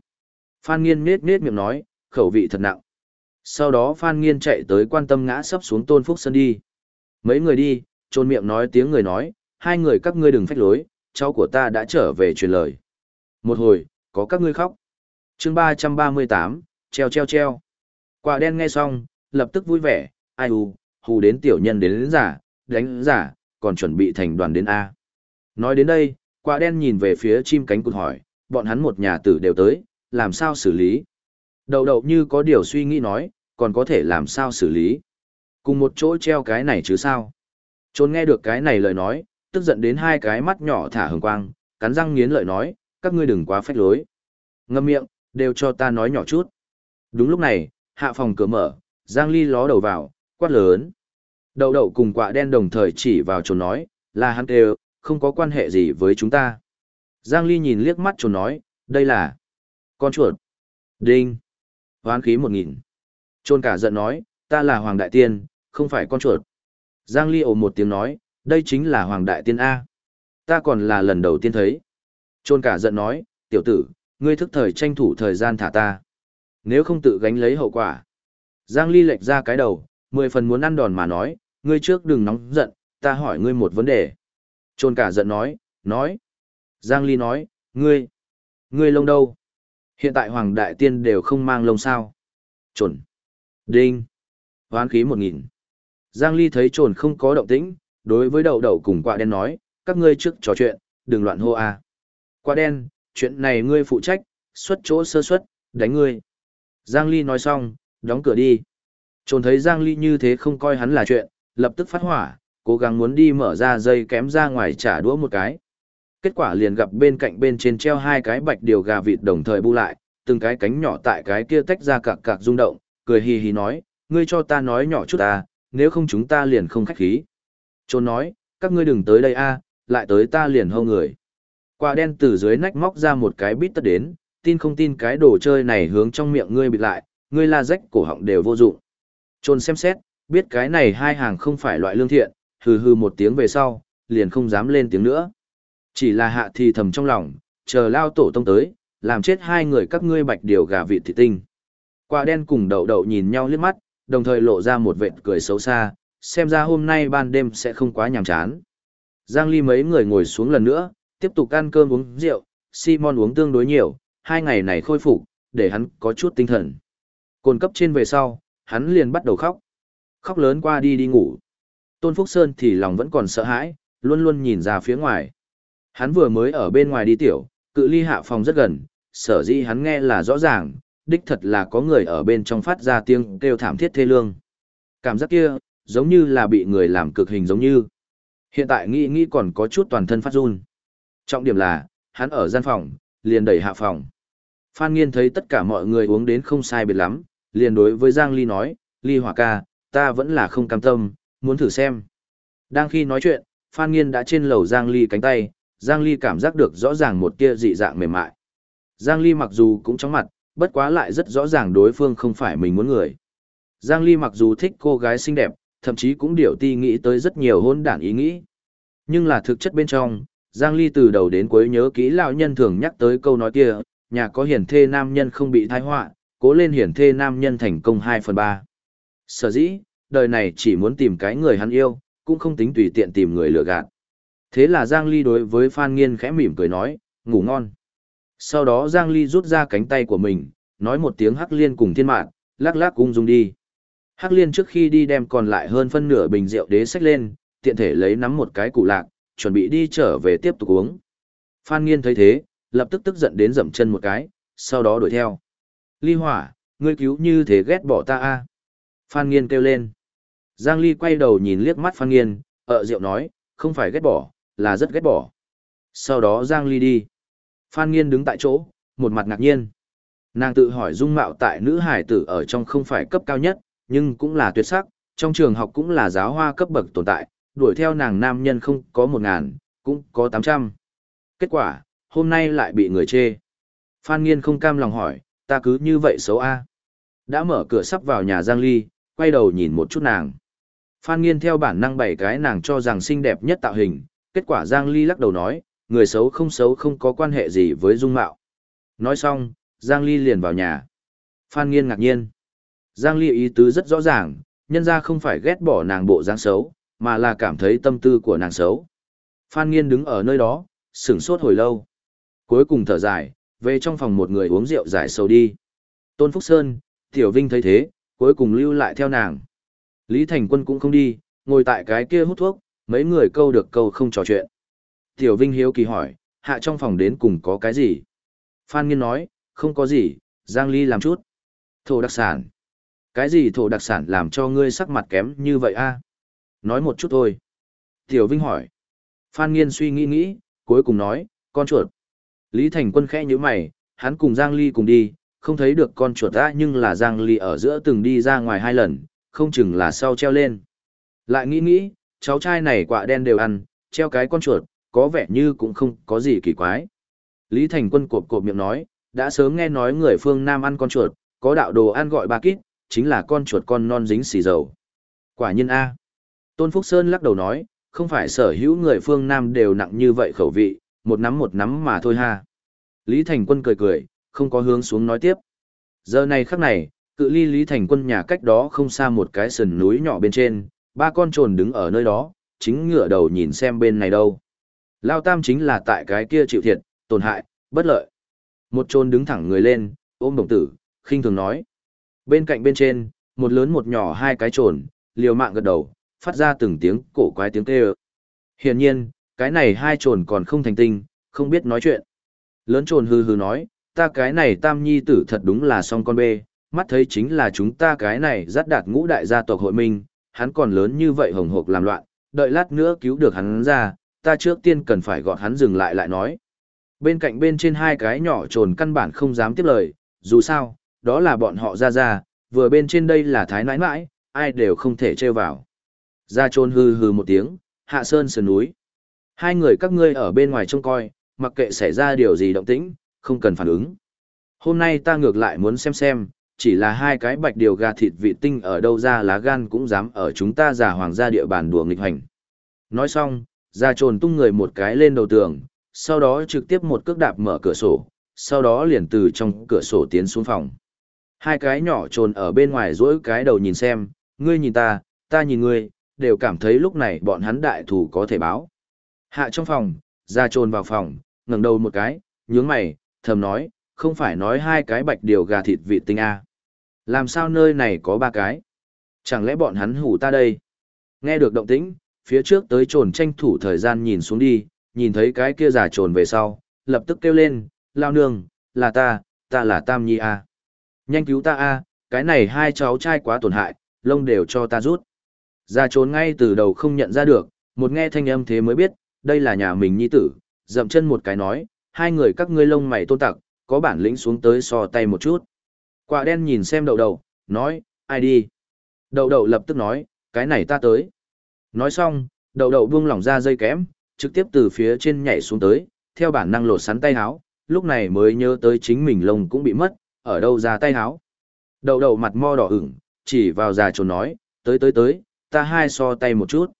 Phan Nghiên nết nết miệng nói, khẩu vị thật nặng. Sau đó Phan Nghiên chạy tới quan tâm ngã sấp xuống Tôn Phúc Sơn đi. Mấy người đi, trôn miệng nói tiếng người nói, hai người các ngươi đừng phách lối, cháu của ta đã trở về truyền lời. Một hồi, có các ngươi khóc. chương 338, treo treo treo. Quả đen nghe xong, lập tức vui vẻ, ai hù, hù đến tiểu nhân đến, đến giả, đánh giả, còn chuẩn bị thành đoàn đến A. Nói đến đây, quả đen nhìn về phía chim cánh cụt hỏi, bọn hắn một nhà tử đều tới, làm sao xử lý? Đầu đầu như có điều suy nghĩ nói, còn có thể làm sao xử lý? Cùng một chỗ treo cái này chứ sao? Trốn nghe được cái này lời nói, tức giận đến hai cái mắt nhỏ thả hừng quang, cắn răng nghiến lợi nói, các ngươi đừng quá phách lối. Ngâm miệng, đều cho ta nói nhỏ chút. Đúng lúc này, hạ phòng cửa mở, Giang Ly ló đầu vào, quát lớn. Đậu đậu cùng quạ đen đồng thời chỉ vào trốn nói, là hắn đều, không có quan hệ gì với chúng ta. Giang Ly nhìn liếc mắt chuột nói, đây là con chuột. Đinh. Hoán khí một nghìn. Trôn cả giận nói, ta là Hoàng Đại Tiên, không phải con chuột. Giang Ly ồ một tiếng nói, đây chính là Hoàng Đại Tiên A. Ta còn là lần đầu tiên thấy. Trôn cả giận nói, tiểu tử, ngươi thức thời tranh thủ thời gian thả ta. Nếu không tự gánh lấy hậu quả. Giang Ly lệch ra cái đầu, mười phần muốn ăn đòn mà nói, ngươi trước đừng nóng giận, ta hỏi ngươi một vấn đề. Trôn cả giận nói, nói. Giang Ly nói, ngươi, ngươi lông đâu? Hiện tại Hoàng Đại Tiên đều không mang lông sao. Trồn. Đinh. Hoán khí một nghìn. Giang Ly thấy trồn không có động tĩnh, đối với đầu đầu cùng quạ đen nói, các ngươi trước trò chuyện, đừng loạn hô. À. Quạ đen, chuyện này ngươi phụ trách, xuất chỗ sơ xuất, đánh ngươi. Giang Ly nói xong, đóng cửa đi. Trồn thấy Giang Ly như thế không coi hắn là chuyện, lập tức phát hỏa, cố gắng muốn đi mở ra dây kém ra ngoài trả đũa một cái. Kết quả liền gặp bên cạnh bên trên treo hai cái bạch điều gà vịt đồng thời bu lại, từng cái cánh nhỏ tại cái kia tách ra cạc cạc rung động, cười hì hì nói, ngươi cho ta nói nhỏ chút ta, nếu không chúng ta liền không khách khí. Trôn nói, các ngươi đừng tới đây a, lại tới ta liền hâu người. Quả đen từ dưới nách móc ra một cái bít tất đến, tin không tin cái đồ chơi này hướng trong miệng ngươi bịt lại, ngươi la rách cổ họng đều vô dụng. Trôn xem xét, biết cái này hai hàng không phải loại lương thiện, hừ hừ một tiếng về sau, liền không dám lên tiếng nữa. Chỉ là hạ thì thầm trong lòng, chờ lao tổ tông tới, làm chết hai người các ngươi bạch điều gà vịt thị tinh. Quả đen cùng đậu đậu nhìn nhau liếc mắt, đồng thời lộ ra một vệt cười xấu xa, xem ra hôm nay ban đêm sẽ không quá nhàm chán. Giang Ly mấy người ngồi xuống lần nữa, tiếp tục ăn cơm uống rượu, Simon uống tương đối nhiều, hai ngày này khôi phục, để hắn có chút tinh thần. Cồn cấp trên về sau, hắn liền bắt đầu khóc. Khóc lớn qua đi đi ngủ. Tôn Phúc Sơn thì lòng vẫn còn sợ hãi, luôn luôn nhìn ra phía ngoài. Hắn vừa mới ở bên ngoài đi tiểu, cự ly hạ phòng rất gần, sở dĩ hắn nghe là rõ ràng, đích thật là có người ở bên trong phát ra tiếng kêu thảm thiết thê lương. Cảm giác kia, giống như là bị người làm cực hình giống như. Hiện tại nghĩ nghĩ còn có chút toàn thân phát run. Trọng điểm là, hắn ở gian phòng, liền đẩy hạ phòng. Phan Nghiên thấy tất cả mọi người uống đến không sai biệt lắm, liền đối với Giang Ly nói, Ly Hỏa ca, ta vẫn là không cam tâm, muốn thử xem. Đang khi nói chuyện, Phan Nghiên đã trên lầu Giang Ly cánh tay, Giang Ly cảm giác được rõ ràng một tia dị dạng mềm mại. Giang Ly mặc dù cũng chóng mặt, bất quá lại rất rõ ràng đối phương không phải mình muốn người. Giang Ly mặc dù thích cô gái xinh đẹp, thậm chí cũng điều ti nghĩ tới rất nhiều hôn đản ý nghĩ. Nhưng là thực chất bên trong, Giang Ly từ đầu đến cuối nhớ kỹ lão nhân thường nhắc tới câu nói kia, nhà có hiển thê nam nhân không bị thai họa, cố lên hiển thê nam nhân thành công 2 phần 3. Sở dĩ, đời này chỉ muốn tìm cái người hắn yêu, cũng không tính tùy tiện tìm người lừa gạt. Thế là Giang Ly đối với Phan Nghiên khẽ mỉm cười nói, ngủ ngon. Sau đó Giang Ly rút ra cánh tay của mình, nói một tiếng hắc liên cùng thiên mạng, lắc lắc cung dung đi. Hắc liên trước khi đi đem còn lại hơn phân nửa bình rượu đế sách lên, tiện thể lấy nắm một cái cụ lạc, chuẩn bị đi trở về tiếp tục uống. Phan Nghiên thấy thế, lập tức tức giận đến dậm chân một cái, sau đó đuổi theo. Ly hỏa, ngươi cứu như thế ghét bỏ ta a Phan Nghiên kêu lên. Giang Ly quay đầu nhìn liếc mắt Phan Nghiên, ợ rượu nói, không phải ghét bỏ, là rất ghét bỏ. Sau đó Giang Ly đi. Phan Nghiên đứng tại chỗ, một mặt ngạc nhiên. Nàng tự hỏi dung mạo tại nữ hải tử ở trong không phải cấp cao nhất, nhưng cũng là tuyệt sắc, trong trường học cũng là giáo hoa cấp bậc tồn tại, đuổi theo nàng nam nhân không có một ngàn, cũng có tám trăm. Kết quả, hôm nay lại bị người chê. Phan Nghiên không cam lòng hỏi, ta cứ như vậy xấu a Đã mở cửa sắp vào nhà Giang Ly, quay đầu nhìn một chút nàng. Phan Nghiên theo bản năng bảy cái nàng cho rằng xinh đẹp nhất tạo hình, kết quả Giang Ly lắc đầu nói, người xấu không xấu không có quan hệ gì với dung mạo. Nói xong, Giang Ly liền vào nhà. Phan Nghiên ngạc nhiên. Giang Ly ý tứ rất rõ ràng, nhân ra không phải ghét bỏ nàng bộ dáng xấu, mà là cảm thấy tâm tư của nàng xấu. Phan Nghiên đứng ở nơi đó, sửng sốt hồi lâu. Cuối cùng thở dài, về trong phòng một người uống rượu giải sầu đi. Tôn Phúc Sơn, Tiểu Vinh thấy thế, cuối cùng lưu lại theo nàng. Lý Thành Quân cũng không đi, ngồi tại cái kia hút thuốc, mấy người câu được câu không trò chuyện. Tiểu Vinh hiếu kỳ hỏi, hạ trong phòng đến cùng có cái gì? Phan Nghiên nói, không có gì, Giang Ly làm chút. Thổ đặc sản. Cái gì thổ đặc sản làm cho ngươi sắc mặt kém như vậy a? Nói một chút thôi. Tiểu Vinh hỏi. Phan Nghiên suy nghĩ nghĩ, cuối cùng nói, con chuột. Lý Thành Quân khẽ như mày, hắn cùng Giang Ly cùng đi, không thấy được con chuột ra nhưng là Giang Ly ở giữa từng đi ra ngoài hai lần, không chừng là sau treo lên. Lại nghĩ nghĩ, cháu trai này quả đen đều ăn, treo cái con chuột, có vẻ như cũng không có gì kỳ quái. Lý Thành Quân cộp cộp miệng nói, đã sớm nghe nói người phương Nam ăn con chuột, có đạo đồ ăn gọi ba kít, chính là con chuột con non dính xì dầu. Quả nhiên A. Tôn Phúc Sơn lắc đầu nói, không phải sở hữu người phương Nam đều nặng như vậy khẩu vị, một nắm một nắm mà thôi ha. Lý Thành Quân cười cười, không có hướng xuống nói tiếp. Giờ này khắc này, cự ly Lý Thành Quân nhà cách đó không xa một cái sườn núi nhỏ bên trên, ba con trồn đứng ở nơi đó, chính ngựa đầu nhìn xem bên này đâu. Lao Tam chính là tại cái kia chịu thiệt, tổn hại, bất lợi. Một trồn đứng thẳng người lên, ôm đồng tử, khinh thường nói. Bên cạnh bên trên, một lớn một nhỏ hai cái trồn, liều mạng gật đầu, phát ra từng tiếng cổ quái tiếng kêu. Hiển nhiên, cái này hai trồn còn không thành tinh, không biết nói chuyện. Lớn trồn hừ hừ nói, ta cái này tam nhi tử thật đúng là song con bê, mắt thấy chính là chúng ta cái này dắt đạt ngũ đại gia tộc hội minh, hắn còn lớn như vậy hồng hộc làm loạn, đợi lát nữa cứu được hắn ra, ta trước tiên cần phải gọt hắn dừng lại lại nói. Bên cạnh bên trên hai cái nhỏ trồn căn bản không dám tiếp lời, dù sao, đó là bọn họ ra ra, vừa bên trên đây là thái nãi nãi, ai đều không thể trêu vào. Ra trồn hư hư một tiếng, hạ sơn sườn núi. Hai người các ngươi ở bên ngoài trông coi, mặc kệ xảy ra điều gì động tĩnh, không cần phản ứng. Hôm nay ta ngược lại muốn xem xem, chỉ là hai cái bạch điều gà thịt vị tinh ở đâu ra lá gan cũng dám ở chúng ta giả hoàng gia địa bàn đùa nghịch hành. Nói xong, ra trồn tung người một cái lên đầu tường, sau đó trực tiếp một cước đạp mở cửa sổ, sau đó liền từ trong cửa sổ tiến xuống phòng. Hai cái nhỏ trồn ở bên ngoài rỗi cái đầu nhìn xem, ngươi nhìn ta, ta nhìn ngươi, đều cảm thấy lúc này bọn hắn đại thủ có thể báo. Hạ trong phòng, ra trồn vào phòng, ngẩng đầu một cái, nhướng mày, thầm nói, không phải nói hai cái bạch điều gà thịt vị tinh à. Làm sao nơi này có ba cái? Chẳng lẽ bọn hắn hủ ta đây? Nghe được động tĩnh, phía trước tới trồn tranh thủ thời gian nhìn xuống đi, nhìn thấy cái kia giả trồn về sau, lập tức kêu lên, lao nương, là ta, ta là Tam Nhi A. Nhanh cứu ta A, cái này hai cháu trai quá tổn hại, lông đều cho ta rút. Giả trồn ngay từ đầu không nhận ra được, một nghe thanh âm thế mới biết, đây là nhà mình nhi tử, dậm chân một cái nói, hai người các ngươi lông mày tôn tặc, có bản lĩnh xuống tới so tay một chút. Quả đen nhìn xem đậu đậu, nói, ai đi? Đậu đậu lập tức nói, cái này ta tới. Nói xong, đậu đậu buông lỏng ra dây kém, trực tiếp từ phía trên nhảy xuống tới, theo bản năng lột sắn tay háo, lúc này mới nhớ tới chính mình lông cũng bị mất, ở đâu ra tay háo. Đậu đậu mặt mo đỏ ửng, chỉ vào già trồn nói, tới tới tới, ta hai so tay một chút.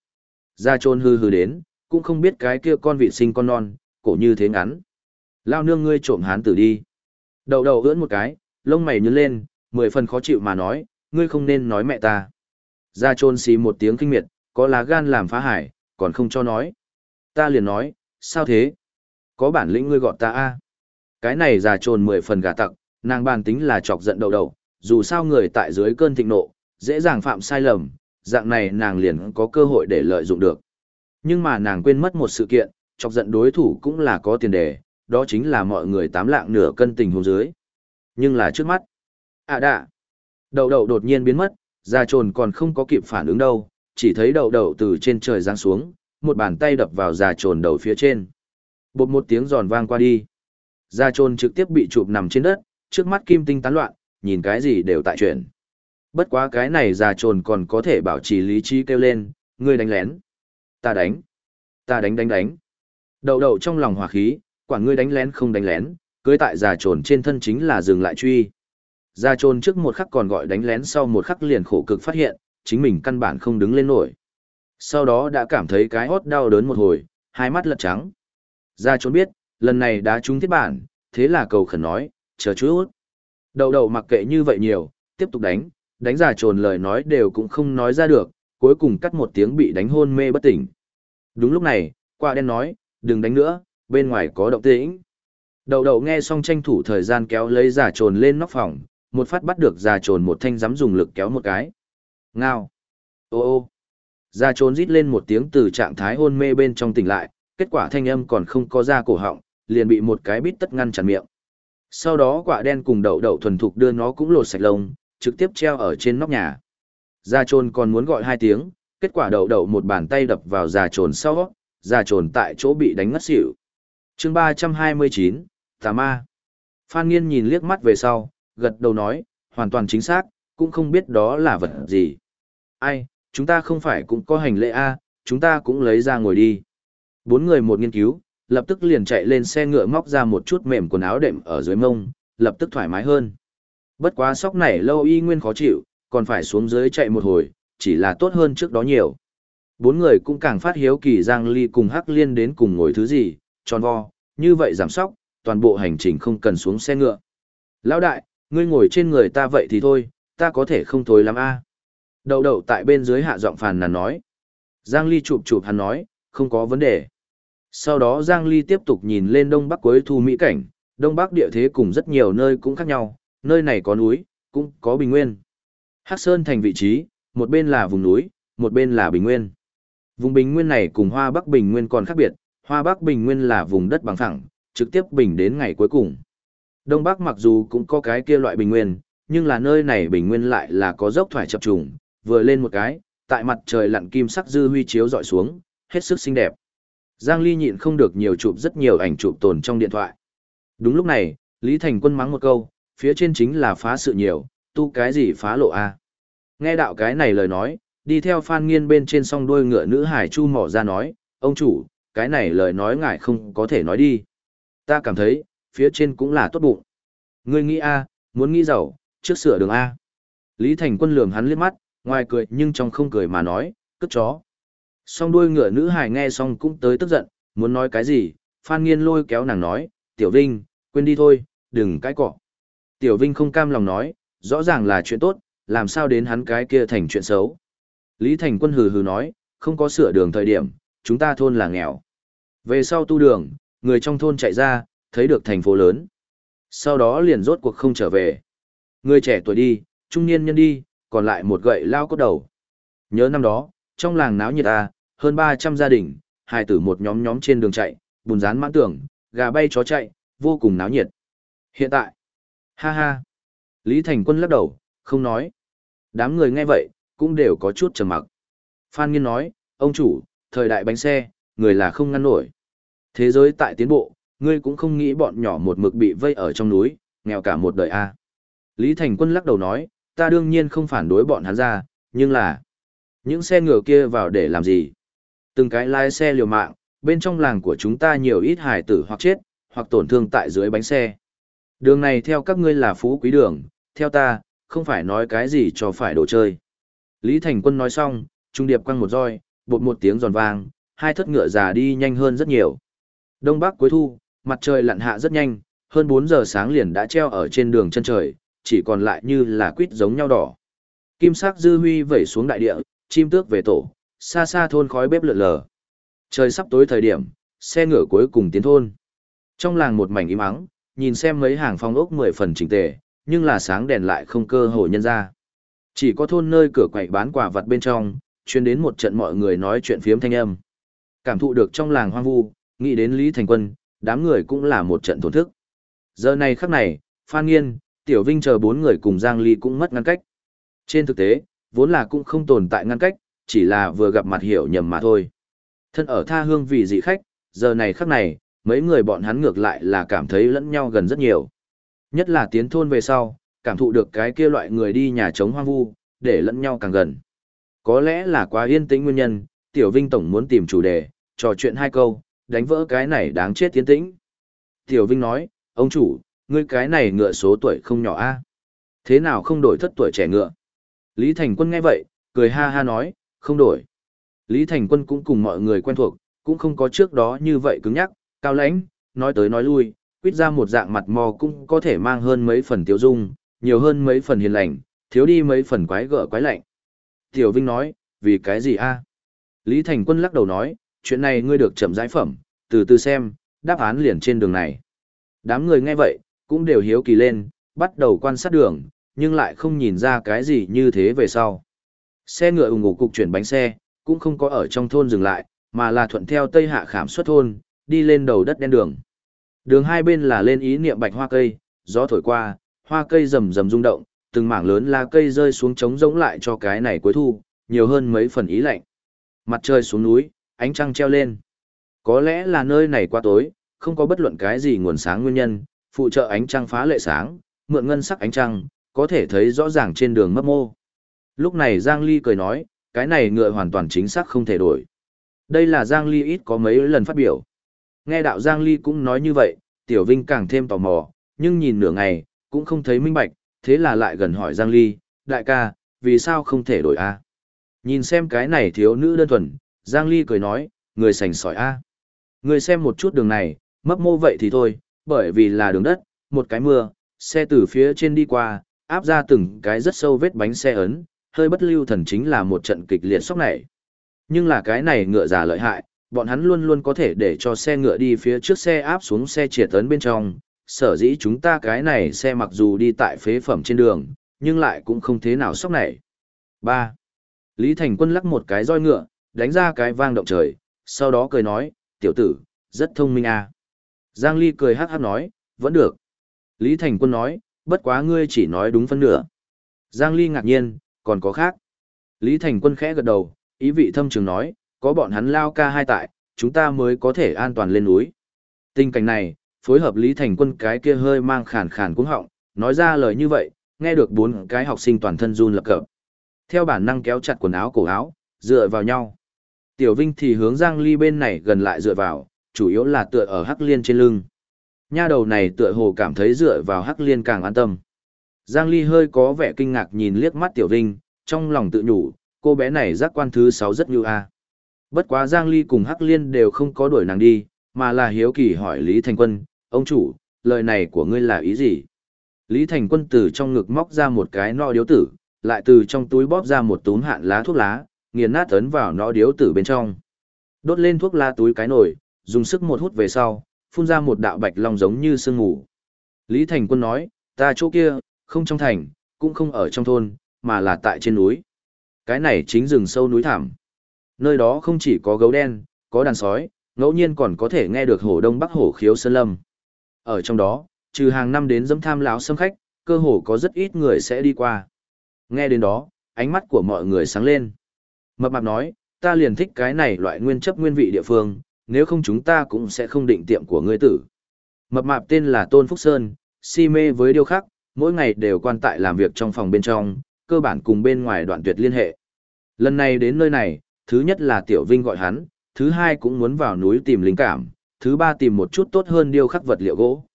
Già trồn hư hư đến, cũng không biết cái kia con vị sinh con non, cổ như thế ngắn. Lao nương ngươi trộm hán tử đi. Đậu đậu ưỡn một cái, lông mày nhướng lên, mười phần khó chịu mà nói, ngươi không nên nói mẹ ta. Ra trôn xì một tiếng kinh miệt, có lá gan làm phá hải, còn không cho nói. Ta liền nói, sao thế? Có bản lĩnh ngươi gọi ta a Cái này già trồn mười phần gà tặc, nàng bàn tính là chọc giận đầu đầu, dù sao người tại dưới cơn thịnh nộ, dễ dàng phạm sai lầm, dạng này nàng liền có cơ hội để lợi dụng được. Nhưng mà nàng quên mất một sự kiện, chọc giận đối thủ cũng là có tiền đề, đó chính là mọi người tám lạng nửa cân tình huống dưới. Nhưng là trước mắt. À đã. Đậu đậu đột nhiên biến mất, ra trồn còn không có kịp phản ứng đâu, chỉ thấy đậu đậu từ trên trời giáng xuống, một bàn tay đập vào già trồn đầu phía trên. Bột một tiếng giòn vang qua đi. Gia trồn trực tiếp bị chụp nằm trên đất, trước mắt kim tinh tán loạn, nhìn cái gì đều tại chuyện. Bất quá cái này già trồn còn có thể bảo trì lý trí kêu lên, ngươi đánh lén. Ta đánh. Ta đánh đánh đánh. Đậu đậu trong lòng hòa khí, quả ngươi đánh lén không đánh lén, cưới tại già trồn trên thân chính là dừng lại truy. Già trồn trước một khắc còn gọi đánh lén sau một khắc liền khổ cực phát hiện, chính mình căn bản không đứng lên nổi. Sau đó đã cảm thấy cái hót đau đớn một hồi, hai mắt lật trắng. Già trồn biết, lần này đã trúng thiết bản, thế là cầu khẩn nói, chờ chút. đầu đầu mặc kệ như vậy nhiều, tiếp tục đánh, đánh già trồn lời nói đều cũng không nói ra được, cuối cùng cắt một tiếng bị đánh hôn mê bất tỉnh. Đúng lúc này, qua đen nói, đừng đánh nữa, bên ngoài có động tĩnh. Đầu đầu nghe xong tranh thủ thời gian kéo lấy giả trồn lên nóc phòng, một phát bắt được giả trồn một thanh giám dùng lực kéo một cái. Ngao! Ô ô! Giả trồn rít lên một tiếng từ trạng thái hôn mê bên trong tỉnh lại, kết quả thanh âm còn không có ra cổ họng, liền bị một cái bít tất ngăn chặn miệng. Sau đó quả đen cùng đậu đậu thuần thục đưa nó cũng lột sạch lông, trực tiếp treo ở trên nóc nhà. Gia trồn còn muốn gọi hai tiếng, kết quả đậu đậu một bàn tay đập vào già trồn sau, già trồn tại chỗ bị đánh ngất xỉu. chương 329, Tà Ma. Phan Nghiên nhìn liếc mắt về sau, gật đầu nói, hoàn toàn chính xác, cũng không biết đó là vật gì. Ai, chúng ta không phải cũng có hành lễ A, chúng ta cũng lấy ra ngồi đi. Bốn người một nghiên cứu, lập tức liền chạy lên xe ngựa móc ra một chút mềm quần áo đệm ở dưới mông, lập tức thoải mái hơn. Bất quá sóc này lâu y nguyên khó chịu, còn phải xuống dưới chạy một hồi, chỉ là tốt hơn trước đó nhiều. Bốn người cũng càng phát hiếu kỳ Giang Ly cùng Hắc Liên đến cùng ngồi thứ gì, tròn vo, như vậy giảm sóc, toàn bộ hành trình không cần xuống xe ngựa. Lão đại, ngươi ngồi trên người ta vậy thì thôi, ta có thể không thối lắm a. À. Đậu đậu tại bên dưới hạ giọng phàn nàn nói. Giang Ly chụp chụp hắn nói, không có vấn đề. Sau đó Giang Ly tiếp tục nhìn lên đông bắc cuối thu mỹ cảnh, đông bắc địa thế cùng rất nhiều nơi cũng khác nhau, nơi này có núi, cũng có bình nguyên. Hắc Sơn thành vị trí, một bên là vùng núi, một bên là bình nguyên. Vùng bình nguyên này cùng Hoa Bắc bình nguyên còn khác biệt, Hoa Bắc bình nguyên là vùng đất bằng phẳng, trực tiếp bình đến ngày cuối cùng. Đông Bắc mặc dù cũng có cái kia loại bình nguyên, nhưng là nơi này bình nguyên lại là có dốc thoải chập trùng, vừa lên một cái, tại mặt trời lặn kim sắc dư huy chiếu dọi xuống, hết sức xinh đẹp. Giang Ly nhịn không được nhiều chụp rất nhiều ảnh chụp tồn trong điện thoại. Đúng lúc này, Lý Thành Quân mắng một câu, phía trên chính là phá sự nhiều, tu cái gì phá lộ a? Nghe đạo cái này lời nói, đi theo Phan Nghiên bên trên song đuôi ngựa nữ hải chu mỏ ra nói, ông chủ, cái này lời nói ngài không có thể nói đi. Ta cảm thấy, phía trên cũng là tốt bụng. Ngươi nghĩ a, muốn nghĩ giàu, trước sửa đường a. Lý Thành Quân lườm hắn liếc mắt, ngoài cười nhưng trong không cười mà nói, cất chó. Song đuôi ngựa nữ hải nghe xong cũng tới tức giận, muốn nói cái gì, Phan Nghiên lôi kéo nàng nói, Tiểu Vinh, quên đi thôi, đừng cãi cọ. Tiểu Vinh không cam lòng nói, rõ ràng là chuyện tốt, làm sao đến hắn cái kia thành chuyện xấu. Lý Thành Quân hừ hừ nói, không có sửa đường thời điểm, chúng ta thôn là nghèo. Về sau tu đường, người trong thôn chạy ra, thấy được thành phố lớn. Sau đó liền rốt cuộc không trở về. Người trẻ tuổi đi, trung niên nhân đi, còn lại một gậy lao cốt đầu. Nhớ năm đó, trong làng náo nhiệt à, hơn 300 gia đình, hài tử một nhóm nhóm trên đường chạy, bùn rán mãn tưởng, gà bay chó chạy, vô cùng náo nhiệt. Hiện tại, ha ha, Lý Thành Quân lắc đầu, không nói. Đám người nghe vậy, cũng đều có chút trầm mặc. Phan Nghiên nói, ông chủ, thời đại bánh xe, người là không ngăn nổi. Thế giới tại tiến bộ, ngươi cũng không nghĩ bọn nhỏ một mực bị vây ở trong núi, nghèo cả một đời a. À. Lý Thành Quân lắc đầu nói, ta đương nhiên không phản đối bọn hắn ra, nhưng là những xe ngựa kia vào để làm gì? Từng cái lái xe liều mạng, bên trong làng của chúng ta nhiều ít hải tử hoặc chết, hoặc tổn thương tại dưới bánh xe. Đường này theo các ngươi là phú quý đường, theo ta, không phải nói cái gì cho phải đồ chơi. Lý Thành Quân nói xong, trung điệp quăng một roi, bột một tiếng giòn vang, hai thất ngựa già đi nhanh hơn rất nhiều. Đông Bắc cuối thu, mặt trời lặn hạ rất nhanh, hơn 4 giờ sáng liền đã treo ở trên đường chân trời, chỉ còn lại như là quýt giống nhau đỏ. Kim sắc dư huy vẩy xuống đại địa, chim tước về tổ, xa xa thôn khói bếp lượn lờ. Trời sắp tối thời điểm, xe ngựa cuối cùng tiến thôn. Trong làng một mảnh im ắng, nhìn xem mấy hàng phong ốc mười phần chỉnh tề, nhưng là sáng đèn lại không cơ hội nhân ra. Chỉ có thôn nơi cửa quậy bán quả vật bên trong, chuyên đến một trận mọi người nói chuyện phiếm thanh âm. Cảm thụ được trong làng hoang vu, nghĩ đến Lý Thành Quân, đám người cũng là một trận thổn thức. Giờ này khắc này, Phan Nghiên, Tiểu Vinh chờ bốn người cùng Giang Ly cũng mất ngăn cách. Trên thực tế, vốn là cũng không tồn tại ngăn cách, chỉ là vừa gặp mặt hiểu nhầm mà thôi. Thân ở tha hương vì dị khách, giờ này khắc này, mấy người bọn hắn ngược lại là cảm thấy lẫn nhau gần rất nhiều. Nhất là tiến thôn về sau, cảm thụ được cái kia loại người đi nhà trống hoang vu, để lẫn nhau càng gần. Có lẽ là quá yên tĩnh nguyên nhân, Tiểu Vinh Tổng muốn tìm chủ đề, trò chuyện hai câu, đánh vỡ cái này đáng chết tiến tĩnh. Tiểu Vinh nói, ông chủ, ngươi cái này ngựa số tuổi không nhỏ a Thế nào không đổi thất tuổi trẻ ngựa? Lý Thành Quân nghe vậy, cười ha ha nói, không đổi. Lý Thành Quân cũng cùng mọi người quen thuộc, cũng không có trước đó như vậy cứng nhắc, cao lãnh, nói tới nói lui, quyết ra một dạng mặt mò cũng có thể mang hơn mấy phần tiêu dung, nhiều hơn mấy phần hiền lành, thiếu đi mấy phần quái gở quái lạnh. Tiểu Vinh nói, vì cái gì a? Lý Thành Quân lắc đầu nói, chuyện này ngươi được chậm giải phẩm, từ từ xem, đáp án liền trên đường này. Đám người nghe vậy, cũng đều hiếu kỳ lên, bắt đầu quan sát đường, nhưng lại không nhìn ra cái gì như thế về sau. Xe ngựa ủng ủ cục chuyển bánh xe, cũng không có ở trong thôn dừng lại, mà là thuận theo tây hạ khảm xuất thôn, đi lên đầu đất đen đường. Đường hai bên là lên ý niệm bạch hoa cây, gió thổi qua, hoa cây rầm rầm rung động, từng mảng lớn lá cây rơi xuống trống rỗng lại cho cái này cuối thu, nhiều hơn mấy phần ý lạnh. Mặt trời xuống núi, ánh trăng treo lên. Có lẽ là nơi này quá tối, không có bất luận cái gì nguồn sáng nguyên nhân, phụ trợ ánh trăng phá lệ sáng, mượn ngân sắc ánh trăng, có thể thấy rõ ràng trên đường mấp mô. Lúc này Giang Ly cười nói, cái này ngựa hoàn toàn chính xác không thể đổi. Đây là Giang Ly ít có mấy lần phát biểu. Nghe đạo Giang Ly cũng nói như vậy, Tiểu Vinh càng thêm tò mò, nhưng nhìn nửa ngày, cũng không thấy minh bạch, thế là lại gần hỏi Giang Ly, đại ca, vì sao không thể đổi A? Nhìn xem cái này thiếu nữ đơn thuần, Giang Ly cười nói, người sành sỏi A. Người xem một chút đường này, mấp mô vậy thì thôi, bởi vì là đường đất, một cái mưa, xe từ phía trên đi qua, áp ra từng cái rất sâu vết bánh xe ấn, hơi bất lưu thần chính là một trận kịch liệt sốc này. Nhưng là cái này ngựa già lợi hại, bọn hắn luôn luôn có thể để cho xe ngựa đi phía trước xe áp xuống xe triệt tấn bên trong, sở dĩ chúng ta cái này xe mặc dù đi tại phế phẩm trên đường, nhưng lại cũng không thế nào sốc này. 3. Lý Thành Quân lắc một cái roi ngựa, đánh ra cái vang động trời, sau đó cười nói, tiểu tử, rất thông minh à. Giang Ly cười hát hát nói, vẫn được. Lý Thành Quân nói, bất quá ngươi chỉ nói đúng phân nửa. Giang Ly ngạc nhiên, còn có khác. Lý Thành Quân khẽ gật đầu, ý vị thâm trường nói, có bọn hắn lao ca hai tại, chúng ta mới có thể an toàn lên núi. Tình cảnh này, phối hợp Lý Thành Quân cái kia hơi mang khàn khàn cuống họng, nói ra lời như vậy, nghe được bốn cái học sinh toàn thân run lập cập. Theo bản năng kéo chặt quần áo cổ áo, dựa vào nhau. Tiểu Vinh thì hướng Giang Ly bên này gần lại dựa vào, chủ yếu là tựa ở Hắc Liên trên lưng. Nha đầu này tựa hồ cảm thấy dựa vào Hắc Liên càng an tâm. Giang Ly hơi có vẻ kinh ngạc nhìn liếc mắt Tiểu Vinh, trong lòng tự nhủ, cô bé này giác quan thứ 6 rất như a. Bất quá Giang Ly cùng Hắc Liên đều không có đuổi nàng đi, mà là hiếu kỳ hỏi Lý Thành Quân, ông chủ, lời này của ngươi là ý gì? Lý Thành Quân từ trong ngực móc ra một cái nọ điếu tử, lại từ trong túi bóp ra một túm hạn lá thuốc lá, nghiền nát ấn vào nó điếu tử bên trong. Đốt lên thuốc lá túi cái nồi, dùng sức một hút về sau, phun ra một đạo bạch long giống như sương ngủ. Lý Thành Quân nói, ta chỗ kia, không trong thành, cũng không ở trong thôn, mà là tại trên núi. Cái này chính rừng sâu núi thảm. Nơi đó không chỉ có gấu đen, có đàn sói, ngẫu nhiên còn có thể nghe được hổ đông bắc hổ khiếu sơn lâm. Ở trong đó, trừ hàng năm đến dâm tham lão xâm khách, cơ hồ có rất ít người sẽ đi qua. Nghe đến đó, ánh mắt của mọi người sáng lên. Mập mạp nói, ta liền thích cái này loại nguyên chấp nguyên vị địa phương, nếu không chúng ta cũng sẽ không định tiệm của ngươi tử. Mập mạp tên là Tôn Phúc Sơn, si mê với điêu khắc, mỗi ngày đều quan tại làm việc trong phòng bên trong, cơ bản cùng bên ngoài đoạn tuyệt liên hệ. Lần này đến nơi này, thứ nhất là Tiểu Vinh gọi hắn, thứ hai cũng muốn vào núi tìm linh cảm, thứ ba tìm một chút tốt hơn điêu khắc vật liệu gỗ.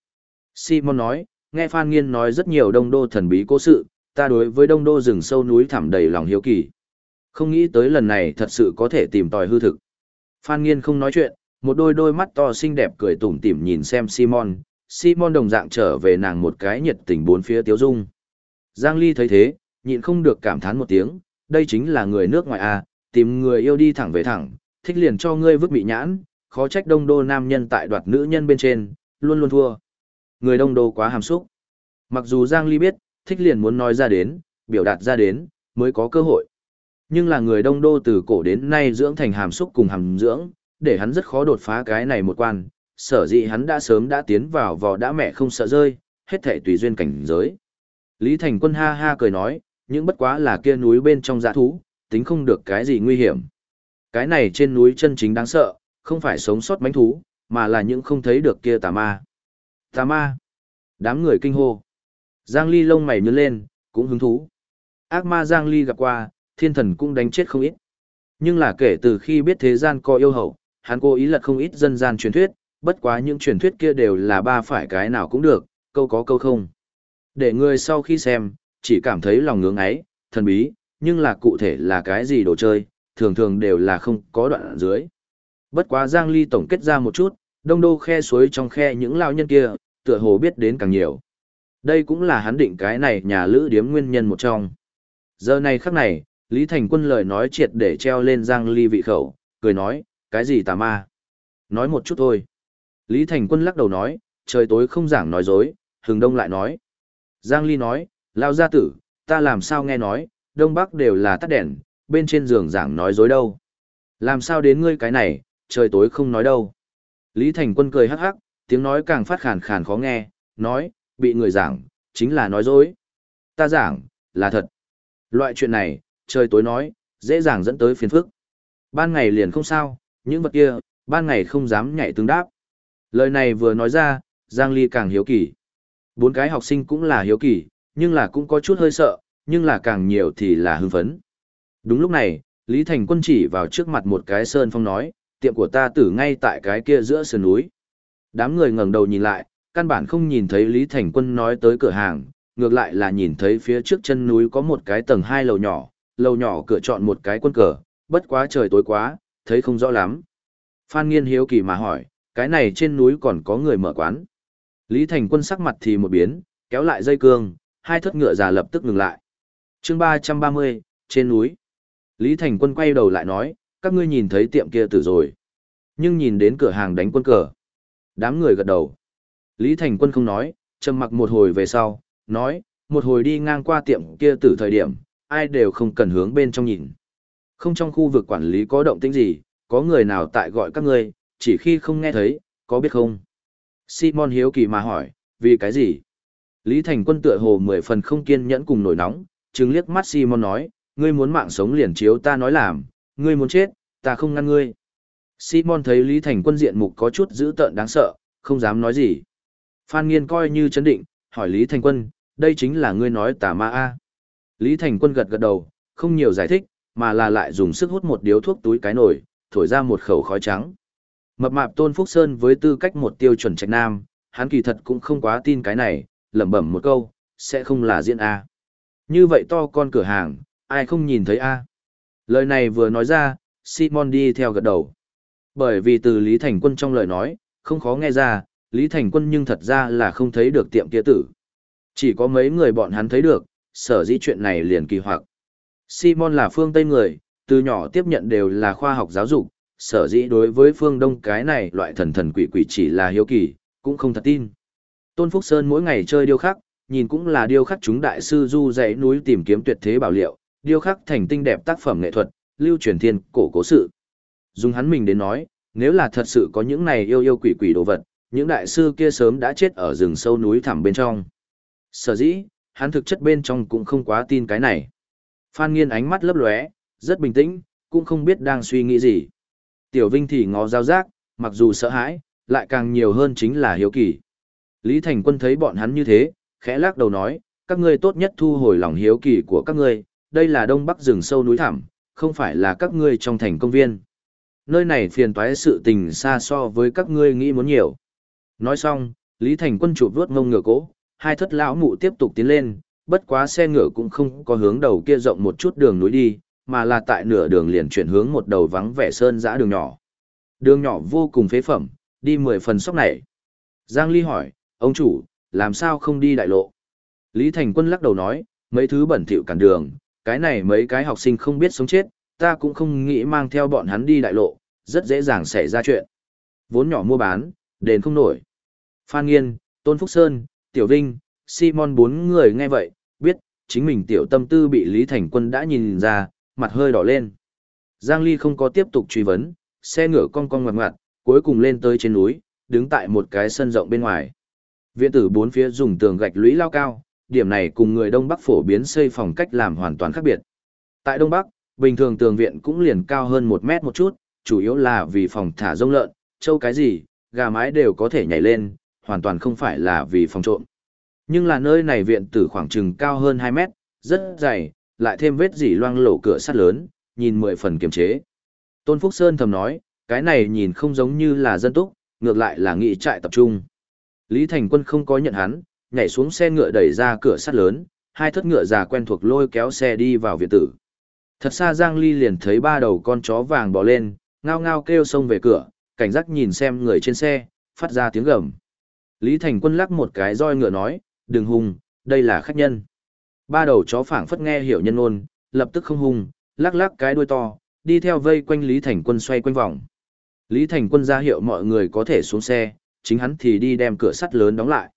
Simon nói, nghe Phan Nghiên nói rất nhiều đông đô thần bí cố sự, ta đối với đông đô rừng sâu núi thẳm đầy lòng hiếu kỳ. Không nghĩ tới lần này thật sự có thể tìm tòi hư thực. Phan Nghiên không nói chuyện, một đôi đôi mắt to xinh đẹp cười tủm tỉm nhìn xem Simon, Simon đồng dạng trở về nàng một cái nhiệt tình bốn phía tiếu dung. Giang Ly thấy thế, nhịn không được cảm thán một tiếng, đây chính là người nước ngoài à, tìm người yêu đi thẳng về thẳng, thích liền cho ngươi vứt bị nhãn, khó trách đông đô nam nhân tại đoạt nữ nhân bên trên, luôn luôn thua. Người đông đô quá hàm xúc. Mặc dù Giang Ly biết, thích liền muốn nói ra đến, biểu đạt ra đến, mới có cơ hội. Nhưng là người đông đô từ cổ đến nay dưỡng thành hàm xúc cùng hàm dưỡng, để hắn rất khó đột phá cái này một quan, sở dĩ hắn đã sớm đã tiến vào vò đã mẹ không sợ rơi, hết thể tùy duyên cảnh giới. Lý Thành Quân ha ha cười nói, những bất quá là kia núi bên trong dã thú, tính không được cái gì nguy hiểm. Cái này trên núi chân chính đáng sợ, không phải sống sót mánh thú, mà là những không thấy được kia tà ma. Tà ma. Đám người kinh hô. Giang Ly lông mày nhướng lên, cũng hứng thú. Ác ma Giang Ly gặp qua, thiên thần cũng đánh chết không ít. Nhưng là kể từ khi biết thế gian có yêu hậu, hắn cố ý lật không ít dân gian truyền thuyết, bất quá những truyền thuyết kia đều là ba phải cái nào cũng được, câu có câu không. Để người sau khi xem, chỉ cảm thấy lòng ngưỡng ấy, thần bí, nhưng là cụ thể là cái gì đồ chơi, thường thường đều là không có đoạn dưới. Bất quá Giang Ly tổng kết ra một chút, đông đô khe suối trong khe những lao nhân kia, tựa hồ biết đến càng nhiều. Đây cũng là hắn định cái này nhà lữ điếm nguyên nhân một trong. Giờ này khắc này, Lý Thành Quân lời nói triệt để treo lên Giang Ly vị khẩu, cười nói, cái gì tà ma? Nói một chút thôi. Lý Thành Quân lắc đầu nói, trời tối không giảng nói dối, hừng đông lại nói. Giang Ly nói, lao gia tử, ta làm sao nghe nói, đông bắc đều là tắt đèn, bên trên giường giảng nói dối đâu. Làm sao đến ngươi cái này, trời tối không nói đâu. Lý Thành Quân cười hắc hắc, tiếng nói càng phát khàn khàn khó nghe, nói, bị người giảng, chính là nói dối. Ta giảng, là thật. Loại chuyện này, trời tối nói, dễ dàng dẫn tới phiền phức. Ban ngày liền không sao, những vật kia, ban ngày không dám nhảy tương đáp. Lời này vừa nói ra, Giang Ly càng hiếu kỳ. Bốn cái học sinh cũng là hiếu kỳ, nhưng là cũng có chút hơi sợ, nhưng là càng nhiều thì là hưng phấn. Đúng lúc này, Lý Thành Quân chỉ vào trước mặt một cái sơn phong nói, tiệm của ta tử ngay tại cái kia giữa sườn núi. Đám người ngẩng đầu nhìn lại, căn bản không nhìn thấy Lý Thành Quân nói tới cửa hàng, ngược lại là nhìn thấy phía trước chân núi có một cái tầng hai lầu nhỏ, lầu nhỏ cửa chọn một cái quân cờ, bất quá trời tối quá, thấy không rõ lắm. Phan Nghiên hiếu kỳ mà hỏi, cái này trên núi còn có người mở quán. Lý Thành Quân sắc mặt thì một biến, kéo lại dây cương, hai thất ngựa già lập tức ngừng lại. chương 330, trên núi. Lý Thành Quân quay đầu lại nói, các ngươi nhìn thấy tiệm kia tử rồi. Nhưng nhìn đến cửa hàng đánh quân cờ. Đám người gật đầu. Lý Thành Quân không nói, trầm mặc một hồi về sau, nói, một hồi đi ngang qua tiệm kia tử thời điểm, ai đều không cần hướng bên trong nhìn. Không trong khu vực quản lý có động tĩnh gì, có người nào tại gọi các ngươi, chỉ khi không nghe thấy, có biết không? Simon hiếu kỳ mà hỏi, vì cái gì? Lý Thành Quân tựa hồ mười phần không kiên nhẫn cùng nổi nóng, chứng liếc mắt Simon nói, ngươi muốn mạng sống liền chiếu ta nói làm, ngươi muốn chết, ta không ngăn ngươi. Simon thấy Lý Thành Quân diện mục có chút dữ tợn đáng sợ, không dám nói gì. Phan Nghiên coi như chấn định, hỏi Lý Thành Quân, đây chính là ngươi nói tà ma a. Lý Thành Quân gật gật đầu, không nhiều giải thích, mà là lại dùng sức hút một điếu thuốc túi cái nổi, thổi ra một khẩu khói trắng. Mập mạp Tôn Phúc Sơn với tư cách một tiêu chuẩn trạch nam, hắn kỳ thật cũng không quá tin cái này, lẩm bẩm một câu, sẽ không là diễn A. Như vậy to con cửa hàng, ai không nhìn thấy A. Lời này vừa nói ra, Simon đi theo gật đầu. Bởi vì từ Lý Thành Quân trong lời nói, không khó nghe ra, Lý Thành Quân nhưng thật ra là không thấy được tiệm kia tử. Chỉ có mấy người bọn hắn thấy được, sở dĩ chuyện này liền kỳ hoặc. Simon là phương Tây người, từ nhỏ tiếp nhận đều là khoa học giáo dục, sở dĩ đối với phương Đông cái này loại thần thần quỷ quỷ chỉ là hiếu kỳ, cũng không thật tin. Tôn Phúc Sơn mỗi ngày chơi điêu khắc, nhìn cũng là điêu khắc chúng đại sư du dãy núi tìm kiếm tuyệt thế bảo liệu, điêu khắc thành tinh đẹp tác phẩm nghệ thuật, lưu truyền thiên cổ cố sự. Dùng hắn mình đến nói, nếu là thật sự có những này yêu yêu quỷ quỷ đồ vật, những đại sư kia sớm đã chết ở rừng sâu núi thẳm bên trong. Sở dĩ, hắn thực chất bên trong cũng không quá tin cái này. Phan Nghiên ánh mắt lấp lóe, rất bình tĩnh, cũng không biết đang suy nghĩ gì. Tiểu Vinh thì ngó giao giác, mặc dù sợ hãi, lại càng nhiều hơn chính là hiếu kỳ. Lý Thành Quân thấy bọn hắn như thế, khẽ lắc đầu nói, các ngươi tốt nhất thu hồi lòng hiếu kỳ của các ngươi, đây là đông bắc rừng sâu núi thẳm, không phải là các ngươi trong thành công viên. Nơi này phiền toái sự tình xa so với các ngươi nghĩ muốn nhiều. Nói xong, Lý Thành Quân chụp vuốt ngông ngựa cỗ, hai thất lão mụ tiếp tục tiến lên, bất quá xe ngựa cũng không có hướng đầu kia rộng một chút đường núi đi, mà là tại nửa đường liền chuyển hướng một đầu vắng vẻ sơn dã đường nhỏ. Đường nhỏ vô cùng phế phẩm, đi mười phần sóc này. Giang Ly hỏi, ông chủ, làm sao không đi đại lộ? Lý Thành Quân lắc đầu nói, mấy thứ bẩn thỉu cản đường, cái này mấy cái học sinh không biết sống chết, ta cũng không nghĩ mang theo bọn hắn đi đại lộ, rất dễ dàng xảy ra chuyện. Vốn nhỏ mua bán, đền không nổi. Phan Nghiên, Tôn Phúc Sơn, Tiểu Vinh, Simon bốn người nghe vậy, biết, chính mình tiểu tâm tư bị Lý Thành Quân đã nhìn ra, mặt hơi đỏ lên. Giang Ly không có tiếp tục truy vấn, xe ngựa cong cong ngoặt ngoặt, cuối cùng lên tới trên núi, đứng tại một cái sân rộng bên ngoài. Viện tử bốn phía dùng tường gạch lũy lao cao, điểm này cùng người Đông Bắc phổ biến xây phòng cách làm hoàn toàn khác biệt. Tại Đông Bắc, bình thường tường viện cũng liền cao hơn một mét một chút, chủ yếu là vì phòng thả rông lợn, châu cái gì, gà mái đều có thể nhảy lên, hoàn toàn không phải là vì phòng trộm. Nhưng là nơi này viện tử khoảng chừng cao hơn 2 mét, rất dày, lại thêm vết dỉ loang lổ cửa sắt lớn, nhìn mười phần kiềm chế. Tôn Phúc Sơn thầm nói, cái này nhìn không giống như là dân túc, ngược lại là nghị trại tập trung. Lý Thành Quân không có nhận hắn, nhảy xuống xe ngựa đẩy ra cửa sắt lớn, hai thất ngựa già quen thuộc lôi kéo xe đi vào viện tử. Thật xa Giang Ly liền thấy ba đầu con chó vàng bò lên, ngao ngao kêu xông về cửa, cảnh giác nhìn xem người trên xe, phát ra tiếng gầm. Lý Thành Quân lắc một cái roi ngựa nói, đừng hung, đây là khách nhân. Ba đầu chó phảng phất nghe hiểu nhân ôn, lập tức không hung, lắc lắc cái đuôi to, đi theo vây quanh Lý Thành Quân xoay quanh vòng. Lý Thành Quân ra hiệu mọi người có thể xuống xe, chính hắn thì đi đem cửa sắt lớn đóng lại.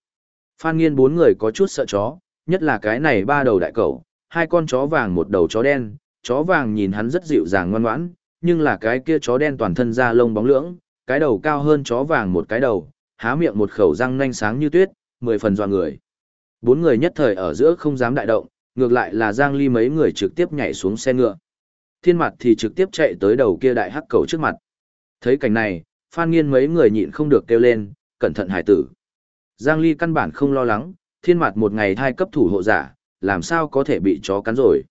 Phan Nghiên bốn người có chút sợ chó, nhất là cái này ba đầu đại cẩu, hai con chó vàng một đầu chó đen, chó vàng nhìn hắn rất dịu dàng ngoan ngoãn, nhưng là cái kia chó đen toàn thân da lông bóng lưỡng, cái đầu cao hơn chó vàng một cái đầu, há miệng một khẩu răng nanh sáng như tuyết, mười phần dọa người. Bốn người nhất thời ở giữa không dám đại động, ngược lại là Giang Ly mấy người trực tiếp nhảy xuống xe ngựa. Thiên mặt thì trực tiếp chạy tới đầu kia đại hắc cầu trước mặt. Thấy cảnh này, Phan Nghiên mấy người nhịn không được kêu lên, cẩn thận hải tử. Giang Ly căn bản không lo lắng, thiên mặt một ngày thai cấp thủ hộ giả, làm sao có thể bị chó cắn rồi.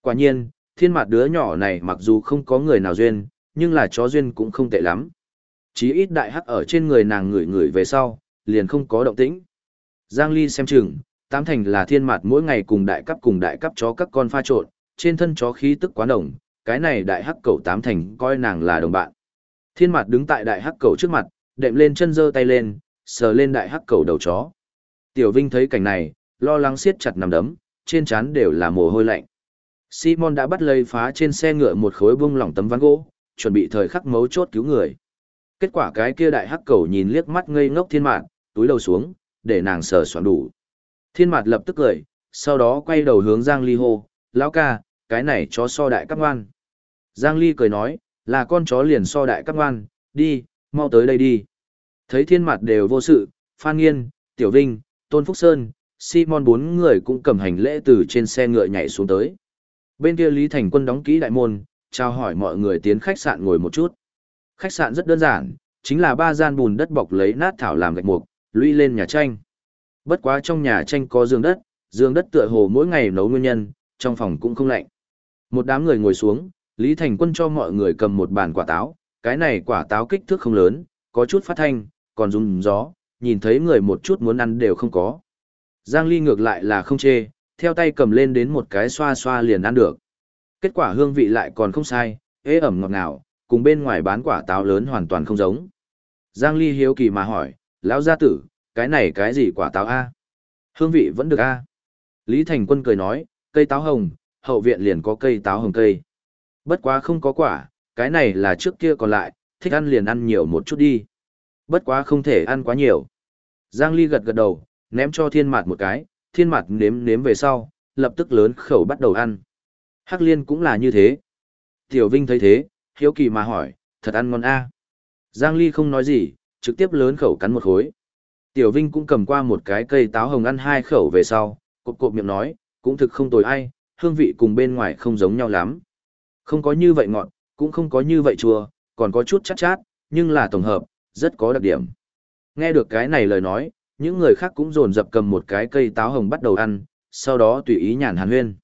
Quả nhiên, thiên mặt đứa nhỏ này mặc dù không có người nào duyên, nhưng là chó duyên cũng không tệ lắm. Chí ít đại hắc ở trên người nàng ngửi ngửi về sau, liền không có động tĩnh. Giang Ly xem chừng, tám thành là thiên mạt mỗi ngày cùng đại cấp cùng đại cấp chó các con pha trộn, trên thân chó khí tức quá nồng, cái này đại hắc cẩu tám thành coi nàng là đồng bạn. Thiên mạt đứng tại đại hắc cẩu trước mặt, đệm lên chân giơ tay lên, sờ lên đại hắc cẩu đầu chó. Tiểu Vinh thấy cảnh này, lo lắng siết chặt nằm đấm, trên trán đều là mồ hôi lạnh. Simon đã bắt lấy phá trên xe ngựa một khối bung lỏng tấm ván gỗ, chuẩn bị thời khắc mấu chốt cứu người. Kết quả cái kia đại hắc cầu nhìn liếc mắt ngây ngốc thiên mạt túi đầu xuống, để nàng sờ soạn đủ. Thiên mạt lập tức cười, sau đó quay đầu hướng Giang Ly hô, lão ca, cái này chó so đại cấp ngoan. Giang Ly cười nói, là con chó liền so đại cấp ngoan, đi, mau tới đây đi. Thấy thiên mạt đều vô sự, Phan Nghiên, Tiểu Vinh, Tôn Phúc Sơn, Simon bốn người cũng cầm hành lễ từ trên xe ngựa nhảy xuống tới. Bên kia Lý Thành Quân đóng kỹ đại môn, chào hỏi mọi người tiến khách sạn ngồi một chút. Khách sạn rất đơn giản, chính là ba gian bùn đất bọc lấy nát thảo làm gạch mục, lũy lên nhà tranh. Bất quá trong nhà tranh có giường đất, giường đất tựa hồ mỗi ngày nấu nguyên nhân, trong phòng cũng không lạnh. Một đám người ngồi xuống, Lý Thành Quân cho mọi người cầm một bàn quả táo, cái này quả táo kích thước không lớn, có chút phát thanh, còn rung gió, nhìn thấy người một chút muốn ăn đều không có. Giang Ly ngược lại là không chê, theo tay cầm lên đến một cái xoa xoa liền ăn được. Kết quả hương vị lại còn không sai, ế ẩm ngọt ngào, cùng bên ngoài bán quả táo lớn hoàn toàn không giống. Giang Ly hiếu kỳ mà hỏi, lão gia tử, cái này cái gì quả táo a? Hương vị vẫn được a. Lý Thành Quân cười nói, cây táo hồng, hậu viện liền có cây táo hồng cây. Bất quá không có quả, cái này là trước kia còn lại, thích ăn liền ăn nhiều một chút đi. Bất quá không thể ăn quá nhiều. Giang Ly gật gật đầu, ném cho thiên mạt một cái, thiên mạt nếm nếm về sau, lập tức lớn khẩu bắt đầu ăn. Hắc liên cũng là như thế. Tiểu Vinh thấy thế, hiếu kỳ mà hỏi, thật ăn ngon a. Giang Ly không nói gì, trực tiếp lớn khẩu cắn một khối. Tiểu Vinh cũng cầm qua một cái cây táo hồng ăn hai khẩu về sau, cộp cộp miệng nói, cũng thực không tồi ai, hương vị cùng bên ngoài không giống nhau lắm. Không có như vậy ngọt, cũng không có như vậy chua, còn có chút chát chát, nhưng là tổng hợp, rất có đặc điểm. Nghe được cái này lời nói, những người khác cũng dồn dập cầm một cái cây táo hồng bắt đầu ăn, sau đó tùy ý nhàn hàn huyên.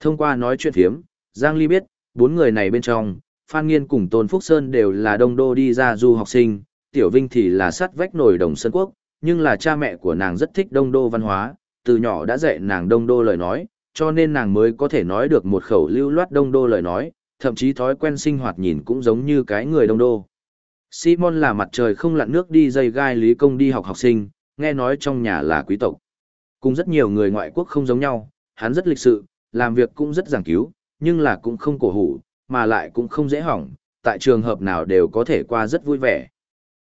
Thông qua nói chuyện phiếm, Giang Ly biết, bốn người này bên trong, Phan Nghiên cùng Tôn Phúc Sơn đều là đông đô đi ra du học sinh, Tiểu Vinh thì là sát vách nổi đồng Sơn Quốc, nhưng là cha mẹ của nàng rất thích đông đô văn hóa, từ nhỏ đã dạy nàng đông đô lời nói, cho nên nàng mới có thể nói được một khẩu lưu loát đông đô lời nói, thậm chí thói quen sinh hoạt nhìn cũng giống như cái người đông đô. Simon là mặt trời không lặn nước đi dây gai lý công đi học học sinh, nghe nói trong nhà là quý tộc. Cùng rất nhiều người ngoại quốc không giống nhau, hắn rất lịch sự, làm việc cũng rất giảng cứu, nhưng là cũng không cổ hủ, mà lại cũng không dễ hỏng, tại trường hợp nào đều có thể qua rất vui vẻ.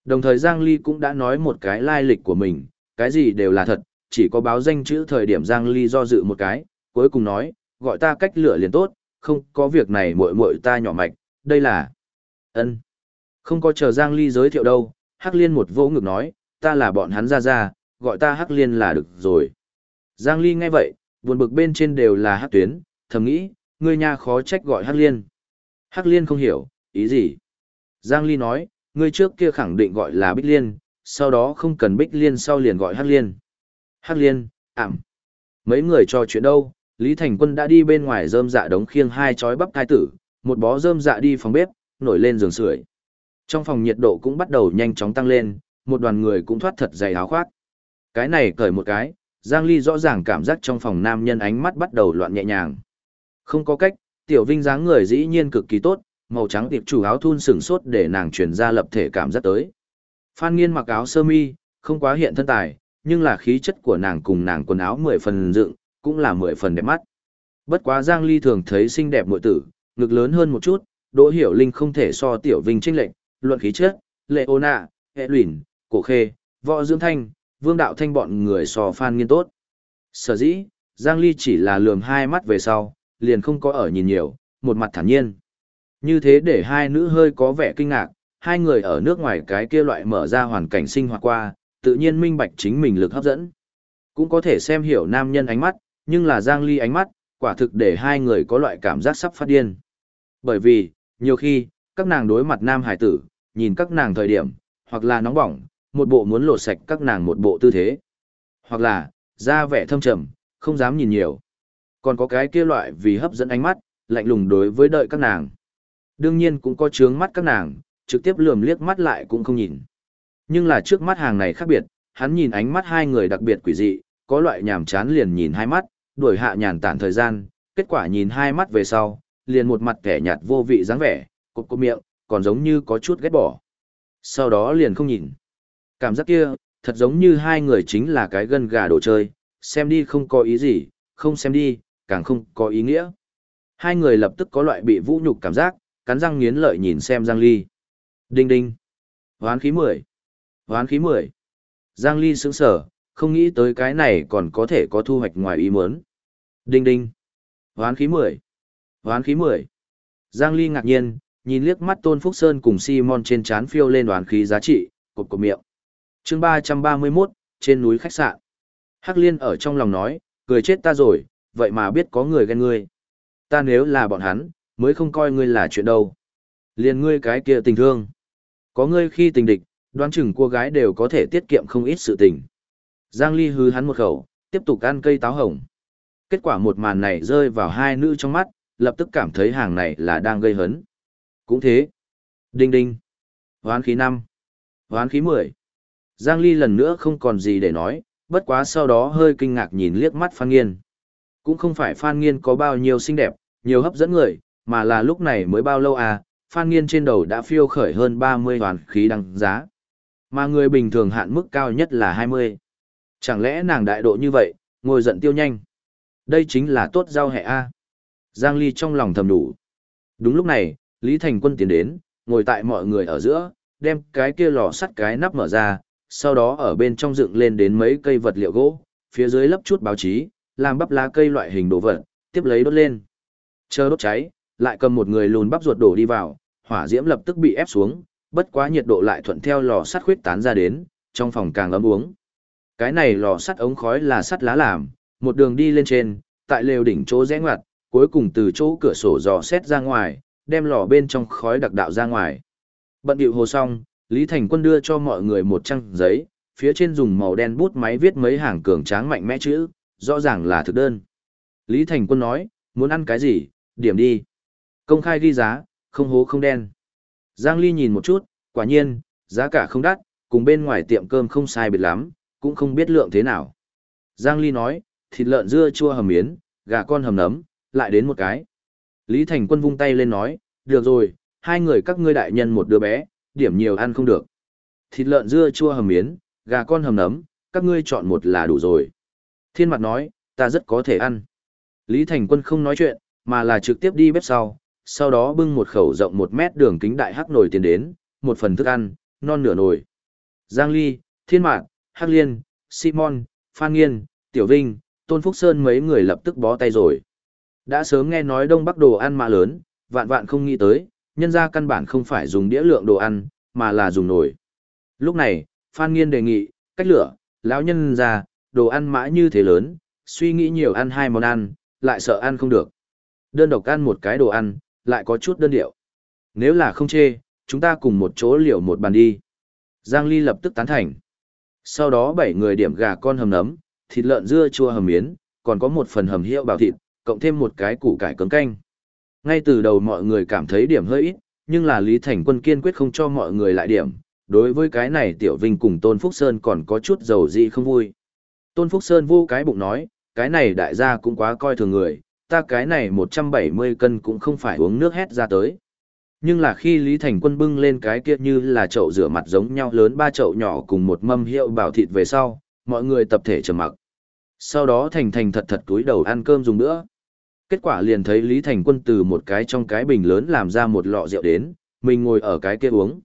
Đồng thời Giang Ly cũng đã nói một cái lai lịch của mình, cái gì đều là thật, chỉ có báo danh chữ thời điểm Giang Ly do dự một cái, cuối cùng nói, gọi ta cách lựa liền tốt, không có việc này muội muội ta nhỏ mạch, đây là... ân Không có chờ Giang Ly giới thiệu đâu, Hắc Liên một vỗ ngực nói, ta là bọn hắn ra ra, gọi ta Hắc Liên là được rồi. Giang Ly nghe vậy, buồn bực bên trên đều là Hắc Tuyến, thầm nghĩ, ngươi nha khó trách gọi Hắc Liên. Hắc Liên không hiểu, ý gì? Giang Ly nói, ngươi trước kia khẳng định gọi là Bích Liên, sau đó không cần Bích Liên sau liền gọi Hắc Liên. Hắc Liên, ảm. Mấy người trò chuyện đâu, Lý Thành Quân đã đi bên ngoài rơm dạ đống khiêng hai chói bắp thai tử, một bó rơm dạ đi phòng bếp, nổi lên giường sưởi. Trong phòng nhiệt độ cũng bắt đầu nhanh chóng tăng lên, một đoàn người cũng thoát thật dày áo khoác. Cái này cởi một cái, Giang Ly rõ ràng cảm giác trong phòng nam nhân ánh mắt bắt đầu loạn nhẹ nhàng. Không có cách, Tiểu Vinh dáng người dĩ nhiên cực kỳ tốt, màu trắng tiệp chủ áo thun sừng sốt để nàng truyền ra lập thể cảm giác tới. Phan Nghiên mặc áo sơ mi, không quá hiện thân tài, nhưng là khí chất của nàng cùng nàng quần áo mười phần dựng, cũng là mười phần đẹp mắt. Bất quá Giang Ly thường thấy xinh đẹp muội tử, ngực lớn hơn một chút, Đỗ Hiểu Linh không thể so Tiểu Vinh chênh lệnh, luận khí chất, Lệ Ô Nạ, Hệ Luyện, Cổ Khê, Võ Dương Thanh, Vương Đạo Thanh bọn người so Phan Nghiên tốt. Sở dĩ, Giang Ly chỉ là lườm hai mắt về sau, liền không có ở nhìn nhiều, một mặt thản nhiên. Như thế để hai nữ hơi có vẻ kinh ngạc, hai người ở nước ngoài cái kia loại mở ra hoàn cảnh sinh hoạt qua, tự nhiên minh bạch chính mình lực hấp dẫn. Cũng có thể xem hiểu nam nhân ánh mắt, nhưng là Giang Ly ánh mắt, quả thực để hai người có loại cảm giác sắp phát điên. Bởi vì, nhiều khi, các nàng đối mặt nam hải tử, nhìn các nàng thời điểm, hoặc là nóng bỏng, một bộ muốn lột sạch các nàng một bộ tư thế. Hoặc là, da vẻ thâm trầm, không dám nhìn nhiều. Còn có cái kia loại vì hấp dẫn ánh mắt, lạnh lùng đối với đợi các nàng. Đương nhiên cũng có trướng mắt các nàng, trực tiếp lườm liếc mắt lại cũng không nhìn. Nhưng là trước mắt hàng này khác biệt, hắn nhìn ánh mắt hai người đặc biệt quỷ dị, có loại nhàm chán liền nhìn hai mắt, đuổi hạ nhàn tản thời gian, kết quả nhìn hai mắt về sau, liền một mặt kẻ nhạt vô vị dáng vẻ, cục cục miệng, còn giống như có chút ghét bỏ. Sau đó liền không nhìn. Cảm giác kia, thật giống như hai người chính là cái gân gà đồ chơi, xem đi không có ý gì, không xem đi, càng không có ý nghĩa. Hai người lập tức có loại bị vũ nhục cảm giác, cắn răng nghiến lợi nhìn xem Giang Ly. Đinh đinh. Hoán khí 10. Hoán khí 10. Giang Ly sững sở, không nghĩ tới cái này còn có thể có thu hoạch ngoài ý muốn. Đinh đinh. Hoán khí 10. Hoán khí 10. Giang Ly ngạc nhiên, nhìn liếc mắt Tôn Phúc Sơn cùng Simon trên chán phiêu lên đoán khí giá trị, cột cột miệng. chương 331, trên núi khách sạn. Hắc Liên ở trong lòng nói, cười chết ta rồi, vậy mà biết có người ghen ngươi. Ta nếu là bọn hắn, mới không coi ngươi là chuyện đâu. Liền ngươi cái kia tình thương. Có ngươi khi tình địch, đoán chừng cô gái đều có thể tiết kiệm không ít sự tình. Giang Ly hứ hắn một khẩu, tiếp tục ăn cây táo hồng. Kết quả một màn này rơi vào hai nữ trong mắt, lập tức cảm thấy hàng này là đang gây hấn. Cũng thế. Đinh đinh. Hoán khí 5. Hoán khí 10. Giang Ly lần nữa không còn gì để nói, bất quá sau đó hơi kinh ngạc nhìn liếc mắt Phan Nghiên. Cũng không phải Phan Nghiên có bao nhiêu xinh đẹp, nhiều hấp dẫn người, mà là lúc này mới bao lâu à, Phan Nghiên trên đầu đã phiêu khởi hơn 30 hoàn khí đăng giá. Mà người bình thường hạn mức cao nhất là 20. Chẳng lẽ nàng đại độ như vậy, ngồi giận tiêu nhanh. Đây chính là tốt giao hệ A. Giang Ly trong lòng thầm đủ. Đúng lúc này, Lý Thành Quân tiến đến, ngồi tại mọi người ở giữa, đem cái kia lò sắt cái nắp mở ra, sau đó ở bên trong dựng lên đến mấy cây vật liệu gỗ, phía dưới lấp chút báo chí, làm bắp lá cây loại hình đồ vật, tiếp lấy đốt lên. Chờ đốt cháy, lại cầm một người lùn bắp ruột đổ đi vào, hỏa diễm lập tức bị ép xuống, bất quá nhiệt độ lại thuận theo lò sắt khuyết tán ra đến, trong phòng càng ấm uống. Cái này lò sắt ống khói là sắt lá làm, một đường đi lên trên, tại lều đỉnh chỗ rẽ ngoặt, cuối cùng từ chỗ cửa sổ dò xét ra ngoài, đem lò bên trong khói đặc đạo ra ngoài. Bận điệu hồ xong, Lý Thành Quân đưa cho mọi người một trang giấy, phía trên dùng màu đen bút máy viết mấy hàng cường tráng mạnh mẽ chữ, rõ ràng là thực đơn. Lý Thành Quân nói, muốn ăn cái gì, điểm đi. Công khai ghi giá, không hố không đen. Giang Ly nhìn một chút, quả nhiên, giá cả không đắt, cùng bên ngoài tiệm cơm không sai biệt lắm, cũng không biết lượng thế nào. Giang Ly nói, thịt lợn dưa chua hầm miến, gà con hầm nấm, lại đến một cái. Lý Thành Quân vung tay lên nói, được rồi, hai người các ngươi đại nhân một đứa bé, điểm nhiều ăn không được. Thịt lợn dưa chua hầm miến, gà con hầm nấm, các ngươi chọn một là đủ rồi. Thiên mặt nói, ta rất có thể ăn. Lý Thành Quân không nói chuyện, mà là trực tiếp đi bếp sau, sau đó bưng một khẩu rộng một mét đường kính đại hắc nồi tiền đến, một phần thức ăn, non nửa nồi. Giang Ly, Thiên Mạn, Hắc Liên, Simon, Phan Nghiên, Tiểu Vinh, Tôn Phúc Sơn mấy người lập tức bó tay rồi. Đã sớm nghe nói Đông Bắc đồ ăn mà lớn, vạn vạn không nghĩ tới, nhân ra căn bản không phải dùng đĩa lượng đồ ăn, mà là dùng nồi. Lúc này, Phan Nghiên đề nghị, cách lửa, lão nhân ra, đồ ăn mã như thế lớn, suy nghĩ nhiều ăn hai món ăn, lại sợ ăn không được. Đơn độc ăn một cái đồ ăn, lại có chút đơn điệu. Nếu là không chê, chúng ta cùng một chỗ liều một bàn đi. Giang Ly lập tức tán thành. Sau đó bảy người điểm gà con hầm nấm, thịt lợn dưa chua hầm miến, còn có một phần hầm hiệu bào thịt, cộng thêm một cái củ cải cấm canh. Ngay từ đầu mọi người cảm thấy điểm hơi ít, nhưng là Lý Thành Quân kiên quyết không cho mọi người lại điểm. Đối với cái này Tiểu Vinh cùng Tôn Phúc Sơn còn có chút dầu dị không vui. Tôn Phúc Sơn vô cái bụng nói, cái này đại gia cũng quá coi thường người, ta cái này 170 cân cũng không phải uống nước hét ra tới. Nhưng là khi Lý Thành Quân bưng lên cái kia như là chậu rửa mặt giống nhau lớn ba chậu nhỏ cùng một mâm hiệu bảo thịt về sau, mọi người tập thể trầm mặc. Sau đó Thành Thành thật thật túi đầu ăn cơm dùng nữa. Kết quả liền thấy Lý Thành Quân từ một cái trong cái bình lớn làm ra một lọ rượu đến, mình ngồi ở cái kia uống.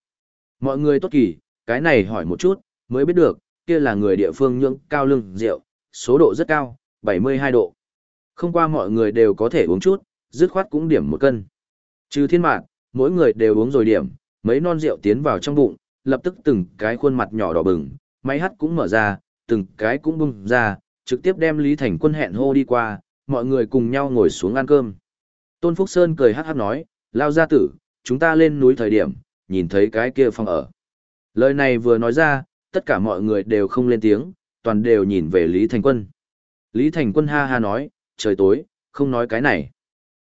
Mọi người tốt kỳ, cái này hỏi một chút, mới biết được, kia là người địa phương nhưỡng cao lưng rượu, số độ rất cao, 72 độ. Không qua mọi người đều có thể uống chút, dứt khoát cũng điểm một cân. Trừ thiên mạng, mỗi người đều uống rồi điểm, mấy non rượu tiến vào trong bụng, lập tức từng cái khuôn mặt nhỏ đỏ bừng, máy hắt cũng mở ra, từng cái cũng bung ra, trực tiếp đem Lý Thành Quân hẹn hô đi qua, mọi người cùng nhau ngồi xuống ăn cơm. Tôn Phúc Sơn cười hát hát nói, lao gia tử, chúng ta lên núi thời điểm, nhìn thấy cái kia phòng ở. Lời này vừa nói ra, tất cả mọi người đều không lên tiếng, toàn đều nhìn về Lý Thành Quân. Lý Thành Quân ha ha nói, trời tối, không nói cái này.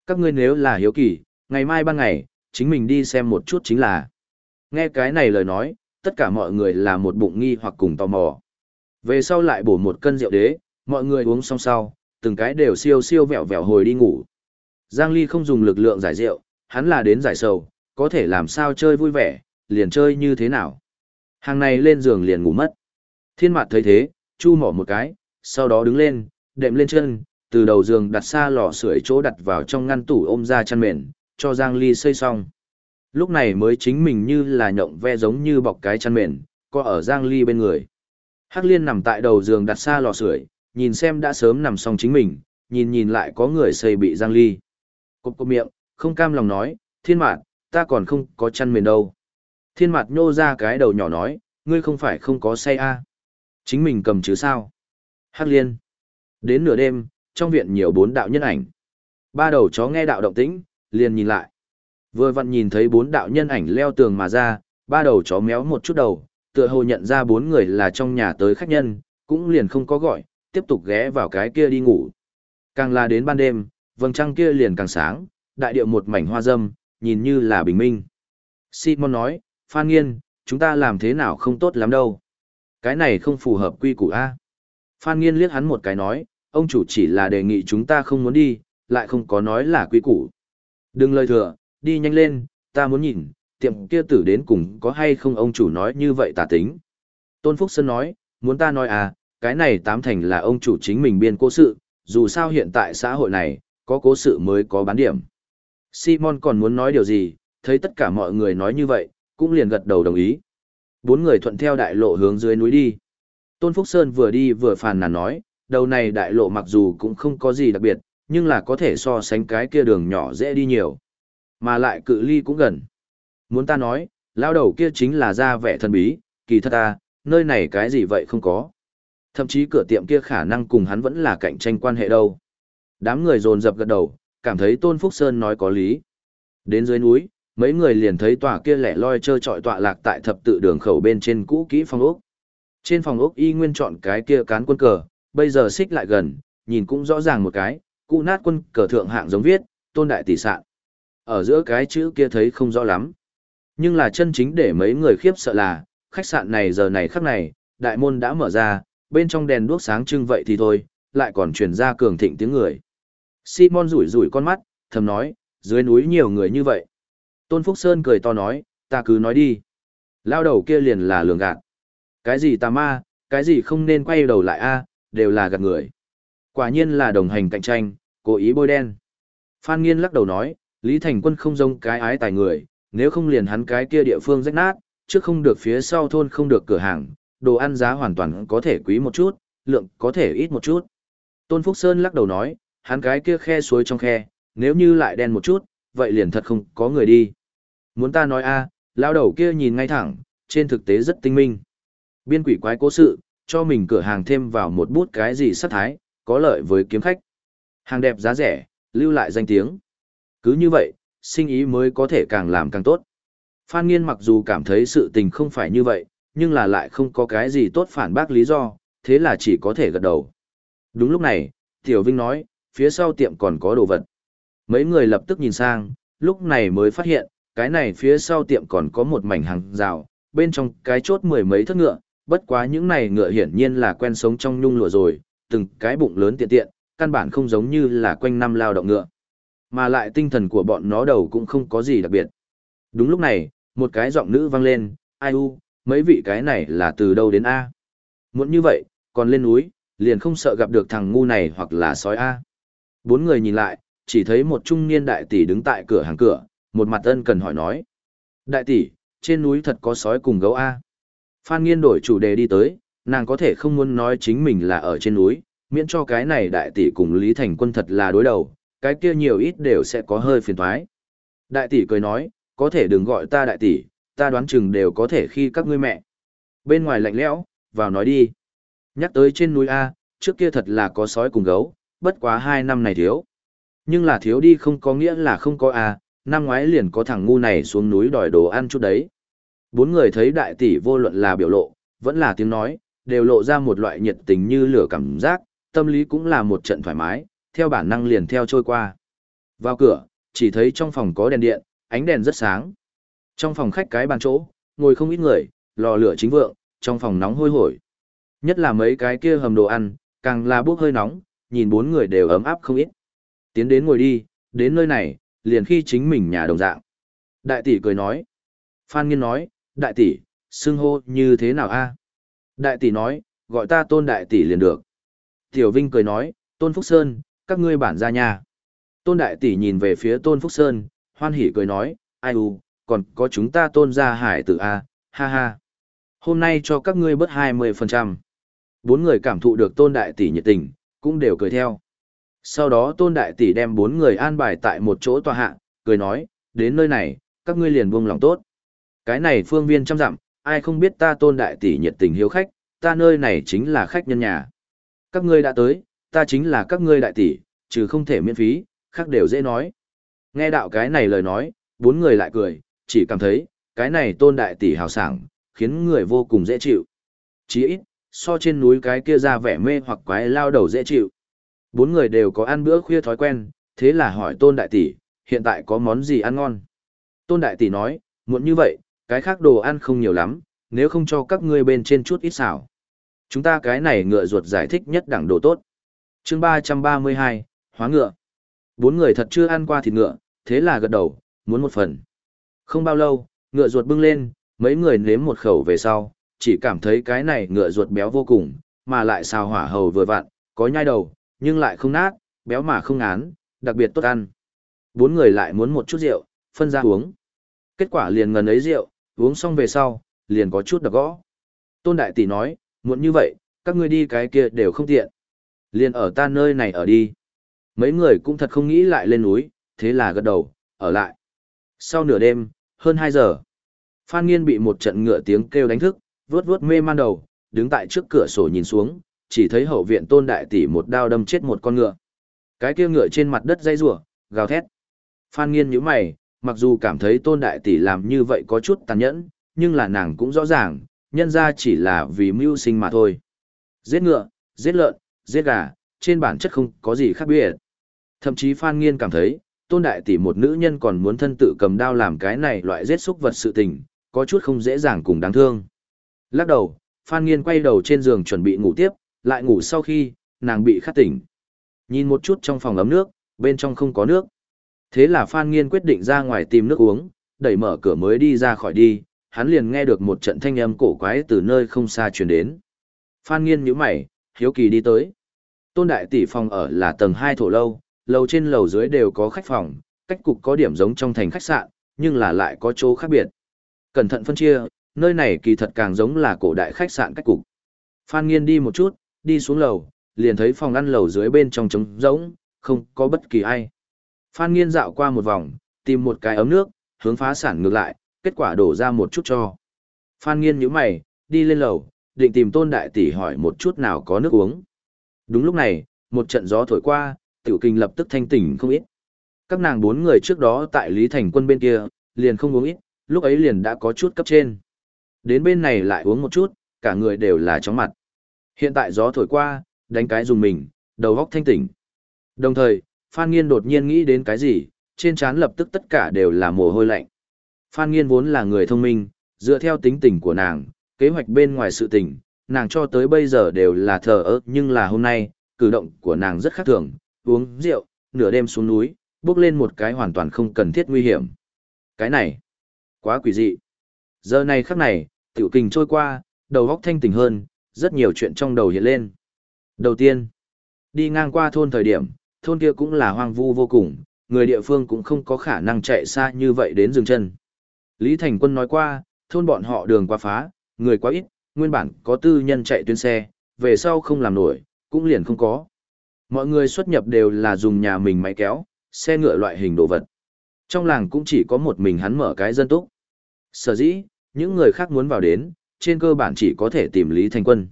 Các ngươi nếu là hiếu kỳ, ngày mai ban ngày, chính mình đi xem một chút chính là. Nghe cái này lời nói, tất cả mọi người là một bụng nghi hoặc cùng tò mò. Về sau lại bổ một cân rượu đế, mọi người uống xong sau, từng cái đều siêu siêu vẹo vẹo hồi đi ngủ. Giang Ly không dùng lực lượng giải rượu, hắn là đến giải sầu, có thể làm sao chơi vui vẻ, liền chơi như thế nào. Hàng này lên giường liền ngủ mất. Thiên mặt thấy thế, chu mỏ một cái, sau đó đứng lên, đệm lên chân, từ đầu giường đặt xa lò sưởi chỗ đặt vào trong ngăn tủ ôm ra chăn mền, cho Giang Ly xây xong. Lúc này mới chính mình như là nhộng ve giống như bọc cái chăn mền, có ở Giang Ly bên người. Hắc Liên nằm tại đầu giường đặt xa lò sưởi, nhìn xem đã sớm nằm xong chính mình, nhìn nhìn lại có người xây bị Giang Ly. Cộp cộp miệng, không cam lòng nói, thiên Mạn, ta còn không có chăn mền đâu. Thiên mặt nhô ra cái đầu nhỏ nói, ngươi không phải không có say a à. Chính mình cầm chứ sao? Hắc Liên. Đến nửa đêm, trong viện nhiều bốn đạo nhân ảnh. Ba đầu chó nghe đạo động tĩnh, liền nhìn lại. Vừa vặn nhìn thấy bốn đạo nhân ảnh leo tường mà ra, ba đầu chó méo một chút đầu, tựa hồ nhận ra bốn người là trong nhà tới khách nhân, cũng liền không có gọi, tiếp tục ghé vào cái kia đi ngủ. Càng là đến ban đêm, vầng trăng kia liền càng sáng, đại điệu một mảnh hoa dâm, nhìn như là bình minh. Simon nói, Phan Nghiên, chúng ta làm thế nào không tốt lắm đâu. Cái này không phù hợp quy củ A. Phan Nghiên liếc hắn một cái nói, ông chủ chỉ là đề nghị chúng ta không muốn đi, lại không có nói là quy củ. Đừng lời thừa, đi nhanh lên, ta muốn nhìn, tiệm kia tử đến cùng có hay không ông chủ nói như vậy tà tính. Tôn Phúc Sơn nói, muốn ta nói à, cái này tám thành là ông chủ chính mình biên cố sự, dù sao hiện tại xã hội này, có cố sự mới có bán điểm. Simon còn muốn nói điều gì, thấy tất cả mọi người nói như vậy, cũng liền gật đầu đồng ý. Bốn người thuận theo đại lộ hướng dưới núi đi. Tôn Phúc Sơn vừa đi vừa phàn nàn nói, đầu này đại lộ mặc dù cũng không có gì đặc biệt, nhưng là có thể so sánh cái kia đường nhỏ dễ đi nhiều. Mà lại cự ly cũng gần. Muốn ta nói, lao đầu kia chính là ra vẻ thần bí, kỳ thật ta, nơi này cái gì vậy không có. Thậm chí cửa tiệm kia khả năng cùng hắn vẫn là cạnh tranh quan hệ đâu. Đám người dồn dập gật đầu, cảm thấy Tôn Phúc Sơn nói có lý. Đến dưới núi, mấy người liền thấy tòa kia lẻ loi trơ trọi tọa lạc tại thập tự đường khẩu bên trên cũ kỹ phòng ốc. Trên phòng ốc y nguyên chọn cái kia cán quân cờ, bây giờ xích lại gần, nhìn cũng rõ ràng một cái, cụ nát quân cờ thượng hạng giống viết, tôn đại tỷ sạn. Ở giữa cái chữ kia thấy không rõ lắm. Nhưng là chân chính để mấy người khiếp sợ là, khách sạn này giờ này khắc này, đại môn đã mở ra, bên trong đèn đuốc sáng trưng vậy thì thôi, lại còn truyền ra cường thịnh tiếng người. Simon rủi rủi con mắt, thầm nói, dưới núi nhiều người như vậy. Tôn Phúc Sơn cười to nói, ta cứ nói đi. Lao đầu kia liền là lường gạt. Cái gì tà ma, cái gì không nên quay đầu lại a, đều là gạt người. Quả nhiên là đồng hành cạnh tranh, cố ý bôi đen. Phan Nghiên lắc đầu nói, Lý Thành Quân không giống cái ái tài người, nếu không liền hắn cái kia địa phương rách nát, trước không được phía sau thôn không được cửa hàng, đồ ăn giá hoàn toàn có thể quý một chút, lượng có thể ít một chút. Tôn Phúc Sơn lắc đầu nói, hắn cái kia khe suối trong khe, nếu như lại đen một chút, vậy liền thật không có người đi. Muốn ta nói a, lao đầu kia nhìn ngay thẳng, trên thực tế rất tinh minh. Biên quỷ quái cố sự, cho mình cửa hàng thêm vào một bút cái gì sắc thái, có lợi với kiếm khách. Hàng đẹp giá rẻ, lưu lại danh tiếng. Cứ như vậy, sinh ý mới có thể càng làm càng tốt. Phan Nghiên mặc dù cảm thấy sự tình không phải như vậy, nhưng là lại không có cái gì tốt phản bác lý do, thế là chỉ có thể gật đầu. Đúng lúc này, Tiểu Vinh nói, phía sau tiệm còn có đồ vật. Mấy người lập tức nhìn sang, lúc này mới phát hiện, cái này phía sau tiệm còn có một mảnh hàng rào, bên trong cái chốt mười mấy thất ngựa, bất quá những này ngựa hiển nhiên là quen sống trong nhung lụa rồi, từng cái bụng lớn tiện tiện, căn bản không giống như là quanh năm lao động ngựa. Mà lại tinh thần của bọn nó đầu cũng không có gì đặc biệt. Đúng lúc này, một cái giọng nữ vang lên, ai u, mấy vị cái này là từ đâu đến A. Muốn như vậy, còn lên núi, liền không sợ gặp được thằng ngu này hoặc là sói A. Bốn người nhìn lại, chỉ thấy một trung niên đại tỷ đứng tại cửa hàng cửa, một mặt ân cần hỏi nói. Đại tỷ, trên núi thật có sói cùng gấu A. Phan Nghiên đổi chủ đề đi tới, nàng có thể không muốn nói chính mình là ở trên núi, miễn cho cái này đại tỷ cùng Lý Thành Quân thật là đối đầu, cái kia nhiều ít đều sẽ có hơi phiền toái. Đại tỷ cười nói, có thể đừng gọi ta đại tỷ, ta đoán chừng đều có thể khi các ngươi mẹ. Bên ngoài lạnh lẽo, vào nói đi. Nhắc tới trên núi A, trước kia thật là có sói cùng gấu, bất quá hai năm này thiếu. Nhưng là thiếu đi không có nghĩa là không có A, năm ngoái liền có thằng ngu này xuống núi đòi đồ ăn chút đấy. Bốn người thấy đại tỷ vô luận là biểu lộ, vẫn là tiếng nói, đều lộ ra một loại nhiệt tình như lửa cảm giác, tâm lý cũng là một trận thoải mái, theo bản năng liền theo trôi qua. Vào cửa, chỉ thấy trong phòng có đèn điện, ánh đèn rất sáng. Trong phòng khách cái bàn chỗ, ngồi không ít người, lò lửa chính vượng, trong phòng nóng hôi hổi. Nhất là mấy cái kia hầm đồ ăn, càng là bốc hơi nóng, nhìn bốn người đều ấm áp không ít. Tiến đến ngồi đi, đến nơi này, liền khi chính mình nhà đồng dạng. Đại tỷ cười nói. Phan Nghiên nói, đại tỷ, xưng hô như thế nào a? Đại tỷ nói, gọi ta tôn đại tỷ liền được. Tiểu Vinh cười nói, tôn Phúc Sơn, các ngươi bản ra nhà. Tôn đại tỷ nhìn về phía tôn Phúc Sơn, hoan hỉ cười nói, ai u, còn có chúng ta tôn gia hải tử a, ha ha. Hôm nay cho các ngươi bớt 20%. Bốn người cảm thụ được tôn đại tỷ nhiệt tình, cũng đều cười theo. Sau đó tôn đại tỷ đem bốn người an bài tại một chỗ tòa hạ, cười nói, đến nơi này, các ngươi liền buông lòng tốt. Cái này phương viên trăm dặm, ai không biết ta tôn đại tỷ nhiệt tình hiếu khách, ta nơi này chính là khách nhân nhà. Các ngươi đã tới, ta chính là các ngươi đại tỷ, trừ không thể miễn phí, khác đều dễ nói. Nghe đạo cái này lời nói, bốn người lại cười, chỉ cảm thấy, cái này tôn đại tỷ hào sảng, khiến người vô cùng dễ chịu. Chỉ ít, so trên núi cái kia ra vẻ mê hoặc quái lao đầu dễ chịu. Bốn người đều có ăn bữa khuya thói quen, thế là hỏi tôn đại tỷ, hiện tại có món gì ăn ngon? Tôn đại tỷ nói, muộn như vậy, cái khác đồ ăn không nhiều lắm, nếu không cho các ngươi bên trên chút ít xảo. Chúng ta cái này ngựa ruột giải thích nhất đẳng đồ tốt. chương 332, hóa ngựa. Bốn người thật chưa ăn qua thịt ngựa, thế là gật đầu, muốn một phần. Không bao lâu, ngựa ruột bưng lên, mấy người nếm một khẩu về sau, chỉ cảm thấy cái này ngựa ruột béo vô cùng, mà lại xào hỏa hầu vừa vặn, có nhai đầu, nhưng lại không nát, béo mà không ngán, đặc biệt tốt ăn. Bốn người lại muốn một chút rượu, phân ra uống. Kết quả liền ngần ấy rượu, uống xong về sau, liền có chút đập gõ. Tôn Đại Tỷ nói, muộn như vậy, các ngươi đi cái kia đều không tiện. Liền ở ta nơi này ở đi. Mấy người cũng thật không nghĩ lại lên núi, thế là gật đầu, ở lại. Sau nửa đêm, hơn 2 giờ, Phan Nghiên bị một trận ngựa tiếng kêu đánh thức, vướt vướt mê man đầu, đứng tại trước cửa sổ nhìn xuống, chỉ thấy hậu viện Tôn Đại Tỷ một đao đâm chết một con ngựa. Cái kia ngựa trên mặt đất dây rủa, gào thét. Phan Nghiên nhíu mày, mặc dù cảm thấy tôn đại tỷ làm như vậy có chút tàn nhẫn, nhưng là nàng cũng rõ ràng, nhân ra chỉ là vì mưu sinh mà thôi. Giết ngựa, giết lợn, giết gà, trên bản chất không có gì khác biệt. Thậm chí Phan Nghiên cảm thấy, tôn đại tỷ một nữ nhân còn muốn thân tự cầm đao làm cái này loại giết xúc vật sự tình, có chút không dễ dàng cùng đáng thương. Lắc đầu, Phan Nghiên quay đầu trên giường chuẩn bị ngủ tiếp, lại ngủ sau khi, nàng bị khát tỉnh. Nhìn một chút trong phòng ấm nước, bên trong không có nước. Thế là Phan Nghiên quyết định ra ngoài tìm nước uống, đẩy mở cửa mới đi ra khỏi đi, hắn liền nghe được một trận thanh âm cổ quái từ nơi không xa truyền đến. Phan Nghiên nhíu mày, hiếu kỳ đi tới. Tôn đại tỷ phòng ở là tầng 2 thổ lâu, lầu trên lầu dưới đều có khách phòng, cách cục có điểm giống trong thành khách sạn, nhưng là lại có chỗ khác biệt. Cẩn thận phân chia, nơi này kỳ thật càng giống là cổ đại khách sạn cách cục. Phan Nghiên đi một chút, đi xuống lầu, liền thấy phòng ăn lầu dưới bên trong trống rỗng, không có bất kỳ ai. Phan Nghiên dạo qua một vòng, tìm một cái ấm nước, hướng phá sản ngược lại, kết quả đổ ra một chút cho. Phan Nghiên nhíu mày, đi lên lầu, định tìm Tôn Đại Tỷ hỏi một chút nào có nước uống. Đúng lúc này, một trận gió thổi qua, tiểu kinh lập tức thanh tỉnh không ít. Các nàng bốn người trước đó tại Lý Thành Quân bên kia, liền không uống ít, lúc ấy liền đã có chút cấp trên. Đến bên này lại uống một chút, cả người đều là chóng mặt. Hiện tại gió thổi qua, đánh cái dùng mình, đầu góc thanh tỉnh. Đồng thời, Phan Nghiên đột nhiên nghĩ đến cái gì, trên trán lập tức tất cả đều là mồ hôi lạnh. Phan Nghiên vốn là người thông minh, dựa theo tính tình của nàng, kế hoạch bên ngoài sự tình, nàng cho tới bây giờ đều là thờ ơ nhưng là hôm nay, cử động của nàng rất khác thường, uống rượu, nửa đêm xuống núi, bước lên một cái hoàn toàn không cần thiết nguy hiểm. Cái này, quá quỷ dị. Giờ này khắc này, tiểu kình trôi qua, đầu óc thanh tỉnh hơn, rất nhiều chuyện trong đầu hiện lên. Đầu tiên, đi ngang qua thôn thời điểm, thôn kia cũng là hoang vu vô cùng, người địa phương cũng không có khả năng chạy xa như vậy đến dừng chân. Lý Thành Quân nói qua, thôn bọn họ đường quá phá, người quá ít, nguyên bản có tư nhân chạy tuyến xe, về sau không làm nổi, cũng liền không có. Mọi người xuất nhập đều là dùng nhà mình máy kéo, xe ngựa loại hình đồ vật. Trong làng cũng chỉ có một mình hắn mở cái dân túc. Sở dĩ, những người khác muốn vào đến, trên cơ bản chỉ có thể tìm Lý Thành Quân.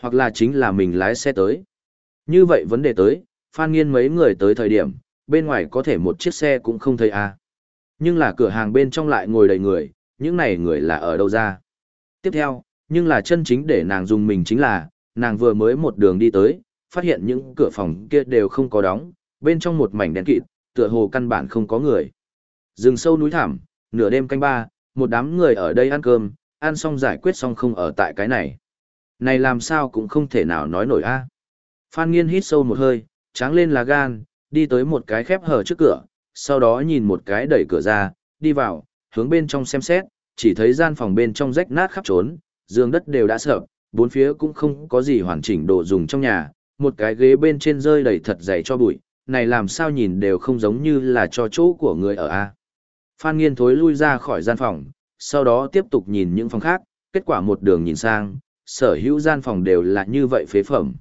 Hoặc là chính là mình lái xe tới. Như vậy vấn đề tới, Phan Nghiên mấy người tới thời điểm, bên ngoài có thể một chiếc xe cũng không thấy à. Nhưng là cửa hàng bên trong lại ngồi đầy người, những này người là ở đâu ra. Tiếp theo, nhưng là chân chính để nàng dùng mình chính là, nàng vừa mới một đường đi tới, phát hiện những cửa phòng kia đều không có đóng, bên trong một mảnh đen kịt, tựa hồ căn bản không có người. Rừng sâu núi thảm, nửa đêm canh ba, một đám người ở đây ăn cơm, ăn xong giải quyết xong không ở tại cái này. Này làm sao cũng không thể nào nói nổi a. Phan Nghiên hít sâu một hơi, tráng lên là gan, đi tới một cái khép hở trước cửa, sau đó nhìn một cái đẩy cửa ra, đi vào, hướng bên trong xem xét, chỉ thấy gian phòng bên trong rách nát khắp trốn, giường đất đều đã sập, bốn phía cũng không có gì hoàn chỉnh đồ dùng trong nhà, một cái ghế bên trên rơi đầy thật dày cho bụi, này làm sao nhìn đều không giống như là cho chỗ của người ở A. Phan Nghiên thối lui ra khỏi gian phòng, sau đó tiếp tục nhìn những phòng khác, kết quả một đường nhìn sang, sở hữu gian phòng đều là như vậy phế phẩm.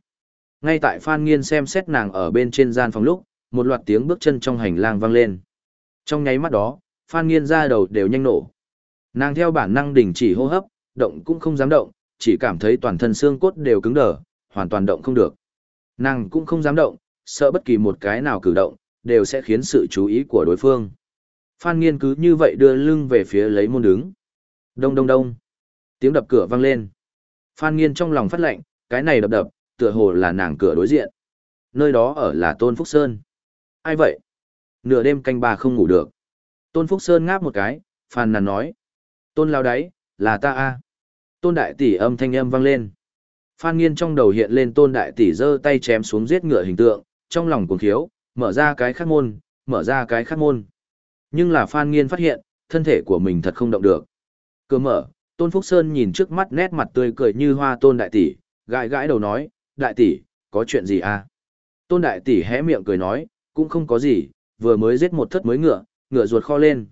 Ngay tại Phan Nghiên xem xét nàng ở bên trên gian phòng lúc, một loạt tiếng bước chân trong hành lang vang lên. Trong nháy mắt đó, Phan Nghiên ra đầu đều nhanh nổ. Nàng theo bản năng đình chỉ hô hấp, động cũng không dám động, chỉ cảm thấy toàn thân xương cốt đều cứng đờ, hoàn toàn động không được. Nàng cũng không dám động, sợ bất kỳ một cái nào cử động, đều sẽ khiến sự chú ý của đối phương. Phan Nghiên cứ như vậy đưa lưng về phía lấy môn đứng. Đông đông đông. Tiếng đập cửa vang lên. Phan Nghiên trong lòng phát lệnh, cái này đập đập, tựa hồ là nàng cửa đối diện. Nơi đó ở là Tôn Phúc Sơn. Ai vậy? Nửa đêm canh ba không ngủ được. Tôn Phúc Sơn ngáp một cái, phàn nàn nói. Tôn lao đáy, là ta a Tôn đại tỷ âm thanh âm vang lên. Phan Nghiên trong đầu hiện lên Tôn đại tỷ giơ tay chém xuống giết ngựa hình tượng, trong lòng cuồng khiếu, mở ra cái khắc môn, mở ra cái khắc môn. Nhưng là Phan Nghiên phát hiện, thân thể của mình thật không động được. Cửa mở, Tôn Phúc Sơn nhìn trước mắt nét mặt tươi cười như hoa Tôn đại tỷ, gãi gãi đầu nói, đại tỷ, có chuyện gì à? Tôn đại tỷ hé miệng cười nói, cũng không có gì, vừa mới giết một thất mới ngựa, ngựa ruột kho lên.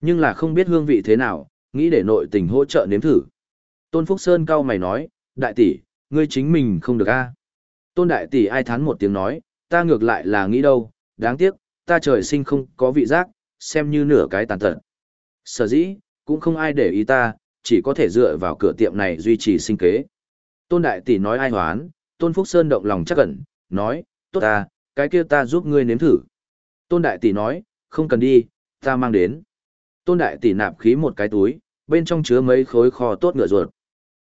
Nhưng là không biết hương vị thế nào, nghĩ để nội tình hỗ trợ nếm thử. Tôn Phúc Sơn cau mày nói, đại tỷ, ngươi chính mình không được a à? Tôn đại tỷ ai thán một tiếng nói, ta ngược lại là nghĩ đâu, đáng tiếc, ta trời sinh không có vị giác, xem như nửa cái tàn tật. Sở dĩ, cũng không ai để ý ta, chỉ có thể dựa vào cửa tiệm này duy trì sinh kế. Tôn đại tỷ nói ai hoán, Tôn Phúc Sơn động lòng chắc cẩn, nói, tốt ta, cái kia ta giúp ngươi nếm thử. Tôn đại tỷ nói, không cần đi, ta mang đến. Tôn đại tỷ nạp khí một cái túi, bên trong chứa mấy khối kho tốt ngựa ruột.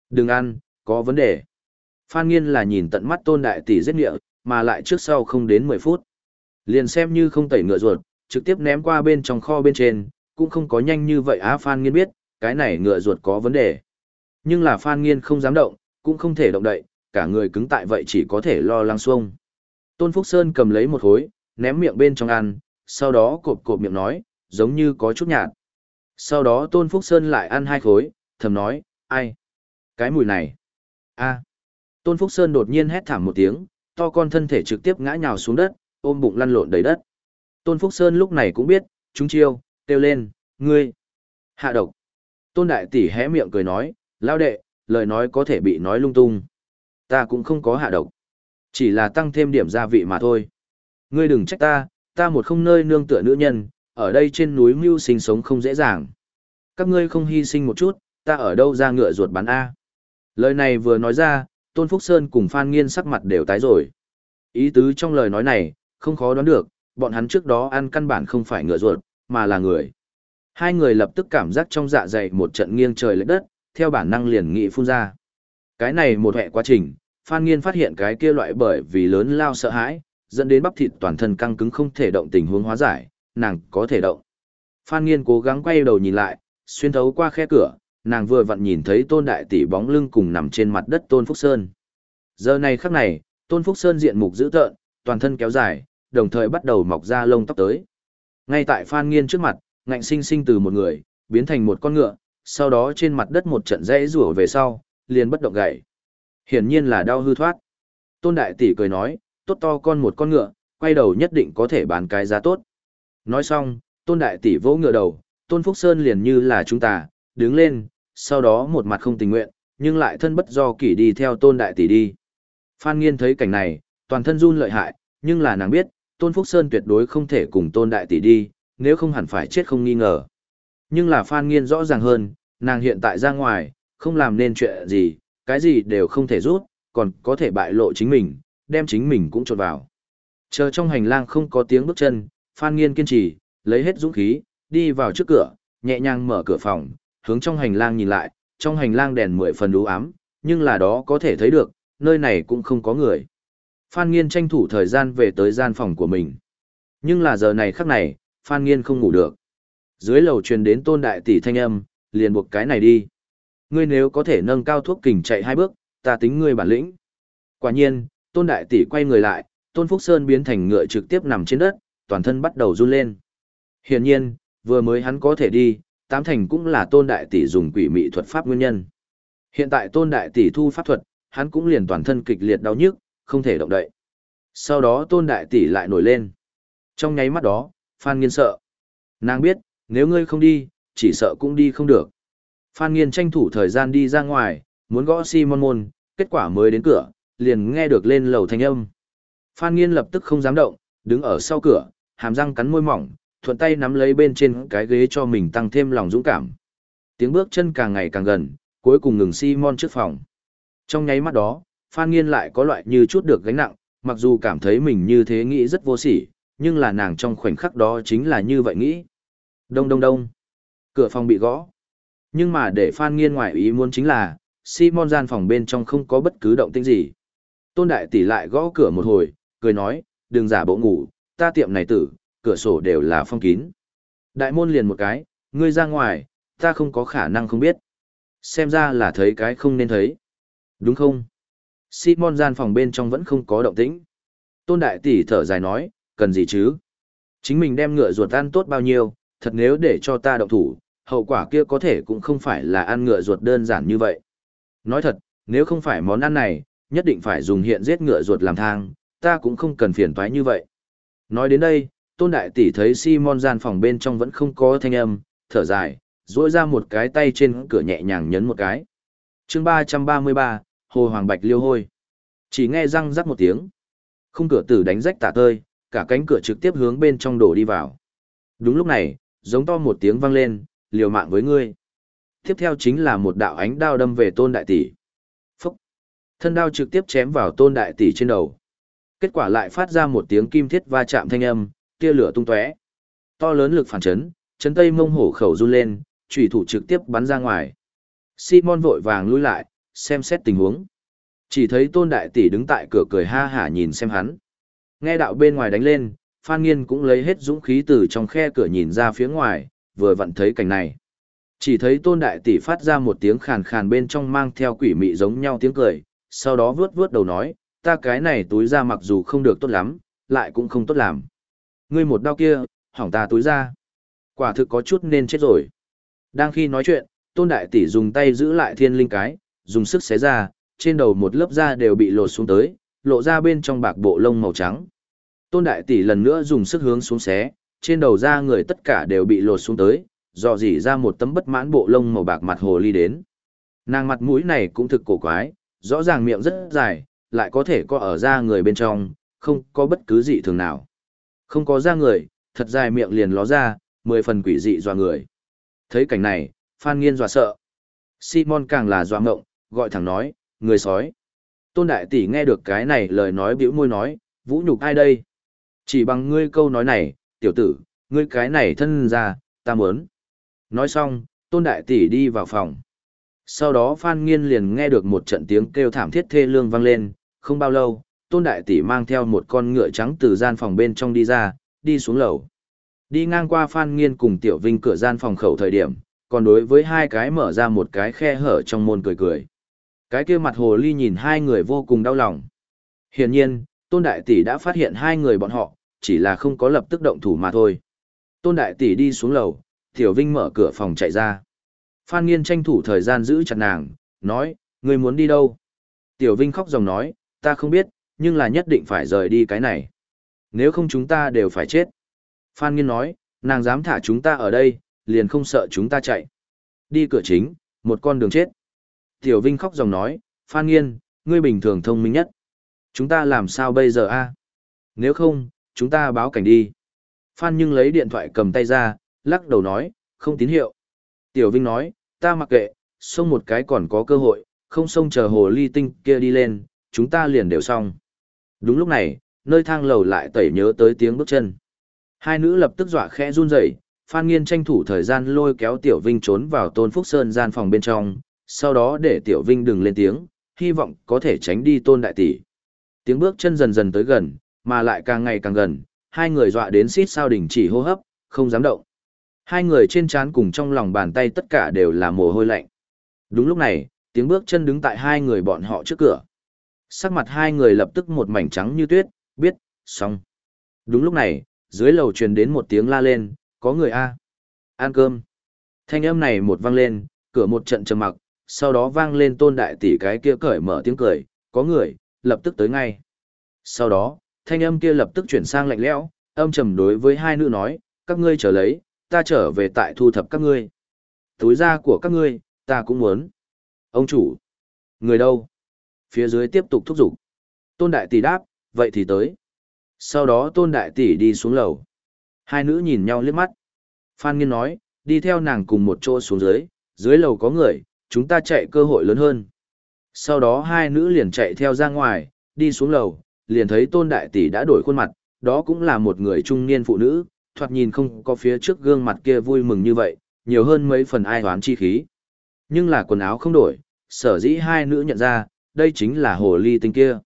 Đừng ăn, có vấn đề. Phan Nghiên là nhìn tận mắt Tôn đại tỷ giết nghĩa, mà lại trước sau không đến 10 phút. Liền xem như không tẩy ngựa ruột, trực tiếp ném qua bên trong kho bên trên, cũng không có nhanh như vậy á Phan Nghiên biết, cái này ngựa ruột có vấn đề. Nhưng là Phan Nghiên không dám động, cũng không thể động đậy, cả người cứng tại vậy chỉ có thể lo lắng xuông. Tôn Phúc Sơn cầm lấy một khối, ném miệng bên trong ăn, sau đó cộp cộp miệng nói, giống như có chút nhạt. Sau đó Tôn Phúc Sơn lại ăn hai khối, thầm nói, ai? Cái mùi này. a Tôn Phúc Sơn đột nhiên hét thảm một tiếng, to con thân thể trực tiếp ngã nhào xuống đất, ôm bụng lăn lộn đầy đất. Tôn Phúc Sơn lúc này cũng biết, chúng chiêu, kêu lên, ngươi. Hạ độc. Tôn Đại Tỷ hé miệng cười nói, lao đệ, lời nói có thể bị nói lung tung. Ta cũng không có hạ độc. Chỉ là tăng thêm điểm gia vị mà thôi. Ngươi đừng trách ta, ta một không nơi nương tựa nữ nhân, ở đây trên núi mưu sinh sống không dễ dàng. Các ngươi không hy sinh một chút, ta ở đâu ra ngựa ruột bắn A. Lời này vừa nói ra, Tôn Phúc Sơn cùng Phan Nghiên sắc mặt đều tái rồi. Ý tứ trong lời nói này, không khó đoán được, bọn hắn trước đó ăn căn bản không phải ngựa ruột, mà là người. Hai người lập tức cảm giác trong dạ dày một trận nghiêng trời lệch đất, theo bản năng liền nghị phun ra. Cái này một hệ quá trình, Phan Nghiên phát hiện cái kia loại bởi vì lớn lao sợ hãi, dẫn đến bắp thịt toàn thân căng cứng không thể động tình huống hóa giải, nàng có thể động. Phan Nghiên cố gắng quay đầu nhìn lại, xuyên thấu qua khe cửa, nàng vừa vặn nhìn thấy Tôn Đại Tỷ bóng lưng cùng nằm trên mặt đất Tôn Phúc Sơn. Giờ này khắc này, Tôn Phúc Sơn diện mục dữ tợn, toàn thân kéo dài, đồng thời bắt đầu mọc ra lông tóc tới. Ngay tại Phan Nghiên trước mặt, ngạnh sinh sinh từ một người, biến thành một con ngựa, sau đó trên mặt đất một trận rẽ rủa về sau, liền bất động gậy. Hiển nhiên là đau hư thoát. Tôn Đại Tỷ cười nói, tốt to con một con ngựa, quay đầu nhất định có thể bán cái giá tốt. Nói xong, Tôn Đại Tỷ vỗ ngựa đầu, Tôn Phúc Sơn liền như là chúng ta, đứng lên, sau đó một mặt không tình nguyện, nhưng lại thân bất do kỷ đi theo Tôn Đại Tỷ đi. Phan Nghiên thấy cảnh này, toàn thân run lợi hại, nhưng là nàng biết, Tôn Phúc Sơn tuyệt đối không thể cùng Tôn Đại Tỷ đi, nếu không hẳn phải chết không nghi ngờ. Nhưng là Phan Nghiên rõ ràng hơn, nàng hiện tại ra ngoài, không làm nên chuyện gì, cái gì đều không thể rút, còn có thể bại lộ chính mình, đem chính mình cũng trột vào. Chờ trong hành lang không có tiếng bước chân, Phan Nghiên kiên trì, lấy hết dũng khí, đi vào trước cửa, nhẹ nhàng mở cửa phòng, hướng trong hành lang nhìn lại, trong hành lang đèn mười phần đủ ám, nhưng là đó có thể thấy được, nơi này cũng không có người. Phan Nghiên tranh thủ thời gian về tới gian phòng của mình. Nhưng là giờ này khắc này, Phan Nghiên không ngủ được. Dưới lầu truyền đến tôn đại tỷ thanh âm, liền buộc cái này đi. Ngươi nếu có thể nâng cao thuốc kình chạy hai bước, ta tính ngươi bản lĩnh. Quả nhiên, tôn đại tỷ quay người lại, tôn Phúc Sơn biến thành ngựa trực tiếp nằm trên đất, toàn thân bắt đầu run lên. Hiển nhiên, vừa mới hắn có thể đi, tám thành cũng là tôn đại tỷ dùng quỷ mị thuật pháp nguyên nhân. Hiện tại tôn đại tỷ thu pháp thuật, hắn cũng liền toàn thân kịch liệt đau nhức, không thể động đậy. Sau đó tôn đại tỷ lại nổi lên. Trong nháy mắt đó, Phan Nghiên sợ. Nàng biết, nếu ngươi không đi, chỉ sợ cũng đi không được. Phan Nghiên tranh thủ thời gian đi ra ngoài, muốn gõ Simon môn, kết quả mới đến cửa, liền nghe được lên lầu thanh âm. Phan Nghiên lập tức không dám động, đứng ở sau cửa, hàm răng cắn môi mỏng, thuận tay nắm lấy bên trên cái ghế cho mình tăng thêm lòng dũng cảm. Tiếng bước chân càng ngày càng gần, cuối cùng ngừng Simon trước phòng. Trong nháy mắt đó, Phan Nghiên lại có loại như chút được gánh nặng, mặc dù cảm thấy mình như thế nghĩ rất vô sỉ, nhưng là nàng trong khoảnh khắc đó chính là như vậy nghĩ. Đông đông đông. Cửa phòng bị gõ. Nhưng mà để Phan Nghiên ngoại ý muốn chính là, Simon gian phòng bên trong không có bất cứ động tĩnh gì. Tôn Đại Tỷ lại gõ cửa một hồi, cười nói, đừng giả bộ ngủ, ta tiệm này tử, cửa sổ đều là phong kín. Đại môn liền một cái, ngươi ra ngoài, ta không có khả năng không biết. Xem ra là thấy cái không nên thấy. Đúng không? Simon gian phòng bên trong vẫn không có động tĩnh. Tôn Đại Tỷ thở dài nói, cần gì chứ? Chính mình đem ngựa ruột ăn tốt bao nhiêu, thật nếu để cho ta động thủ, hậu quả kia có thể cũng không phải là ăn ngựa ruột đơn giản như vậy. Nói thật, nếu không phải món ăn này, nhất định phải dùng hiện giết ngựa ruột làm thang, ta cũng không cần phiền toái như vậy. Nói đến đây, Tôn Đại Tỷ thấy Simon gian phòng bên trong vẫn không có thanh âm, thở dài, duỗi ra một cái tay trên cửa nhẹ nhàng nhấn một cái. chương 333, Hồ Hoàng Bạch liêu hôi. Chỉ nghe răng rắc một tiếng. Khung cửa tử đánh rách tả tơi, cả cánh cửa trực tiếp hướng bên trong đổ đi vào. Đúng lúc này, giống to một tiếng vang lên, liều mạng với ngươi. Tiếp theo chính là một đạo ánh đao đâm về tôn đại tỷ. Phúc! Thân đao trực tiếp chém vào tôn đại tỷ trên đầu. Kết quả lại phát ra một tiếng kim thiết va chạm thanh âm, tia lửa tung tóe. To lớn lực phản chấn, chấn tây mông hổ khẩu run lên, chủy thủ trực tiếp bắn ra ngoài. Simon vội vàng lui lại, xem xét tình huống. Chỉ thấy tôn đại tỷ đứng tại cửa cười ha hả nhìn xem hắn. Nghe đạo bên ngoài đánh lên, Phan Nghiên cũng lấy hết dũng khí từ trong khe cửa nhìn ra phía ngoài, vừa vặn thấy cảnh này. Chỉ thấy tôn đại tỷ phát ra một tiếng khàn khàn bên trong mang theo quỷ mị giống nhau tiếng cười, sau đó vướt vướt đầu nói, ta cái này túi ra mặc dù không được tốt lắm, lại cũng không tốt làm. Ngươi một đau kia, hỏng ta túi ra. Quả thực có chút nên chết rồi. Đang khi nói chuyện, tôn đại tỷ dùng tay giữ lại thiên linh cái, dùng sức xé ra, trên đầu một lớp da đều bị lột xuống tới, lộ ra bên trong bạc bộ lông màu trắng. Tôn đại tỷ lần nữa dùng sức hướng xuống xé, trên đầu da người tất cả đều bị lột xuống tới, dò dỉ ra một tấm bất mãn bộ lông màu bạc mặt hồ ly đến. Nàng mặt mũi này cũng thực cổ quái, rõ ràng miệng rất dài, lại có thể có ở da người bên trong, không có bất cứ gì thường nào. Không có da người, thật dài miệng liền ló ra, mười phần quỷ dị dọa người. Thấy cảnh này, Phan Nghiên dọa sợ. Simon càng là dọa ngộng, gọi thẳng nói, người sói. Tôn Đại Tỷ nghe được cái này lời nói bĩu môi nói, vũ nhục ai đây? Chỉ bằng ngươi câu nói này, tiểu tử, ngươi cái này thân ra, ta muốn. Nói xong, Tôn Đại Tỷ đi vào phòng. Sau đó Phan Nghiên liền nghe được một trận tiếng kêu thảm thiết thê lương vang lên, không bao lâu, Tôn Đại Tỷ mang theo một con ngựa trắng từ gian phòng bên trong đi ra, đi xuống lầu. Đi ngang qua Phan Nghiên cùng Tiểu Vinh cửa gian phòng khẩu thời điểm, còn đối với hai cái mở ra một cái khe hở trong môn cười cười. Cái kia mặt hồ ly nhìn hai người vô cùng đau lòng. Hiển nhiên, Tôn Đại Tỷ đã phát hiện hai người bọn họ, chỉ là không có lập tức động thủ mà thôi. Tôn Đại Tỷ đi xuống lầu, Tiểu Vinh mở cửa phòng chạy ra. Phan Nghiên tranh thủ thời gian giữ chặt nàng, nói, người muốn đi đâu? Tiểu Vinh khóc dòng nói, ta không biết, nhưng là nhất định phải rời đi cái này. Nếu không chúng ta đều phải chết. Phan Nghiên nói, nàng dám thả chúng ta ở đây, liền không sợ chúng ta chạy. Đi cửa chính, một con đường chết. Tiểu Vinh khóc dòng nói, Phan Nghiên, ngươi bình thường thông minh nhất. Chúng ta làm sao bây giờ a? Nếu không, chúng ta báo cảnh đi. Phan Nhưng lấy điện thoại cầm tay ra, lắc đầu nói, không tín hiệu. Tiểu Vinh nói, ta mặc kệ, xông một cái còn có cơ hội, không xông chờ hồ ly tinh kia đi lên, chúng ta liền đều xong. Đúng lúc này, nơi thang lầu lại tẩy nhớ tới tiếng bước chân. Hai nữ lập tức dọa khẽ run rẩy, Phan Nghiên tranh thủ thời gian lôi kéo Tiểu Vinh trốn vào Tôn Phúc Sơn gian phòng bên trong, sau đó để Tiểu Vinh đừng lên tiếng, hy vọng có thể tránh đi Tôn Đại Tỷ. Tiếng bước chân dần dần tới gần, mà lại càng ngày càng gần, hai người dọa đến xít sao đình chỉ hô hấp, không dám động. Hai người trên trán cùng trong lòng bàn tay tất cả đều là mồ hôi lạnh. Đúng lúc này, tiếng bước chân đứng tại hai người bọn họ trước cửa. Sắc mặt hai người lập tức một mảnh trắng như tuyết, biết, xong. Đúng lúc này, dưới lầu truyền đến một tiếng la lên, có người a Ăn cơm. Thanh âm này một vang lên, cửa một trận trầm mặc, sau đó vang lên tôn đại tỷ cái kia cởi mở tiếng cười, có người, lập tức tới ngay. Sau đó, thanh âm kia lập tức chuyển sang lạnh lẽo, âm trầm đối với hai nữ nói, các ngươi trở lấy, ta trở về tại thu thập các ngươi. Túi da của các ngươi, ta cũng muốn. Ông chủ. Người đâu? Phía dưới tiếp tục thúc giục. Tôn đại tỷ đáp, vậy thì tới. Sau đó tôn đại tỷ đi xuống lầu. Hai nữ nhìn nhau liếc mắt. Phan Nghiên nói, đi theo nàng cùng một chỗ xuống dưới, dưới lầu có người, chúng ta chạy cơ hội lớn hơn. Sau đó hai nữ liền chạy theo ra ngoài, đi xuống lầu, liền thấy tôn đại tỷ đã đổi khuôn mặt, đó cũng là một người trung niên phụ nữ, thoạt nhìn không có phía trước gương mặt kia vui mừng như vậy, nhiều hơn mấy phần ai hoán chi khí. Nhưng là quần áo không đổi, sở dĩ hai nữ nhận ra, đây chính là hồ ly tinh kia.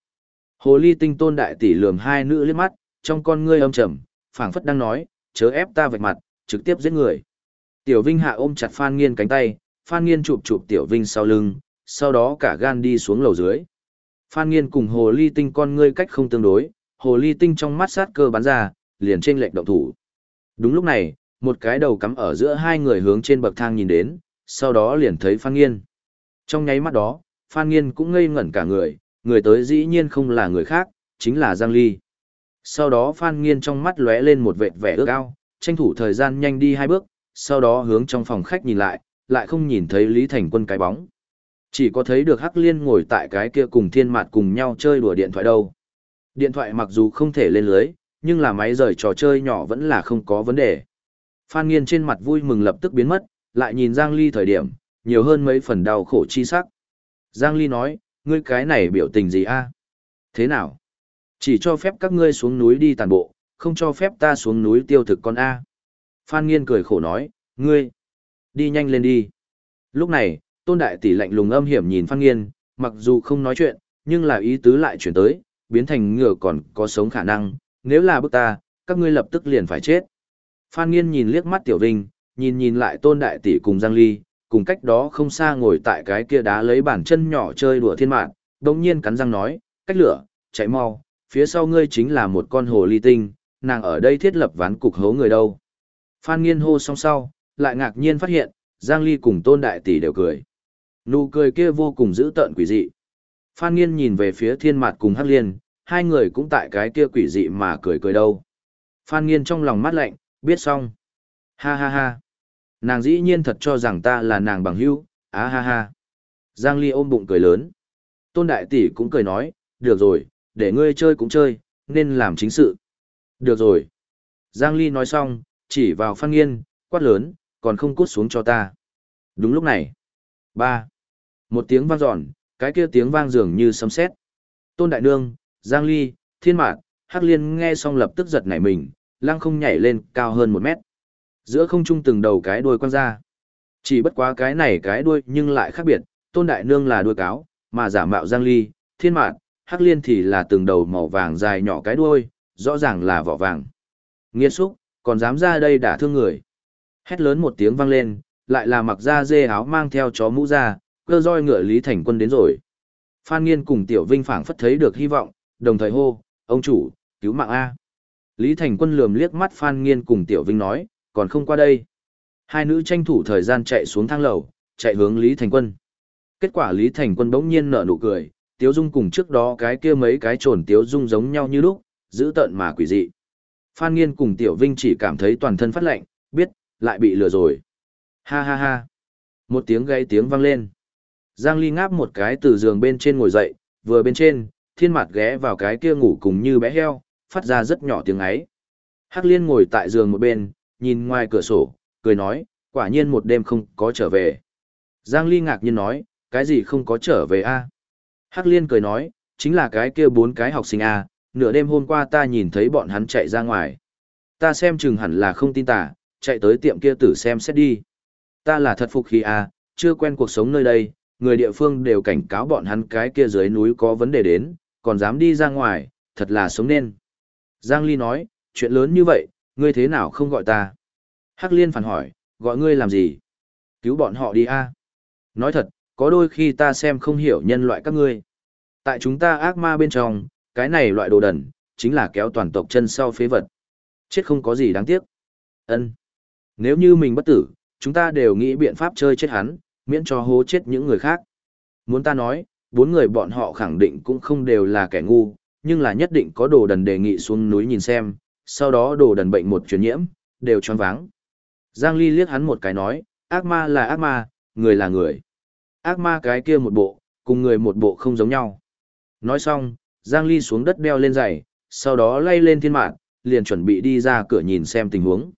Hồ ly tinh tôn đại tỷ lườm hai nữ liếc mắt, trong con ngươi âm trầm, phảng phất đang nói, chớ ép ta vạch mặt, trực tiếp giết người. Tiểu Vinh hạ ôm chặt Phan Nghiên cánh tay, Phan Nghiên chụp chụp Tiểu Vinh sau lưng, sau đó cả gan đi xuống lầu dưới. Phan Nghiên cùng hồ ly tinh con ngươi cách không tương đối, hồ ly tinh trong mắt sát cơ bắn ra, liền trên lệnh động thủ. Đúng lúc này, một cái đầu cắm ở giữa hai người hướng trên bậc thang nhìn đến, sau đó liền thấy Phan Nghiên. Trong nháy mắt đó, Phan Nghiên cũng ngây ngẩn cả người, người tới dĩ nhiên không là người khác, chính là Giang Ly. Sau đó Phan Nghiên trong mắt lóe lên một vệt vẻ ước ao, tranh thủ thời gian nhanh đi hai bước, sau đó hướng trong phòng khách nhìn lại, lại không nhìn thấy Lý Thành Quân cái bóng. Chỉ có thấy được Hắc Liên ngồi tại cái kia cùng Thiên Mạt cùng nhau chơi đùa điện thoại đâu. Điện thoại mặc dù không thể lên lưới, nhưng là máy rời trò chơi nhỏ vẫn là không có vấn đề. Phan Nghiên trên mặt vui mừng lập tức biến mất, lại nhìn Giang Ly thời điểm, nhiều hơn mấy phần đau khổ chi sắc. Giang Ly nói, ngươi cái này biểu tình gì a? Thế nào? Chỉ cho phép các ngươi xuống núi đi tàn bộ, không cho phép ta xuống núi tiêu thực con a. Phan Nghiên cười khổ nói, ngươi, đi nhanh lên đi. Lúc này, Tôn Đại Tỷ lạnh lùng âm hiểm nhìn Phan Nghiên, mặc dù không nói chuyện, nhưng là ý tứ lại chuyển tới, biến thành ngựa còn có sống khả năng, nếu là bức ta, các ngươi lập tức liền phải chết. Phan Nghiên nhìn liếc mắt Tiểu Vinh, nhìn nhìn lại Tôn Đại Tỷ cùng Giang Ly, cùng cách đó không xa ngồi tại cái kia đá lấy bàn chân nhỏ chơi đùa thiên mạng, đồng nhiên cắn răng nói, cách lửa, chạy mau, phía sau ngươi chính là một con hồ ly tinh, nàng ở đây thiết lập ván cục hố người đâu. Phan Nghiên hô xong sau, lại ngạc nhiên phát hiện, Giang Ly cùng Tôn Đại Tỷ đều cười. Nụ cười kia vô cùng dữ tợn quỷ dị. Phan Nghiên nhìn về phía thiên mạt cùng Hắc Liên, hai người cũng tại cái kia quỷ dị mà cười cười đâu. Phan Nghiên trong lòng mắt lạnh, biết xong. Ha ha ha. Nàng dĩ nhiên thật cho rằng ta là nàng bằng hữu, á ha ha. Giang Ly ôm bụng cười lớn. Tôn Đại Tỷ cũng cười nói, được rồi, để ngươi chơi cũng chơi, nên làm chính sự. Được rồi. Giang Ly nói xong, chỉ vào Phan Nghiên, quát lớn, còn không cút xuống cho ta. Đúng lúc này. ba Một tiếng vang giòn, cái kia tiếng vang dường như sấm sét. Tôn Đại Nương, Giang Ly, Thiên Mạc, Hắc Liên nghe xong lập tức giật nảy mình, lăng không nhảy lên cao hơn một mét. Giữa không trung từng đầu cái đuôi quăng ra. Chỉ bất quá cái này cái đuôi nhưng lại khác biệt, Tôn Đại Nương là đuôi cáo, mà giả mạo Giang Ly, Thiên Mạc, Hắc Liên thì là từng đầu màu vàng dài nhỏ cái đuôi, rõ ràng là vỏ vàng. Nghiệt xúc, còn dám ra đây đả thương người. Hét lớn một tiếng vang lên, lại là mặc da dê áo mang theo chó mũ ra, cơ roi ngựa Lý Thành Quân đến rồi. Phan Nghiên cùng Tiểu Vinh phảng phất thấy được hy vọng, đồng thời hô, ông chủ, cứu mạng A. Lý Thành Quân lườm liếc mắt Phan Nghiên cùng Tiểu Vinh nói, còn không qua đây. Hai nữ tranh thủ thời gian chạy xuống thang lầu, chạy hướng Lý Thành Quân. Kết quả Lý Thành Quân bỗng nhiên nở nụ cười, Tiếu Dung cùng trước đó cái kia mấy cái trồn Tiếu Dung giống nhau như lúc, giữ tợn mà quỷ dị. Phan Nghiên cùng Tiểu Vinh chỉ cảm thấy toàn thân phát lạnh, lại bị lừa rồi. Ha ha ha. Một tiếng gây tiếng vang lên. Giang Ly ngáp một cái từ giường bên trên ngồi dậy, vừa bên trên, thiên mặt ghé vào cái kia ngủ cùng như bé heo, phát ra rất nhỏ tiếng ấy. Hắc Liên ngồi tại giường một bên, nhìn ngoài cửa sổ, cười nói, quả nhiên một đêm không có trở về. Giang Ly ngạc nhiên nói, cái gì không có trở về a? Hắc Liên cười nói, chính là cái kia bốn cái học sinh a, nửa đêm hôm qua ta nhìn thấy bọn hắn chạy ra ngoài. Ta xem chừng hẳn là không tin tà, chạy tới tiệm kia tử xem xét đi. Ta là thật phục khi à chưa quen cuộc sống nơi đây, người địa phương đều cảnh cáo bọn hắn cái kia dưới núi có vấn đề đến, còn dám đi ra ngoài, thật là sống nên. Giang Ly nói, chuyện lớn như vậy, ngươi thế nào không gọi ta? Hắc Liên phản hỏi, gọi ngươi làm gì? Cứu bọn họ đi a. Nói thật, có đôi khi ta xem không hiểu nhân loại các ngươi. Tại chúng ta ác ma bên trong, cái này loại đồ đần, chính là kéo toàn tộc chân sau phế vật. Chết không có gì đáng tiếc. Ân. Nếu như mình bất tử, chúng ta đều nghĩ biện pháp chơi chết hắn, miễn cho hố chết những người khác. Muốn ta nói, bốn người bọn họ khẳng định cũng không đều là kẻ ngu, nhưng là nhất định có đồ đần đề nghị xuống núi nhìn xem, sau đó đồ đần bệnh một truyền nhiễm, đều choáng váng. Giang Ly liếc hắn một cái nói, ác ma là ác ma, người là người. Ác ma cái kia một bộ, cùng người một bộ không giống nhau. Nói xong, Giang Ly xuống đất đeo lên giày, sau đó lay lên thiên mạng, liền chuẩn bị đi ra cửa nhìn xem tình huống.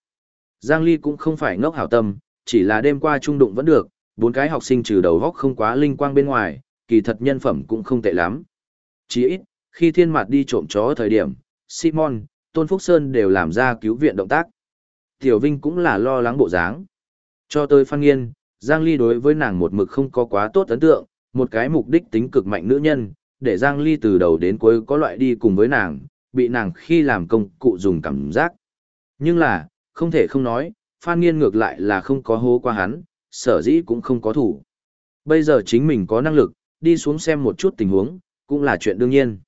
Giang Ly cũng không phải ngốc hảo tâm, chỉ là đêm qua trung đụng vẫn được, bốn cái học sinh trừ đầu góc không quá linh quang bên ngoài, kỳ thật nhân phẩm cũng không tệ lắm. Chỉ ít, khi thiên mặt đi trộm chó thời điểm, Simon, Tôn Phúc Sơn đều làm ra cứu viện động tác. Tiểu Vinh cũng là lo lắng bộ dáng. Cho tới phan nghiên, Giang Ly đối với nàng một mực không có quá tốt ấn tượng, một cái mục đích tính cực mạnh nữ nhân, để Giang Ly từ đầu đến cuối có loại đi cùng với nàng, bị nàng khi làm công cụ dùng cảm giác. Nhưng là, không thể không nói, Phan Nghiên ngược lại là không có hố qua hắn, sở dĩ cũng không có thủ. Bây giờ chính mình có năng lực, đi xuống xem một chút tình huống, cũng là chuyện đương nhiên.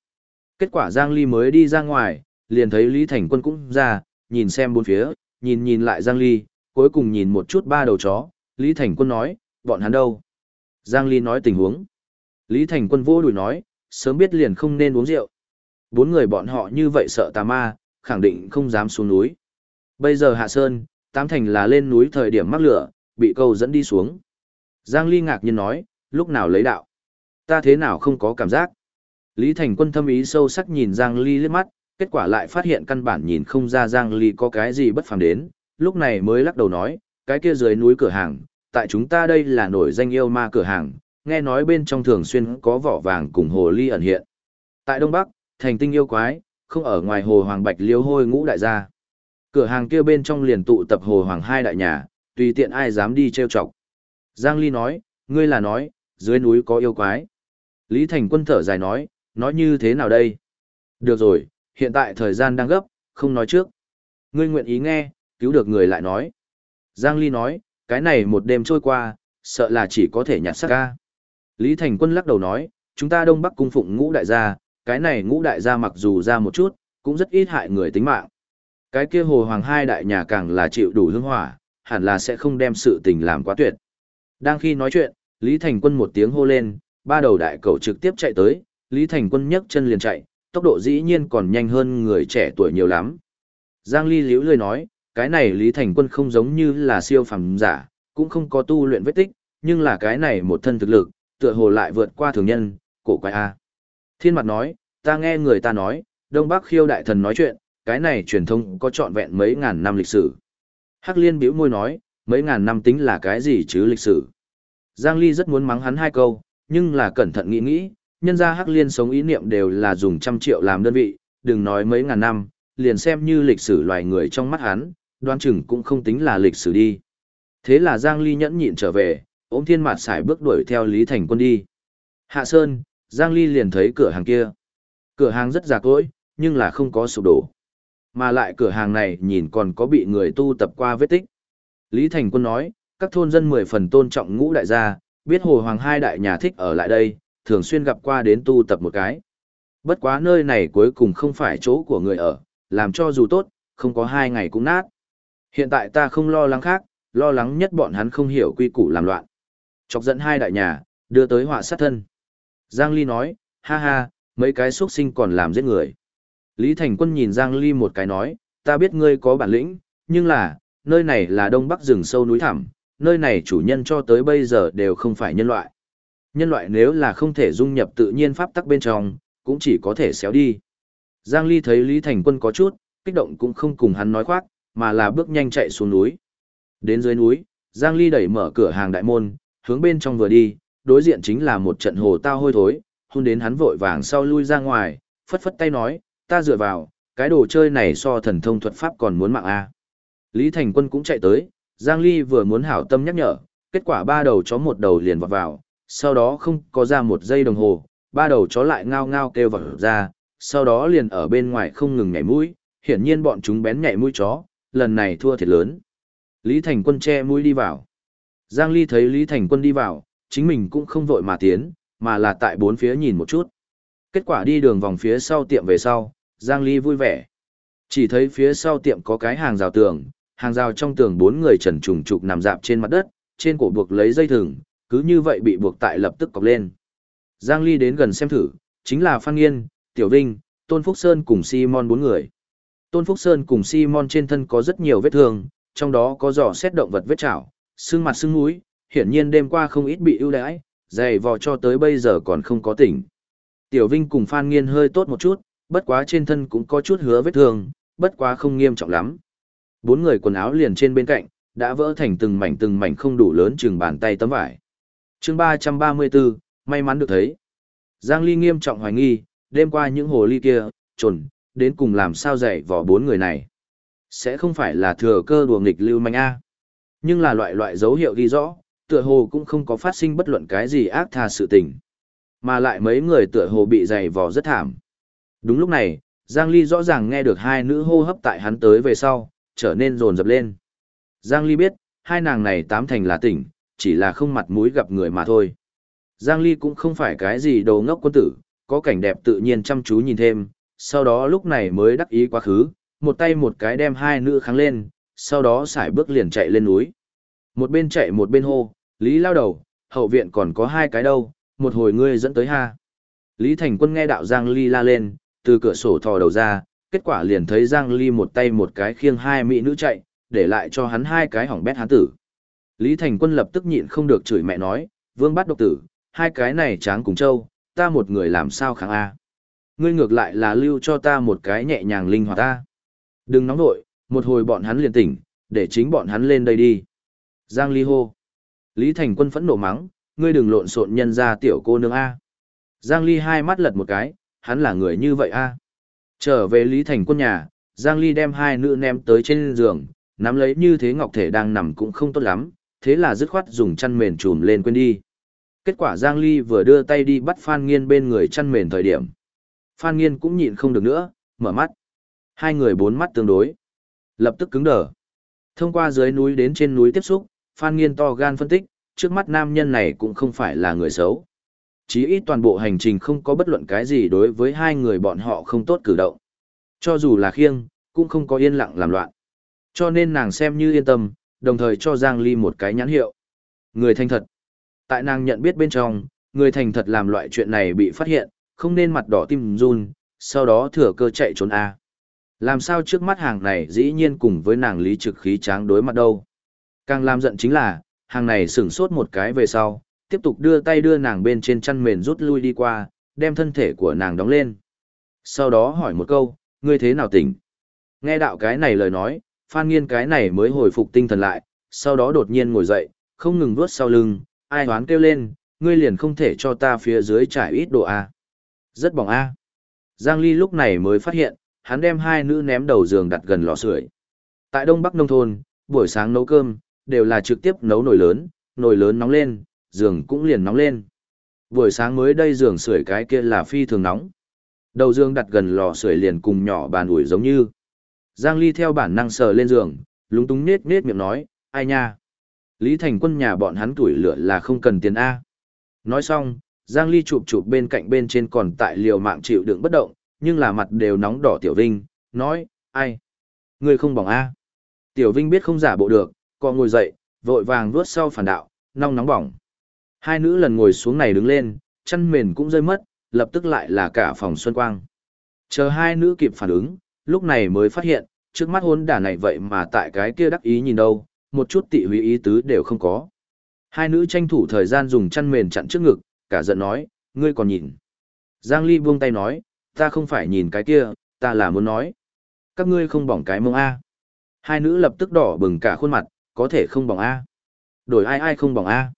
Kết quả Giang Ly mới đi ra ngoài, liền thấy Lý Thành Quân cũng ra, nhìn xem bốn phía, nhìn nhìn lại Giang Ly, cuối cùng nhìn một chút ba đầu chó, Lý Thành Quân nói, bọn hắn đâu? Giang Ly nói tình huống. Lý Thành Quân vô đùi nói, sớm biết liền không nên uống rượu. Bốn người bọn họ như vậy sợ tà ma, khẳng định không dám xuống núi. Bây giờ hạ sơn, tám thành là lên núi thời điểm mắc lửa, bị câu dẫn đi xuống. Giang Ly ngạc nhiên nói, lúc nào lấy đạo? Ta thế nào không có cảm giác? Lý Thành Quân thâm ý sâu sắc nhìn Giang Ly liếc mắt, kết quả lại phát hiện căn bản nhìn không ra Giang Ly có cái gì bất phàm đến, lúc này mới lắc đầu nói, cái kia dưới núi cửa hàng, tại chúng ta đây là nổi danh yêu ma cửa hàng, nghe nói bên trong thường xuyên có vỏ vàng cùng hồ ly ẩn hiện. Tại Đông Bắc, thành tinh yêu quái, không ở ngoài hồ Hoàng Bạch liêu hôi ngũ đại gia. Cửa hàng kia bên trong liền tụ tập hồ Hoàng hai đại nhà, tùy tiện ai dám đi trêu chọc. Giang Ly nói, ngươi là nói, dưới núi có yêu quái. Lý Thành Quân thở dài nói, nói như thế nào đây? Được rồi, hiện tại thời gian đang gấp, không nói trước. Ngươi nguyện ý nghe, cứu được người lại nói. Giang Ly nói, cái này một đêm trôi qua, sợ là chỉ có thể nhặt xác ca. Lý Thành Quân lắc đầu nói, chúng ta Đông Bắc cung phụng ngũ đại gia, cái này ngũ đại gia mặc dù ra một chút, cũng rất ít hại người tính mạng. Cái kia hồ hoàng hai đại nhà càng là chịu đủ hương hỏa, hẳn là sẽ không đem sự tình làm quá tuyệt. Đang khi nói chuyện, Lý Thành Quân một tiếng hô lên, ba đầu đại cầu trực tiếp chạy tới, Lý Thành Quân nhấc chân liền chạy, tốc độ dĩ nhiên còn nhanh hơn người trẻ tuổi nhiều lắm. Giang Ly liễu lười nói, cái này Lý Thành Quân không giống như là siêu phàm giả, cũng không có tu luyện vết tích, nhưng là cái này một thân thực lực, tựa hồ lại vượt qua thường nhân, cổ quái a. Thiên mặt nói, ta nghe người ta nói, Đông Bắc khiêu đại thần nói chuyện, cái này truyền thông có trọn vẹn mấy ngàn năm lịch sử. Hắc liên bĩu môi nói, mấy ngàn năm tính là cái gì chứ lịch sử. Giang Ly rất muốn mắng hắn hai câu, nhưng là cẩn thận nghĩ nghĩ, nhân ra Hắc liên sống ý niệm đều là dùng trăm triệu làm đơn vị, đừng nói mấy ngàn năm, liền xem như lịch sử loài người trong mắt hắn, đoan chừng cũng không tính là lịch sử đi. Thế là Giang Ly nhẫn nhịn trở về, ôm thiên mạt xài bước đuổi theo Lý Thành Quân đi. Hạ Sơn, Giang Ly liền thấy cửa hàng kia. Cửa hàng rất già cỗi, nhưng là không có sụp đổ. Mà lại cửa hàng này nhìn còn có bị người tu tập qua vết tích. Lý Thành Quân nói, các thôn dân mười phần tôn trọng ngũ đại gia, biết hồ hoàng hai đại nhà thích ở lại đây, thường xuyên gặp qua đến tu tập một cái. Bất quá nơi này cuối cùng không phải chỗ của người ở, làm cho dù tốt, không có hai ngày cũng nát. Hiện tại ta không lo lắng khác, lo lắng nhất bọn hắn không hiểu quy củ làm loạn. Chọc dẫn hai đại nhà, đưa tới họa sát thân. Giang Ly nói, ha ha, mấy cái xuất sinh còn làm giết người. Lý Thành Quân nhìn Giang Ly một cái nói, ta biết ngươi có bản lĩnh, nhưng là, nơi này là đông bắc rừng sâu núi thẳm, nơi này chủ nhân cho tới bây giờ đều không phải nhân loại. Nhân loại nếu là không thể dung nhập tự nhiên pháp tắc bên trong, cũng chỉ có thể xéo đi. Giang Ly thấy Lý Thành Quân có chút, kích động cũng không cùng hắn nói khoác, mà là bước nhanh chạy xuống núi. Đến dưới núi, Giang Ly đẩy mở cửa hàng đại môn, hướng bên trong vừa đi, đối diện chính là một trận hồ tao hôi thối, hôn đến hắn vội vàng sau lui ra ngoài, phất phất tay nói, ta dựa vào, cái đồ chơi này so thần thông thuật pháp còn muốn mạng a. Lý Thành Quân cũng chạy tới, Giang Ly vừa muốn hảo tâm nhắc nhở, kết quả ba đầu chó một đầu liền vọt vào, sau đó không có ra một giây đồng hồ, ba đầu chó lại ngao ngao kêu vào ra, sau đó liền ở bên ngoài không ngừng nhảy mũi, hiển nhiên bọn chúng bén nhảy mũi chó, lần này thua thiệt lớn. Lý Thành Quân che mũi đi vào. Giang Ly thấy Lý Thành Quân đi vào, chính mình cũng không vội mà tiến, mà là tại bốn phía nhìn một chút. Kết quả đi đường vòng phía sau tiệm về sau, Giang Ly vui vẻ. Chỉ thấy phía sau tiệm có cái hàng rào tường, hàng rào trong tường bốn người trần trùng trục nằm dạp trên mặt đất, trên cổ buộc lấy dây thừng, cứ như vậy bị buộc tại lập tức cọc lên. Giang Ly đến gần xem thử, chính là Phan Nghiên, Tiểu Vinh, Tôn Phúc Sơn cùng Simon bốn người. Tôn Phúc Sơn cùng Simon trên thân có rất nhiều vết thương, trong đó có giỏ xét động vật vết chảo, xương mặt xương mũi, hiển nhiên đêm qua không ít bị ưu đãi, dày vò cho tới bây giờ còn không có tỉnh. Tiểu Vinh cùng Phan Nghiên hơi tốt một chút, bất quá trên thân cũng có chút hứa vết thương, bất quá không nghiêm trọng lắm. Bốn người quần áo liền trên bên cạnh, đã vỡ thành từng mảnh từng mảnh không đủ lớn chừng bàn tay tấm vải. chương 334, may mắn được thấy. Giang Ly nghiêm trọng hoài nghi, đêm qua những hồ ly kia, trồn, đến cùng làm sao dạy vỏ bốn người này. Sẽ không phải là thừa cơ đùa nghịch lưu manh A. Nhưng là loại loại dấu hiệu ghi rõ, tựa hồ cũng không có phát sinh bất luận cái gì ác tha sự tình. Mà lại mấy người tựa hồ bị dày vò rất thảm. Đúng lúc này, Giang Ly rõ ràng nghe được hai nữ hô hấp tại hắn tới về sau, trở nên rồn rập lên. Giang Ly biết, hai nàng này tám thành là tỉnh, chỉ là không mặt mũi gặp người mà thôi. Giang Ly cũng không phải cái gì đồ ngốc quân tử, có cảnh đẹp tự nhiên chăm chú nhìn thêm, sau đó lúc này mới đắc ý quá khứ, một tay một cái đem hai nữ kháng lên, sau đó xài bước liền chạy lên núi. Một bên chạy một bên hô, Lý lao đầu, hậu viện còn có hai cái đâu, một hồi ngươi dẫn tới ha. Lý Thành Quân nghe đạo Giang Ly la lên, từ cửa sổ thò đầu ra, kết quả liền thấy Giang Ly một tay một cái khiêng hai mỹ nữ chạy, để lại cho hắn hai cái hỏng bét hắn tử. Lý Thành Quân lập tức nhịn không được chửi mẹ nói, vương bắt độc tử, hai cái này tráng cùng châu, ta một người làm sao kháng A. Ngươi ngược lại là lưu cho ta một cái nhẹ nhàng linh hoạt ta. Đừng nóng nội, một hồi bọn hắn liền tỉnh, để chính bọn hắn lên đây đi. Giang Ly hô. Lý Thành Quân phẫn nộ mắng, ngươi đừng lộn xộn nhân ra tiểu cô nương A. Giang Ly hai mắt lật một cái, hắn là người như vậy A. Trở về Lý Thành Quân nhà, Giang Ly đem hai nữ ném tới trên giường, nắm lấy như thế ngọc thể đang nằm cũng không tốt lắm, thế là dứt khoát dùng chăn mền trùm lên quên đi. Kết quả Giang Ly vừa đưa tay đi bắt Phan Nghiên bên người chăn mền thời điểm. Phan Nghiên cũng nhịn không được nữa, mở mắt. Hai người bốn mắt tương đối. Lập tức cứng đờ. Thông qua dưới núi đến trên núi tiếp xúc, Phan Nghiên to gan phân tích, trước mắt nam nhân này cũng không phải là người xấu. Chí ít toàn bộ hành trình không có bất luận cái gì đối với hai người bọn họ không tốt cử động. Cho dù là khiêng, cũng không có yên lặng làm loạn. Cho nên nàng xem như yên tâm, đồng thời cho Giang Ly một cái nhãn hiệu. Người thành thật. Tại nàng nhận biết bên trong, người thành thật làm loại chuyện này bị phát hiện, không nên mặt đỏ tim run, sau đó thừa cơ chạy trốn A. Làm sao trước mắt hàng này dĩ nhiên cùng với nàng lý trực khí tráng đối mặt đâu. Càng làm giận chính là, hàng này sửng sốt một cái về sau, tiếp tục đưa tay đưa nàng bên trên chăn mền rút lui đi qua, đem thân thể của nàng đóng lên. Sau đó hỏi một câu, ngươi thế nào tỉnh? Nghe đạo cái này lời nói, Phan Nghiên cái này mới hồi phục tinh thần lại, sau đó đột nhiên ngồi dậy, không ngừng vuốt sau lưng, ai hoán kêu lên, ngươi liền không thể cho ta phía dưới trải ít độ A. À? Rất bỏng A. Giang Ly lúc này mới phát hiện, hắn đem hai nữ ném đầu giường đặt gần lò sưởi. Tại Đông Bắc Nông Thôn, buổi sáng nấu cơm, đều là trực tiếp nấu nồi lớn, nồi lớn nóng lên, giường cũng liền nóng lên. Buổi sáng mới đây giường sưởi cái kia là phi thường nóng. Đầu giường đặt gần lò sưởi liền cùng nhỏ bàn ủi giống như. Giang Ly theo bản năng sờ lên giường, lúng túng nết nết miệng nói, ai nha. Lý Thành quân nhà bọn hắn tuổi lửa là không cần tiền A. Nói xong, Giang Ly chụp chụp bên cạnh bên trên còn tại liều mạng chịu đựng bất động, nhưng là mặt đều nóng đỏ Tiểu Vinh, nói, ai? Người không bỏng A. Tiểu Vinh biết không giả bộ được, co ngồi dậy, vội vàng vuốt sau phản đạo, nóng nóng bỏng. Hai nữ lần ngồi xuống này đứng lên, chân mền cũng rơi mất, lập tức lại là cả phòng xuân quang. Chờ hai nữ kịp phản ứng, lúc này mới phát hiện, trước mắt hôn đả này vậy mà tại cái kia đắc ý nhìn đâu, một chút tị húy ý tứ đều không có. Hai nữ tranh thủ thời gian dùng chăn mền chặn trước ngực, cả giận nói, ngươi còn nhìn. Giang Ly buông tay nói, ta không phải nhìn cái kia, ta là muốn nói. Các ngươi không bỏng cái mông A. Hai nữ lập tức đỏ bừng cả khuôn mặt, có thể không bỏng A. Đổi ai ai không bỏng A.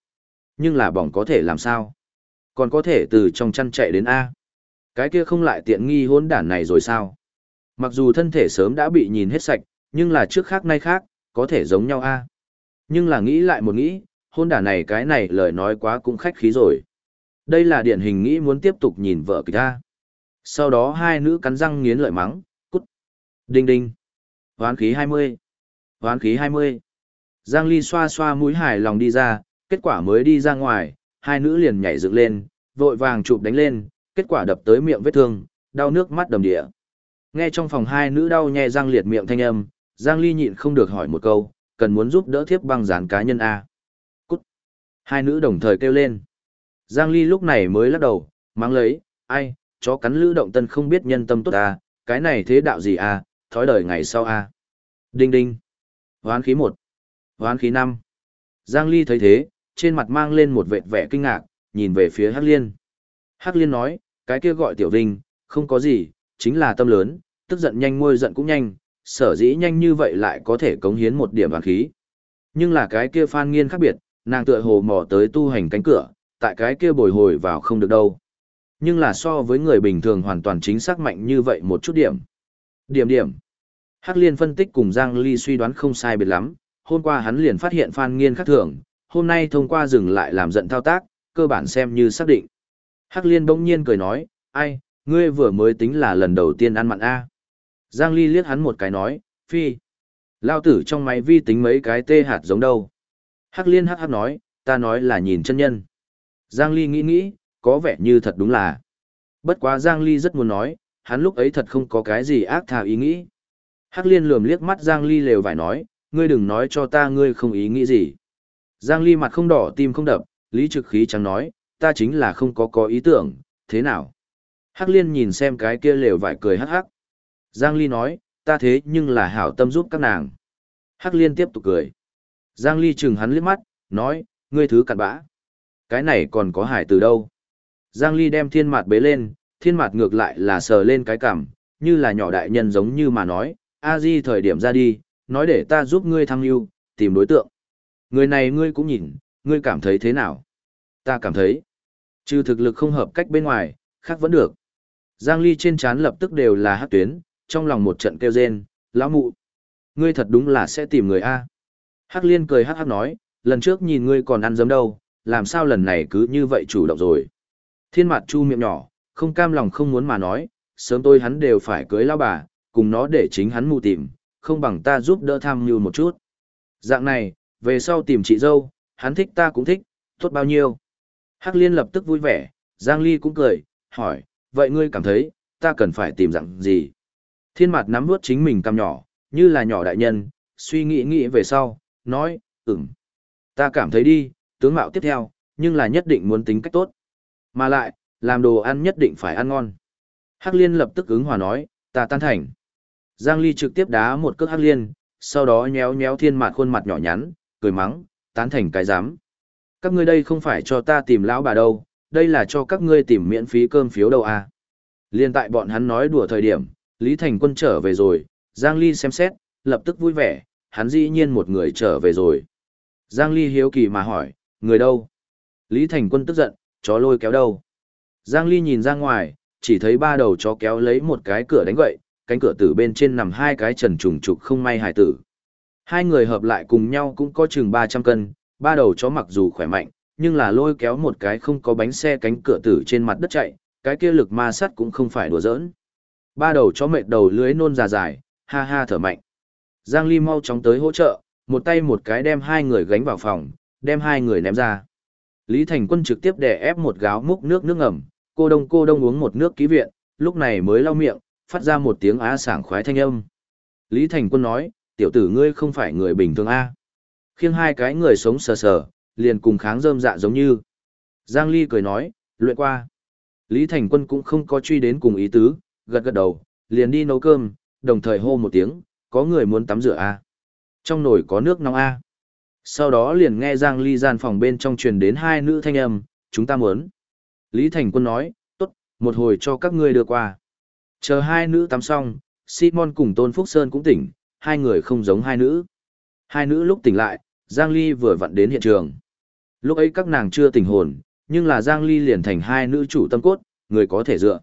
Nhưng là bỏng có thể làm sao? Còn có thể từ trong chăn chạy đến A. Cái kia không lại tiện nghi hôn đản này rồi sao? Mặc dù thân thể sớm đã bị nhìn hết sạch, nhưng là trước khác nay khác, có thể giống nhau A. Nhưng là nghĩ lại một nghĩ, hôn đản này cái này lời nói quá cũng khách khí rồi. Đây là điển hình nghĩ muốn tiếp tục nhìn vợ kịch A. Sau đó hai nữ cắn răng nghiến lợi mắng, cút. Đinh đinh. Hoán khí 20. Hoán khí 20. Giang Ly xoa xoa mũi hài lòng đi ra, kết quả mới đi ra ngoài, hai nữ liền nhảy dựng lên, vội vàng chụp đánh lên, kết quả đập tới miệng vết thương, đau nước mắt đầm địa. Nghe trong phòng hai nữ đau nhè răng liệt miệng thanh âm, Giang Ly nhịn không được hỏi một câu, cần muốn giúp đỡ thiếp băng dán cá nhân A. Cút. Hai nữ đồng thời kêu lên. Giang Ly lúc này mới lắc đầu, mang lấy, ai, chó cắn lữ động tân không biết nhân tâm tốt A, cái này thế đạo gì A, thói đời ngày sau A. Đinh đinh. Hoán khí một. Hoán khí năm, Giang Ly thấy thế, trên mặt mang lên một vệt vẻ kinh ngạc, nhìn về phía Hắc Liên. Hắc Liên nói, cái kia gọi Tiểu Vinh, không có gì, chính là tâm lớn, tức giận nhanh ngôi giận cũng nhanh, sở dĩ nhanh như vậy lại có thể cống hiến một điểm vàng khí. Nhưng là cái kia Phan Nghiên khác biệt, nàng tựa hồ mò tới tu hành cánh cửa, tại cái kia bồi hồi vào không được đâu. Nhưng là so với người bình thường hoàn toàn chính xác mạnh như vậy một chút điểm. Điểm điểm. Hắc Liên phân tích cùng Giang Ly suy đoán không sai biệt lắm, hôm qua hắn liền phát hiện Phan Nghiên khác thường, hôm nay thông qua dừng lại làm giận thao tác, cơ bản xem như xác định. Hắc Liên bỗng nhiên cười nói, ai, ngươi vừa mới tính là lần đầu tiên ăn mặn A. Giang Ly liếc hắn một cái nói, phi. Lao tử trong máy vi tính mấy cái tê hạt giống đâu. Hắc Liên hắc hắc nói, ta nói là nhìn chân nhân. Giang Ly nghĩ nghĩ, có vẻ như thật đúng là. Bất quá Giang Ly rất muốn nói, hắn lúc ấy thật không có cái gì ác thà ý nghĩ. Hắc Liên lườm liếc mắt Giang Ly lều vải nói, ngươi đừng nói cho ta ngươi không ý nghĩ gì. Giang Ly mặt không đỏ tim không đập, lý trực khí chẳng nói, ta chính là không có có ý tưởng, thế nào? Hắc Liên nhìn xem cái kia lều vải cười hắc hắc. Giang Ly nói, ta thế nhưng là hảo tâm giúp các nàng. Hắc Liên tiếp tục cười. Giang Ly chừng hắn liếc mắt, nói, ngươi thứ cặn bã. Cái này còn có hải từ đâu? Giang Ly đem thiên mạt bế lên, thiên mạt ngược lại là sờ lên cái cằm, như là nhỏ đại nhân giống như mà nói, a di thời điểm ra đi, nói để ta giúp ngươi thăng lưu, tìm đối tượng. Người này ngươi cũng nhìn, ngươi cảm thấy thế nào? Ta cảm thấy, trừ thực lực không hợp cách bên ngoài, khác vẫn được. Giang Ly trên trán lập tức đều là hát tuyến, trong lòng một trận kêu rên, lão mụ. Ngươi thật đúng là sẽ tìm người A. Hắc liên cười hắc hắc nói, lần trước nhìn ngươi còn ăn giấm đâu, làm sao lần này cứ như vậy chủ động rồi. Thiên mặt chu miệng nhỏ, không cam lòng không muốn mà nói, sớm tôi hắn đều phải cưới lao bà, cùng nó để chính hắn mù tìm, không bằng ta giúp đỡ tham mưu một chút. Dạng này, về sau tìm chị dâu, hắn thích ta cũng thích, tốt bao nhiêu. Hắc liên lập tức vui vẻ, Giang Ly cũng cười, hỏi, vậy ngươi cảm thấy, ta cần phải tìm dạng gì? Thiên mặt nắm nuốt chính mình cằm nhỏ, như là nhỏ đại nhân, suy nghĩ nghĩ về sau, nói, ừm. Ta cảm thấy đi, tướng mạo tiếp theo, nhưng là nhất định muốn tính cách tốt. Mà lại, làm đồ ăn nhất định phải ăn ngon. Hắc liên lập tức ứng hòa nói, ta tan thành. Giang Ly trực tiếp đá một cước hắc liên, sau đó nhéo nhéo thiên mặt khuôn mặt nhỏ nhắn, cười mắng, tán thành cái giám. Các ngươi đây không phải cho ta tìm lão bà đâu, đây là cho các ngươi tìm miễn phí cơm phiếu đâu à. Liên tại bọn hắn nói đùa thời điểm, Lý Thành Quân trở về rồi, Giang Ly xem xét, lập tức vui vẻ, hắn dĩ nhiên một người trở về rồi. Giang Ly hiếu kỳ mà hỏi, người đâu? Lý Thành Quân tức giận, chó lôi kéo đâu? Giang Ly nhìn ra ngoài, chỉ thấy ba đầu chó kéo lấy một cái cửa đánh gậy, cánh cửa tử bên trên nằm hai cái trần trùng trục không may hải tử. Hai người hợp lại cùng nhau cũng có chừng 300 cân, ba đầu chó mặc dù khỏe mạnh, nhưng là lôi kéo một cái không có bánh xe cánh cửa tử trên mặt đất chạy, cái kia lực ma sắt cũng không phải đùa giỡn. Ba đầu chó mệt đầu lưới nôn già dài, ha ha thở mạnh. Giang Ly mau chóng tới hỗ trợ, một tay một cái đem hai người gánh vào phòng, đem hai người ném ra. Lý Thành Quân trực tiếp đè ép một gáo múc nước nước ngầm, cô đông cô đông uống một nước ký viện, lúc này mới lau miệng, phát ra một tiếng á sảng khoái thanh âm. Lý Thành Quân nói, tiểu tử ngươi không phải người bình thường a? Khiêng hai cái người sống sờ sờ liền cùng kháng rơm dạ giống như. Giang ly cười nói luyện qua. Lý thành quân cũng không có truy đến cùng ý tứ gật gật đầu liền đi nấu cơm đồng thời hô một tiếng có người muốn tắm rửa a? Trong nồi có nước nóng a. Sau đó liền nghe giang ly gian phòng bên trong truyền đến hai nữ thanh âm chúng ta muốn. Lý thành quân nói tốt một hồi cho các ngươi đưa qua chờ hai nữ tắm xong simon cùng tôn phúc sơn cũng tỉnh hai người không giống hai nữ. Hai nữ lúc tỉnh lại, Giang Ly vừa vặn đến hiện trường. Lúc ấy các nàng chưa tỉnh hồn, nhưng là Giang Ly liền thành hai nữ chủ tâm cốt, người có thể dựa.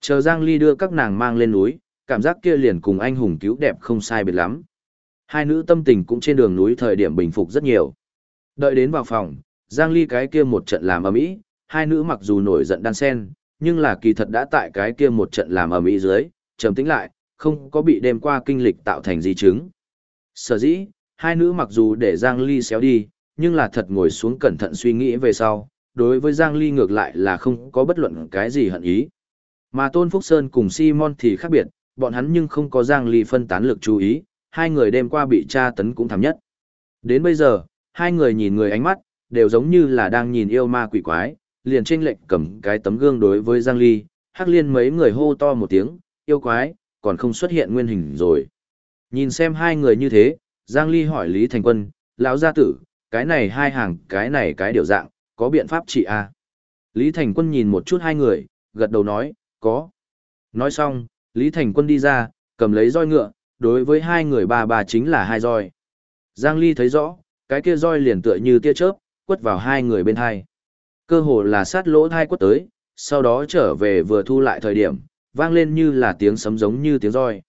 Chờ Giang Ly đưa các nàng mang lên núi, cảm giác kia liền cùng anh hùng cứu đẹp không sai biệt lắm. Hai nữ tâm tình cũng trên đường núi thời điểm bình phục rất nhiều. Đợi đến vào phòng, Giang Ly cái kia một trận làm ầm ĩ, hai nữ mặc dù nổi giận đan sen, nhưng là kỳ thật đã tại cái kia một trận làm ở mỹ dưới, trầm tĩnh lại, không có bị đêm qua kinh lịch tạo thành di chứng. Sở dĩ, hai nữ mặc dù để Giang Ly xéo đi, nhưng là thật ngồi xuống cẩn thận suy nghĩ về sau, đối với Giang Ly ngược lại là không có bất luận cái gì hận ý. Mà Tôn Phúc Sơn cùng Simon thì khác biệt, bọn hắn nhưng không có Giang Ly phân tán lực chú ý, hai người đêm qua bị tra tấn cũng thảm nhất. Đến bây giờ, hai người nhìn người ánh mắt, đều giống như là đang nhìn yêu ma quỷ quái, liền tranh lệnh cầm cái tấm gương đối với Giang Ly, hắc liên mấy người hô to một tiếng, yêu quái, còn không xuất hiện nguyên hình rồi. Nhìn xem hai người như thế, Giang Ly hỏi Lý Thành Quân, lão gia tử, cái này hai hàng, cái này cái điều dạng, có biện pháp trị à? Lý Thành Quân nhìn một chút hai người, gật đầu nói, có. Nói xong, Lý Thành Quân đi ra, cầm lấy roi ngựa, đối với hai người bà bà chính là hai roi. Giang Ly thấy rõ, cái kia roi liền tựa như tia chớp, quất vào hai người bên hai. Cơ hồ là sát lỗ thai quất tới, sau đó trở về vừa thu lại thời điểm, vang lên như là tiếng sấm giống như tiếng roi.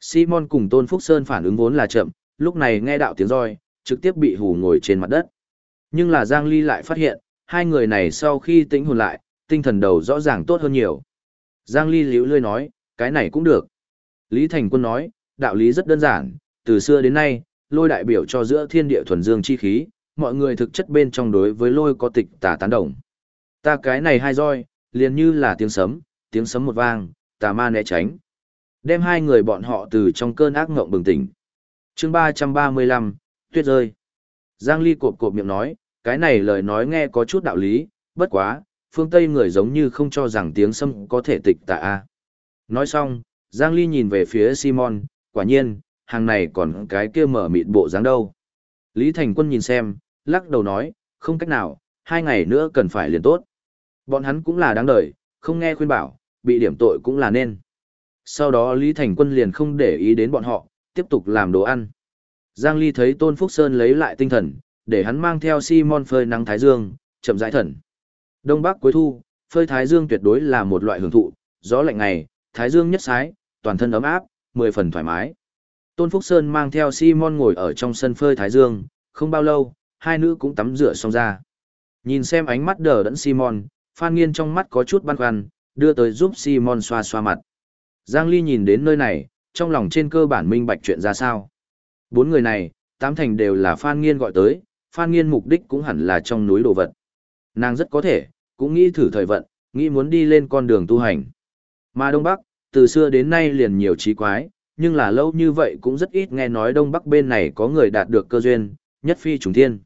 Simon cùng Tôn Phúc Sơn phản ứng vốn là chậm, lúc này nghe đạo tiếng roi, trực tiếp bị hù ngồi trên mặt đất. Nhưng là Giang Ly lại phát hiện, hai người này sau khi tĩnh hồn lại, tinh thần đầu rõ ràng tốt hơn nhiều. Giang Ly liễu lươi nói, cái này cũng được. Lý Thành Quân nói, đạo lý rất đơn giản, từ xưa đến nay, lôi đại biểu cho giữa thiên địa thuần dương chi khí, mọi người thực chất bên trong đối với lôi có tịch tà tán đồng. Ta cái này hai roi, liền như là tiếng sấm, tiếng sấm một vang, tà ma né tránh. Đem hai người bọn họ từ trong cơn ác ngộng bừng tỉnh. chương 335, tuyết rơi. Giang Ly cộp cộp miệng nói, cái này lời nói nghe có chút đạo lý, bất quá, phương Tây người giống như không cho rằng tiếng sấm có thể tịch tà a. Nói xong, Giang Ly nhìn về phía Simon, quả nhiên, hàng này còn cái kia mở mịt bộ dáng đâu. Lý Thành Quân nhìn xem, lắc đầu nói, không cách nào, hai ngày nữa cần phải liền tốt. Bọn hắn cũng là đáng đợi, không nghe khuyên bảo, bị điểm tội cũng là nên. Sau đó Lý Thành Quân liền không để ý đến bọn họ, tiếp tục làm đồ ăn. Giang Ly thấy Tôn Phúc Sơn lấy lại tinh thần, để hắn mang theo Simon phơi nắng thái dương, chậm rãi thần. Đông Bắc cuối thu, phơi thái dương tuyệt đối là một loại hưởng thụ, gió lạnh ngày, thái dương nhất sái, toàn thân ấm áp, mười phần thoải mái. Tôn Phúc Sơn mang theo Simon ngồi ở trong sân phơi thái dương, không bao lâu, hai nữ cũng tắm rửa xong ra. Nhìn xem ánh mắt đờ đẫn Simon, Phan Nghiên trong mắt có chút băn khoăn, đưa tới giúp Simon xoa xoa mặt. Giang Ly nhìn đến nơi này, trong lòng trên cơ bản minh bạch chuyện ra sao. Bốn người này, tám thành đều là Phan Nghiên gọi tới, Phan Nghiên mục đích cũng hẳn là trong núi đồ vật. Nàng rất có thể, cũng nghĩ thử thời vận, nghĩ muốn đi lên con đường tu hành. Mà Đông Bắc, từ xưa đến nay liền nhiều trí quái, nhưng là lâu như vậy cũng rất ít nghe nói Đông Bắc bên này có người đạt được cơ duyên, nhất phi trùng thiên.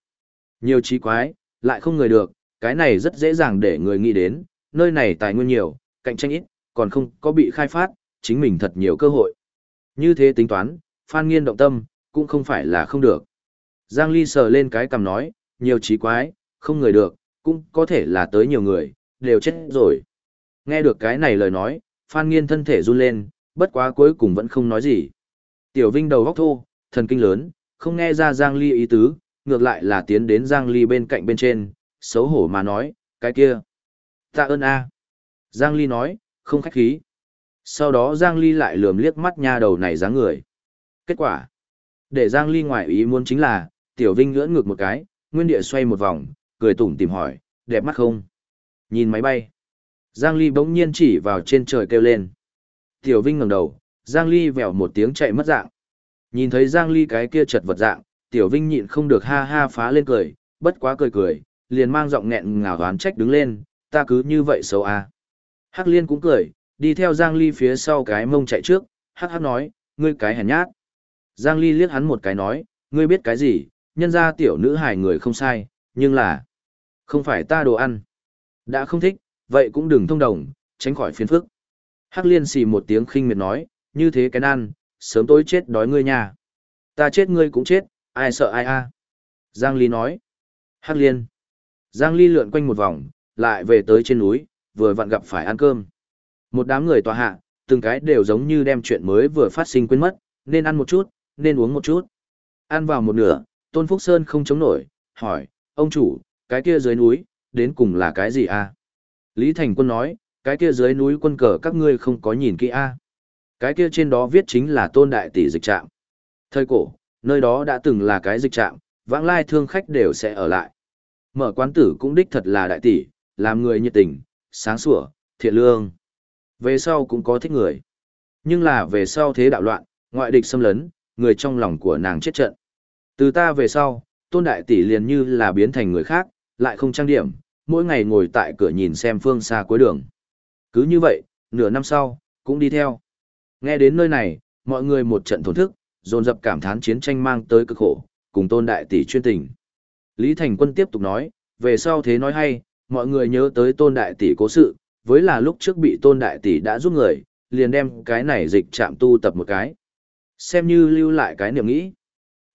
Nhiều trí quái, lại không người được, cái này rất dễ dàng để người nghĩ đến, nơi này tài nguyên nhiều, cạnh tranh ít, còn không có bị khai phát, chính mình thật nhiều cơ hội. Như thế tính toán, Phan Nghiên động tâm, cũng không phải là không được. Giang Ly sờ lên cái cầm nói, nhiều trí quái, không người được, cũng có thể là tới nhiều người, đều chết rồi. Nghe được cái này lời nói, Phan Nghiên thân thể run lên, bất quá cuối cùng vẫn không nói gì. Tiểu Vinh đầu góc thô, thần kinh lớn, không nghe ra Giang Ly ý tứ, ngược lại là tiến đến Giang Ly bên cạnh bên trên, xấu hổ mà nói, cái kia. Tạ ơn a. Giang Ly nói, không khách khí. Sau đó Giang Ly lại lườm liếc mắt nha đầu này dáng người. Kết quả. Để Giang Ly ngoài ý muốn chính là, Tiểu Vinh ngưỡng ngược một cái, nguyên địa xoay một vòng, cười tủm tìm hỏi, đẹp mắt không? Nhìn máy bay. Giang Ly bỗng nhiên chỉ vào trên trời kêu lên. Tiểu Vinh ngẩng đầu, Giang Ly vèo một tiếng chạy mất dạng. Nhìn thấy Giang Ly cái kia chật vật dạng, Tiểu Vinh nhịn không được ha ha phá lên cười, bất quá cười cười, liền mang giọng nghẹn ngào đoán trách đứng lên, ta cứ như vậy xấu à. Hắc Liên cũng cười, đi theo Giang Ly phía sau cái mông chạy trước, hắc hắc nói, ngươi cái hèn nhát. Giang Ly liếc hắn một cái nói, ngươi biết cái gì, nhân ra tiểu nữ hài người không sai, nhưng là, không phải ta đồ ăn. Đã không thích, vậy cũng đừng thông đồng, tránh khỏi phiền phức. Hắc liên xì một tiếng khinh miệt nói, như thế cái ăn, sớm tối chết đói ngươi nhà, Ta chết ngươi cũng chết, ai sợ ai a? Giang Ly nói. Hắc liên. Giang Ly lượn quanh một vòng, lại về tới trên núi, vừa vặn gặp phải ăn cơm. Một đám người tòa hạ, từng cái đều giống như đem chuyện mới vừa phát sinh quên mất, nên ăn một chút, nên uống một chút. Ăn vào một nửa, Tôn Phúc Sơn không chống nổi, hỏi, ông chủ, cái kia dưới núi, đến cùng là cái gì a? Lý Thành Quân nói, cái kia dưới núi quân cờ các ngươi không có nhìn kỹ a. Cái kia trên đó viết chính là tôn đại tỷ dịch trạm. Thời cổ, nơi đó đã từng là cái dịch trạm, vãng lai thương khách đều sẽ ở lại. Mở quán tử cũng đích thật là đại tỷ, làm người nhiệt tình, sáng sủa, thiện lương. Về sau cũng có thích người. Nhưng là về sau thế đạo loạn, ngoại địch xâm lấn, người trong lòng của nàng chết trận. Từ ta về sau, tôn đại tỷ liền như là biến thành người khác, lại không trang điểm, mỗi ngày ngồi tại cửa nhìn xem phương xa cuối đường. Cứ như vậy, nửa năm sau, cũng đi theo. Nghe đến nơi này, mọi người một trận thổn thức, dồn dập cảm thán chiến tranh mang tới cực khổ, cùng tôn đại tỷ chuyên tình. Lý Thành Quân tiếp tục nói, về sau thế nói hay, mọi người nhớ tới tôn đại tỷ cố sự, với là lúc trước bị tôn đại tỷ đã giúp người, liền đem cái này dịch chạm tu tập một cái. Xem như lưu lại cái niệm nghĩ.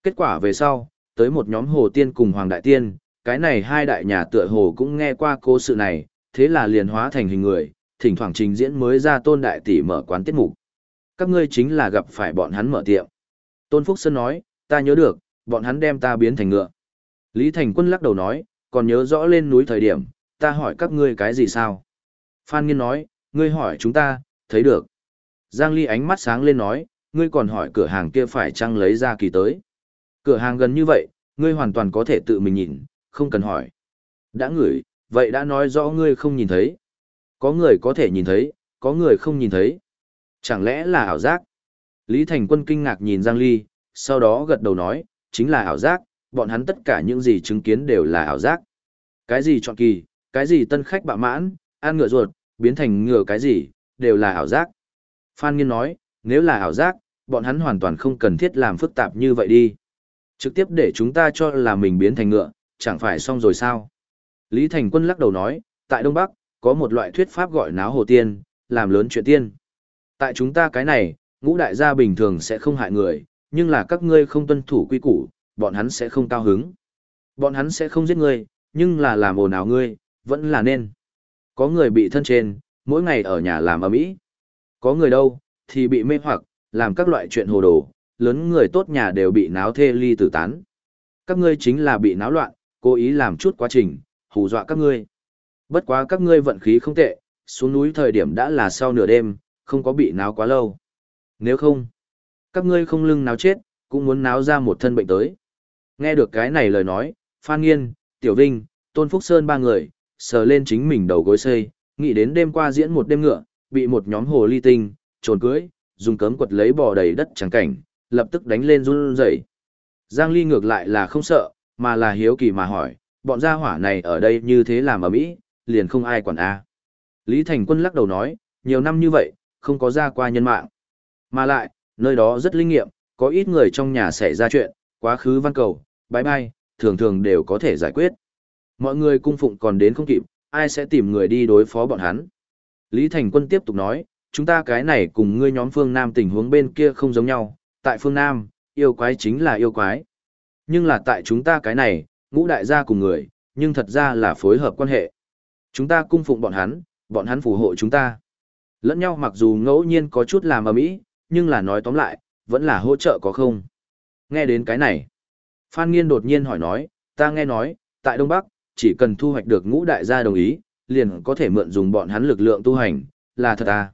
Kết quả về sau, tới một nhóm hồ tiên cùng hoàng đại tiên, cái này hai đại nhà tựa hồ cũng nghe qua cố sự này, thế là liền hóa thành hình người, thỉnh thoảng trình diễn mới ra tôn đại tỷ mở quán tiết mục. Các ngươi chính là gặp phải bọn hắn mở tiệm. Tôn Phúc Sơn nói, ta nhớ được, bọn hắn đem ta biến thành ngựa. Lý Thành Quân lắc đầu nói, còn nhớ rõ lên núi thời điểm, ta hỏi các ngươi cái gì sao? Phan Nghiên nói, ngươi hỏi chúng ta, thấy được. Giang Ly ánh mắt sáng lên nói, ngươi còn hỏi cửa hàng kia phải chăng lấy ra kỳ tới. Cửa hàng gần như vậy, ngươi hoàn toàn có thể tự mình nhìn, không cần hỏi. Đã ngửi, vậy đã nói rõ ngươi không nhìn thấy. Có người có thể nhìn thấy, có người không nhìn thấy. Chẳng lẽ là ảo giác? Lý Thành Quân kinh ngạc nhìn Giang Ly, sau đó gật đầu nói, chính là ảo giác, bọn hắn tất cả những gì chứng kiến đều là ảo giác. Cái gì chọn kỳ, cái gì tân khách bạ mãn, ăn ngựa ruột, biến thành ngựa cái gì, đều là ảo giác. Phan Nghiên nói, nếu là ảo giác, bọn hắn hoàn toàn không cần thiết làm phức tạp như vậy đi. Trực tiếp để chúng ta cho là mình biến thành ngựa, chẳng phải xong rồi sao? Lý Thành Quân lắc đầu nói, tại Đông Bắc, có một loại thuyết pháp gọi náo hồ tiên, làm lớn chuyện tiên. Tại chúng ta cái này, ngũ đại gia bình thường sẽ không hại người, nhưng là các ngươi không tuân thủ quy củ, bọn hắn sẽ không cao hứng. Bọn hắn sẽ không giết ngươi, nhưng là làm ồn ào ngươi, vẫn là nên. Có người bị thân trên, mỗi ngày ở nhà làm ở mỹ. Có người đâu, thì bị mê hoặc, làm các loại chuyện hồ đồ, lớn người tốt nhà đều bị náo thê ly tử tán. Các ngươi chính là bị náo loạn, cố ý làm chút quá trình, hù dọa các ngươi. Bất quá các ngươi vận khí không tệ, xuống núi thời điểm đã là sau nửa đêm, không có bị náo quá lâu. Nếu không, các ngươi không lưng náo chết, cũng muốn náo ra một thân bệnh tới. Nghe được cái này lời nói, Phan Nghiên, Tiểu Vinh, Tôn Phúc Sơn ba người, sờ lên chính mình đầu gối xây, nghĩ đến đêm qua diễn một đêm ngựa, bị một nhóm hồ ly tinh, trồn cưới, dùng cấm quật lấy bò đầy đất chẳng cảnh, lập tức đánh lên run rẩy. Giang Ly ngược lại là không sợ, mà là hiếu kỳ mà hỏi, bọn gia hỏa này ở đây như thế làm ở Mỹ, liền không ai quản a. Lý Thành Quân lắc đầu nói, nhiều năm như vậy, không có ra qua nhân mạng. Mà lại, nơi đó rất linh nghiệm, có ít người trong nhà xảy ra chuyện, quá khứ văn cầu, bye bye, thường thường đều có thể giải quyết. Mọi người cung phụng còn đến không kịp, ai sẽ tìm người đi đối phó bọn hắn. Lý Thành Quân tiếp tục nói, chúng ta cái này cùng ngươi nhóm phương Nam tình huống bên kia không giống nhau, tại phương Nam, yêu quái chính là yêu quái. Nhưng là tại chúng ta cái này, ngũ đại gia cùng người, nhưng thật ra là phối hợp quan hệ. Chúng ta cung phụng bọn hắn, bọn hắn phù hộ chúng ta. Lẫn nhau mặc dù ngẫu nhiên có chút làm ầm ĩ, nhưng là nói tóm lại, vẫn là hỗ trợ có không. Nghe đến cái này, Phan Nghiên đột nhiên hỏi nói, ta nghe nói, tại Đông Bắc, chỉ cần thu hoạch được ngũ đại gia đồng ý, liền có thể mượn dùng bọn hắn lực lượng tu hành, là thật à?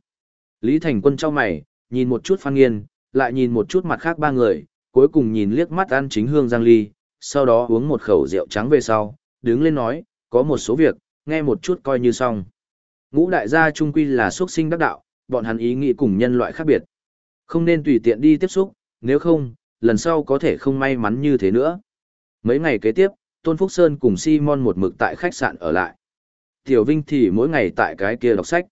Lý Thành Quân trao mày, nhìn một chút Phan Nghiên, lại nhìn một chút mặt khác ba người, cuối cùng nhìn liếc mắt ăn chính hương Giang Ly, sau đó uống một khẩu rượu trắng về sau, đứng lên nói, có một số việc, nghe một chút coi như xong. Ngũ đại gia trung quy là xuất sinh đắc đạo, bọn hắn ý nghĩ cùng nhân loại khác biệt. Không nên tùy tiện đi tiếp xúc, nếu không, lần sau có thể không may mắn như thế nữa. Mấy ngày kế tiếp, Tôn Phúc Sơn cùng Simon một mực tại khách sạn ở lại. Tiểu Vinh thì mỗi ngày tại cái kia đọc sách.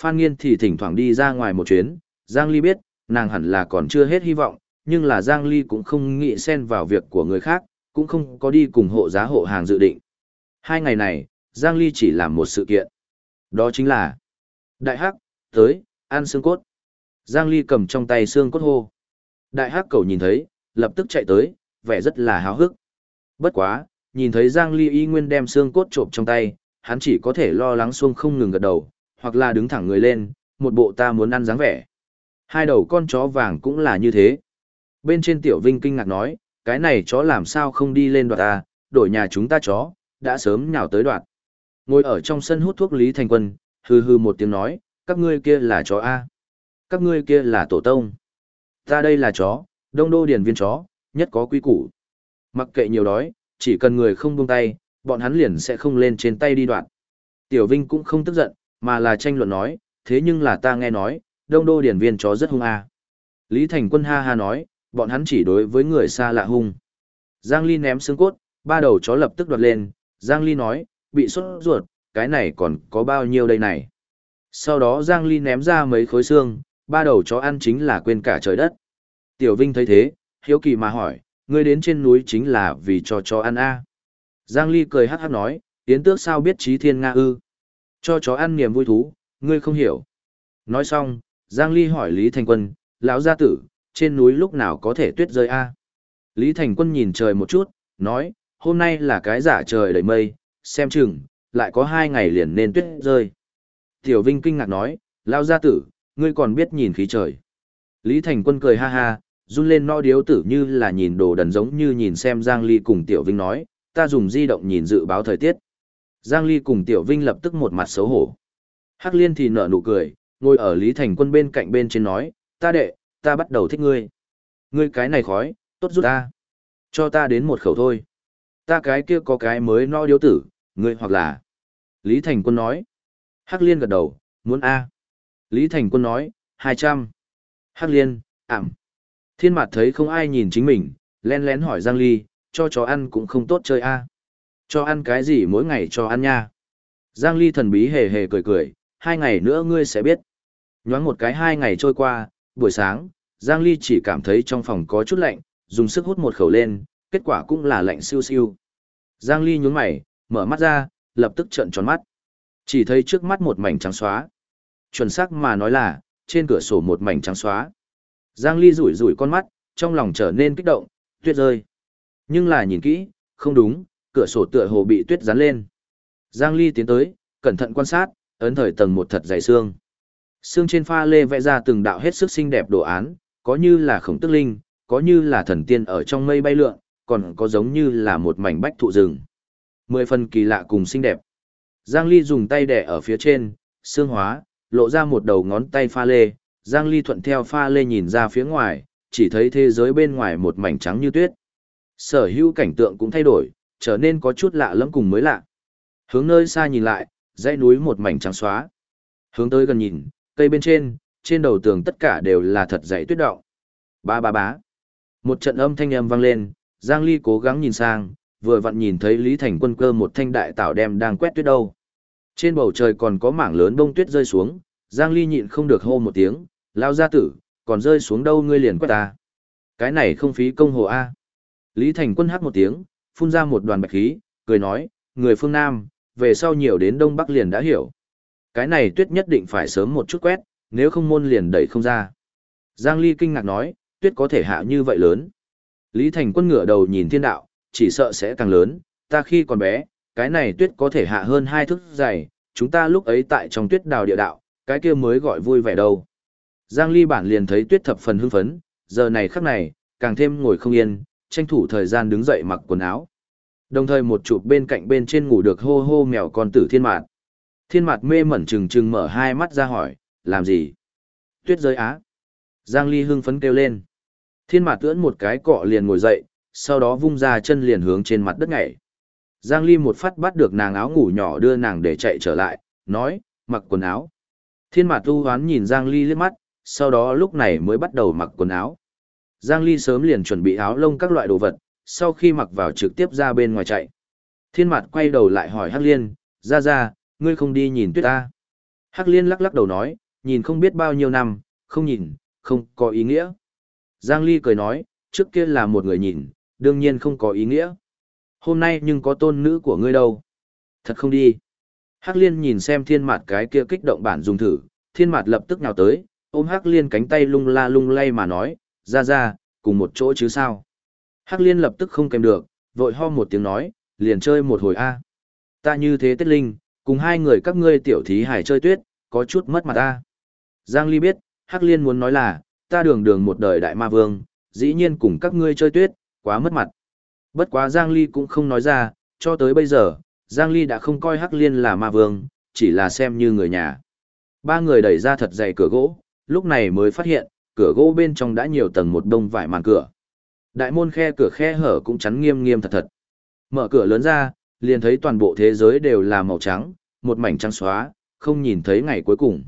Phan Nghiên thì thỉnh thoảng đi ra ngoài một chuyến, Giang Ly biết, nàng hẳn là còn chưa hết hy vọng, nhưng là Giang Ly cũng không nghĩ xen vào việc của người khác, cũng không có đi cùng hộ giá hộ hàng dự định. Hai ngày này, Giang Ly chỉ làm một sự kiện. Đó chính là Đại Hắc, tới, ăn xương cốt. Giang Ly cầm trong tay xương cốt hô. Đại Hắc cầu nhìn thấy, lập tức chạy tới, vẻ rất là háo hức. Bất quá, nhìn thấy Giang Ly y nguyên đem xương cốt trộm trong tay, hắn chỉ có thể lo lắng xuông không ngừng gật đầu, hoặc là đứng thẳng người lên, một bộ ta muốn ăn dáng vẻ. Hai đầu con chó vàng cũng là như thế. Bên trên tiểu vinh kinh ngạc nói, cái này chó làm sao không đi lên đoạt ta, đổi nhà chúng ta chó, đã sớm nhào tới đoạt. Ngồi ở trong sân hút thuốc Lý Thành Quân, hừ hừ một tiếng nói, các ngươi kia là chó A. Các ngươi kia là tổ tông. Ta đây là chó, đông đô điển viên chó, nhất có quý củ. Mặc kệ nhiều đói, chỉ cần người không buông tay, bọn hắn liền sẽ không lên trên tay đi đoạn. Tiểu Vinh cũng không tức giận, mà là tranh luận nói, thế nhưng là ta nghe nói, đông đô điển viên chó rất hung a. Lý Thành Quân ha ha nói, bọn hắn chỉ đối với người xa lạ hung. Giang Ly ném xương cốt, ba đầu chó lập tức đoạt lên, Giang Ly nói, bị sốt ruột, cái này còn có bao nhiêu đây này. Sau đó Giang Ly ném ra mấy khối xương, ba đầu chó ăn chính là quên cả trời đất. Tiểu Vinh thấy thế, hiếu kỳ mà hỏi, ngươi đến trên núi chính là vì cho chó ăn a Giang Ly cười hát hát nói, Yến tước sao biết trí thiên Nga ư? Cho chó ăn niềm vui thú, ngươi không hiểu. Nói xong, Giang Ly hỏi Lý Thành Quân, lão gia tử, trên núi lúc nào có thể tuyết rơi a? Lý Thành Quân nhìn trời một chút, nói, hôm nay là cái giả trời đầy mây, xem chừng, lại có hai ngày liền nên tuyết rơi. Tiểu Vinh kinh ngạc nói, lao gia tử, ngươi còn biết nhìn khí trời. Lý Thành Quân cười ha ha, run lên no điếu tử như là nhìn đồ đần giống như nhìn xem Giang Ly cùng Tiểu Vinh nói, ta dùng di động nhìn dự báo thời tiết. Giang Ly cùng Tiểu Vinh lập tức một mặt xấu hổ. Hắc Liên thì nở nụ cười, ngồi ở Lý Thành Quân bên cạnh bên trên nói, ta đệ, ta bắt đầu thích ngươi. Ngươi cái này khói, tốt giúp ta. Cho ta đến một khẩu thôi. Ta cái kia có cái mới no điếu tử, ngươi hoặc là. Lý Thành Quân nói. Hắc Liên gật đầu, muốn A. Lý Thành Quân nói, 200. Hắc Liên, ảm. Thiên mặt thấy không ai nhìn chính mình, len lén hỏi Giang Ly, cho chó ăn cũng không tốt chơi a. Cho ăn cái gì mỗi ngày cho ăn nha. Giang Ly thần bí hề hề cười cười, hai ngày nữa ngươi sẽ biết. Nhoáng một cái hai ngày trôi qua, buổi sáng, Giang Ly chỉ cảm thấy trong phòng có chút lạnh, dùng sức hút một khẩu lên, kết quả cũng là lạnh siêu siêu. Giang Ly nhún mày, mở mắt ra, lập tức trợn tròn mắt. Chỉ thấy trước mắt một mảnh trắng xóa. Chuẩn xác mà nói là, trên cửa sổ một mảnh trắng xóa. Giang Ly rủi rủi con mắt, trong lòng trở nên kích động, tuyết rơi. Nhưng là nhìn kỹ, không đúng, cửa sổ tựa hồ bị tuyết dán lên. Giang Ly tiến tới, cẩn thận quan sát, ấn thời tầng một thật dày xương. Xương trên pha lê vẽ ra từng đạo hết sức xinh đẹp đồ án, có như là khổng tức linh, có như là thần tiên ở trong mây bay lượn, còn có giống như là một mảnh bách thụ rừng. Mười phần kỳ lạ cùng xinh đẹp. Giang Ly dùng tay đẻ ở phía trên, xương hóa, lộ ra một đầu ngón tay pha lê, Giang Ly thuận theo pha lê nhìn ra phía ngoài, chỉ thấy thế giới bên ngoài một mảnh trắng như tuyết. Sở hữu cảnh tượng cũng thay đổi, trở nên có chút lạ lẫm cùng mới lạ. Hướng nơi xa nhìn lại, dãy núi một mảnh trắng xóa. Hướng tới gần nhìn, cây bên trên, trên đầu tường tất cả đều là thật dày tuyết động. Ba ba bá. Một trận âm thanh âm vang lên, Giang Ly cố gắng nhìn sang, vừa vặn nhìn thấy Lý Thành Quân cơ một thanh đại tảo đem đang quét tuyết đâu. Trên bầu trời còn có mảng lớn bông tuyết rơi xuống, Giang Ly nhịn không được hô một tiếng, lao ra tử, còn rơi xuống đâu ngươi liền quét ta. Cái này không phí công hồ A. Lý Thành Quân hát một tiếng, phun ra một đoàn bạch khí, cười nói, người phương Nam, về sau nhiều đến Đông Bắc liền đã hiểu. Cái này tuyết nhất định phải sớm một chút quét, nếu không môn liền đẩy không ra. Giang Ly kinh ngạc nói, tuyết có thể hạ như vậy lớn. Lý Thành Quân ngửa đầu nhìn thiên đạo, chỉ sợ sẽ càng lớn, ta khi còn bé, cái này tuyết có thể hạ hơn hai thước dày, chúng ta lúc ấy tại trong tuyết đào địa đạo, cái kia mới gọi vui vẻ đâu. Giang Ly bản liền thấy tuyết thập phần hưng phấn, giờ này khắc này, càng thêm ngồi không yên, tranh thủ thời gian đứng dậy mặc quần áo. Đồng thời một chụp bên cạnh bên trên ngủ được hô hô mèo con tử thiên mạt. Thiên mạt mê mẩn trừng trừng mở hai mắt ra hỏi, làm gì? Tuyết rơi á. Giang Ly hưng phấn kêu lên. Thiên mạt tưỡn một cái cọ liền ngồi dậy, sau đó vung ra chân liền hướng trên mặt đất nhảy. Giang Ly một phát bắt được nàng áo ngủ nhỏ đưa nàng để chạy trở lại, nói, mặc quần áo. Thiên mạt tu hoán nhìn Giang Ly liếc mắt, sau đó lúc này mới bắt đầu mặc quần áo. Giang Ly sớm liền chuẩn bị áo lông các loại đồ vật, sau khi mặc vào trực tiếp ra bên ngoài chạy. Thiên mặt quay đầu lại hỏi Hắc Liên, ra ra, ngươi không đi nhìn tuyết ta. Hắc Liên lắc lắc đầu nói, nhìn không biết bao nhiêu năm, không nhìn, không có ý nghĩa. Giang Ly cười nói, trước kia là một người nhìn, đương nhiên không có ý nghĩa. Hôm nay nhưng có tôn nữ của ngươi đâu. Thật không đi. Hắc Liên nhìn xem thiên mặt cái kia kích động bản dùng thử, thiên mặt lập tức nhào tới, ôm Hắc Liên cánh tay lung la lung lay mà nói, ra ra, cùng một chỗ chứ sao. Hắc liên lập tức không kèm được, vội ho một tiếng nói, liền chơi một hồi a. Ta như thế tiết linh, cùng hai người các ngươi tiểu thí hải chơi tuyết, có chút mất mặt ta. Giang Ly biết, Hắc liên muốn nói là, ta đường đường một đời đại ma vương, dĩ nhiên cùng các ngươi chơi tuyết, quá mất mặt. Bất quá Giang Ly cũng không nói ra, cho tới bây giờ, Giang Ly đã không coi Hắc liên là ma vương, chỉ là xem như người nhà. Ba người đẩy ra thật dày cửa gỗ, lúc này mới phát hiện, cửa gỗ bên trong đã nhiều tầng một đông vải màn cửa. Đại môn khe cửa khe hở cũng chắn nghiêm nghiêm thật thật. Mở cửa lớn ra, liền thấy toàn bộ thế giới đều là màu trắng, một mảnh trắng xóa, không nhìn thấy ngày cuối cùng.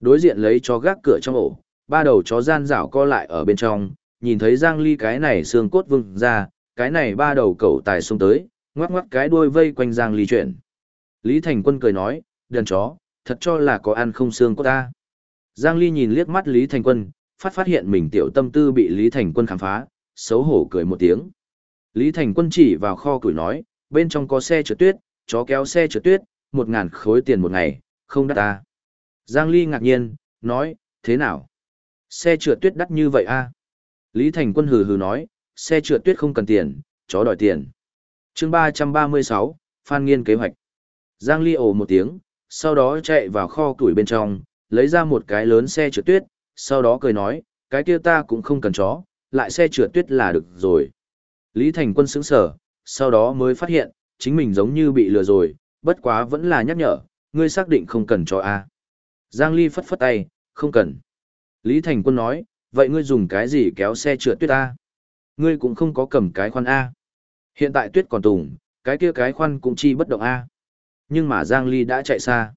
Đối diện lấy chó gác cửa trong ổ, ba đầu chó gian rảo co lại ở bên trong, nhìn thấy Giang Ly cái này xương cốt vừng ra, cái này ba đầu cẩu tài xuống tới, ngoắc ngoắc cái đuôi vây quanh Giang Ly chuyển. Lý Thành Quân cười nói, đàn chó, thật cho là có ăn không xương cốt ta. Giang Ly nhìn liếc mắt Lý Thành Quân, phát phát hiện mình tiểu tâm tư bị Lý Thành Quân khám phá, xấu hổ cười một tiếng. Lý Thành Quân chỉ vào kho củi nói, bên trong có xe trượt tuyết, chó kéo xe trượt tuyết, một ngàn khối tiền một ngày, không đắt ta. Giang Ly ngạc nhiên, nói, thế nào? Xe trượt tuyết đắt như vậy a? Lý Thành Quân hừ hừ nói, xe trượt tuyết không cần tiền, chó đòi tiền. chương 336, Phan Nghiên kế hoạch. Giang Ly ồ một tiếng, sau đó chạy vào kho củi bên trong, lấy ra một cái lớn xe trượt tuyết, sau đó cười nói, cái kia ta cũng không cần chó, lại xe trượt tuyết là được rồi. Lý Thành Quân sững sở, sau đó mới phát hiện, chính mình giống như bị lừa rồi, bất quá vẫn là nhắc nhở, ngươi xác định không cần cho A. À? Giang Ly phất phất tay, không cần. Lý Thành Quân nói, vậy ngươi dùng cái gì kéo xe trượt tuyết A? Ngươi cũng không có cầm cái khoan A. Hiện tại tuyết còn tùng, cái kia cái khoan cũng chi bất động A. Nhưng mà Giang Ly đã chạy xa.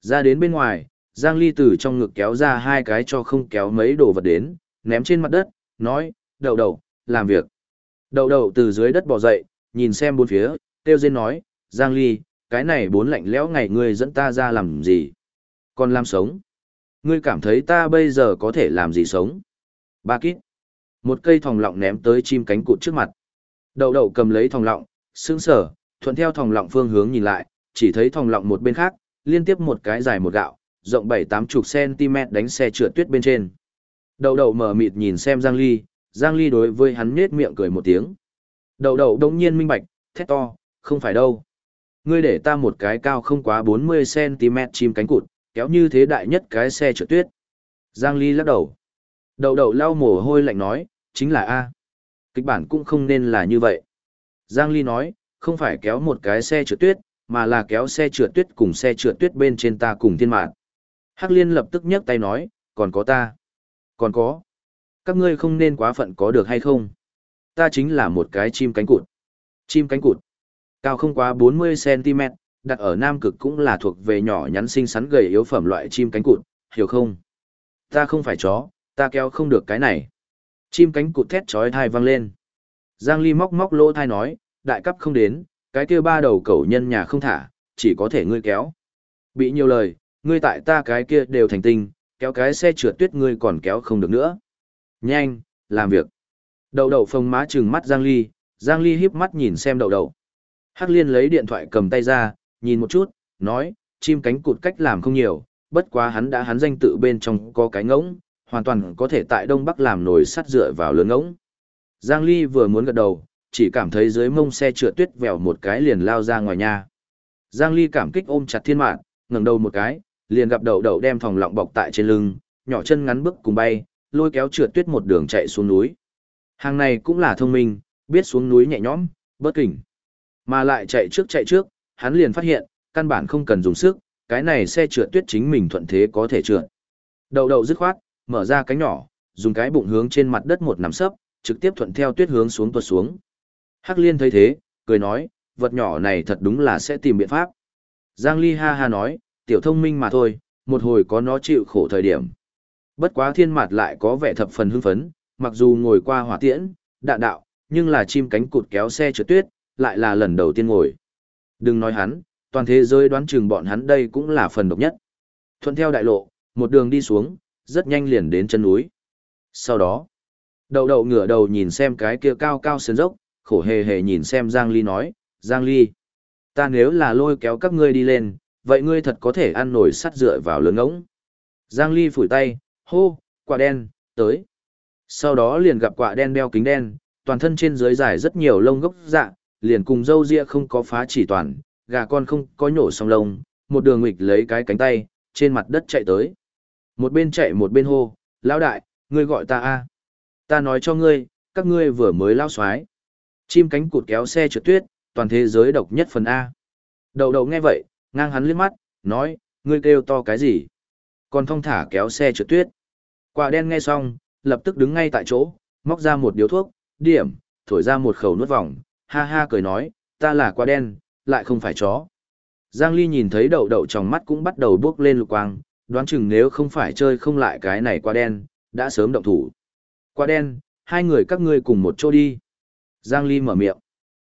Ra đến bên ngoài, Giang Ly từ trong ngực kéo ra hai cái cho không kéo mấy đồ vật đến, ném trên mặt đất, nói, đậu đậu, làm việc. Đậu đậu từ dưới đất bò dậy, nhìn xem bốn phía, tiêu dên nói, Giang Ly, cái này bốn lạnh lẽo ngày ngươi dẫn ta ra làm gì? Còn làm sống? Ngươi cảm thấy ta bây giờ có thể làm gì sống? Ba kít. Một cây thòng lọng ném tới chim cánh cụt trước mặt. Đậu đậu cầm lấy thòng lọng, sững sở, thuận theo thòng lọng phương hướng nhìn lại, chỉ thấy thòng lọng một bên khác, liên tiếp một cái dài một gạo, rộng bảy tám chục cm đánh xe trượt tuyết bên trên. Đậu đậu mở mịt nhìn xem Giang Ly, Giang Ly đối với hắn nết miệng cười một tiếng. Đậu đậu đống nhiên minh bạch, thét to, không phải đâu. Ngươi để ta một cái cao không quá 40cm chim cánh cụt, kéo như thế đại nhất cái xe trượt tuyết. Giang Ly lắc đầu. Đậu đậu lau mồ hôi lạnh nói, chính là A. Kịch bản cũng không nên là như vậy. Giang Ly nói, không phải kéo một cái xe trượt tuyết, mà là kéo xe trượt tuyết cùng xe trượt tuyết bên trên ta cùng thiên mạng. Hắc Liên lập tức nhấc tay nói, còn có ta. Còn có. Các ngươi không nên quá phận có được hay không? Ta chính là một cái chim cánh cụt. Chim cánh cụt. Cao không quá 40cm, đặt ở Nam Cực cũng là thuộc về nhỏ nhắn xinh xắn gầy yếu phẩm loại chim cánh cụt, hiểu không? Ta không phải chó, ta kéo không được cái này. Chim cánh cụt thét chói thai vang lên. Giang Ly móc móc lỗ thai nói, đại cấp không đến, cái kia ba đầu cẩu nhân nhà không thả, chỉ có thể ngươi kéo. Bị nhiều lời, ngươi tại ta cái kia đều thành tinh, kéo cái xe trượt tuyết ngươi còn kéo không được nữa. Nhanh, làm việc. Đậu đậu phồng má trừng mắt Giang Ly, Giang Ly híp mắt nhìn xem đậu đậu. Hắc liên lấy điện thoại cầm tay ra, nhìn một chút, nói, chim cánh cụt cách làm không nhiều, bất quá hắn đã hắn danh tự bên trong có cái ngỗng, hoàn toàn có thể tại Đông Bắc làm nồi sắt dựa vào lớn ngỗng. Giang Ly vừa muốn gật đầu, chỉ cảm thấy dưới mông xe trượt tuyết vèo một cái liền lao ra ngoài nhà. Giang Ly cảm kích ôm chặt thiên mạng, ngẩng đầu một cái, liền gặp đầu đầu đem phòng lọng bọc tại trên lưng, nhỏ chân ngắn bước cùng bay, lôi kéo trượt tuyết một đường chạy xuống núi. Hàng này cũng là thông minh, biết xuống núi nhẹ nhõm, bớt kỉnh. Mà lại chạy trước chạy trước, hắn liền phát hiện, căn bản không cần dùng sức, cái này xe trượt tuyết chính mình thuận thế có thể trượt. Đầu đầu dứt khoát, mở ra cánh nhỏ, dùng cái bụng hướng trên mặt đất một nằm sấp, trực tiếp thuận theo tuyết hướng xuống tuột xuống. Hắc Liên thấy thế, cười nói, vật nhỏ này thật đúng là sẽ tìm biện pháp. Giang Ly ha ha nói, tiểu thông minh mà thôi, một hồi có nó chịu khổ thời điểm. Bất quá thiên mặt lại có vẻ thập phần hưng phấn, mặc dù ngồi qua hỏa tiễn, đạn đạo, nhưng là chim cánh cụt kéo xe trượt tuyết, lại là lần đầu tiên ngồi. Đừng nói hắn, toàn thế giới đoán chừng bọn hắn đây cũng là phần độc nhất. Thuận theo đại lộ, một đường đi xuống, rất nhanh liền đến chân núi. Sau đó, đậu đậu ngửa đầu nhìn xem cái kia cao cao sơn dốc, khổ hề hề nhìn xem Giang Ly nói, Giang Ly, ta nếu là lôi kéo các ngươi đi lên, vậy ngươi thật có thể ăn nổi sắt dựa vào lớn ngỗng. Giang Ly phủi tay, hô, quả đen, tới. Sau đó liền gặp quả đen đeo kính đen, toàn thân trên dưới dài rất nhiều lông gốc dạ, liền cùng dâu ria không có phá chỉ toàn, gà con không có nhổ song lông, một đường nghịch lấy cái cánh tay, trên mặt đất chạy tới. Một bên chạy một bên hô, lão đại, ngươi gọi ta a Ta nói cho ngươi, các ngươi vừa mới lao xoái. Chim cánh cụt kéo xe trượt tuyết, toàn thế giới độc nhất phần A. Đầu đầu nghe vậy, ngang hắn liếc mắt, nói, ngươi kêu to cái gì? Còn thong thả kéo xe trượt tuyết. Quả đen nghe xong, lập tức đứng ngay tại chỗ, móc ra một điếu thuốc, điểm, thổi ra một khẩu nuốt vòng, ha ha cười nói, ta là quả đen, lại không phải chó. Giang Ly nhìn thấy đậu đậu trong mắt cũng bắt đầu bước lên lục quang, đoán chừng nếu không phải chơi không lại cái này qua đen, đã sớm động thủ. qua đen, hai người các ngươi cùng một chỗ đi. Giang Ly mở miệng.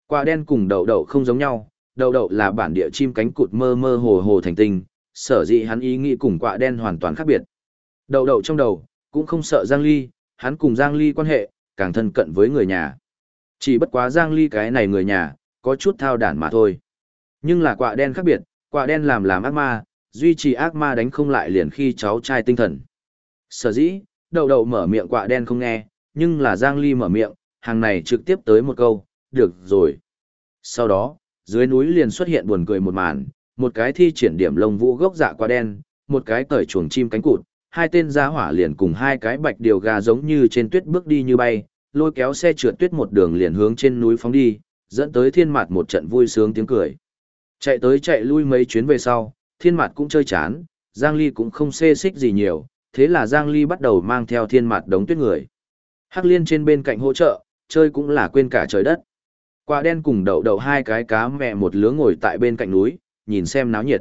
qua đen cùng đậu đậu không giống nhau, đậu đậu là bản địa chim cánh cụt mơ mơ hồ hồ thành tinh, sở dĩ hắn ý nghĩ cùng quả đen hoàn toàn khác biệt. Đậu đậu trong đầu, cũng không sợ Giang Ly, hắn cùng Giang Ly quan hệ, càng thân cận với người nhà. Chỉ bất quá Giang Ly cái này người nhà, có chút thao đản mà thôi. Nhưng là quả đen khác biệt, quả đen làm làm ác ma, duy trì ác ma đánh không lại liền khi cháu trai tinh thần. Sở dĩ, đầu đầu mở miệng quạ đen không nghe, nhưng là Giang Ly mở miệng, hàng này trực tiếp tới một câu, được rồi. Sau đó, dưới núi liền xuất hiện buồn cười một màn, một cái thi triển điểm lông vũ gốc dạ quạ đen, một cái cởi chuồng chim cánh cụt, hai tên gia hỏa liền cùng hai cái bạch điều gà giống như trên tuyết bước đi như bay, lôi kéo xe trượt tuyết một đường liền hướng trên núi phóng đi, dẫn tới thiên mạt một trận vui sướng tiếng cười. Chạy tới chạy lui mấy chuyến về sau, thiên mạt cũng chơi chán, Giang Ly cũng không xê xích gì nhiều, thế là Giang Ly bắt đầu mang theo thiên mạt đống tuyết người. Hắc liên trên bên cạnh hỗ trợ, chơi cũng là quên cả trời đất. Quả đen cùng đậu đậu hai cái cá mẹ một lứa ngồi tại bên cạnh núi, nhìn xem náo nhiệt.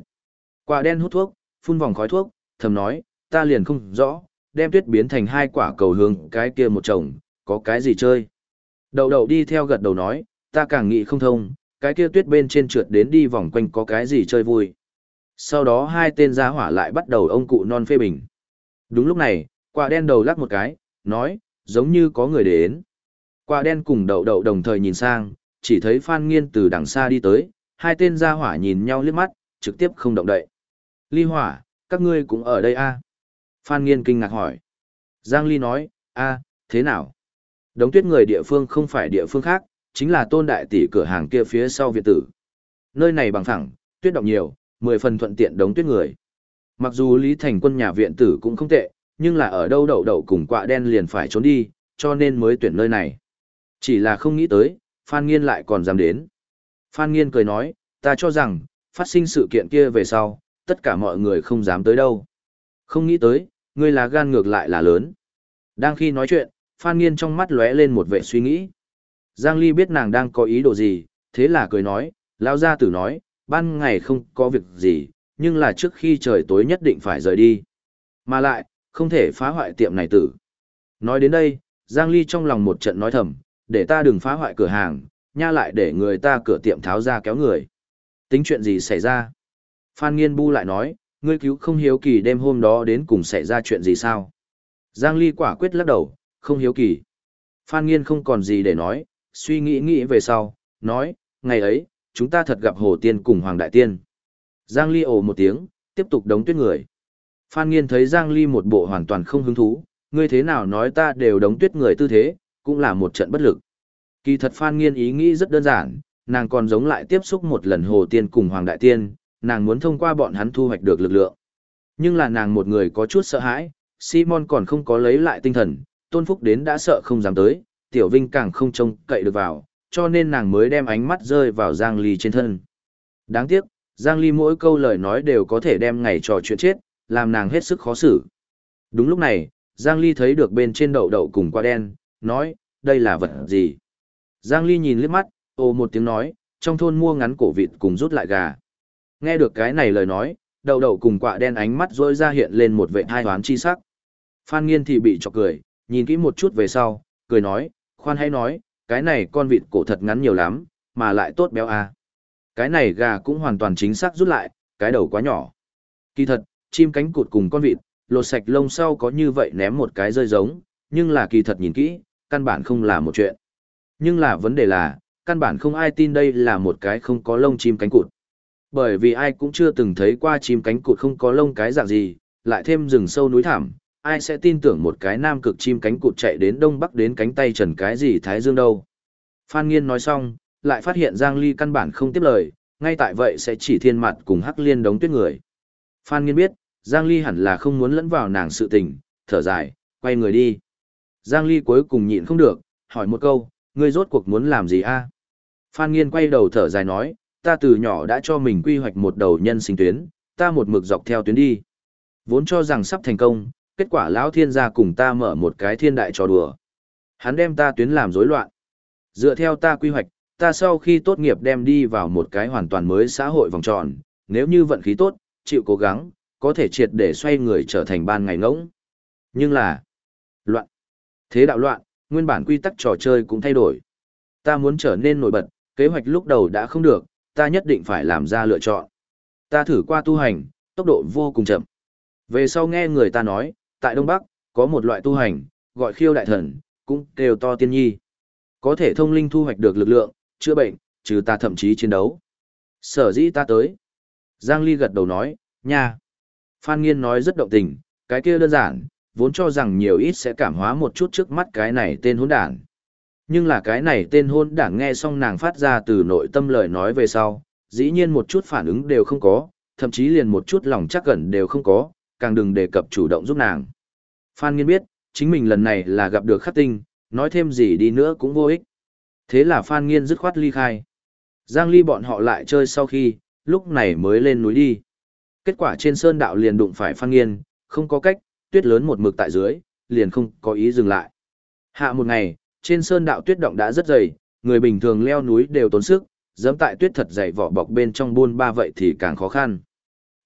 Quả đen hút thuốc, phun vòng khói thuốc, thầm nói, ta liền không rõ, đem tuyết biến thành hai quả cầu hướng cái kia một chồng, có cái gì chơi. Đậu đậu đi theo gật đầu nói, ta càng nghĩ không thông, cái kia tuyết bên trên trượt đến đi vòng quanh có cái gì chơi vui. Sau đó hai tên gia hỏa lại bắt đầu ông cụ non phê bình. Đúng lúc này, quả đen đầu lắc một cái, nói, giống như có người đến. Quả đen cùng đậu đậu đồng thời nhìn sang, chỉ thấy Phan Nghiên từ đằng xa đi tới, hai tên gia hỏa nhìn nhau liếc mắt, trực tiếp không động đậy. Ly hỏa, các ngươi cũng ở đây a à? Phan Nghiên kinh ngạc hỏi. Giang Ly nói, a thế nào? Đống tuyết người địa phương không phải địa phương khác, chính là tôn đại tỷ cửa hàng kia phía sau viện tử. Nơi này bằng phẳng, tuyết động nhiều, mười phần thuận tiện đống tuyết người. Mặc dù Lý Thành quân nhà viện tử cũng không tệ, nhưng là ở đâu đậu đậu cùng quạ đen liền phải trốn đi, cho nên mới tuyển nơi này. Chỉ là không nghĩ tới, Phan Nghiên lại còn dám đến. Phan Nghiên cười nói, ta cho rằng, phát sinh sự kiện kia về sau, tất cả mọi người không dám tới đâu. Không nghĩ tới, ngươi là gan ngược lại là lớn. Đang khi nói chuyện, Phan Nghiên trong mắt lóe lên một vẻ suy nghĩ. Giang Ly biết nàng đang có ý đồ gì, thế là cười nói, lão gia tử nói, ban ngày không có việc gì, nhưng là trước khi trời tối nhất định phải rời đi. Mà lại, không thể phá hoại tiệm này tử. Nói đến đây, Giang Ly trong lòng một trận nói thầm, để ta đừng phá hoại cửa hàng, nha lại để người ta cửa tiệm tháo ra kéo người. Tính chuyện gì xảy ra? Phan Nghiên Bu lại nói, ngươi cứu không hiếu kỳ đêm hôm đó đến cùng xảy ra chuyện gì sao? Giang Ly quả quyết lắc đầu, không hiếu kỳ. Phan Nghiên không còn gì để nói, suy nghĩ nghĩ về sau, nói, ngày ấy, chúng ta thật gặp Hồ Tiên cùng Hoàng Đại Tiên. Giang Ly ồ một tiếng, tiếp tục đóng tuyết người. Phan Nghiên thấy Giang Ly một bộ hoàn toàn không hứng thú, ngươi thế nào nói ta đều đóng tuyết người tư thế, cũng là một trận bất lực. Kỳ thật Phan Nghiên ý nghĩ rất đơn giản, nàng còn giống lại tiếp xúc một lần Hồ Tiên cùng Hoàng Đại Tiên, nàng muốn thông qua bọn hắn thu hoạch được lực lượng. Nhưng là nàng một người có chút sợ hãi, Simon còn không có lấy lại tinh thần, Tôn Phúc đến đã sợ không dám tới, Tiểu Vinh càng không trông cậy được vào, cho nên nàng mới đem ánh mắt rơi vào Giang Ly trên thân. Đáng tiếc, Giang Ly mỗi câu lời nói đều có thể đem ngày trò chuyện chết, làm nàng hết sức khó xử. Đúng lúc này, Giang Ly thấy được bên trên đậu đậu cùng quả đen, nói, đây là vật gì? Giang Ly nhìn liếc mắt, ồ một tiếng nói, trong thôn mua ngắn cổ vịt cùng rút lại gà. Nghe được cái này lời nói, đậu đậu cùng quạ đen ánh mắt rỗi ra hiện lên một vệ hai hoán chi sắc. Phan Nghiên thì bị chọc cười, nhìn kỹ một chút về sau, cười nói, khoan hãy nói, cái này con vịt cổ thật ngắn nhiều lắm, mà lại tốt béo à. Cái này gà cũng hoàn toàn chính xác rút lại, cái đầu quá nhỏ. Kỳ thật, chim cánh cụt cùng con vịt, lột sạch lông sau có như vậy ném một cái rơi giống, nhưng là kỳ thật nhìn kỹ, căn bản không là một chuyện. Nhưng là vấn đề là, căn bản không ai tin đây là một cái không có lông chim cánh cụt. Bởi vì ai cũng chưa từng thấy qua chim cánh cụt không có lông cái dạng gì, lại thêm rừng sâu núi thảm, ai sẽ tin tưởng một cái nam cực chim cánh cụt chạy đến đông bắc đến cánh tay trần cái gì thái dương đâu. Phan Nghiên nói xong, lại phát hiện Giang Ly căn bản không tiếp lời, ngay tại vậy sẽ chỉ thiên mặt cùng hắc liên đống tuyết người. Phan Nghiên biết, Giang Ly hẳn là không muốn lẫn vào nàng sự tình, thở dài, quay người đi. Giang Ly cuối cùng nhịn không được, hỏi một câu, ngươi rốt cuộc muốn làm gì a? Phan Nghiên quay đầu thở dài nói, ta từ nhỏ đã cho mình quy hoạch một đầu nhân sinh tuyến, ta một mực dọc theo tuyến đi. Vốn cho rằng sắp thành công, kết quả lão thiên gia cùng ta mở một cái thiên đại trò đùa. Hắn đem ta tuyến làm rối loạn. Dựa theo ta quy hoạch, ta sau khi tốt nghiệp đem đi vào một cái hoàn toàn mới xã hội vòng tròn, nếu như vận khí tốt, chịu cố gắng, có thể triệt để xoay người trở thành ban ngày ngỗng. Nhưng là, loạn. Thế đạo loạn, nguyên bản quy tắc trò chơi cũng thay đổi. Ta muốn trở nên nổi bật, kế hoạch lúc đầu đã không được, ta nhất định phải làm ra lựa chọn. Ta thử qua tu hành, tốc độ vô cùng chậm. Về sau nghe người ta nói, tại Đông Bắc, có một loại tu hành, gọi khiêu đại thần, cũng đều to tiên nhi. Có thể thông linh thu hoạch được lực lượng, chữa bệnh, trừ ta thậm chí chiến đấu. Sở dĩ ta tới. Giang Ly gật đầu nói, nha. Phan Nghiên nói rất động tình, cái kia đơn giản, vốn cho rằng nhiều ít sẽ cảm hóa một chút trước mắt cái này tên hỗn đản. Nhưng là cái này tên hôn đảng nghe xong nàng phát ra từ nội tâm lời nói về sau, dĩ nhiên một chút phản ứng đều không có, thậm chí liền một chút lòng chắc gần đều không có, càng đừng đề cập chủ động giúp nàng. Phan Nghiên biết, chính mình lần này là gặp được khắc tinh, nói thêm gì đi nữa cũng vô ích. Thế là Phan Nghiên dứt khoát ly khai. Giang ly bọn họ lại chơi sau khi, lúc này mới lên núi đi. Kết quả trên sơn đạo liền đụng phải Phan Nghiên, không có cách, tuyết lớn một mực tại dưới, liền không có ý dừng lại. Hạ một ngày, trên sơn đạo tuyết động đã rất dày, người bình thường leo núi đều tốn sức, dẫm tại tuyết thật dày vỏ bọc bên trong buôn ba vậy thì càng khó khăn.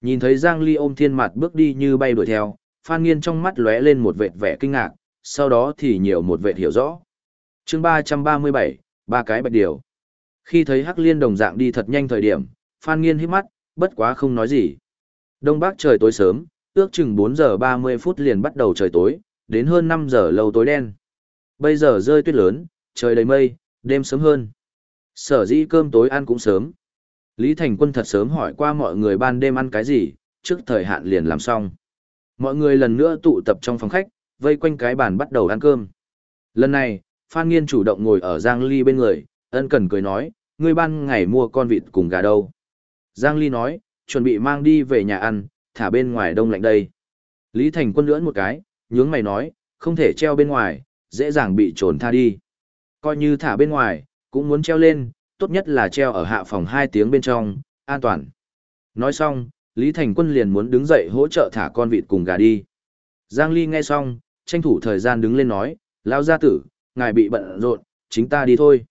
Nhìn thấy Giang Ly ôm thiên mặt bước đi như bay đuổi theo, Phan Nghiên trong mắt lóe lên một vệt vẻ kinh ngạc, sau đó thì nhiều một vệt hiểu rõ. Chương 337, ba cái bạch điều. Khi thấy Hắc Liên đồng dạng đi thật nhanh thời điểm, Phan Nghiên hít mắt, bất quá không nói gì. Đông Bắc trời tối sớm, ước chừng 4 giờ 30 phút liền bắt đầu trời tối, đến hơn 5 giờ lâu tối đen. Bây giờ rơi tuyết lớn, trời đầy mây, đêm sớm hơn. Sở dĩ cơm tối ăn cũng sớm. Lý Thành Quân thật sớm hỏi qua mọi người ban đêm ăn cái gì, trước thời hạn liền làm xong. Mọi người lần nữa tụ tập trong phòng khách, vây quanh cái bàn bắt đầu ăn cơm. Lần này, Phan Nghiên chủ động ngồi ở Giang Ly bên người, ân cần cười nói, ngươi ban ngày mua con vịt cùng gà đâu. Giang Ly nói, chuẩn bị mang đi về nhà ăn, thả bên ngoài đông lạnh đây. Lý Thành Quân lưỡn một cái, nhướng mày nói, không thể treo bên ngoài, dễ dàng bị trồn tha đi. Coi như thả bên ngoài, cũng muốn treo lên, tốt nhất là treo ở hạ phòng hai tiếng bên trong, an toàn. Nói xong, Lý Thành Quân liền muốn đứng dậy hỗ trợ thả con vịt cùng gà đi. Giang Ly nghe xong, tranh thủ thời gian đứng lên nói, lao gia tử, ngài bị bận rộn, chính ta đi thôi.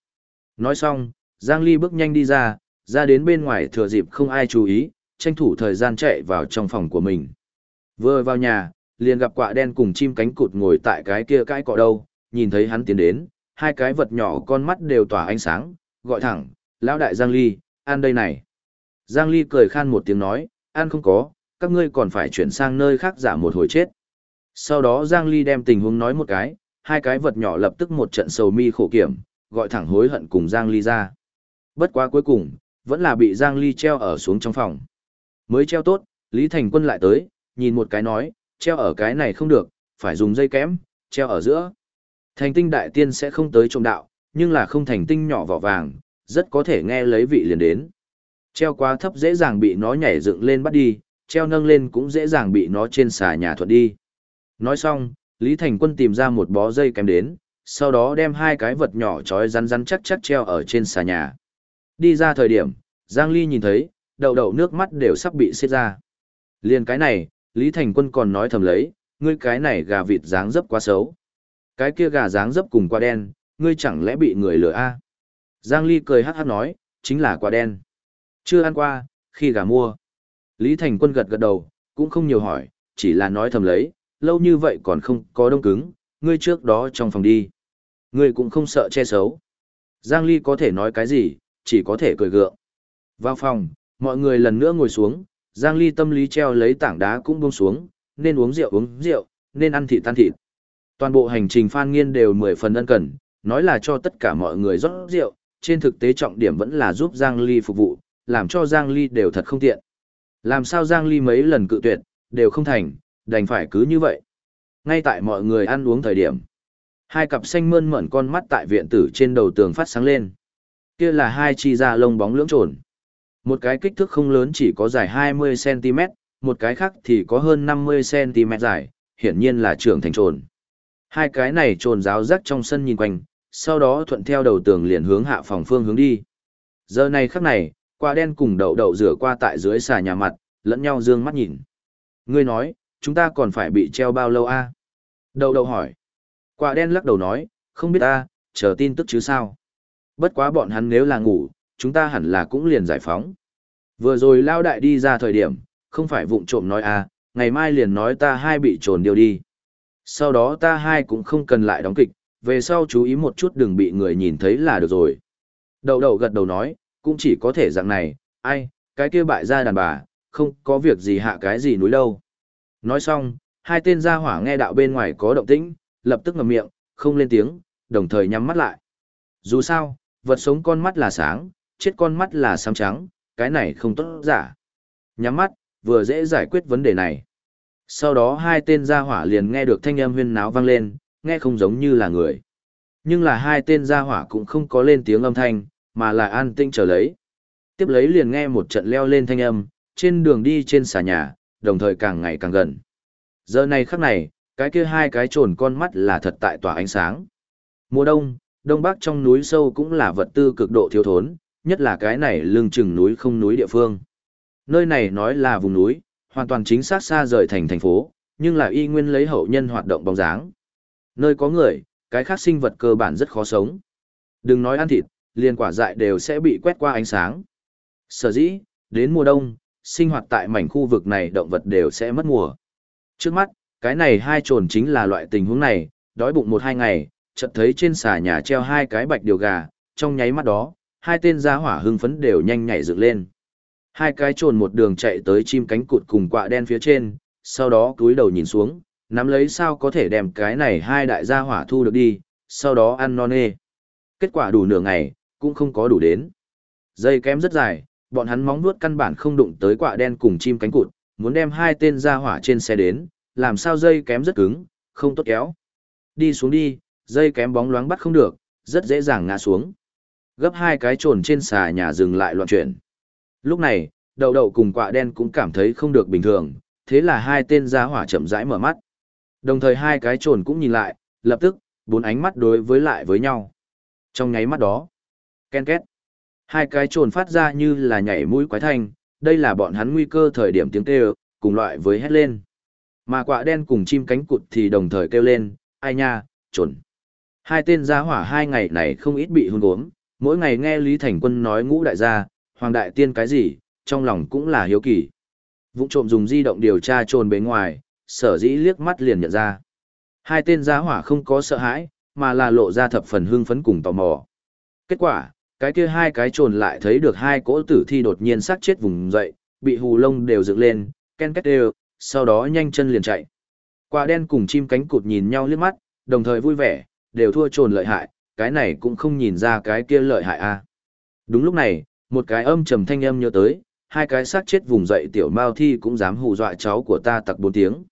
Nói xong, Giang Ly bước nhanh đi ra, ra đến bên ngoài thừa dịp không ai chú ý, tranh thủ thời gian chạy vào trong phòng của mình. Vừa vào nhà, liền gặp quạ đen cùng chim cánh cụt ngồi tại cái kia cái cọ đâu, nhìn thấy hắn tiến đến, hai cái vật nhỏ con mắt đều tỏa ánh sáng, gọi thẳng, lão đại Giang Ly, ăn đây này. Giang Ly cười khan một tiếng nói, ăn không có, các ngươi còn phải chuyển sang nơi khác giả một hồi chết. Sau đó Giang Ly đem tình huống nói một cái, hai cái vật nhỏ lập tức một trận sầu mi khổ kiểm, gọi thẳng hối hận cùng Giang Ly ra. Bất quá cuối cùng, vẫn là bị Giang Ly treo ở xuống trong phòng. Mới treo tốt, Lý Thành Quân lại tới, nhìn một cái nói, treo ở cái này không được, phải dùng dây kém, treo ở giữa. Thành tinh đại tiên sẽ không tới trộm đạo, nhưng là không thành tinh nhỏ vỏ vàng, rất có thể nghe lấy vị liền đến. Treo quá thấp dễ dàng bị nó nhảy dựng lên bắt đi, treo nâng lên cũng dễ dàng bị nó trên xà nhà thuận đi. Nói xong, Lý Thành Quân tìm ra một bó dây kém đến, sau đó đem hai cái vật nhỏ trói rắn rắn chắc chắc treo ở trên xà nhà. Đi ra thời điểm, Giang Ly nhìn thấy, đậu đậu nước mắt đều sắp bị xiết ra. Liên cái này, Lý Thành Quân còn nói thầm lấy, ngươi cái này gà vịt dáng dấp quá xấu. Cái kia gà dáng dấp cùng quá đen, ngươi chẳng lẽ bị người lừa a? Giang Ly cười hát hát nói, chính là quả đen. Chưa ăn qua, khi gà mua. Lý Thành Quân gật gật đầu, cũng không nhiều hỏi, chỉ là nói thầm lấy, lâu như vậy còn không có đông cứng, ngươi trước đó trong phòng đi. Ngươi cũng không sợ che xấu. Giang Ly có thể nói cái gì, chỉ có thể cười gượng. Vào phòng, mọi người lần nữa ngồi xuống, Giang Ly tâm lý treo lấy tảng đá cũng buông xuống, nên uống rượu uống rượu, nên ăn thịt tan thịt. Toàn bộ hành trình Phan Nghiên đều mười phần ân cần, nói là cho tất cả mọi người rót rượu, trên thực tế trọng điểm vẫn là giúp Giang Ly phục vụ, làm cho Giang Ly đều thật không tiện. Làm sao Giang Ly mấy lần cự tuyệt, đều không thành, đành phải cứ như vậy. Ngay tại mọi người ăn uống thời điểm, hai cặp xanh mơn mởn con mắt tại viện tử trên đầu tường phát sáng lên. Kia là hai chi da lông bóng lưỡng trồn. Một cái kích thước không lớn chỉ có dài 20cm, một cái khác thì có hơn 50cm dài, hiển nhiên là trưởng thành trồn. Hai cái này trồn giáo rắc trong sân nhìn quanh, sau đó thuận theo đầu tường liền hướng hạ phòng phương hướng đi. Giờ này khắc này, quả đen cùng đậu đậu rửa qua tại dưới xà nhà mặt, lẫn nhau dương mắt nhìn. Ngươi nói, chúng ta còn phải bị treo bao lâu a? Đậu đậu hỏi. Quả đen lắc đầu nói, không biết ta, chờ tin tức chứ sao. Bất quá bọn hắn nếu là ngủ, chúng ta hẳn là cũng liền giải phóng. Vừa rồi lao đại đi ra thời điểm, không phải vụng trộm nói a, ngày mai liền nói ta hai bị trồn điều đi. Sau đó ta hai cũng không cần lại đóng kịch, về sau chú ý một chút đừng bị người nhìn thấy là được rồi. đầu đầu gật đầu nói, cũng chỉ có thể dạng này, ai, cái kia bại ra đàn bà, không có việc gì hạ cái gì núi đâu. Nói xong, hai tên gia hỏa nghe đạo bên ngoài có động tĩnh, lập tức ngậm miệng, không lên tiếng, đồng thời nhắm mắt lại. Dù sao, vật sống con mắt là sáng, chết con mắt là xám trắng, cái này không tốt giả. Nhắm mắt, vừa dễ giải quyết vấn đề này. Sau đó hai tên gia hỏa liền nghe được thanh âm huyên náo vang lên, nghe không giống như là người. Nhưng là hai tên gia hỏa cũng không có lên tiếng âm thanh, mà là an tĩnh trở lấy. Tiếp lấy liền nghe một trận leo lên thanh âm, trên đường đi trên xà nhà, đồng thời càng ngày càng gần. Giờ này khắc này, cái kia hai cái trồn con mắt là thật tại tỏa ánh sáng. Mùa đông, đông bắc trong núi sâu cũng là vật tư cực độ thiếu thốn, nhất là cái này lưng chừng núi không núi địa phương. Nơi này nói là vùng núi, hoàn toàn chính xác xa rời thành thành phố, nhưng là y nguyên lấy hậu nhân hoạt động bóng dáng. Nơi có người, cái khác sinh vật cơ bản rất khó sống. Đừng nói ăn thịt, liền quả dại đều sẽ bị quét qua ánh sáng. Sở dĩ, đến mùa đông, sinh hoạt tại mảnh khu vực này động vật đều sẽ mất mùa. Trước mắt, cái này hai trồn chính là loại tình huống này, đói bụng một hai ngày, chợt thấy trên xà nhà treo hai cái bạch điều gà, trong nháy mắt đó, hai tên gia hỏa hưng phấn đều nhanh nhảy dựng lên. Hai cái trồn một đường chạy tới chim cánh cụt cùng quạ đen phía trên, sau đó cúi đầu nhìn xuống, nắm lấy sao có thể đem cái này hai đại gia hỏa thu được đi, sau đó ăn non nê. Kết quả đủ nửa ngày, cũng không có đủ đến. Dây kém rất dài, bọn hắn móng vuốt căn bản không đụng tới quạ đen cùng chim cánh cụt, muốn đem hai tên gia hỏa trên xe đến, làm sao dây kém rất cứng, không tốt kéo. Đi xuống đi, dây kém bóng loáng bắt không được, rất dễ dàng ngã xuống. Gấp hai cái trồn trên xà nhà dừng lại loạn chuyển. Lúc này, đầu đậu cùng quạ đen cũng cảm thấy không được bình thường, thế là hai tên gia hỏa chậm rãi mở mắt. Đồng thời hai cái trồn cũng nhìn lại, lập tức, bốn ánh mắt đối với lại với nhau. Trong nháy mắt đó, ken két, hai cái trồn phát ra như là nhảy mũi quái thanh, đây là bọn hắn nguy cơ thời điểm tiếng kêu, cùng loại với hét lên. Mà quạ đen cùng chim cánh cụt thì đồng thời kêu lên, ai nha, trồn. Hai tên gia hỏa hai ngày này không ít bị hôn uống, mỗi ngày nghe Lý Thành Quân nói ngũ đại gia, hoàng đại tiên cái gì, trong lòng cũng là hiếu kỳ. Vụ trộm dùng di động điều tra trồn bề ngoài, sở dĩ liếc mắt liền nhận ra. Hai tên giá hỏa không có sợ hãi, mà là lộ ra thập phần hưng phấn cùng tò mò. Kết quả, cái kia hai cái trồn lại thấy được hai cỗ tử thi đột nhiên sát chết vùng dậy, bị hù lông đều dựng lên, ken két đều, sau đó nhanh chân liền chạy. Quả đen cùng chim cánh cụt nhìn nhau liếc mắt, đồng thời vui vẻ, đều thua trồn lợi hại, cái này cũng không nhìn ra cái kia lợi hại a. À. Đúng lúc này, một cái âm trầm thanh âm nhớ tới, hai cái xác chết vùng dậy tiểu mao thi cũng dám hù dọa cháu của ta tặc bốn tiếng.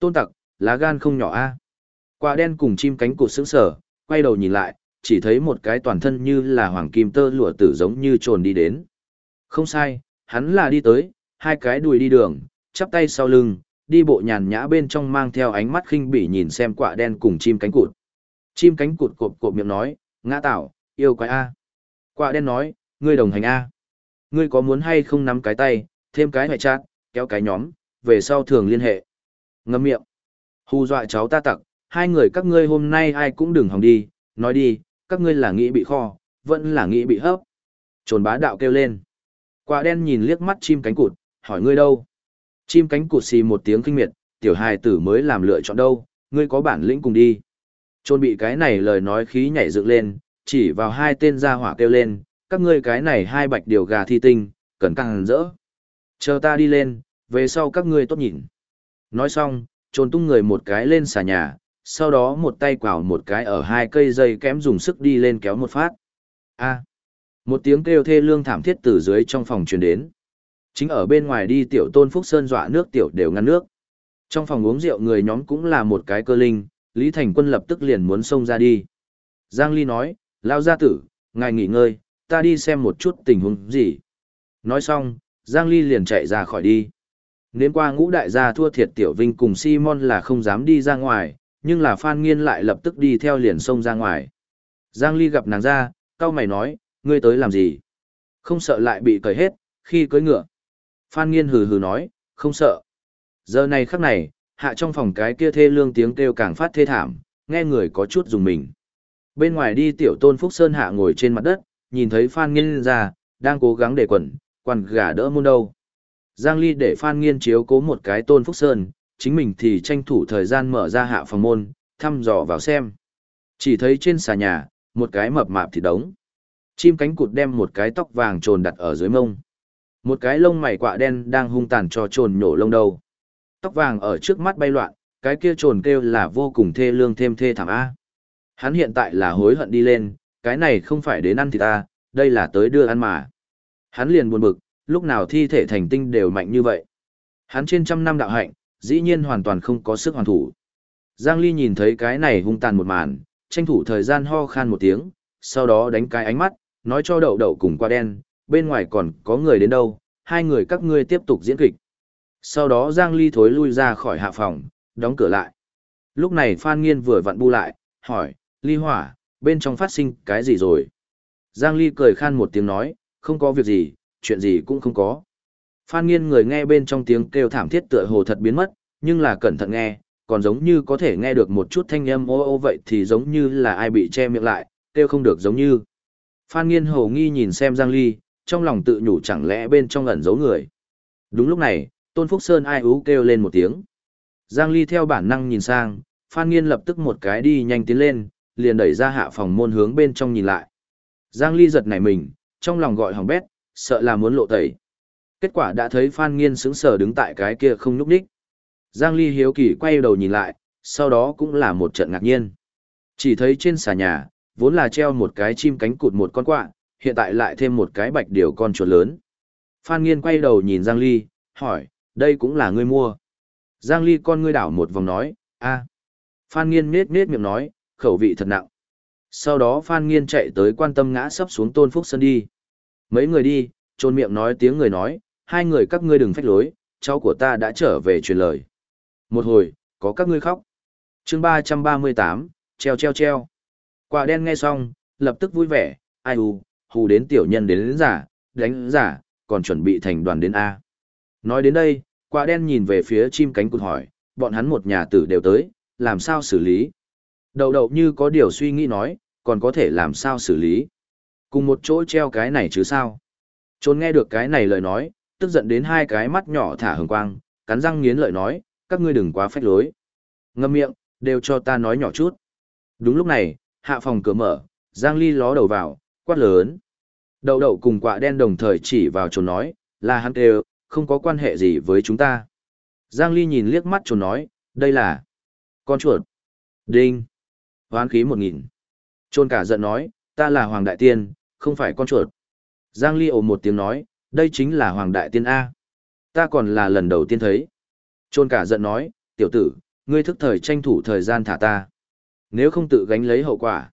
Tôn tặc, lá gan không nhỏ a. Quả đen cùng chim cánh cụt sững sở quay đầu nhìn lại, chỉ thấy một cái toàn thân như là hoàng kim tơ lụa tử giống như trồn đi đến. Không sai, hắn là đi tới, hai cái đùi đi đường, chắp tay sau lưng, đi bộ nhàn nhã bên trong mang theo ánh mắt khinh bỉ nhìn xem quạ đen cùng chim cánh cụt. Chim cánh cụt cộp cộp miệng nói, ngã tạo, yêu quái A. Quạ đen nói, ngươi đồng hành A. Ngươi có muốn hay không nắm cái tay, thêm cái hệ chát, kéo cái nhóm, về sau thường liên hệ. Ngâm miệng. Hù dọa cháu ta tặc, hai người các ngươi hôm nay ai cũng đừng hòng đi, nói đi, các ngươi là nghĩ bị kho, vẫn là nghĩ bị hấp. Trồn bá đạo kêu lên. Quả đen nhìn liếc mắt chim cánh cụt, hỏi ngươi đâu? Chim cánh cụt xì một tiếng kinh miệt, tiểu hài tử mới làm lựa chọn đâu, ngươi có bản lĩnh cùng đi. Trôn bị cái này lời nói khí nhảy dựng lên, chỉ vào hai tên gia hỏa kêu lên, các ngươi cái này hai bạch điều gà thi tinh, cần càng rỡ. Chờ ta đi lên, về sau các ngươi tốt nhìn. Nói xong, trồn tung người một cái lên xà nhà, sau đó một tay quào một cái ở hai cây dây kém dùng sức đi lên kéo một phát. A. À, một tiếng kêu thê lương thảm thiết từ dưới trong phòng truyền đến. Chính ở bên ngoài đi tiểu tôn phúc sơn dọa nước tiểu đều ngăn nước. Trong phòng uống rượu người nhóm cũng là một cái cơ linh, Lý Thành Quân lập tức liền muốn xông ra đi. Giang Ly nói, lao gia tử, ngài nghỉ ngơi, ta đi xem một chút tình huống gì. Nói xong, Giang Ly liền chạy ra khỏi đi. Nếm qua ngũ đại gia thua thiệt Tiểu Vinh cùng Simon là không dám đi ra ngoài, nhưng là Phan Nghiên lại lập tức đi theo liền xông ra ngoài. Giang Ly gặp nàng ra, cao mày nói, ngươi tới làm gì? Không sợ lại bị cởi hết, khi cưới ngựa. Phan Nghiên hừ hừ nói, không sợ. Giờ này khắc này, hạ trong phòng cái kia thê lương tiếng kêu càng phát thê thảm, nghe người có chút dùng mình. Bên ngoài đi tiểu tôn Phúc Sơn hạ ngồi trên mặt đất, nhìn thấy Phan Nghiên ra, đang cố gắng để quẩn, quằn gà đỡ muôn đâu. Giang Ly để Phan Nghiên chiếu cố một cái tôn Phúc Sơn, chính mình thì tranh thủ thời gian mở ra hạ phòng môn, thăm dò vào xem. Chỉ thấy trên xà nhà, một cái mập mạp thì đống. Chim cánh cụt đem một cái tóc vàng trồn đặt ở dưới mông. Một cái lông mày quạ đen đang hung tàn cho trồn nhổ lông đầu. Tóc vàng ở trước mắt bay loạn, cái kia trồn kêu là vô cùng thê lương thêm thê thảm A. Hắn hiện tại là hối hận đi lên, cái này không phải đến ăn thì ta, đây là tới đưa ăn mà. Hắn liền buồn bực, lúc nào thi thể thành tinh đều mạnh như vậy. Hắn trên trăm năm đạo hạnh, dĩ nhiên hoàn toàn không có sức hoàn thủ. Giang Ly nhìn thấy cái này hung tàn một màn, tranh thủ thời gian ho khan một tiếng, sau đó đánh cái ánh mắt, nói cho đậu đậu cùng qua đen, bên ngoài còn có người đến đâu, hai người các ngươi tiếp tục diễn kịch. Sau đó Giang Ly thối lui ra khỏi hạ phòng, đóng cửa lại. Lúc này Phan Nghiên vừa vặn bu lại, hỏi, Ly Hỏa, bên trong phát sinh cái gì rồi? Giang Ly cười khan một tiếng nói, không có việc gì, chuyện gì cũng không có. Phan Nghiên người nghe bên trong tiếng kêu thảm thiết tựa hồ thật biến mất, nhưng là cẩn thận nghe, còn giống như có thể nghe được một chút thanh âm ô ô vậy thì giống như là ai bị che miệng lại, kêu không được giống như. Phan Nghiên hồ nghi nhìn xem Giang Ly, trong lòng tự nhủ chẳng lẽ bên trong ẩn giấu người. Đúng lúc này, Tôn Phúc Sơn ai ú kêu lên một tiếng. Giang Ly theo bản năng nhìn sang, Phan Nghiên lập tức một cái đi nhanh tiến lên, liền đẩy ra hạ phòng môn hướng bên trong nhìn lại. Giang Ly giật nảy mình, trong lòng gọi hỏng bét, sợ là muốn lộ tẩy. Kết quả đã thấy Phan Nghiên sững sờ đứng tại cái kia không nhúc nhích. Giang Ly hiếu kỳ quay đầu nhìn lại, sau đó cũng là một trận ngạc nhiên. Chỉ thấy trên xà nhà, vốn là treo một cái chim cánh cụt một con quạ, hiện tại lại thêm một cái bạch điều con chuột lớn. Phan Nghiên quay đầu nhìn Giang Ly, hỏi, đây cũng là ngươi mua. Giang Ly con ngươi đảo một vòng nói, a. Phan Nghiên nết nết miệng nói, khẩu vị thật nặng. Sau đó Phan Nghiên chạy tới quan tâm ngã sấp xuống Tôn Phúc Sơn đi. Mấy người đi, trôn miệng nói tiếng người nói, hai người các ngươi đừng phách lối, cháu của ta đã trở về truyền lời. Một hồi, có các ngươi khóc. chương 338, treo treo treo. Quả đen nghe xong, lập tức vui vẻ, ai u, hù đến tiểu nhân đến, đến giả, đánh giả, còn chuẩn bị thành đoàn đến A. Nói đến đây, quả đen nhìn về phía chim cánh cụt hỏi, bọn hắn một nhà tử đều tới, làm sao xử lý? Đầu đầu như có điều suy nghĩ nói, còn có thể làm sao xử lý? Cùng một chỗ treo cái này chứ sao? Trốn nghe được cái này lời nói, tức giận đến hai cái mắt nhỏ thả hừng quang, cắn răng nghiến lợi nói, các ngươi đừng quá phách lối. Ngâm miệng, đều cho ta nói nhỏ chút. Đúng lúc này, hạ phòng cửa mở, Giang Ly ló đầu vào, quát lớn. Đậu đậu cùng quạ đen đồng thời chỉ vào trốn nói, là hắn đều, không có quan hệ gì với chúng ta. Giang Ly nhìn liếc mắt trốn nói, đây là con chuột. Đinh. Hoán khí một nghìn. Trôn cả giận nói, ta là Hoàng Đại Tiên, không phải con chuột. Giang Ly ồ một tiếng nói, đây chính là Hoàng Đại Tiên A. Ta còn là lần đầu tiên thấy. Trôn cả giận nói, tiểu tử, ngươi thức thời tranh thủ thời gian thả ta. Nếu không tự gánh lấy hậu quả.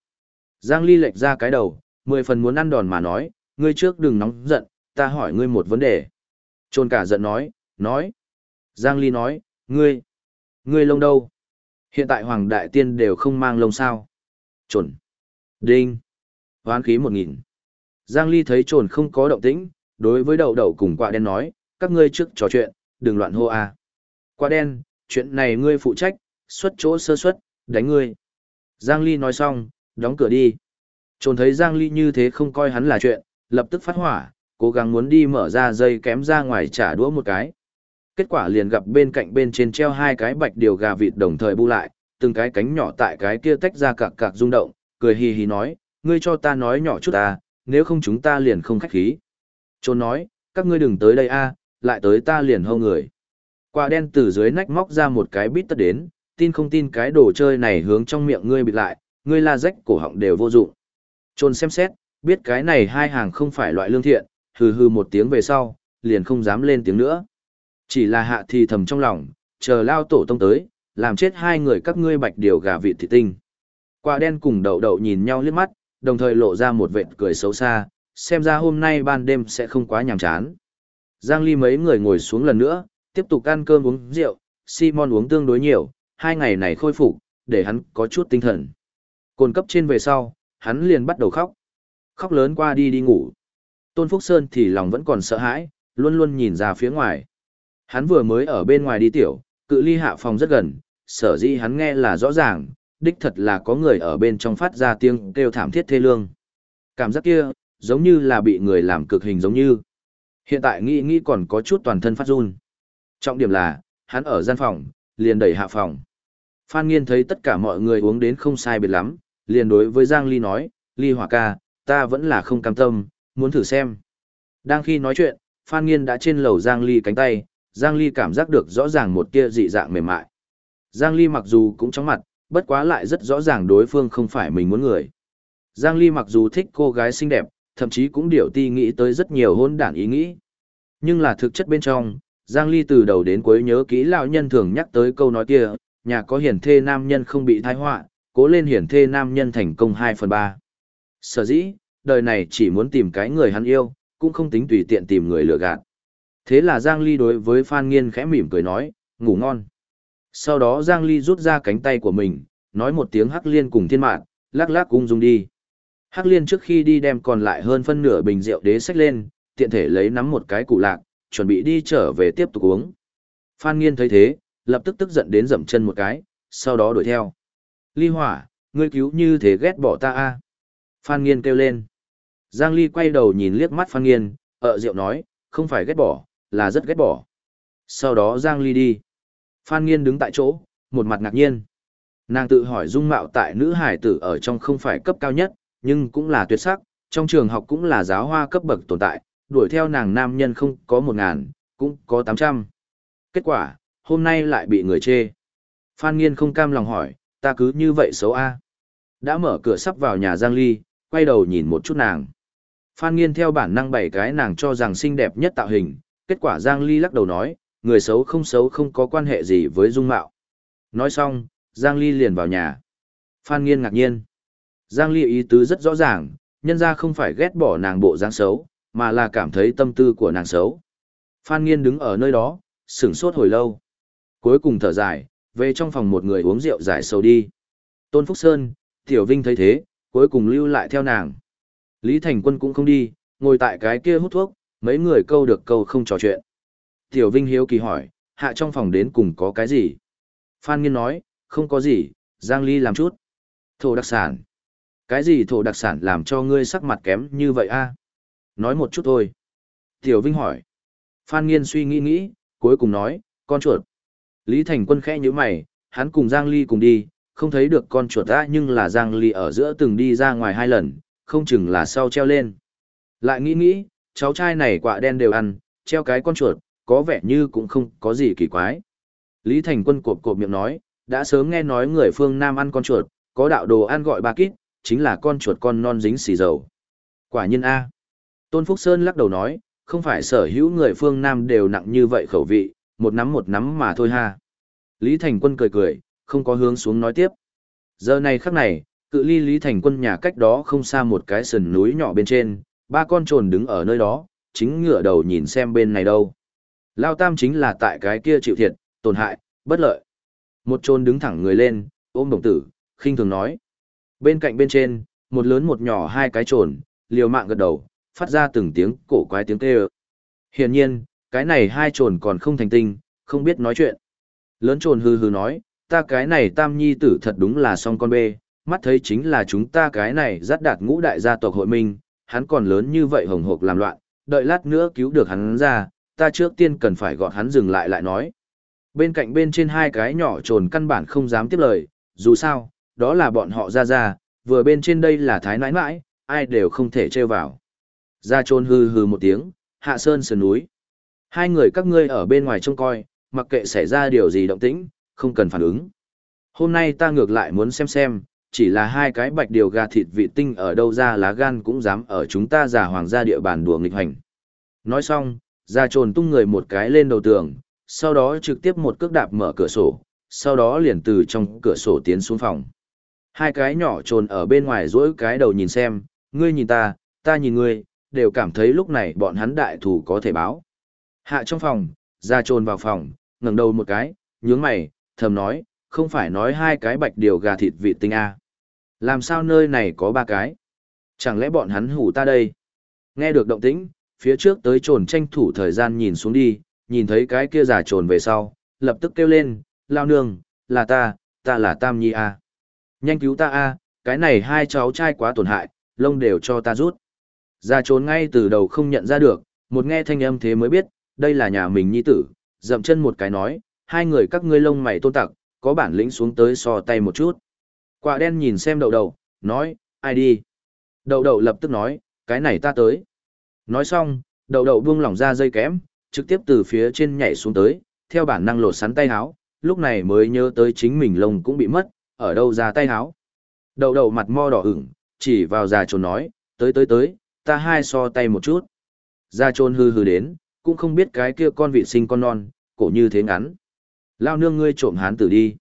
Giang Ly lệch ra cái đầu, mười phần muốn ăn đòn mà nói, ngươi trước đừng nóng giận, ta hỏi ngươi một vấn đề. Trôn cả giận nói, nói. Giang Ly nói, ngươi, ngươi lông đâu? Hiện tại Hoàng Đại Tiên đều không mang lông sao. Trồn. Đinh. Hoán khí một nghìn. Giang Ly thấy trồn không có động tĩnh, đối với đậu đậu cùng Quạ đen nói, các ngươi trước trò chuyện, đừng loạn hô a. À. Đen, chuyện này ngươi phụ trách, xuất chỗ sơ xuất, đánh ngươi. Giang Ly nói xong, đóng cửa đi. Trồn thấy Giang Ly như thế không coi hắn là chuyện, lập tức phát hỏa, cố gắng muốn đi mở ra dây kém ra ngoài trả đũa một cái. Kết quả liền gặp bên cạnh bên trên treo hai cái bạch điều gà vịt đồng thời bu lại, từng cái cánh nhỏ tại cái kia tách ra cạc cạc rung động, cười hì hì nói, ngươi cho ta nói nhỏ chút ta, nếu không chúng ta liền không khách khí. Trôn nói, các ngươi đừng tới đây a, lại tới ta liền hâu người. Quả đen từ dưới nách móc ra một cái bít tất đến, tin không tin cái đồ chơi này hướng trong miệng ngươi bịt lại, ngươi la rách cổ họng đều vô dụng. Trôn xem xét, biết cái này hai hàng không phải loại lương thiện, hừ hừ một tiếng về sau, liền không dám lên tiếng nữa. Chỉ là hạ thì thầm trong lòng, chờ lao tổ tông tới, làm chết hai người các ngươi bạch điều gà vịt thị tinh. Quả đen cùng đậu đậu nhìn nhau liếc mắt, đồng thời lộ ra một vệt cười xấu xa, xem ra hôm nay ban đêm sẽ không quá nhàm chán. Giang Ly mấy người ngồi xuống lần nữa, tiếp tục ăn cơm uống rượu, Simon uống tương đối nhiều, hai ngày này khôi phục, để hắn có chút tinh thần. Cồn cấp trên về sau, hắn liền bắt đầu khóc. Khóc lớn qua đi đi ngủ. Tôn Phúc Sơn thì lòng vẫn còn sợ hãi, luôn luôn nhìn ra phía ngoài. Hắn vừa mới ở bên ngoài đi tiểu, cự ly hạ phòng rất gần, sở dĩ hắn nghe là rõ ràng, đích thật là có người ở bên trong phát ra tiếng kêu thảm thiết thê lương. Cảm giác kia, giống như là bị người làm cực hình giống như. Hiện tại nghĩ nghĩ còn có chút toàn thân phát run. Trọng điểm là, hắn ở gian phòng, liền đẩy hạ phòng. Phan Nghiên thấy tất cả mọi người uống đến không sai biệt lắm, liền đối với Giang Ly nói, Ly Hỏa ca, ta vẫn là không cam tâm, muốn thử xem. Đang khi nói chuyện, Phan Nghiên đã trên lầu Giang Ly cánh tay, Giang Ly cảm giác được rõ ràng một tia dị dạng mềm mại. Giang Ly mặc dù cũng chóng mặt, bất quá lại rất rõ ràng đối phương không phải mình muốn người. Giang Ly mặc dù thích cô gái xinh đẹp, thậm chí cũng điều ti nghĩ tới rất nhiều hôn đản ý nghĩ. Nhưng là thực chất bên trong, Giang Ly từ đầu đến cuối nhớ kỹ lão nhân thường nhắc tới câu nói kia, nhà có hiển thê nam nhân không bị thai họa, cố lên hiển thê nam nhân thành công 2 phần 3. Sở dĩ, đời này chỉ muốn tìm cái người hắn yêu, cũng không tính tùy tiện tìm người lừa gạt. Thế là Giang Ly đối với Phan Nghiên khẽ mỉm cười nói, ngủ ngon. Sau đó Giang Ly rút ra cánh tay của mình, nói một tiếng hắc liên cùng thiên mạng, lắc lắc cung dung đi. Hắc liên trước khi đi đem còn lại hơn phân nửa bình rượu đế sách lên, tiện thể lấy nắm một cái cụ lạc, chuẩn bị đi trở về tiếp tục uống. Phan Nghiên thấy thế, lập tức tức giận đến dậm chân một cái, sau đó đuổi theo. Ly hỏa, ngươi cứu như thế ghét bỏ ta a Phan Nghiên kêu lên. Giang Ly quay đầu nhìn liếc mắt Phan Nghiên, ợ rượu nói, không phải ghét bỏ, là rất ghét bỏ. Sau đó Giang Ly đi. Phan Nghiên đứng tại chỗ, một mặt ngạc nhiên. Nàng tự hỏi dung mạo tại nữ hải tử ở trong không phải cấp cao nhất, nhưng cũng là tuyệt sắc, trong trường học cũng là giáo hoa cấp bậc tồn tại, đuổi theo nàng nam nhân không có một ngàn, cũng có tám trăm. Kết quả, hôm nay lại bị người chê. Phan Nghiên không cam lòng hỏi, ta cứ như vậy xấu a Đã mở cửa sắp vào nhà Giang Ly, quay đầu nhìn một chút nàng. Phan Nghiên theo bản năng bảy cái nàng cho rằng xinh đẹp nhất tạo hình, kết quả Giang Ly lắc đầu nói, người xấu không xấu không có quan hệ gì với dung mạo. Nói xong, Giang Ly liền vào nhà. Phan Nghiên ngạc nhiên. Giang Ly ý tứ rất rõ ràng, nhân ra không phải ghét bỏ nàng bộ dáng xấu, mà là cảm thấy tâm tư của nàng xấu. Phan Nghiên đứng ở nơi đó, sửng sốt hồi lâu. Cuối cùng thở dài, về trong phòng một người uống rượu giải sầu đi. Tôn Phúc Sơn, Tiểu Vinh thấy thế, cuối cùng lưu lại theo nàng. Lý Thành Quân cũng không đi, ngồi tại cái kia hút thuốc, mấy người câu được câu không trò chuyện. Tiểu Vinh hiếu kỳ hỏi, hạ trong phòng đến cùng có cái gì? Phan Nghiên nói, không có gì, Giang Ly làm chút. Thổ đặc sản. Cái gì thổ đặc sản làm cho ngươi sắc mặt kém như vậy a? Nói một chút thôi. Tiểu Vinh hỏi. Phan Nghiên suy nghĩ nghĩ, cuối cùng nói, con chuột. Lý Thành Quân khẽ như mày, hắn cùng Giang Ly cùng đi, không thấy được con chuột ra nhưng là Giang Ly ở giữa từng đi ra ngoài hai lần, không chừng là sau treo lên. Lại nghĩ nghĩ, cháu trai này quạ đen đều ăn, treo cái con chuột, có vẻ như cũng không có gì kỳ quái. Lý Thành Quân cộp cộp miệng nói, đã sớm nghe nói người phương Nam ăn con chuột, có đạo đồ ăn gọi ba kít, chính là con chuột con non dính xì dầu. Quả nhiên A. Tôn Phúc Sơn lắc đầu nói, không phải sở hữu người phương Nam đều nặng như vậy khẩu vị, một nắm một nắm mà thôi ha. Lý Thành Quân cười cười, không có hướng xuống nói tiếp. Giờ này khắc này, cự ly Lý Thành Quân nhà cách đó không xa một cái sườn núi nhỏ bên trên, ba con trồn đứng ở nơi đó, chính ngửa đầu nhìn xem bên này đâu. Lao tam chính là tại cái kia chịu thiệt, tổn hại, bất lợi. Một trồn đứng thẳng người lên, ôm đồng tử, khinh thường nói. Bên cạnh bên trên, một lớn một nhỏ hai cái trồn, liều mạng gật đầu, phát ra từng tiếng cổ quái tiếng kêu. Hiển nhiên, cái này hai trồn còn không thành tinh, không biết nói chuyện. Lớn trồn hừ hừ nói, ta cái này tam nhi tử thật đúng là song con bê, mắt thấy chính là chúng ta cái này dắt đạt ngũ đại gia tộc hội minh, hắn còn lớn như vậy hồng hộc làm loạn, đợi lát nữa cứu được hắn ra, ta trước tiên cần phải gọi hắn dừng lại lại nói. Bên cạnh bên trên hai cái nhỏ trồn căn bản không dám tiếp lời, dù sao, đó là bọn họ ra ra, vừa bên trên đây là thái nãi nãi, ai đều không thể trêu vào. Ra trồn hư hư một tiếng, hạ sơn sườn núi. Hai người các ngươi ở bên ngoài trông coi, mặc kệ xảy ra điều gì động tĩnh, không cần phản ứng. Hôm nay ta ngược lại muốn xem xem, chỉ là hai cái bạch điều gà thịt vị tinh ở đâu ra lá gan cũng dám ở chúng ta giả hoàng gia địa bàn đùa nghịch hành. Nói xong, ra trồn tung người một cái lên đầu tường, sau đó trực tiếp một cước đạp mở cửa sổ, sau đó liền từ trong cửa sổ tiến xuống phòng. Hai cái nhỏ trồn ở bên ngoài rỗi cái đầu nhìn xem, ngươi nhìn ta, ta nhìn ngươi, đều cảm thấy lúc này bọn hắn đại thủ có thể báo. Hạ trong phòng, ra trồn vào phòng, ngẩng đầu một cái, nhướng mày, thầm nói, không phải nói hai cái bạch điều gà thịt vị tinh a làm sao nơi này có ba cái? Chẳng lẽ bọn hắn hủ ta đây? Nghe được động tĩnh, phía trước tới trồn tranh thủ thời gian nhìn xuống đi, nhìn thấy cái kia giả trồn về sau, lập tức kêu lên, lao nương, là ta, ta là Tam Nhi A. Nhanh cứu ta A, cái này hai cháu trai quá tổn hại, lông đều cho ta rút. Giả trồn ngay từ đầu không nhận ra được, một nghe thanh âm thế mới biết, đây là nhà mình nhi tử, dậm chân một cái nói, hai người các ngươi lông mày tôn tặc, có bản lĩnh xuống tới so tay một chút. Quả đen nhìn xem đậu đậu, nói, ai đi? Đậu đậu lập tức nói, cái này ta tới. Nói xong, đậu đậu buông lỏng ra dây kém, trực tiếp từ phía trên nhảy xuống tới, theo bản năng lột sắn tay háo, lúc này mới nhớ tới chính mình lông cũng bị mất, ở đâu ra tay háo. Đậu đậu mặt mo đỏ ửng, chỉ vào già trồn nói, tới tới tới, ta hai so tay một chút. Già trồn hư hư đến, cũng không biết cái kia con vị sinh con non, cổ như thế ngắn. Lao nương ngươi trộm hán tử đi.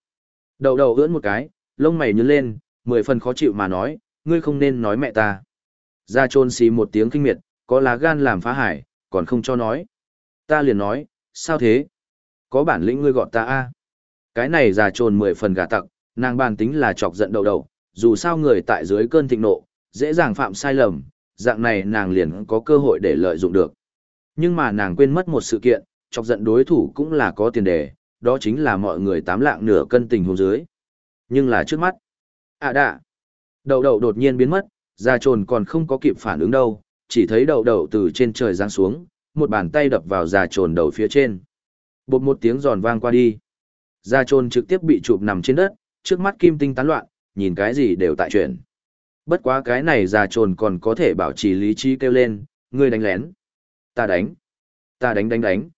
Đậu đậu ưỡn một cái, lông mày nhướng lên, mười phần khó chịu mà nói, ngươi không nên nói mẹ ta. Ra trôn xì một tiếng kinh miệt, có lá gan làm phá hải, còn không cho nói. Ta liền nói, sao thế? Có bản lĩnh ngươi gọi ta a Cái này già trồn mười phần gà tặc, nàng bàn tính là chọc giận đầu đầu, dù sao người tại dưới cơn thịnh nộ, dễ dàng phạm sai lầm, dạng này nàng liền có cơ hội để lợi dụng được. Nhưng mà nàng quên mất một sự kiện, chọc giận đối thủ cũng là có tiền đề, đó chính là mọi người tám lạng nửa cân tình hôn dưới. Nhưng là trước mắt. À đạ. Đậu đậu đột nhiên biến mất, già trồn còn không có kịp phản ứng đâu, chỉ thấy đậu đậu từ trên trời giáng xuống, một bàn tay đập vào già trồn đầu phía trên. Bột một tiếng giòn vang qua đi. Già trồn trực tiếp bị chụp nằm trên đất, trước mắt kim tinh tán loạn, nhìn cái gì đều tại chuyển. Bất quá cái này già trồn còn có thể bảo trì lý trí kêu lên, ngươi đánh lén. Ta đánh. Ta đánh đánh đánh.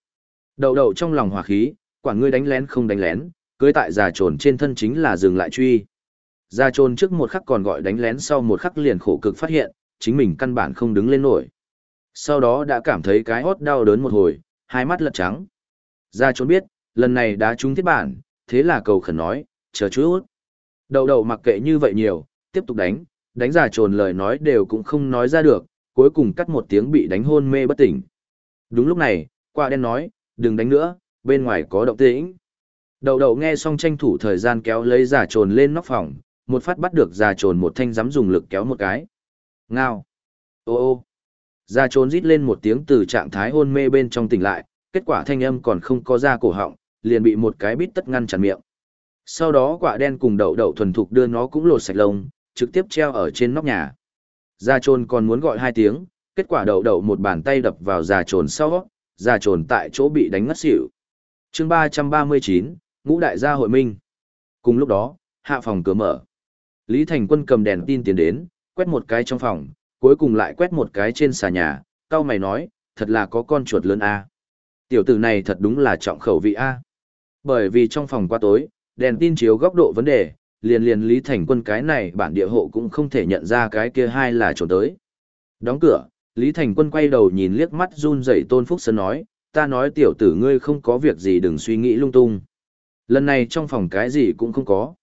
Đậu đậu trong lòng hòa khí, quản ngươi đánh lén không đánh lén, cưới tại già trồn trên thân chính là dừng lại truy. Già trồn trước một khắc còn gọi đánh lén sau một khắc liền khổ cực phát hiện, chính mình căn bản không đứng lên nổi. Sau đó đã cảm thấy cái hót đau đớn một hồi, hai mắt lật trắng. Già trồn biết, lần này đã trúng thiết bản, thế là cầu khẩn nói, chờ chút. Đầu đầu mặc kệ như vậy nhiều, tiếp tục đánh, đánh già trồn lời nói đều cũng không nói ra được, cuối cùng cắt một tiếng bị đánh hôn mê bất tỉnh. Đúng lúc này, qua đen nói, đừng đánh nữa, bên ngoài có động tĩnh đậu đậu nghe xong tranh thủ thời gian kéo lấy giả trồn lên nóc phòng, một phát bắt được giả trồn một thanh dám dùng lực kéo một cái. Ngao! Ô ô! Giả trồn rít lên một tiếng từ trạng thái hôn mê bên trong tỉnh lại, kết quả thanh âm còn không có ra cổ họng, liền bị một cái bít tất ngăn chặn miệng. Sau đó quả đen cùng đậu đậu thuần thục đưa nó cũng lột sạch lông, trực tiếp treo ở trên nóc nhà. Gia trồn còn muốn gọi hai tiếng, kết quả đậu đậu một bàn tay đập vào già trồn sau, già trồn tại chỗ bị đánh ngất xỉu. chương 339, ngũ đại gia hội minh. Cùng lúc đó, hạ phòng cửa mở. Lý thành quân cầm đèn tin tiến đến, quét một cái trong phòng, cuối cùng lại quét một cái trên xà nhà Cao mày nói, thật là có con chuột lớn a. Tiểu tử này thật đúng là trọng khẩu vị a. Bởi vì trong phòng qua tối, đèn tin chiếu góc độ vấn đề, liền liền lý thành quân cái này bản địa hộ cũng không thể nhận ra cái kia hai là trốn tới. Đóng cửa, lý thành quân quay đầu nhìn liếc mắt run rẩy tôn phúc sơn nói, ta nói tiểu tử ngươi không có việc gì đừng suy nghĩ lung tung. Lần này trong phòng cái gì cũng không có.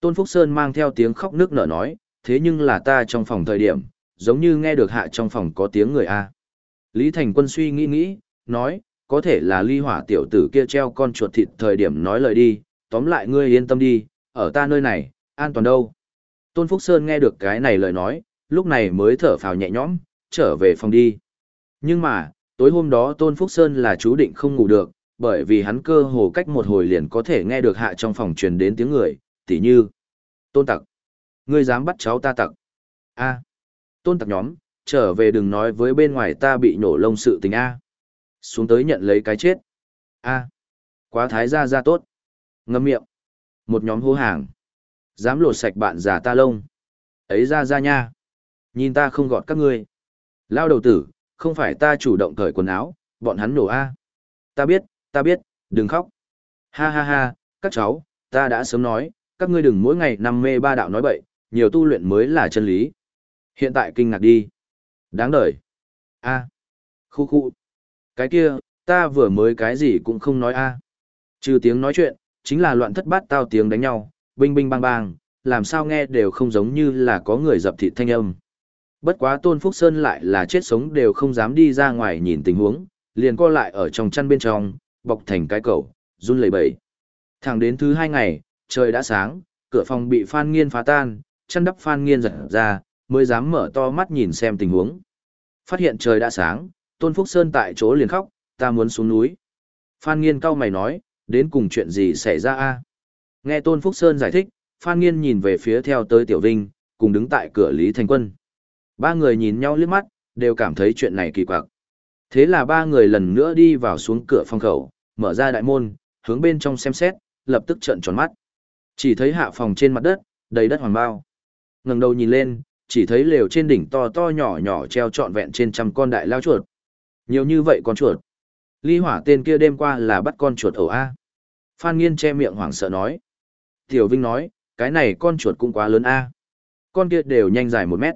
Tôn Phúc Sơn mang theo tiếng khóc nước nở nói, thế nhưng là ta trong phòng thời điểm, giống như nghe được hạ trong phòng có tiếng người A. Lý Thành Quân suy nghĩ nghĩ, nói, có thể là ly hỏa tiểu tử kia treo con chuột thịt thời điểm nói lời đi, tóm lại ngươi yên tâm đi, ở ta nơi này, an toàn đâu. Tôn Phúc Sơn nghe được cái này lời nói, lúc này mới thở phào nhẹ nhõm, trở về phòng đi. Nhưng mà, tối hôm đó Tôn Phúc Sơn là chú định không ngủ được, bởi vì hắn cơ hồ cách một hồi liền có thể nghe được hạ trong phòng truyền đến tiếng người, tỉ như Tôn Tặc, ngươi dám bắt cháu ta tặc. A. Tôn Tặc nhóm, trở về đừng nói với bên ngoài ta bị nổ lông sự tình A. Xuống tới nhận lấy cái chết. A. Quá thái gia ra tốt. Ngâm miệng. Một nhóm hô hàng. Dám lột sạch bạn già ta lông. Ấy ra ra nha. Nhìn ta không gọt các ngươi. Lao đầu tử, không phải ta chủ động cởi quần áo, bọn hắn nổ A. Ta biết, ta biết, đừng khóc. Ha ha ha, các cháu, ta đã sớm nói, các ngươi đừng mỗi ngày nằm mê ba đạo nói bậy, nhiều tu luyện mới là chân lý. Hiện tại kinh ngạc đi. Đáng đời. A. Khu khu. Cái kia, ta vừa mới cái gì cũng không nói a. Trừ tiếng nói chuyện, chính là loạn thất bát tao tiếng đánh nhau, binh binh bang bang, làm sao nghe đều không giống như là có người dập thịt thanh âm. Bất quá Tôn Phúc Sơn lại là chết sống đều không dám đi ra ngoài nhìn tình huống, liền co lại ở trong chăn bên trong, bọc thành cái cầu, run lẩy bẩy. Thẳng đến thứ hai ngày, trời đã sáng, cửa phòng bị Phan Nghiên phá tan, chăn đắp Phan Nghiên giật ra, mới dám mở to mắt nhìn xem tình huống. Phát hiện trời đã sáng, Tôn Phúc Sơn tại chỗ liền khóc, ta muốn xuống núi. Phan Nghiên cau mày nói, đến cùng chuyện gì xảy ra a? Nghe Tôn Phúc Sơn giải thích, Phan Nghiên nhìn về phía theo tới Tiểu Vinh, cùng đứng tại cửa Lý Thành Quân. Ba người nhìn nhau liếc mắt, đều cảm thấy chuyện này kỳ quặc. Thế là ba người lần nữa đi vào xuống cửa phòng khẩu, mở ra đại môn, hướng bên trong xem xét, lập tức trợn tròn mắt. Chỉ thấy hạ phòng trên mặt đất, đầy đất hoàng bao. Ngẩng đầu nhìn lên, chỉ thấy lều trên đỉnh to to nhỏ nhỏ treo trọn vẹn trên trăm con đại lao chuột. Nhiều như vậy con chuột. Ly hỏa tên kia đêm qua là bắt con chuột ẩu A. Phan Nghiên che miệng hoảng sợ nói. Tiểu Vinh nói, cái này con chuột cũng quá lớn A. Con kia đều nhanh dài một mét.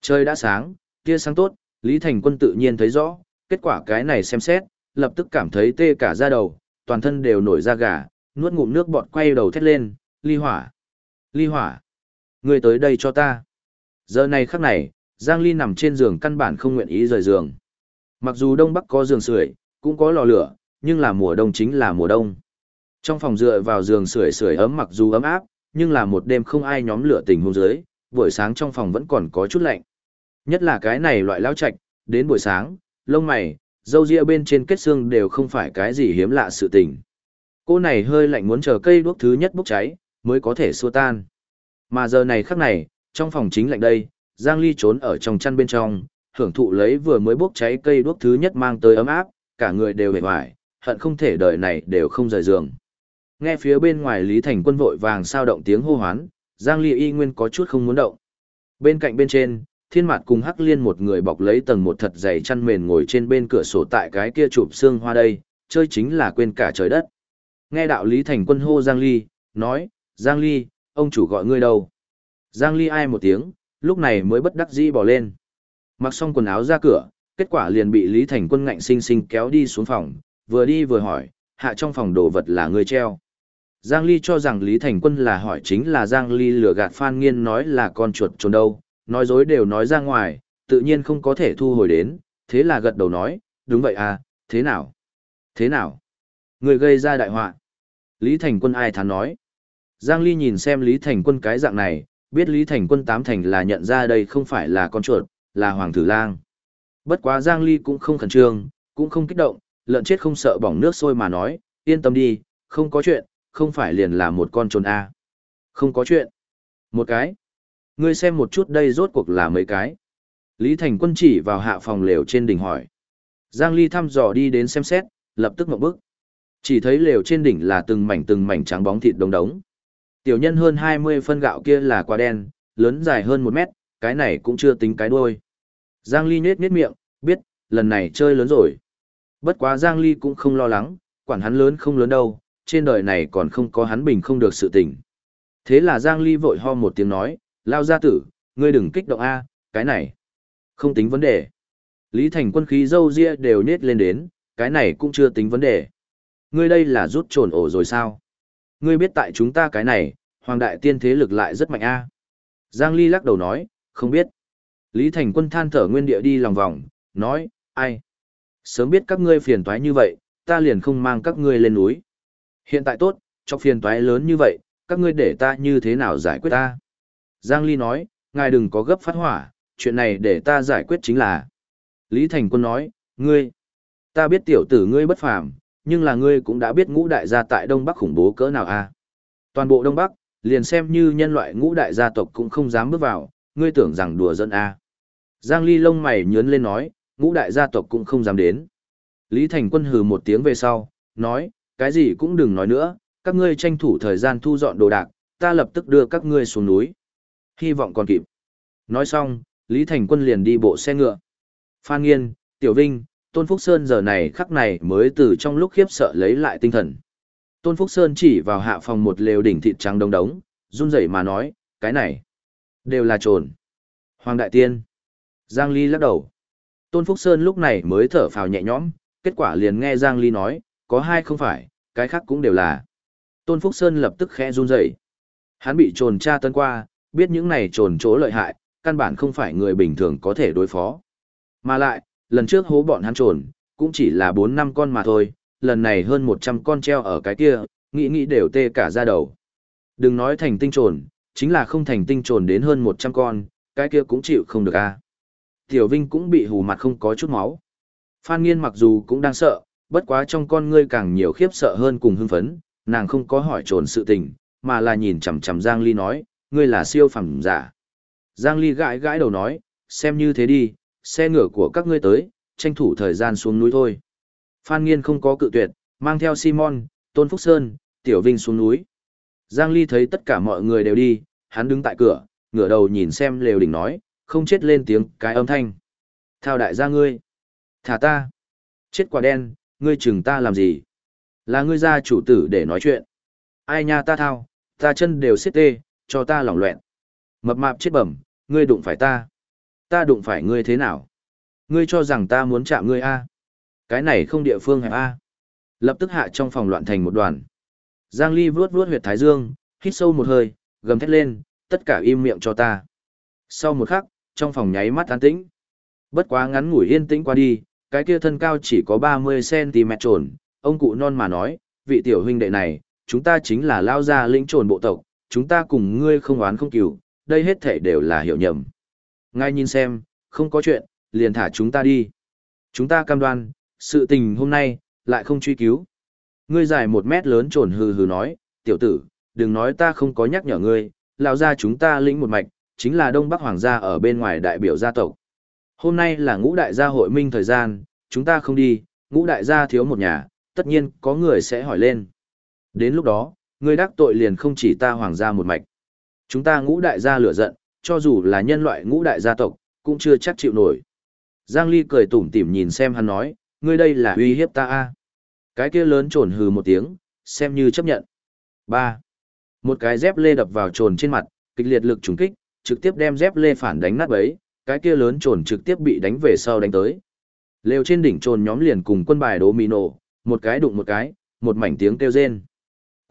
Trời đã sáng, kia sáng tốt, Lý Thành Quân tự nhiên thấy rõ, kết quả cái này xem xét, lập tức cảm thấy tê cả da đầu, toàn thân đều nổi da gà, nuốt ngụm nước bọt quay đầu thét lên, ly hỏa, ly hỏa, người tới đây cho ta. Giờ này khắc này, Giang Ly nằm trên giường căn bản không nguyện ý rời giường. Mặc dù đông bắc có giường sưởi, cũng có lò lửa, nhưng là mùa đông chính là mùa đông. Trong phòng dựa vào giường sưởi sưởi ấm mặc dù ấm áp, nhưng là một đêm không ai nhóm lửa tình hôn dưới, buổi sáng trong phòng vẫn còn có chút lạnh. Nhất là cái này loại lao chạch, đến buổi sáng, lông mày, dâu ria bên trên kết xương đều không phải cái gì hiếm lạ sự tình. Cô này hơi lạnh muốn chờ cây đuốc thứ nhất bốc cháy, mới có thể xua tan. Mà giờ này khắc này, trong phòng chính lạnh đây, Giang Ly trốn ở trong chăn bên trong, hưởng thụ lấy vừa mới bốc cháy cây đuốc thứ nhất mang tới ấm áp, cả người đều hề hoài, hận không thể đợi này đều không rời giường. Nghe phía bên ngoài Lý Thành Quân vội vàng sao động tiếng hô hoán, Giang Ly y nguyên có chút không muốn động. Bên cạnh bên trên, thiên mạt cùng hắc liên một người bọc lấy tầng một thật dày chăn mền ngồi trên bên cửa sổ tại cái kia chụp xương hoa đây, chơi chính là quên cả trời đất. Nghe đạo Lý Thành Quân hô Giang Ly, nói, Giang Ly, ông chủ gọi ngươi đâu? Giang Ly ai một tiếng, lúc này mới bất đắc dĩ bỏ lên. Mặc xong quần áo ra cửa, kết quả liền bị Lý Thành Quân ngạnh sinh sinh kéo đi xuống phòng, vừa đi vừa hỏi, hạ trong phòng đồ vật là người treo. Giang Ly cho rằng Lý Thành Quân là hỏi chính là Giang Ly lừa gạt Phan Nghiên nói là con chuột trốn đâu, nói dối đều nói ra ngoài, tự nhiên không có thể thu hồi đến, thế là gật đầu nói, đúng vậy à, thế nào? Thế nào? Người gây ra đại họa. Lý Thành Quân ai thán nói. Giang Ly nhìn xem Lý Thành Quân cái dạng này, biết Lý Thành Quân tám thành là nhận ra đây không phải là con chuột, là Hoàng Tử Lang. Bất quá Giang Ly cũng không khẩn trương, cũng không kích động, lợn chết không sợ bỏng nước sôi mà nói, yên tâm đi, không có chuyện, không phải liền là một con trồn A. À. Không có chuyện. Một cái. Ngươi xem một chút đây rốt cuộc là mấy cái. Lý Thành Quân chỉ vào hạ phòng lều trên đỉnh hỏi. Giang Ly thăm dò đi đến xem xét, lập tức ngậm bước, Chỉ thấy lều trên đỉnh là từng mảnh từng mảnh trắng bóng thịt đống đống. Tiểu nhân hơn 20 phân gạo kia là quả đen, lớn dài hơn 1 mét, cái này cũng chưa tính cái đuôi. Giang Ly nhếch nhếch miệng, biết, lần này chơi lớn rồi. Bất quá Giang Ly cũng không lo lắng, quản hắn lớn không lớn đâu, trên đời này còn không có hắn bình không được sự tình. Thế là Giang Ly vội ho một tiếng nói, lao gia tử, ngươi đừng kích động A, cái này. Không tính vấn đề. Lý Thành quân khí dâu ria đều nết lên đến, cái này cũng chưa tính vấn đề. Ngươi đây là rút trồn ổ rồi sao? Ngươi biết tại chúng ta cái này, hoàng đại tiên thế lực lại rất mạnh A. Giang Ly lắc đầu nói, không biết. Lý Thành quân than thở nguyên địa đi lòng vòng, nói, ai? Sớm biết các ngươi phiền toái như vậy, ta liền không mang các ngươi lên núi. Hiện tại tốt, trong phiền toái lớn như vậy, các ngươi để ta như thế nào giải quyết ta? Giang Ly nói, ngài đừng có gấp phát hỏa, chuyện này để ta giải quyết chính là. Lý Thành Quân nói, ngươi, ta biết tiểu tử ngươi bất phàm, nhưng là ngươi cũng đã biết ngũ đại gia tại Đông Bắc khủng bố cỡ nào a à? Toàn bộ Đông Bắc, liền xem như nhân loại ngũ đại gia tộc cũng không dám bước vào, ngươi tưởng rằng đùa dân a à? Giang Ly lông mày nhướn lên nói, ngũ đại gia tộc cũng không dám đến. Lý Thành Quân hừ một tiếng về sau, nói, cái gì cũng đừng nói nữa, các ngươi tranh thủ thời gian thu dọn đồ đạc, ta lập tức đưa các ngươi xuống núi. Hy vọng còn kịp. Nói xong, Lý Thành Quân liền đi bộ xe ngựa. Phan Nghiên, Tiểu Vinh, Tôn Phúc Sơn giờ này khắc này mới từ trong lúc khiếp sợ lấy lại tinh thần. Tôn Phúc Sơn chỉ vào hạ phòng một lều đỉnh thịt trắng đông đống, run rẩy mà nói, cái này, đều là trồn. Hoàng Đại Tiên. Giang Ly lắc đầu. Tôn Phúc Sơn lúc này mới thở phào nhẹ nhõm, kết quả liền nghe Giang Ly nói, có hai không phải, cái khác cũng đều là. Tôn Phúc Sơn lập tức khẽ run rẩy. Hắn bị trồn tra tấn qua, biết những này trồn chỗ lợi hại, căn bản không phải người bình thường có thể đối phó. Mà lại, lần trước hố bọn hắn trồn, cũng chỉ là 4 năm con mà thôi, lần này hơn 100 con treo ở cái kia, nghĩ nghĩ đều tê cả ra đầu. Đừng nói thành tinh trồn, chính là không thành tinh trồn đến hơn 100 con, cái kia cũng chịu không được a. Tiểu Vinh cũng bị hù mặt không có chút máu. Phan Nghiên mặc dù cũng đang sợ, bất quá trong con ngươi càng nhiều khiếp sợ hơn cùng hưng phấn, nàng không có hỏi trồn sự tình, mà là nhìn chằm chằm Giang Ly nói, ngươi là siêu phẩm giả. Giang Ly gãi gãi đầu nói, xem như thế đi, xe ngựa của các ngươi tới, tranh thủ thời gian xuống núi thôi. Phan Nghiên không có cự tuyệt, mang theo Simon, Tôn Phúc Sơn, Tiểu Vinh xuống núi. Giang Ly thấy tất cả mọi người đều đi, hắn đứng tại cửa, ngửa đầu nhìn xem lều đỉnh nói, không chết lên tiếng cái âm thanh. Thao đại gia ngươi. Thả ta. Chết quả đen, ngươi chừng ta làm gì? Là ngươi ra chủ tử để nói chuyện. Ai nha ta thao, ta chân đều xiết tê, cho ta lỏng loẹn. Mập mạp chết bẩm, ngươi đụng phải ta. Ta đụng phải ngươi thế nào? Ngươi cho rằng ta muốn chạm ngươi a? Cái này không địa phương hẹp a. Lập tức hạ trong phòng loạn thành một đoàn. Giang Ly vuốt vuốt huyệt thái dương, hít sâu một hơi, gầm thét lên, tất cả im miệng cho ta. Sau một khắc, trong phòng nháy mắt an tĩnh. Bất quá ngắn ngủi yên tĩnh qua đi, cái kia thân cao chỉ có 30cm trồn, ông cụ non mà nói, vị tiểu huynh đệ này, chúng ta chính là lao ra lĩnh trồn bộ tộc, chúng ta cùng ngươi không oán không cừu, đây hết thể đều là hiểu nhầm. Ngay nhìn xem, không có chuyện, liền thả chúng ta đi. Chúng ta cam đoan, sự tình hôm nay, lại không truy cứu. Ngươi dài một mét lớn trồn hừ hừ nói, tiểu tử, đừng nói ta không có nhắc nhở ngươi, lão ra chúng ta lĩnh một mạch, chính là Đông Bắc Hoàng gia ở bên ngoài đại biểu gia tộc. Hôm nay là ngũ đại gia hội minh thời gian, chúng ta không đi, ngũ đại gia thiếu một nhà, tất nhiên có người sẽ hỏi lên. Đến lúc đó, người đắc tội liền không chỉ ta hoàng gia một mạch. Chúng ta ngũ đại gia lửa giận, cho dù là nhân loại ngũ đại gia tộc, cũng chưa chắc chịu nổi. Giang Ly cười tủm tỉm nhìn xem hắn nói, ngươi đây là uy hiếp ta a. Cái kia lớn trồn hừ một tiếng, xem như chấp nhận. 3. Một cái dép lê đập vào trồn trên mặt, kịch liệt lực trùng kích, trực tiếp đem dép lê phản đánh nát bấy, cái kia lớn trồn trực tiếp bị đánh về sau đánh tới. Lều trên đỉnh trồn nhóm liền cùng quân bài đố mì nổ, một cái đụng một cái, một mảnh tiếng kêu rên.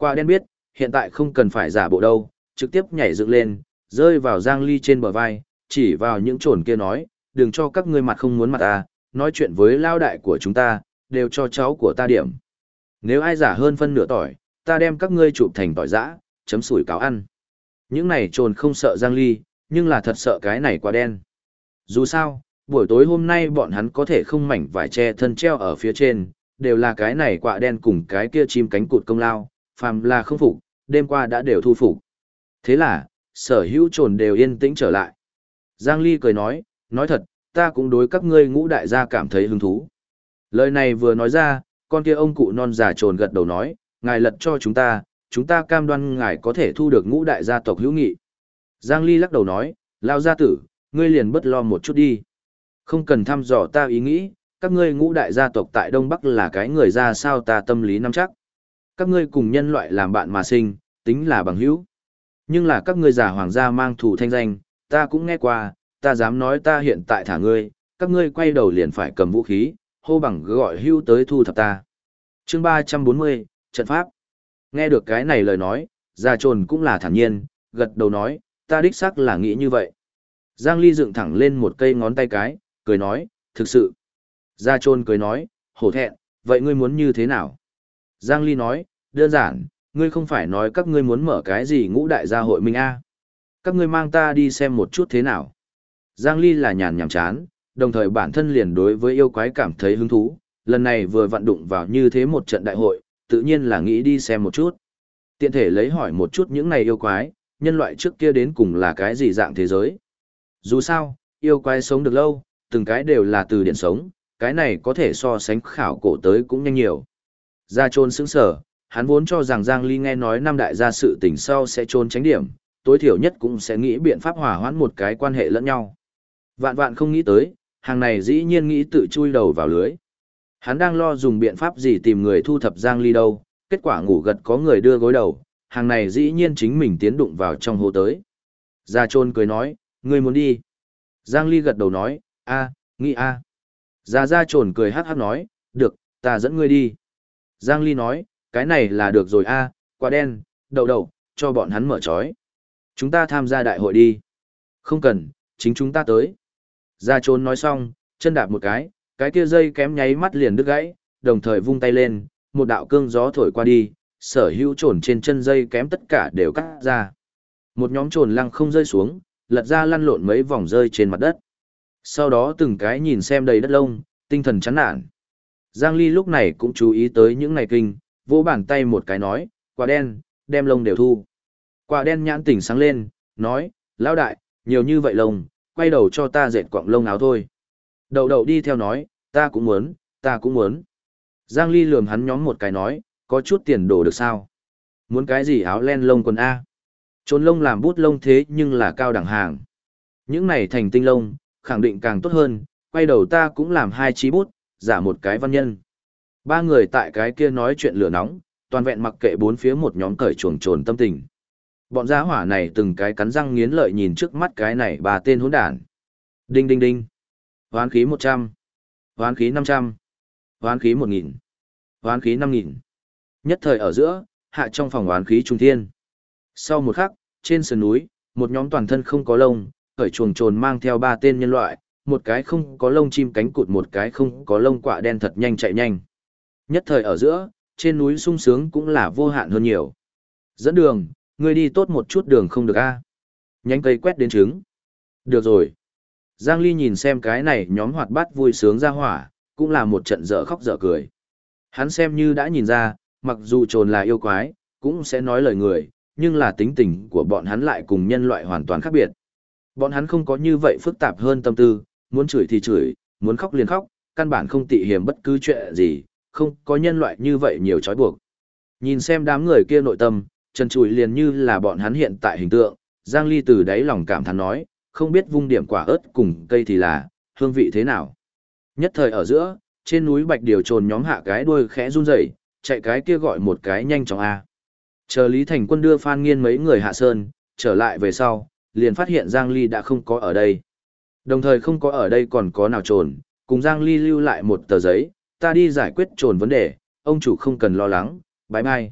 Qua đen biết, hiện tại không cần phải giả bộ đâu, trực tiếp nhảy dựng lên, rơi vào Giang Ly trên bờ vai, chỉ vào những trồn kia nói, đừng cho các ngươi mặt không muốn mặt ta, nói chuyện với lao đại của chúng ta, đều cho cháu của ta điểm. Nếu ai giả hơn phân nửa tỏi, ta đem các ngươi chụp thành tỏi giã, chấm sủi cáo ăn. Những này trồn không sợ Giang Ly, nhưng là thật sợ cái này quá đen. Dù sao, buổi tối hôm nay bọn hắn có thể không mảnh vải che thân treo ở phía trên, đều là cái này quạ đen cùng cái kia chim cánh cụt công lao, phàm là không phục, đêm qua đã đều thu phục. Thế là, sở hữu trồn đều yên tĩnh trở lại. Giang Ly cười nói, nói thật, ta cũng đối các ngươi ngũ đại gia cảm thấy hứng thú. Lời này vừa nói ra, con kia ông cụ non già trồn gật đầu nói, ngài lật cho chúng ta, chúng ta cam đoan ngài có thể thu được ngũ đại gia tộc hữu nghị. Giang Ly lắc đầu nói, lao gia tử, ngươi liền bất lo một chút đi. Không cần thăm dò ta ý nghĩ, các ngươi ngũ đại gia tộc tại Đông Bắc là cái người ra sao ta tâm lý nắm chắc. Các ngươi cùng nhân loại làm bạn mà sinh, tính là bằng hữu. Nhưng là các ngươi giả hoàng gia mang thủ thanh danh, ta cũng nghe qua, ta dám nói ta hiện tại thả ngươi, các ngươi quay đầu liền phải cầm vũ khí, hô bằng gọi hưu tới thu thập ta. chương 340, Trận Pháp. Nghe được cái này lời nói, Gia Trồn cũng là thản nhiên, gật đầu nói, ta đích xác là nghĩ như vậy. Giang Ly dựng thẳng lên một cây ngón tay cái, cười nói, thực sự. Gia Trôn cười nói, hổ thẹn, vậy ngươi muốn như thế nào? Giang Ly nói, đơn giản, ngươi không phải nói các ngươi muốn mở cái gì ngũ đại gia hội minh a Các ngươi mang ta đi xem một chút thế nào. Giang Ly là nhàn nhảm chán, đồng thời bản thân liền đối với yêu quái cảm thấy hứng thú, lần này vừa vận đụng vào như thế một trận đại hội, tự nhiên là nghĩ đi xem một chút. Tiện thể lấy hỏi một chút những này yêu quái, nhân loại trước kia đến cùng là cái gì dạng thế giới. Dù sao, yêu quái sống được lâu, từng cái đều là từ điển sống, cái này có thể so sánh khảo cổ tới cũng nhanh nhiều. Gia trôn sững sở, hắn vốn cho rằng Giang Ly nghe nói năm đại gia sự tình sau sẽ trôn tránh điểm, tối thiểu nhất cũng sẽ nghĩ biện pháp hòa hoãn một cái quan hệ lẫn nhau. Vạn vạn không nghĩ tới, hàng này dĩ nhiên nghĩ tự chui đầu vào lưới. Hắn đang lo dùng biện pháp gì tìm người thu thập Giang Ly đâu, kết quả ngủ gật có người đưa gối đầu, hàng này dĩ nhiên chính mình tiến đụng vào trong hồ tới. Gia Trôn cười nói, ngươi muốn đi. Giang Ly gật đầu nói, a, nghĩ a. Gia Gia Trồn cười hát hát nói, được, ta dẫn ngươi đi. Giang Ly nói, cái này là được rồi a, quả đen, đậu đậu, cho bọn hắn mở trói. Chúng ta tham gia đại hội đi. Không cần, chính chúng ta tới. Gia trốn nói xong, chân đạp một cái, cái kia dây kém nháy mắt liền đứt gãy, đồng thời vung tay lên, một đạo cương gió thổi qua đi, sở hữu trồn trên chân dây kém tất cả đều cắt ra. Một nhóm trồn lăng không rơi xuống, lật ra lăn lộn mấy vòng rơi trên mặt đất. Sau đó từng cái nhìn xem đầy đất lông, tinh thần chán nản. Giang Ly lúc này cũng chú ý tới những này kinh, vỗ bàn tay một cái nói, quả đen, đem lông đều thu. Quả đen nhãn tỉnh sáng lên, nói, lão đại, nhiều như vậy lông, quay đầu cho ta dệt quặng lông áo thôi. Đậu đậu đi theo nói, ta cũng muốn, ta cũng muốn. Giang Ly lườm hắn nhóm một cái nói, có chút tiền đồ được sao? Muốn cái gì áo len lông quần A? Trốn lông làm bút lông thế nhưng là cao đẳng hàng. Những này thành tinh lông, khẳng định càng tốt hơn, quay đầu ta cũng làm hai chí bút, giả một cái văn nhân. Ba người tại cái kia nói chuyện lửa nóng, toàn vẹn mặc kệ bốn phía một nhóm cởi chuồng trồn tâm tình. Bọn gia hỏa này từng cái cắn răng nghiến lợi nhìn trước mắt cái này bà tên hỗn đản. Đinh đinh đinh. Hoán khí 100. Hoán khí 500. Hoán khí 1000. Hoán khí 5000. Nhất thời ở giữa, hạ trong phòng hoán khí trung thiên. Sau một khắc, trên sườn núi, một nhóm toàn thân không có lông, cởi chuồng trồn mang theo ba tên nhân loại, một cái không có lông chim cánh cụt một cái không có lông quạ đen thật nhanh chạy nhanh. Nhất thời ở giữa, trên núi sung sướng cũng là vô hạn hơn nhiều. Dẫn đường, ngươi đi tốt một chút đường không được a à? Nhánh cây quét đến trứng. Được rồi. Giang Ly nhìn xem cái này nhóm hoạt bát vui sướng ra hỏa, cũng là một trận dở khóc dở cười. Hắn xem như đã nhìn ra, mặc dù trồn là yêu quái, cũng sẽ nói lời người, nhưng là tính tình của bọn hắn lại cùng nhân loại hoàn toàn khác biệt. Bọn hắn không có như vậy phức tạp hơn tâm tư, muốn chửi thì chửi, muốn khóc liền khóc, căn bản không tị hiểm bất cứ chuyện gì, không có nhân loại như vậy nhiều trói buộc. Nhìn xem đám người kia nội tâm, trần trụi liền như là bọn hắn hiện tại hình tượng, Giang Ly từ đáy lòng cảm thán nói, không biết vung điểm quả ớt cùng cây thì là, hương vị thế nào. Nhất thời ở giữa, trên núi bạch điều trồn nhóm hạ cái đuôi khẽ run rẩy, chạy cái kia gọi một cái nhanh chóng a. Chờ Lý Thành Quân đưa Phan Nghiên mấy người hạ sơn, trở lại về sau, liền phát hiện Giang Ly đã không có ở đây. Đồng thời không có ở đây còn có nào trồn, cùng Giang Ly lưu lại một tờ giấy, ta đi giải quyết trồn vấn đề, ông chủ không cần lo lắng, bái mai.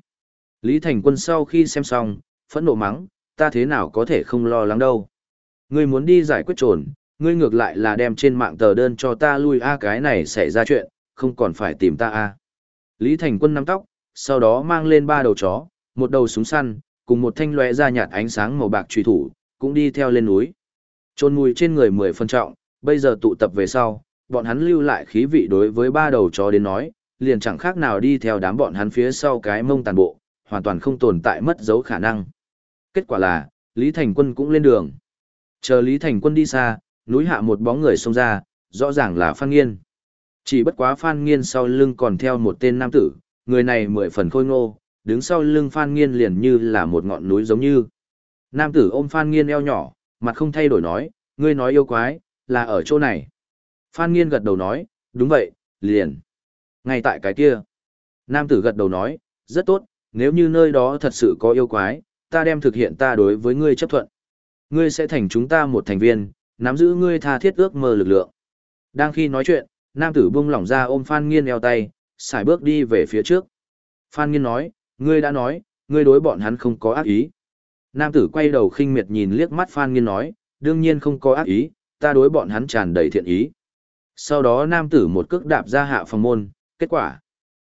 Lý Thành Quân sau khi xem xong, phẫn nộ mắng, ta thế nào có thể không lo lắng đâu. Ngươi muốn đi giải quyết trồn, ngươi ngược lại là đem trên mạng tờ đơn cho ta lui a cái này xảy ra chuyện, không còn phải tìm ta a. Lý Thành Quân nắm tóc, sau đó mang lên ba đầu chó, một đầu súng săn, cùng một thanh lóe ra nhạt ánh sáng màu bạc truy thủ, cũng đi theo lên núi. Trôn mùi trên người mười phân trọng, bây giờ tụ tập về sau, bọn hắn lưu lại khí vị đối với ba đầu chó đến nói, liền chẳng khác nào đi theo đám bọn hắn phía sau cái mông tàn bộ, hoàn toàn không tồn tại mất dấu khả năng. Kết quả là, Lý Thành Quân cũng lên đường. Chờ Lý Thành Quân đi xa, núi hạ một bóng người xông ra, rõ ràng là Phan Nghiên. Chỉ bất quá Phan Nghiên sau lưng còn theo một tên nam tử, người này mười phần khôi ngô, đứng sau lưng Phan Nghiên liền như là một ngọn núi giống như. Nam tử ôm Phan Nghiên eo nhỏ, mặt không thay đổi nói, ngươi nói yêu quái, là ở chỗ này. Phan Nghiên gật đầu nói, đúng vậy, liền. Ngay tại cái kia. Nam tử gật đầu nói, rất tốt, nếu như nơi đó thật sự có yêu quái, ta đem thực hiện ta đối với ngươi chấp thuận. Ngươi sẽ thành chúng ta một thành viên, nắm giữ ngươi tha thiết ước mơ lực lượng. Đang khi nói chuyện, nam tử buông lỏng ra ôm Phan Nghiên eo tay, xài bước đi về phía trước. Phan Nghiên nói, ngươi đã nói, ngươi đối bọn hắn không có ác ý. Nam tử quay đầu khinh miệt nhìn liếc mắt Phan Nghiên nói, đương nhiên không có ác ý, ta đối bọn hắn tràn đầy thiện ý. Sau đó nam tử một cước đạp ra hạ phòng môn, kết quả.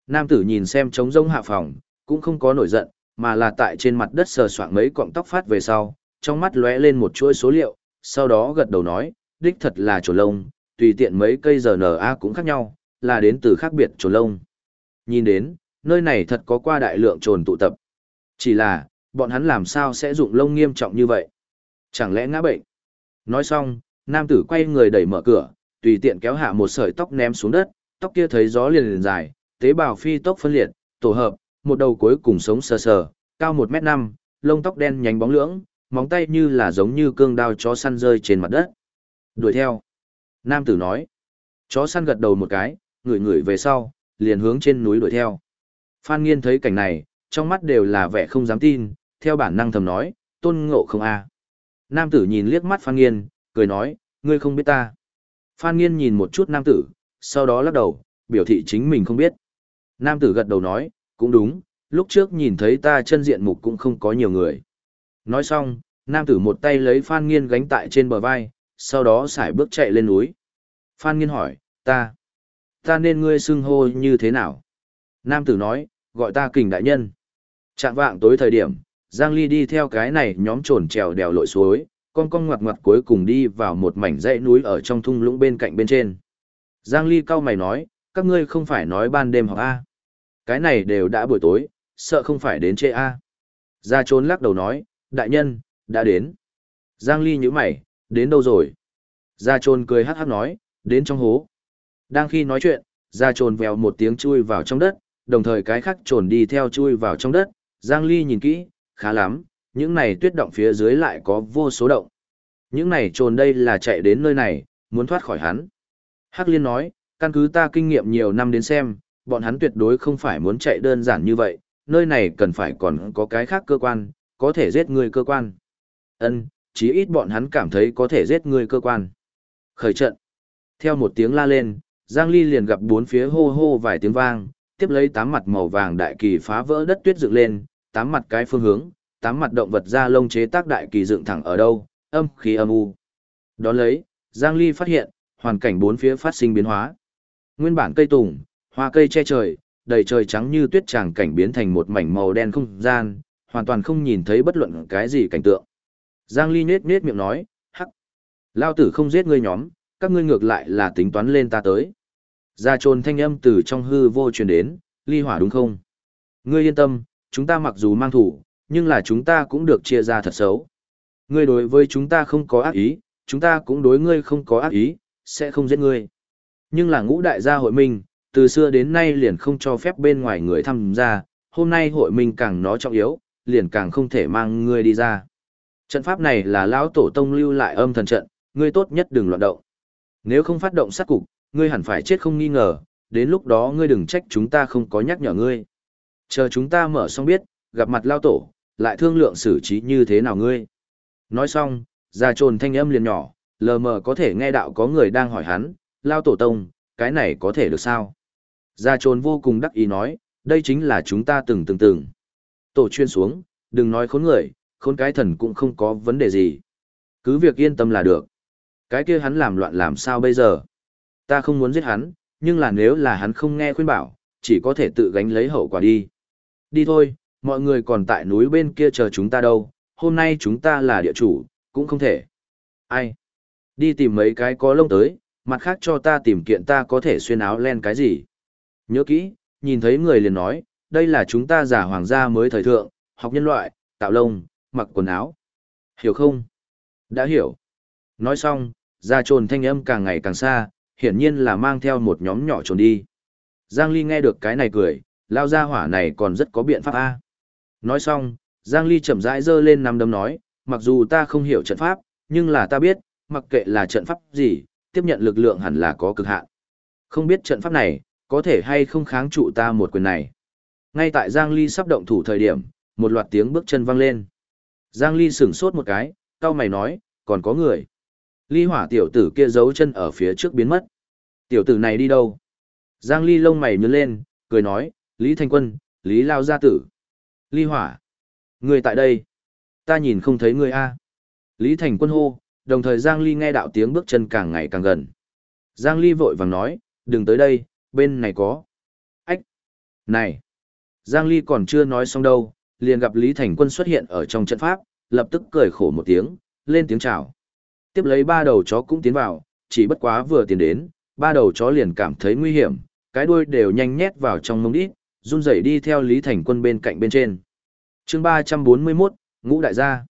Nam tử nhìn xem trống rông hạ phòng, cũng không có nổi giận, mà là tại trên mặt đất sờ soạng mấy cọng tóc phát về sau, trong mắt lóe lên một chuỗi số liệu, sau đó gật đầu nói, đích thật là trồn lông, tùy tiện mấy cây giờ RNA cũng khác nhau, là đến từ khác biệt trồn lông. Nhìn đến, nơi này thật có qua đại lượng trồn tụ tập. Chỉ là, bọn hắn làm sao sẽ dụng lông nghiêm trọng như vậy? Chẳng lẽ ngã bệnh? Nói xong, nam tử quay người đẩy mở cửa, tùy tiện kéo hạ một sợi tóc ném xuống đất, tóc kia thấy gió liền liền dài, tế bào phi tốc phân liệt, tổ hợp, một đầu cuối cùng sống sờ sờ, cao 1 mét 5, lông tóc đen nhánh bóng lưỡng, móng tay như là giống như cương đao chó săn rơi trên mặt đất. Đuổi theo. Nam tử nói. Chó săn gật đầu một cái, ngửi ngửi về sau, liền hướng trên núi đuổi theo. Phan Nghiên thấy cảnh này, trong mắt đều là vẻ không dám tin, theo bản năng thầm nói, tôn ngộ không a. Nam tử nhìn liếc mắt Phan Nghiên, cười nói, ngươi không biết ta. Phan Nghiên nhìn một chút nam tử, sau đó lắc đầu, biểu thị chính mình không biết. Nam tử gật đầu nói, cũng đúng, lúc trước nhìn thấy ta chân diện mục cũng không có nhiều người. Nói xong, nam tử một tay lấy Phan Nghiên gánh tại trên bờ vai, sau đó xài bước chạy lên núi. Phan Nghiên hỏi, ta, ta nên ngươi xưng hô như thế nào? Nam tử nói, gọi ta kình đại nhân. Trạng vạng tối thời điểm, Giang Ly đi theo cái này nhóm trồn trèo đèo lội suối, con con ngoặt ngoặt cuối cùng đi vào một mảnh dãy núi ở trong thung lũng bên cạnh bên trên. Giang Ly cao mày nói, các ngươi không phải nói ban đêm học A. Cái này đều đã buổi tối, sợ không phải đến trễ A. Ra trốn lắc đầu nói, đại nhân, đã đến. Giang Ly nhíu mày, đến đâu rồi? Ra trốn cười hát hát nói, đến trong hố. Đang khi nói chuyện, ra trồn vèo một tiếng chui vào trong đất, đồng thời cái khác trồn đi theo chui vào trong đất. Giang Ly nhìn kỹ, khá lắm, những này tuyết động phía dưới lại có vô số động. Những này trồn đây là chạy đến nơi này, muốn thoát khỏi hắn. Hắc Liên nói, căn cứ ta kinh nghiệm nhiều năm đến xem, bọn hắn tuyệt đối không phải muốn chạy đơn giản như vậy, nơi này cần phải còn có cái khác cơ quan, có thể giết người cơ quan. Ân, chí ít bọn hắn cảm thấy có thể giết người cơ quan. Khởi trận. Theo một tiếng la lên, Giang Ly liền gặp bốn phía hô hô vài tiếng vang, tiếp lấy tám mặt màu vàng đại kỳ phá vỡ đất tuyết dựng lên, tám mặt cái phương hướng, tám mặt động vật da lông chế tác đại kỳ dựng thẳng ở đâu, âm khí âm u. Đón lấy, Giang Ly phát hiện, hoàn cảnh bốn phía phát sinh biến hóa. Nguyên bản cây tùng, hoa cây che trời, đầy trời trắng như tuyết tràng cảnh biến thành một mảnh màu đen không gian, hoàn toàn không nhìn thấy bất luận cái gì cảnh tượng. Giang Ly nết nết miệng nói, hắc, lao tử không giết ngươi nhóm, các ngươi ngược lại là tính toán lên ta tới. Gia trồn thanh âm từ trong hư vô truyền đến, ly hỏa đúng không? Ngươi yên tâm, chúng ta mặc dù mang thủ, nhưng là chúng ta cũng được chia ra thật xấu. Ngươi đối với chúng ta không có ác ý, chúng ta cũng đối ngươi không có ác ý, sẽ không giết ngươi. Nhưng là ngũ đại gia hội minh, từ xưa đến nay liền không cho phép bên ngoài người tham gia, hôm nay hội minh càng nó trọng yếu, liền càng không thể mang ngươi đi ra. Trận pháp này là lão tổ tông lưu lại âm thần trận, ngươi tốt nhất đừng loạn động. Nếu không phát động sát cục, ngươi hẳn phải chết không nghi ngờ, đến lúc đó ngươi đừng trách chúng ta không có nhắc nhở ngươi. Chờ chúng ta mở xong biết, gặp mặt lao tổ, lại thương lượng xử trí như thế nào ngươi. Nói xong, ra trồn thanh âm liền nhỏ, lờ mờ có thể nghe đạo có người đang hỏi hắn, lao tổ tông, cái này có thể được sao? Gia trồn vô cùng đắc ý nói, đây chính là chúng ta từng từng từng. Tổ chuyên xuống, đừng nói khốn người, khốn cái thần cũng không có vấn đề gì. Cứ việc yên tâm là được. Cái kia hắn làm loạn làm sao bây giờ? Ta không muốn giết hắn, nhưng là nếu là hắn không nghe khuyên bảo, chỉ có thể tự gánh lấy hậu quả đi. Đi thôi, mọi người còn tại núi bên kia chờ chúng ta đâu, hôm nay chúng ta là địa chủ, cũng không thể. Ai? Đi tìm mấy cái có lông tới, mặt khác cho ta tìm kiện ta có thể xuyên áo len cái gì. Nhớ kỹ, nhìn thấy người liền nói, đây là chúng ta giả hoàng gia mới thời thượng, học nhân loại, tạo lông, mặc quần áo. Hiểu không? Đã hiểu. Nói xong, ra trồn thanh âm càng ngày càng xa, hiển nhiên là mang theo một nhóm nhỏ trồn đi. Giang Ly nghe được cái này cười, lao ra hỏa này còn rất có biện pháp A. Nói xong, Giang Ly chậm rãi giơ lên nắm đấm nói, mặc dù ta không hiểu trận pháp, nhưng là ta biết, mặc kệ là trận pháp gì, tiếp nhận lực lượng hẳn là có cực hạn. Không biết trận pháp này, có thể hay không kháng trụ ta một quyền này. Ngay tại Giang Ly sắp động thủ thời điểm, một loạt tiếng bước chân vang lên. Giang Ly sửng sốt một cái, cao mày nói, còn có người. Ly hỏa tiểu tử kia giấu chân ở phía trước biến mất. Tiểu tử này đi đâu? Giang Ly lông mày nhướng lên, cười nói, Lý Thanh Quân, Lý Lao gia tử. Ly hỏa. Người tại đây. Ta nhìn không thấy người a. Lý Thành Quân hô, đồng thời Giang Ly nghe đạo tiếng bước chân càng ngày càng gần. Giang Ly vội vàng nói, đừng tới đây, bên này có. Ách! Này! Giang Ly còn chưa nói xong đâu, liền gặp Lý Thành Quân xuất hiện ở trong trận pháp, lập tức cười khổ một tiếng, lên tiếng chào. Tiếp lấy ba đầu chó cũng tiến vào, chỉ bất quá vừa tiến đến, ba đầu chó liền cảm thấy nguy hiểm, cái đuôi đều nhanh nhét vào trong mông đít, run rẩy đi theo Lý Thành Quân bên cạnh bên trên. chương 341, Ngũ Đại gia.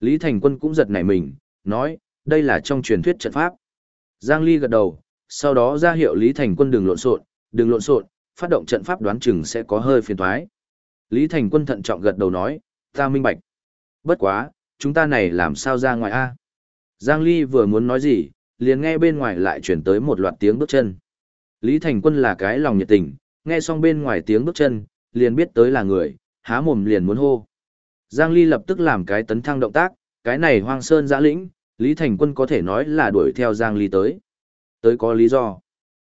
Lý Thành Quân cũng giật nảy mình, nói, đây là trong truyền thuyết trận pháp. Giang Ly gật đầu, sau đó ra hiệu Lý Thành Quân đừng lộn xộn, đừng lộn xộn, phát động trận pháp đoán chừng sẽ có hơi phiền toái. Lý Thành Quân thận trọng gật đầu nói, ta minh bạch. Bất quá, chúng ta này làm sao ra ngoài a? Giang Ly vừa muốn nói gì, liền nghe bên ngoài lại chuyển tới một loạt tiếng bước chân. Lý Thành Quân là cái lòng nhiệt tình, nghe xong bên ngoài tiếng bước chân, liền biết tới là người, há mồm liền muốn hô. Giang Ly lập tức làm cái tấn thăng động tác, cái này hoang sơn giã lĩnh, Lý Thành Quân có thể nói là đuổi theo Giang Ly tới. Tới có lý do.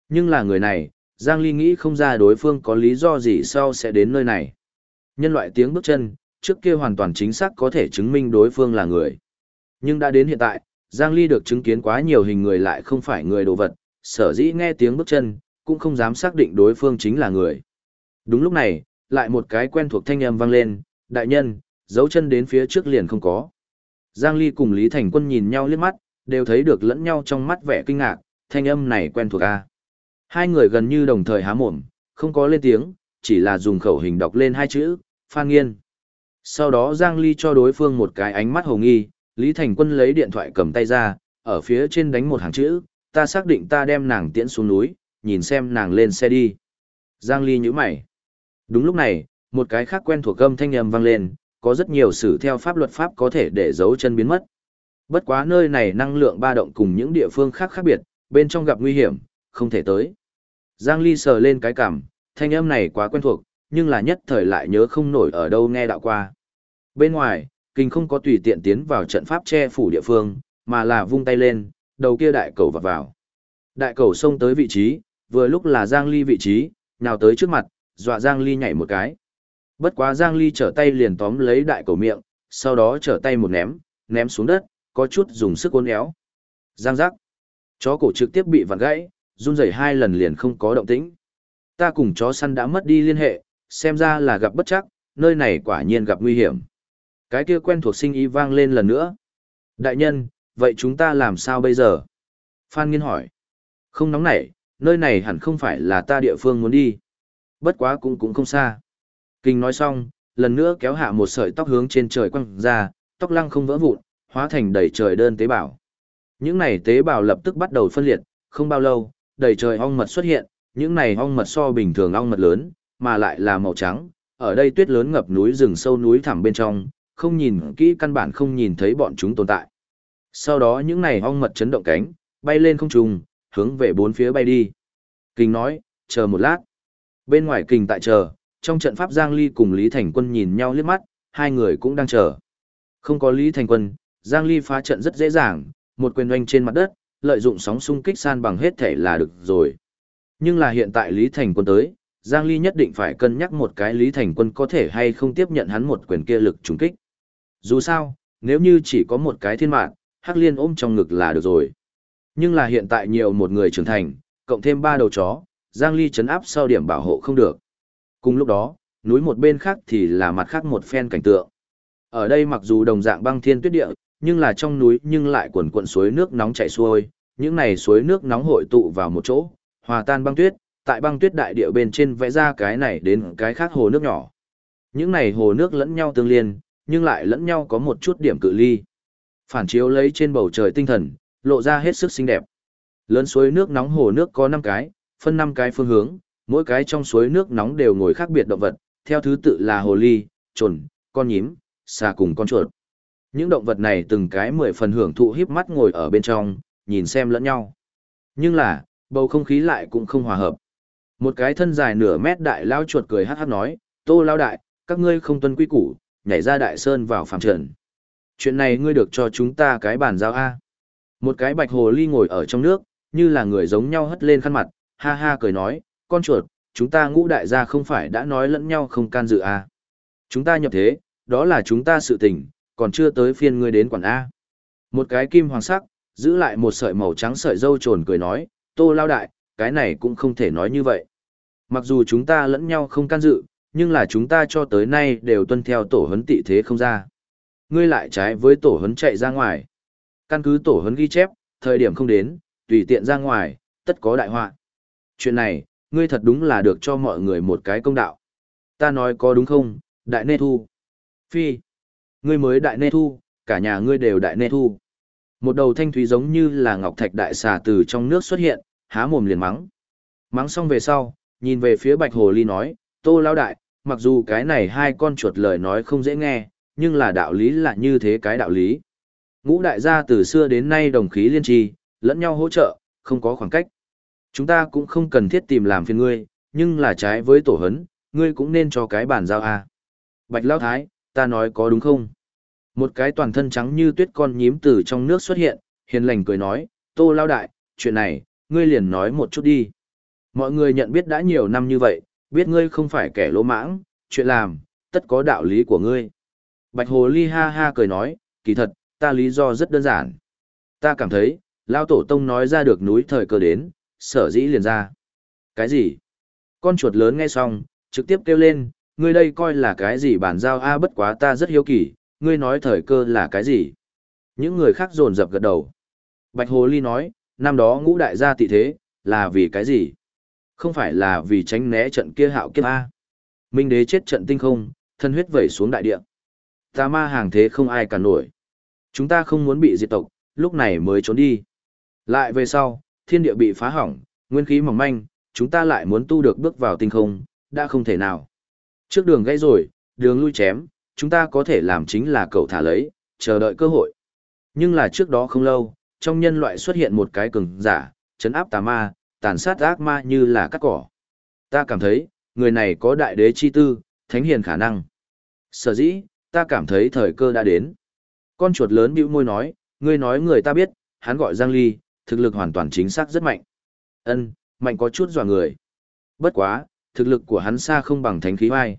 Nhưng là người này, Giang Ly nghĩ không ra đối phương có lý do gì sau sẽ đến nơi này. Nhân loại tiếng bước chân, trước kia hoàn toàn chính xác có thể chứng minh đối phương là người. Nhưng đã đến hiện tại, Giang Ly được chứng kiến quá nhiều hình người lại không phải người đồ vật, sở dĩ nghe tiếng bước chân, cũng không dám xác định đối phương chính là người. Đúng lúc này, lại một cái quen thuộc thanh âm vang lên, đại nhân, dấu chân đến phía trước liền không có. Giang Ly cùng Lý Thành Quân nhìn nhau liếc mắt, đều thấy được lẫn nhau trong mắt vẻ kinh ngạc, thanh âm này quen thuộc a. Hai người gần như đồng thời há mồm, không có lên tiếng, chỉ là dùng khẩu hình đọc lên hai chữ, Phan Nghiên. Sau đó Giang Ly cho đối phương một cái ánh mắt hồ nghi, Lý Thành Quân lấy điện thoại cầm tay ra, ở phía trên đánh một hàng chữ, ta xác định ta đem nàng tiễn xuống núi, nhìn xem nàng lên xe đi. Giang Ly nhíu mày. Đúng lúc này, một cái khác quen thuộc âm thanh âm vang lên, có rất nhiều sử theo pháp luật pháp có thể để giấu chân biến mất. Bất quá nơi này năng lượng ba động cùng những địa phương khác khác biệt, bên trong gặp nguy hiểm, không thể tới. Giang Ly sờ lên cái cằm, thanh âm này quá quen thuộc, nhưng là nhất thời lại nhớ không nổi ở đâu nghe đạo qua. Bên ngoài, kinh không có tùy tiện tiến vào trận pháp che phủ địa phương, mà là vung tay lên, đầu kia đại cầu vọt vào. Đại cầu xông tới vị trí, vừa lúc là Giang Ly vị trí, nào tới trước mặt, dọa Giang Ly nhảy một cái. Bất quá Giang Ly trở tay liền tóm lấy đại cầu miệng, sau đó trở tay một ném, ném xuống đất, có chút dùng sức uốn éo. Giang giác. Chó cổ trực tiếp bị vặn gãy, run rẩy hai lần liền không có động tĩnh. Ta cùng chó săn đã mất đi liên hệ, xem ra là gặp bất chắc, nơi này quả nhiên gặp nguy hiểm. Cái kia quen thuộc sinh ý vang lên lần nữa. Đại nhân, vậy chúng ta làm sao bây giờ? Phan Nghiên hỏi. Không nóng nảy, nơi này hẳn không phải là ta địa phương muốn đi. Bất quá cũng cũng không xa. Kinh nói xong, lần nữa kéo hạ một sợi tóc hướng trên trời quăng ra, tóc lăng không vỡ vụn, hóa thành đầy trời đơn tế bào. Những này tế bào lập tức bắt đầu phân liệt, không bao lâu, đầy trời ong mật xuất hiện, những này ong mật so bình thường ong mật lớn, mà lại là màu trắng, ở đây tuyết lớn ngập núi rừng sâu núi thẳm bên trong, không nhìn kỹ căn bản không nhìn thấy bọn chúng tồn tại. Sau đó những này ong mật chấn động cánh, bay lên không trung, hướng về bốn phía bay đi. Kình nói, chờ một lát. Bên ngoài kình tại chờ, trong trận pháp Giang Ly cùng Lý Thành Quân nhìn nhau liếc mắt, hai người cũng đang chờ. Không có Lý Thành Quân, Giang Ly phá trận rất dễ dàng, một quyền oanh trên mặt đất, lợi dụng sóng xung kích san bằng hết thể là được rồi. Nhưng là hiện tại Lý Thành Quân tới, Giang Ly nhất định phải cân nhắc một cái Lý Thành Quân có thể hay không tiếp nhận hắn một quyền kia lực trùng kích. Dù sao, nếu như chỉ có một cái thiên mạng, Hắc Liên ôm trong ngực là được rồi. Nhưng là hiện tại nhiều một người trưởng thành, cộng thêm ba đầu chó, Giang Ly chấn áp sau điểm bảo hộ không được. Cùng lúc đó, núi một bên khác thì là mặt khác một phen cảnh tượng. Ở đây mặc dù đồng dạng băng thiên tuyết địa, nhưng là trong núi nhưng lại quần cuộn suối nước nóng chảy xuôi, những này suối nước nóng hội tụ vào một chỗ, hòa tan băng tuyết, tại băng tuyết đại địa bên trên vẽ ra cái này đến cái khác hồ nước nhỏ. Những này hồ nước lẫn nhau tương liên, nhưng lại lẫn nhau có một chút điểm cự ly. Phản chiếu lấy trên bầu trời tinh thần, lộ ra hết sức xinh đẹp. Lớn suối nước nóng hồ nước có 5 cái, phân 5 cái phương hướng, mỗi cái trong suối nước nóng đều ngồi khác biệt động vật, theo thứ tự là hồ ly, trồn, con nhím, xà cùng con chuột. Những động vật này từng cái mười phần hưởng thụ híp mắt ngồi ở bên trong, nhìn xem lẫn nhau. Nhưng là, bầu không khí lại cũng không hòa hợp. Một cái thân dài nửa mét đại lao chuột cười hát hát nói, tô lao đại, các ngươi không tuân quy củ, nhảy ra đại sơn vào phạm trần. Chuyện này ngươi được cho chúng ta cái bàn giao A. Một cái bạch hồ ly ngồi ở trong nước, như là người giống nhau hất lên khăn mặt, ha ha cười nói, con chuột, chúng ta ngũ đại gia không phải đã nói lẫn nhau không can dự à? Chúng ta nhập thế, đó là chúng ta sự tình, còn chưa tới phiên ngươi đến quản A. Một cái kim hoàng sắc, giữ lại một sợi màu trắng sợi dâu trồn cười nói, tô lao đại, cái này cũng không thể nói như vậy. Mặc dù chúng ta lẫn nhau không can dự, nhưng là chúng ta cho tới nay đều tuân theo tổ huấn tị thế không ra. Ngươi lại trái với tổ huấn chạy ra ngoài. Căn cứ tổ huấn ghi chép, thời điểm không đến, tùy tiện ra ngoài, tất có đại họa. Chuyện này, ngươi thật đúng là được cho mọi người một cái công đạo. Ta nói có đúng không, đại nê thu. Phi, ngươi mới đại nê thu, cả nhà ngươi đều đại nê thu. Một đầu thanh thúy giống như là ngọc thạch đại xà từ trong nước xuất hiện, há mồm liền mắng. Mắng xong về sau, nhìn về phía bạch hồ ly nói, tô lao đại, mặc dù cái này hai con chuột lời nói không dễ nghe, nhưng là đạo lý là như thế cái đạo lý. Ngũ đại gia từ xưa đến nay đồng khí liên trì, lẫn nhau hỗ trợ, không có khoảng cách. Chúng ta cũng không cần thiết tìm làm phiền ngươi, nhưng là trái với tổ hấn, ngươi cũng nên cho cái bản giao a. Bạch Lao Thái, ta nói có đúng không? Một cái toàn thân trắng như tuyết con nhím từ trong nước xuất hiện, hiền lành cười nói, Tô Lao Đại, chuyện này, ngươi liền nói một chút đi. Mọi người nhận biết đã nhiều năm như vậy, biết ngươi không phải kẻ lỗ mãng, chuyện làm, tất có đạo lý của ngươi. Bạch Hồ Ly ha ha cười nói, kỳ thật, ta lý do rất đơn giản. Ta cảm thấy, Lao Tổ Tông nói ra được núi thời cơ đến, sở dĩ liền ra. Cái gì? Con chuột lớn nghe xong, trực tiếp kêu lên, ngươi đây coi là cái gì bản giao a bất quá ta rất hiếu kỳ, ngươi nói thời cơ là cái gì? Những người khác rồn rập gật đầu. Bạch Hồ Ly nói, năm đó ngũ đại gia tị thế, là vì cái gì? Không phải là vì tránh né trận kia hạo kiếp A. Minh đế chết trận tinh không, thân huyết vẩy xuống đại địa. Tà ma hàng thế không ai cả nổi. Chúng ta không muốn bị diệt tộc, lúc này mới trốn đi. Lại về sau, thiên địa bị phá hỏng, nguyên khí mỏng manh, chúng ta lại muốn tu được bước vào tinh không, đã không thể nào. Trước đường gãy rồi, đường lui chém, chúng ta có thể làm chính là cậu thả lấy, chờ đợi cơ hội. Nhưng là trước đó không lâu, trong nhân loại xuất hiện một cái cường giả, chấn áp tà ma, tàn sát ác ma như là cắt cỏ. Ta cảm thấy, người này có đại đế chi tư, thánh hiền khả năng. Sở dĩ, ta cảm thấy thời cơ đã đến. Con chuột lớn bĩu môi nói, ngươi nói người ta biết, hắn gọi Giang Ly, thực lực hoàn toàn chính xác rất mạnh. Ân, mạnh có chút dọa người. Bất quá, thực lực của hắn xa không bằng thánh khí vai.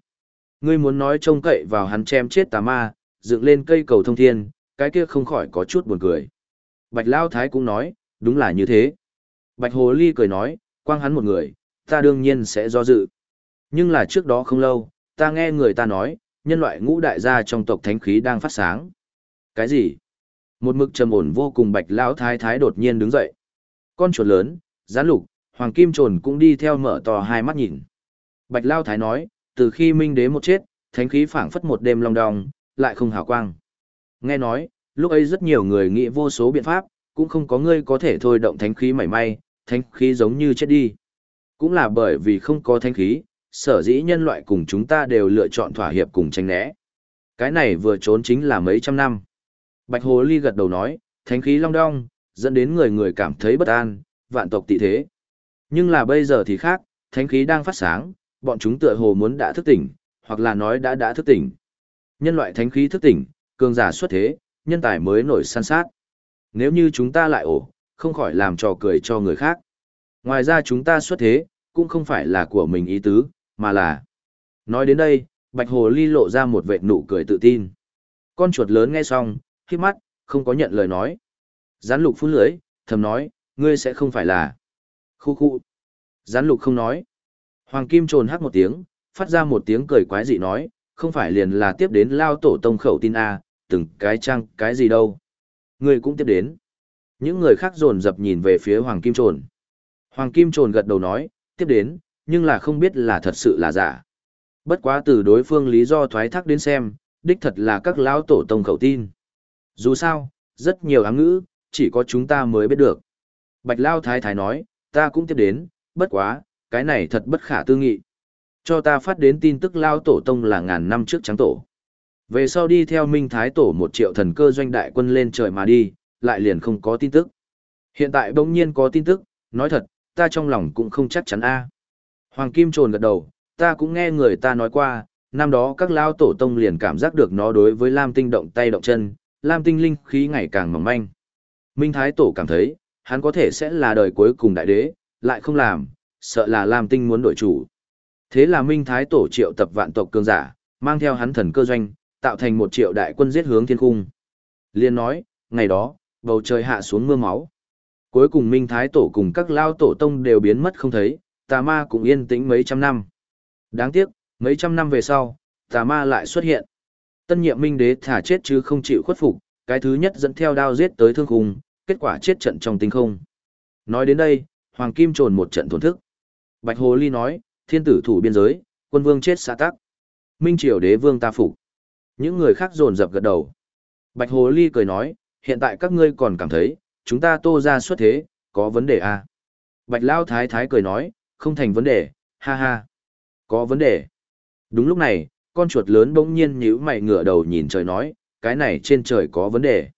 Ngươi muốn nói trông cậy vào hắn chém chết tà ma, dựng lên cây cầu thông thiên, cái kia không khỏi có chút buồn cười. Bạch Lao Thái cũng nói, đúng là như thế. Bạch Hồ Ly cười nói, quang hắn một người, ta đương nhiên sẽ do dự. Nhưng là trước đó không lâu, ta nghe người ta nói, nhân loại ngũ đại gia trong tộc thánh khí đang phát sáng. Cái gì? Một mực trầm ổn vô cùng Bạch Lão Thái Thái đột nhiên đứng dậy. Con chuột lớn, gián lục, Hoàng Kim Trồn cũng đi theo mở to hai mắt nhìn. Bạch Lao Thái nói, từ khi Minh Đế một chết, thánh khí phảng phất một đêm long đong, lại không hào quang. Nghe nói, lúc ấy rất nhiều người nghĩ vô số biện pháp, cũng không có người có thể thôi động thánh khí mảy may, thánh khí giống như chết đi. Cũng là bởi vì không có thánh khí, sở dĩ nhân loại cùng chúng ta đều lựa chọn thỏa hiệp cùng tranh né. Cái này vừa trốn chính là mấy trăm năm. Bạch Hồ Ly gật đầu nói, thánh khí long đong, dẫn đến người người cảm thấy bất an, vạn tộc tị thế. Nhưng là bây giờ thì khác, thánh khí đang phát sáng, bọn chúng tựa hồ muốn đã thức tỉnh, hoặc là nói đã đã thức tỉnh. Nhân loại thánh khí thức tỉnh, cường giả xuất thế, nhân tài mới nổi san sát. Nếu như chúng ta lại ổ, không khỏi làm trò cười cho người khác. Ngoài ra chúng ta xuất thế, cũng không phải là của mình ý tứ, mà là... Nói đến đây, Bạch Hồ Ly lộ ra một vệt nụ cười tự tin. Con chuột lớn nghe xong, khi mắt, không có nhận lời nói. Gián lục phun lưới, thầm nói, ngươi sẽ không phải là... Khu khu. Gián lục không nói. Hoàng Kim trồn hắc một tiếng, phát ra một tiếng cười quái dị nói, không phải liền là tiếp đến lao tổ tông khẩu tin A, từng cái trăng, cái gì đâu. Ngươi cũng tiếp đến. Những người khác dồn dập nhìn về phía Hoàng Kim trồn. Hoàng Kim trồn gật đầu nói, tiếp đến, nhưng là không biết là thật sự là giả. Bất quá từ đối phương lý do thoái thác đến xem, đích thật là các lão tổ tông khẩu tin. Dù sao, rất nhiều áng ngữ, chỉ có chúng ta mới biết được. Bạch Lao Thái Thái nói, ta cũng tiếp đến, bất quá, cái này thật bất khả tư nghị. Cho ta phát đến tin tức Lao Tổ Tông là ngàn năm trước trắng tổ. Về sau đi theo Minh Thái Tổ một triệu thần cơ doanh đại quân lên trời mà đi, lại liền không có tin tức. Hiện tại bỗng nhiên có tin tức, nói thật, ta trong lòng cũng không chắc chắn a. Hoàng Kim trồn gật đầu, ta cũng nghe người ta nói qua, năm đó các lao tổ tông liền cảm giác được nó đối với Lam Tinh động tay động chân, Lam Tinh linh khí ngày càng mỏng manh. Minh Thái Tổ cảm thấy, hắn có thể sẽ là đời cuối cùng đại đế, lại không làm, sợ là Lam Tinh muốn đổi chủ. Thế là Minh Thái Tổ triệu tập vạn tộc cường giả, mang theo hắn thần cơ doanh, tạo thành một triệu đại quân giết hướng thiên cung. Liên nói, ngày đó, bầu trời hạ xuống mưa máu. Cuối cùng Minh Thái Tổ cùng các lao tổ tông đều biến mất không thấy, tà ma cũng yên tĩnh mấy trăm năm. Đáng tiếc, mấy trăm năm về sau, tà ma lại xuất hiện. Tân nhiệm Minh Đế thả chết chứ không chịu khuất phục, cái thứ nhất dẫn theo đao giết tới thương khung, kết quả chết trận trong tinh không. Nói đến đây, Hoàng Kim trồn một trận thổn thức. Bạch Hồ Ly nói, thiên tử thủ biên giới, quân vương chết xa tắc. Minh triều đế vương ta phục. Những người khác dồn dập gật đầu. Bạch Hồ Ly cười nói, hiện tại các ngươi còn cảm thấy, chúng ta tô ra xuất thế, có vấn đề à? Bạch Lao Thái Thái cười nói, không thành vấn đề, ha ha. Có vấn đề. Đúng lúc này, con chuột lớn bỗng nhiên nhíu mày ngửa đầu nhìn trời nói, cái này trên trời có vấn đề.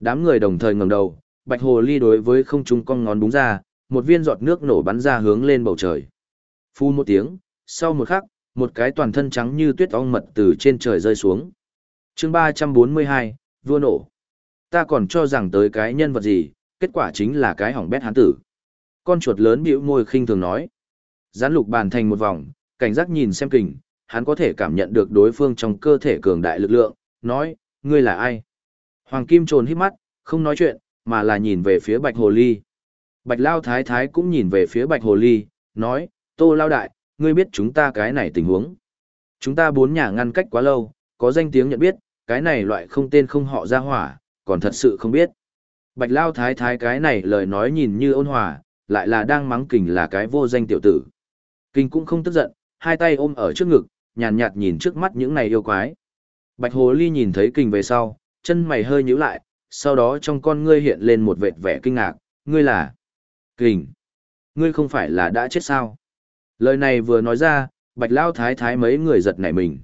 Đám người đồng thời ngẩng đầu, Bạch Hồ Ly đối với không trung con ngón búng ra, một viên giọt nước nổ bắn ra hướng lên bầu trời. Phu một tiếng, sau một khắc, một cái toàn thân trắng như tuyết ong mật từ trên trời rơi xuống. chương 342, vua nổ. Ta còn cho rằng tới cái nhân vật gì, kết quả chính là cái hỏng bét hán tử. Con chuột lớn bĩu môi khinh thường nói. Gián lục bàn thành một vòng, cảnh giác nhìn xem kình, hắn có thể cảm nhận được đối phương trong cơ thể cường đại lực lượng, nói, ngươi là ai? Hoàng Kim trồn hít mắt, không nói chuyện, mà là nhìn về phía Bạch Hồ Ly. Bạch Lao Thái Thái cũng nhìn về phía Bạch Hồ Ly, nói, Tô Lao Đại, ngươi biết chúng ta cái này tình huống. Chúng ta bốn nhà ngăn cách quá lâu, có danh tiếng nhận biết, cái này loại không tên không họ ra hỏa, còn thật sự không biết. Bạch Lao Thái Thái cái này lời nói nhìn như ôn hòa, lại là đang mắng kình là cái vô danh tiểu tử. Kình cũng không tức giận, hai tay ôm ở trước ngực, nhàn nhạt, nhạt nhìn trước mắt những này yêu quái. Bạch Hồ Ly nhìn thấy kình về sau, chân mày hơi nhíu lại, sau đó trong con ngươi hiện lên một vệt vẻ kinh ngạc, ngươi là... Kình! Ngươi không phải là đã chết sao? Lời này vừa nói ra, Bạch Lao Thái Thái mấy người giật nảy mình.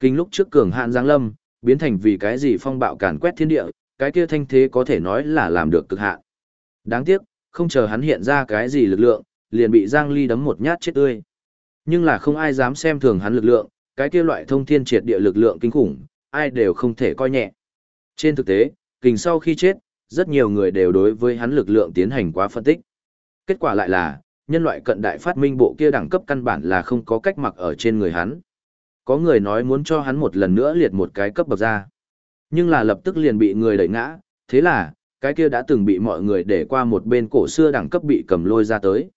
Kinh lúc trước cường hạn giáng lâm, biến thành vì cái gì phong bạo càn quét thiên địa, cái kia thanh thế có thể nói là làm được cực hạn. Đáng tiếc, không chờ hắn hiện ra cái gì lực lượng, liền bị Giang Ly đấm một nhát chết tươi. Nhưng là không ai dám xem thường hắn lực lượng, cái kia loại thông thiên triệt địa lực lượng kinh khủng, ai đều không thể coi nhẹ. Trên thực tế, kình sau khi chết, rất nhiều người đều đối với hắn lực lượng tiến hành quá phân tích. Kết quả lại là, nhân loại cận đại phát minh bộ kia đẳng cấp căn bản là không có cách mặc ở trên người hắn. Có người nói muốn cho hắn một lần nữa liệt một cái cấp bậc ra. Nhưng là lập tức liền bị người đẩy ngã, thế là, cái kia đã từng bị mọi người để qua một bên cổ xưa đẳng cấp bị cầm lôi ra tới.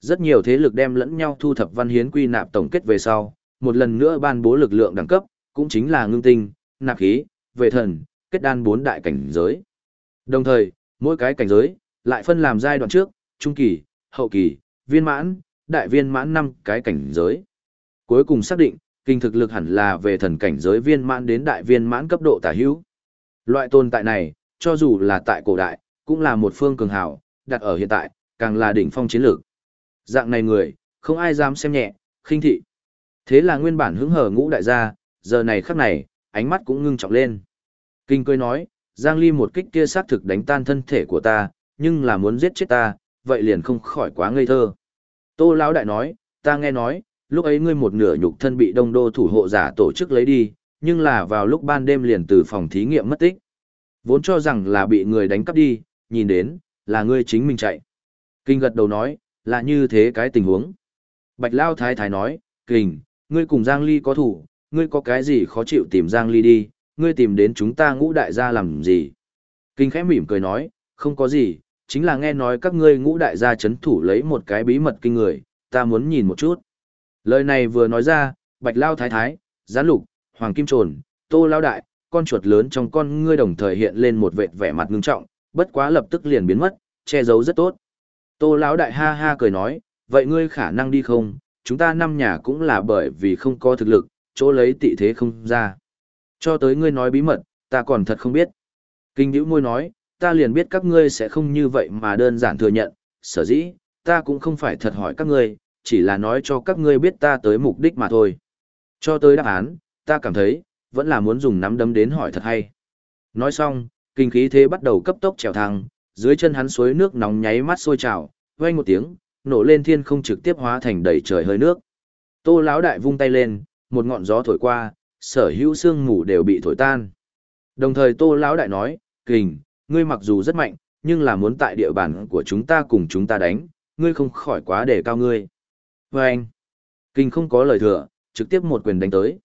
Rất nhiều thế lực đem lẫn nhau thu thập văn hiến quy nạp tổng kết về sau, một lần nữa ban bố lực lượng đẳng cấp, cũng chính là ngưng tinh, nạp khí, về thần, kết đan bốn đại cảnh giới. Đồng thời, mỗi cái cảnh giới, lại phân làm giai đoạn trước, trung kỳ, hậu kỳ, viên mãn, đại viên mãn năm cái cảnh giới. Cuối cùng xác định, kinh thực lực hẳn là về thần cảnh giới viên mãn đến đại viên mãn cấp độ tả hữu. Loại tồn tại này, cho dù là tại cổ đại, cũng là một phương cường hào, đặt ở hiện tại, càng là đỉnh phong chiến lược. Dạng này người, không ai dám xem nhẹ, khinh thị. Thế là nguyên bản hứng hở ngũ đại gia, giờ này khắc này, ánh mắt cũng ngưng trọng lên. Kinh cười nói, Giang Ly một kích kia xác thực đánh tan thân thể của ta, nhưng là muốn giết chết ta, vậy liền không khỏi quá ngây thơ. Tô Lão Đại nói, ta nghe nói, lúc ấy ngươi một nửa nhục thân bị đông đô thủ hộ giả tổ chức lấy đi, nhưng là vào lúc ban đêm liền từ phòng thí nghiệm mất tích. Vốn cho rằng là bị người đánh cắp đi, nhìn đến, là ngươi chính mình chạy. Kinh gật đầu nói, là như thế cái tình huống. Bạch Lao Thái Thái nói, Kình, ngươi cùng Giang Ly có thủ, ngươi có cái gì khó chịu tìm Giang Ly đi, ngươi tìm đến chúng ta ngũ đại gia làm gì. Kinh khẽ mỉm cười nói, không có gì, chính là nghe nói các ngươi ngũ đại gia chấn thủ lấy một cái bí mật kinh người, ta muốn nhìn một chút. Lời này vừa nói ra, Bạch Lao Thái Thái, Gián Lục, Hoàng Kim Trồn, Tô Lao Đại, con chuột lớn trong con ngươi đồng thời hiện lên một vệt vẻ mặt ngưng trọng, bất quá lập tức liền biến mất, che giấu rất tốt. Tô Lão Đại ha ha cười nói, vậy ngươi khả năng đi không, chúng ta năm nhà cũng là bởi vì không có thực lực, chỗ lấy tị thế không ra. Cho tới ngươi nói bí mật, ta còn thật không biết. Kinh Dữ Môi nói, ta liền biết các ngươi sẽ không như vậy mà đơn giản thừa nhận, sở dĩ, ta cũng không phải thật hỏi các ngươi, chỉ là nói cho các ngươi biết ta tới mục đích mà thôi. Cho tới đáp án, ta cảm thấy, vẫn là muốn dùng nắm đấm đến hỏi thật hay. Nói xong, kinh khí thế bắt đầu cấp tốc trèo thang, dưới chân hắn suối nước nóng nháy mắt sôi trào, vang một tiếng, nổ lên thiên không trực tiếp hóa thành đầy trời hơi nước. Tô lão đại vung tay lên, một ngọn gió thổi qua, sở hữu xương mù đều bị thổi tan. Đồng thời Tô lão đại nói, "Kình, ngươi mặc dù rất mạnh, nhưng là muốn tại địa bàn của chúng ta cùng chúng ta đánh, ngươi không khỏi quá để cao ngươi." vâng, Kình không có lời thừa, trực tiếp một quyền đánh tới.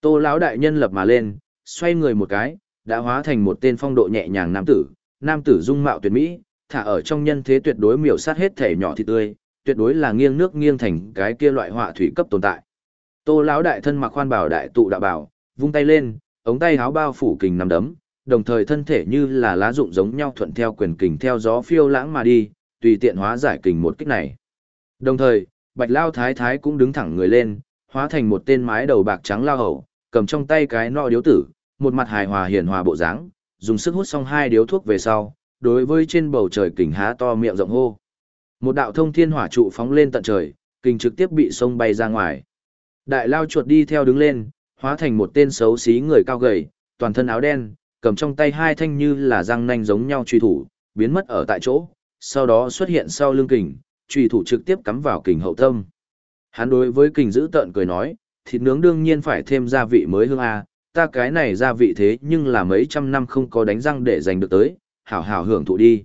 Tô lão đại nhân lập mà lên, xoay người một cái, đã hóa thành một tên phong độ nhẹ nhàng nam tử, nam tử dung mạo tuyệt mỹ, thả ở trong nhân thế tuyệt đối miểu sát hết thể nhỏ thịt tươi, tuyệt đối là nghiêng nước nghiêng thành cái kia loại họa thủy cấp tồn tại. Tô lão đại thân mặc khoan bảo đại tụ đạo bảo, vung tay lên, ống tay áo bao phủ kình nằm đấm, đồng thời thân thể như là lá rụng giống nhau thuận theo quyền kình theo gió phiêu lãng mà đi, tùy tiện hóa giải kình một kích này. Đồng thời, Bạch Lao Thái Thái cũng đứng thẳng người lên, hóa thành một tên mái đầu bạc trắng lao hậu, cầm trong tay cái nọ điếu tử, một mặt hài hòa hiền hòa bộ dáng, dùng sức hút xong hai điếu thuốc về sau, đối với trên bầu trời kình há to miệng rộng hô. Một đạo thông thiên hỏa trụ phóng lên tận trời, kình trực tiếp bị sông bay ra ngoài. Đại lao chuột đi theo đứng lên, hóa thành một tên xấu xí người cao gầy, toàn thân áo đen, cầm trong tay hai thanh như là răng nanh giống nhau truy thủ, biến mất ở tại chỗ, sau đó xuất hiện sau lưng kình, truy thủ trực tiếp cắm vào kình hậu tâm. Hắn đối với kình giữ tợn cười nói, thịt nướng đương nhiên phải thêm gia vị mới hương a, ta cái này gia vị thế nhưng là mấy trăm năm không có đánh răng để giành được tới, hảo hảo hưởng thụ đi.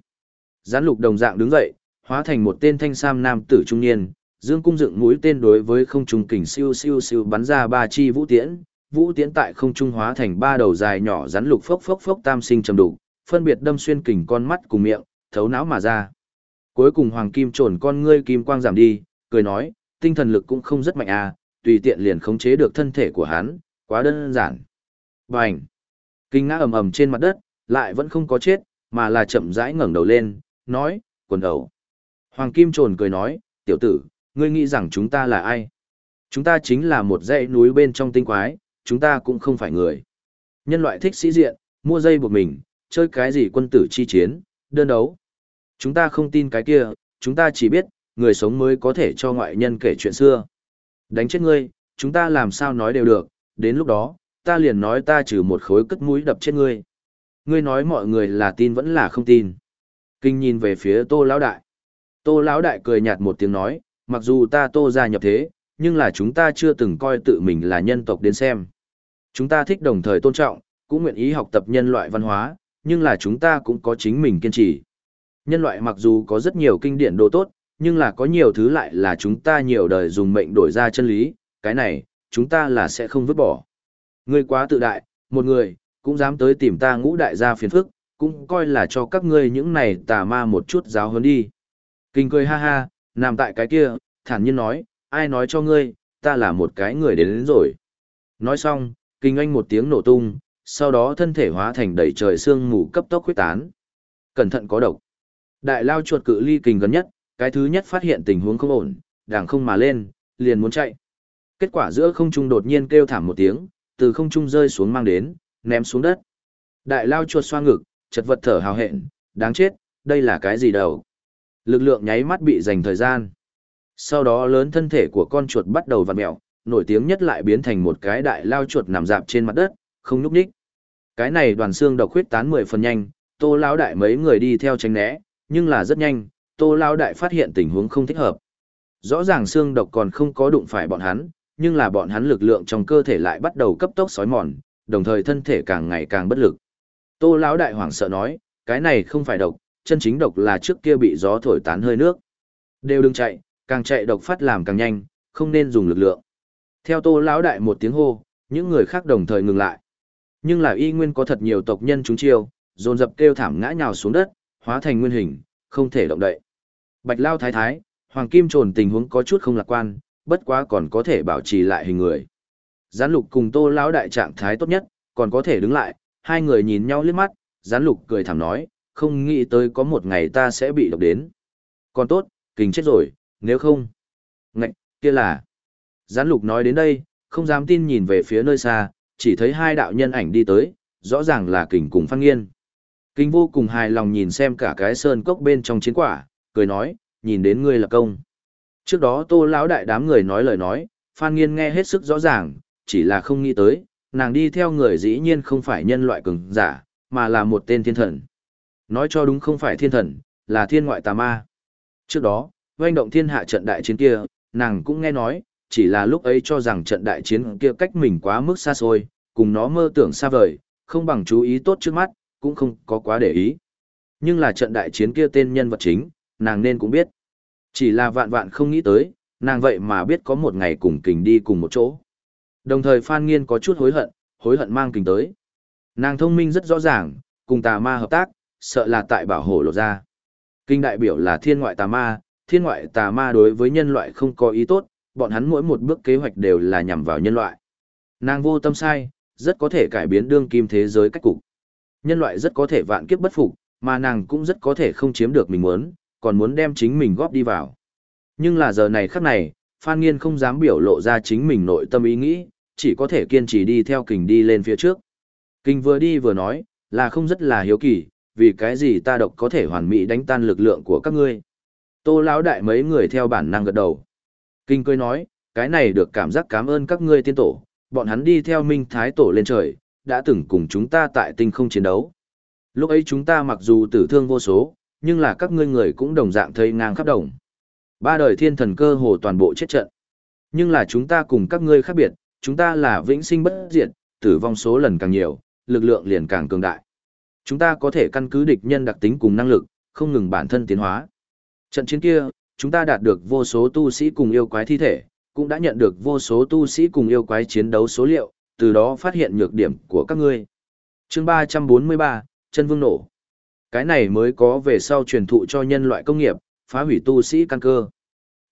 Gián lục đồng dạng đứng dậy, hóa thành một tên thanh sam nam tử trung niên, dương cung dựng mũi tên đối với không trung kình siêu siêu siêu bắn ra ba chi vũ tiễn, vũ tiễn tại không trung hóa thành ba đầu dài nhỏ rắn lục phốc phốc phốc tam sinh trầm đủ, phân biệt đâm xuyên kình con mắt cùng miệng, thấu não mà ra. Cuối cùng hoàng kim trồn con ngươi kim quang giảm đi, cười nói, tinh thần lực cũng không rất mạnh à, tùy tiện liền khống chế được thân thể của hắn, quá đơn giản. Bành! Kinh ngã ầm ầm trên mặt đất, lại vẫn không có chết, mà là chậm rãi ngẩng đầu lên, nói, quần đầu. Hoàng kim trồn cười nói, tiểu tử, ngươi nghĩ rằng chúng ta là ai? Chúng ta chính là một dãy núi bên trong tinh quái, chúng ta cũng không phải người. Nhân loại thích sĩ diện, mua dây buộc mình, chơi cái gì quân tử chi chiến, đơn đấu. Chúng ta không tin cái kia, chúng ta chỉ biết, người sống mới có thể cho ngoại nhân kể chuyện xưa. Đánh chết ngươi, chúng ta làm sao nói đều được, đến lúc đó, ta liền nói ta trừ một khối cất mũi đập chết ngươi. Ngươi nói mọi người là tin vẫn là không tin. Kinh nhìn về phía tô lão đại. Tô lão đại cười nhạt một tiếng nói, mặc dù ta tô gia nhập thế, nhưng là chúng ta chưa từng coi tự mình là nhân tộc đến xem. Chúng ta thích đồng thời tôn trọng, cũng nguyện ý học tập nhân loại văn hóa, nhưng là chúng ta cũng có chính mình kiên trì. Nhân loại mặc dù có rất nhiều kinh điển đồ tốt, nhưng là có nhiều thứ lại là chúng ta nhiều đời dùng mệnh đổi ra chân lý, cái này, chúng ta là sẽ không vứt bỏ. Ngươi quá tự đại, một người, cũng dám tới tìm ta ngũ đại gia phiền phức, cũng coi là cho các ngươi những này tà ma một chút giáo hơn đi. Kinh cười ha ha, nằm tại cái kia, thản nhiên nói, ai nói cho ngươi, ta là một cái người đến, đến rồi. Nói xong, kinh anh một tiếng nổ tung, sau đó thân thể hóa thành đầy trời sương mù cấp tốc huyết tán. Cẩn thận có độc. Đại lao chuột cự ly kình gần nhất, cái thứ nhất phát hiện tình huống không ổn, đàng không mà lên, liền muốn chạy. Kết quả giữa không trung đột nhiên kêu thảm một tiếng, từ không trung rơi xuống mang đến, ném xuống đất. Đại lao chuột xoa ngực, chật vật thở hào hẹn, đáng chết, đây là cái gì đâu. Lực lượng nháy mắt bị dành thời gian. Sau đó lớn thân thể của con chuột bắt đầu vặn mẹo, nổi tiếng nhất lại biến thành một cái đại lao chuột nằm dạp trên mặt đất, không nhúc nhích. Cái này đoàn xương độc huyết tán mười phần nhanh, tô lao đại mấy người đi theo tránh né, nhưng là rất nhanh, tô lao đại phát hiện tình huống không thích hợp. Rõ ràng xương độc còn không có đụng phải bọn hắn, nhưng là bọn hắn lực lượng trong cơ thể lại bắt đầu cấp tốc sói mòn, đồng thời thân thể càng ngày càng bất lực. Tô lão đại hoảng sợ nói, cái này không phải độc, chân chính độc là trước kia bị gió thổi tán hơi nước. Đều đừng chạy, càng chạy độc phát làm càng nhanh, không nên dùng lực lượng. Theo Tô lão đại một tiếng hô, những người khác đồng thời ngừng lại. Nhưng là y nguyên có thật nhiều tộc nhân chúng chiêu, dồn dập kêu thảm ngã nhào xuống đất, hóa thành nguyên hình, không thể động đậy. Bạch Lao thái thái, Hoàng Kim trồn tình huống có chút không lạc quan, bất quá còn có thể bảo trì lại hình người. Gián lục cùng tô lão đại trạng thái tốt nhất, còn có thể đứng lại, hai người nhìn nhau liếc mắt, gián lục cười thảm nói, không nghĩ tới có một ngày ta sẽ bị độc đến. Còn tốt, kình chết rồi, nếu không. Ngạch, kia là. Gián lục nói đến đây, không dám tin nhìn về phía nơi xa, chỉ thấy hai đạo nhân ảnh đi tới, rõ ràng là kình cùng phan nghiên. Kình vô cùng hài lòng nhìn xem cả cái sơn cốc bên trong chiến quả, cười nói, nhìn đến ngươi là công. Trước đó tô lão đại đám người nói lời nói, Phan Nghiên nghe hết sức rõ ràng, chỉ là không nghĩ tới, nàng đi theo người dĩ nhiên không phải nhân loại cường giả, mà là một tên thiên thần. Nói cho đúng không phải thiên thần, là thiên ngoại tà ma. Trước đó, doanh động thiên hạ trận đại chiến kia, nàng cũng nghe nói, chỉ là lúc ấy cho rằng trận đại chiến kia cách mình quá mức xa xôi, cùng nó mơ tưởng xa vời, không bằng chú ý tốt trước mắt, cũng không có quá để ý. Nhưng là trận đại chiến kia tên nhân vật chính, nàng nên cũng biết. Chỉ là vạn vạn không nghĩ tới, nàng vậy mà biết có một ngày cùng kình đi cùng một chỗ. Đồng thời Phan Nghiên có chút hối hận, hối hận mang kình tới. Nàng thông minh rất rõ ràng, cùng tà ma hợp tác, sợ là tại bảo hộ lột ra. Kinh đại biểu là thiên ngoại tà ma, thiên ngoại tà ma đối với nhân loại không có ý tốt, bọn hắn mỗi một bước kế hoạch đều là nhằm vào nhân loại. Nàng vô tâm sai, rất có thể cải biến đương kim thế giới cách cục. Nhân loại rất có thể vạn kiếp bất phục, mà nàng cũng rất có thể không chiếm được mình muốn, còn muốn đem chính mình góp đi vào. Nhưng là giờ này khắc này, Phan Nghiên không dám biểu lộ ra chính mình nội tâm ý nghĩ, chỉ có thể kiên trì đi theo kình đi lên phía trước. Kình vừa đi vừa nói, là không rất là hiếu kỳ, vì cái gì ta độc có thể hoàn mỹ đánh tan lực lượng của các ngươi. Tô lão đại mấy người theo bản năng gật đầu. Kinh cười nói, cái này được cảm giác cảm ơn các ngươi tiên tổ, bọn hắn đi theo Minh Thái tổ lên trời, đã từng cùng chúng ta tại tinh không chiến đấu. Lúc ấy chúng ta mặc dù tử thương vô số, nhưng là các ngươi người cũng đồng dạng thấy ngang khắp đồng. Ba đời thiên thần cơ hồ toàn bộ chết trận. Nhưng là chúng ta cùng các ngươi khác biệt, chúng ta là vĩnh sinh bất diệt, tử vong số lần càng nhiều, lực lượng liền càng cường đại. Chúng ta có thể căn cứ địch nhân đặc tính cùng năng lực, không ngừng bản thân tiến hóa. Trận chiến kia, chúng ta đạt được vô số tu sĩ cùng yêu quái thi thể, cũng đã nhận được vô số tu sĩ cùng yêu quái chiến đấu số liệu, từ đó phát hiện nhược điểm của các ngươi. Chương 343, chân vương nổ. Cái này mới có về sau truyền thụ cho nhân loại công nghiệp, phá hủy tu sĩ căn cơ.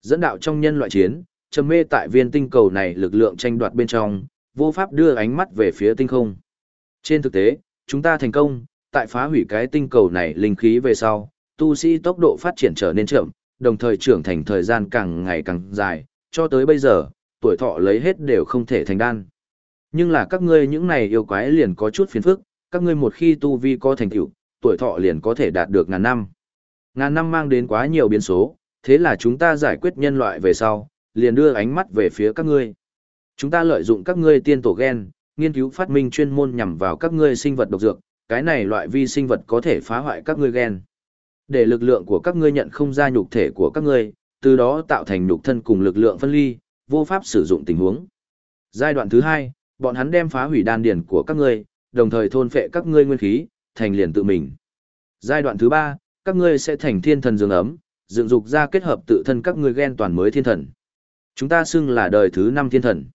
Dẫn đạo trong nhân loại chiến, trầm mê tại viên tinh cầu này lực lượng tranh đoạt bên trong, vô pháp đưa ánh mắt về phía tinh không. Trên thực tế, chúng ta thành công, tại phá hủy cái tinh cầu này linh khí về sau, tu sĩ tốc độ phát triển trở nên chậm, đồng thời trưởng thành thời gian càng ngày càng dài, cho tới bây giờ, tuổi thọ lấy hết đều không thể thành đan. Nhưng là các ngươi những này yêu quái liền có chút phiền phức, các ngươi một khi tu vi có thành tựu, tuổi thọ liền có thể đạt được ngàn năm. Ngàn năm mang đến quá nhiều biến số, thế là chúng ta giải quyết nhân loại về sau, liền đưa ánh mắt về phía các ngươi. Chúng ta lợi dụng các ngươi tiên tổ gen, nghiên cứu phát minh chuyên môn nhằm vào các ngươi sinh vật độc dược, cái này loại vi sinh vật có thể phá hoại các ngươi gen. Để lực lượng của các ngươi nhận không ra nhục thể của các ngươi, từ đó tạo thành nhục thân cùng lực lượng phân ly, vô pháp sử dụng tình huống. Giai đoạn thứ hai, bọn hắn đem phá hủy đan điển của các ngươi, đồng thời thôn phệ các ngươi nguyên khí, thành liền tự mình. Giai đoạn thứ ba, các ngươi sẽ thành thiên thần dương ấm, dựng dục ra kết hợp tự thân các ngươi gen toàn mới thiên thần. Chúng ta xưng là đời thứ năm thiên thần.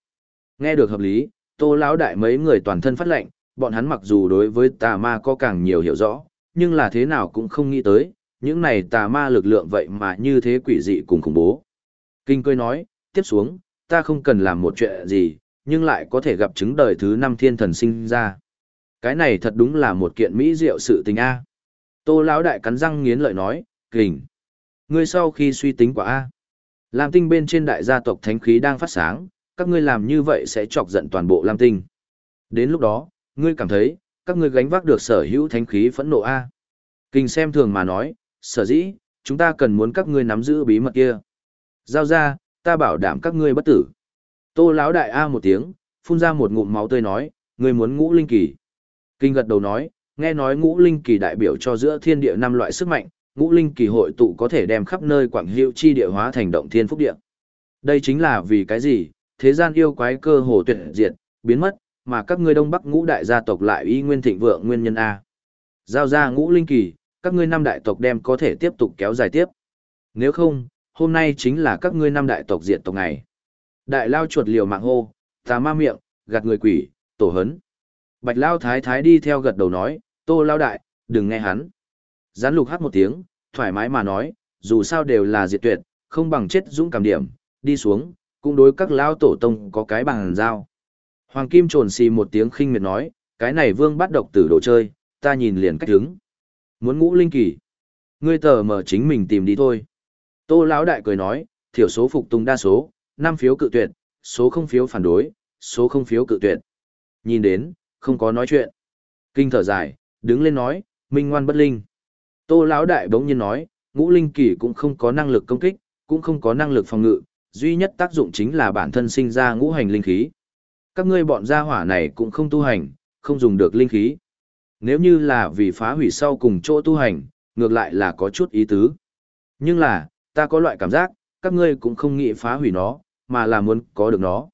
Nghe được hợp lý, tô lão đại mấy người toàn thân phát lệnh, bọn hắn mặc dù đối với tà ma có càng nhiều hiểu rõ, nhưng là thế nào cũng không nghĩ tới, những này tà ma lực lượng vậy mà như thế quỷ dị cùng khủng bố. Kinh cười nói, tiếp xuống, ta không cần làm một chuyện gì, nhưng lại có thể gặp chứng đời thứ năm thiên thần sinh ra. Cái này thật đúng là một kiện mỹ diệu sự tình A. Tô lão đại cắn răng nghiến lợi nói, kình. Ngươi sau khi suy tính quả A. Lam tinh bên trên đại gia tộc thánh khí đang phát sáng, các ngươi làm như vậy sẽ chọc giận toàn bộ Lam tinh. Đến lúc đó, ngươi cảm thấy, các ngươi gánh vác được sở hữu thánh khí phẫn nộ A. kình xem thường mà nói, sở dĩ, chúng ta cần muốn các ngươi nắm giữ bí mật kia. Giao ra, ta bảo đảm các ngươi bất tử. Tô lão đại A một tiếng, phun ra một ngụm máu tươi nói, ngươi muốn ngũ linh kỳ. Kinh gật đầu nói, nghe nói ngũ linh kỳ đại biểu cho giữa thiên địa năm loại sức mạnh, ngũ linh kỳ hội tụ có thể đem khắp nơi quảng hiệu chi địa hóa thành động thiên phúc địa. Đây chính là vì cái gì, thế gian yêu quái cơ hồ tuyệt diệt, biến mất, mà các ngươi đông bắc ngũ đại gia tộc lại y nguyên thịnh vượng nguyên nhân A. Giao ra ngũ linh kỳ, các ngươi năm đại tộc đem có thể tiếp tục kéo dài tiếp. Nếu không, hôm nay chính là các ngươi năm đại tộc diệt tộc ngày. Đại lao chuột liều mạng hô, tà ma miệng, gạt người quỷ, tổ hấn. Bạch lao thái thái đi theo gật đầu nói, tô lao đại, đừng nghe hắn. Gián lục hát một tiếng, thoải mái mà nói, dù sao đều là diệt tuyệt, không bằng chết dũng cảm điểm, đi xuống, cũng đối các lao tổ tông có cái bằng dao. Hoàng Kim trồn xì một tiếng khinh miệt nói, cái này vương bắt độc tử đồ chơi, ta nhìn liền cách hứng. Muốn ngũ linh kỳ. Ngươi tờ mở chính mình tìm đi thôi. Tô lão đại cười nói, thiểu số phục tùng đa số, năm phiếu cự tuyệt, số không phiếu phản đối, số không phiếu cự tuyệt. Nhìn đến, không có nói chuyện. Kinh thở dài, đứng lên nói, minh ngoan bất linh. Tô lão đại bỗng nhiên nói, ngũ linh kỳ cũng không có năng lực công kích, cũng không có năng lực phòng ngự, duy nhất tác dụng chính là bản thân sinh ra ngũ hành linh khí. Các ngươi bọn gia hỏa này cũng không tu hành, không dùng được linh khí. Nếu như là vì phá hủy sau cùng chỗ tu hành, ngược lại là có chút ý tứ. Nhưng là, ta có loại cảm giác, các ngươi cũng không nghĩ phá hủy nó, mà là muốn có được nó.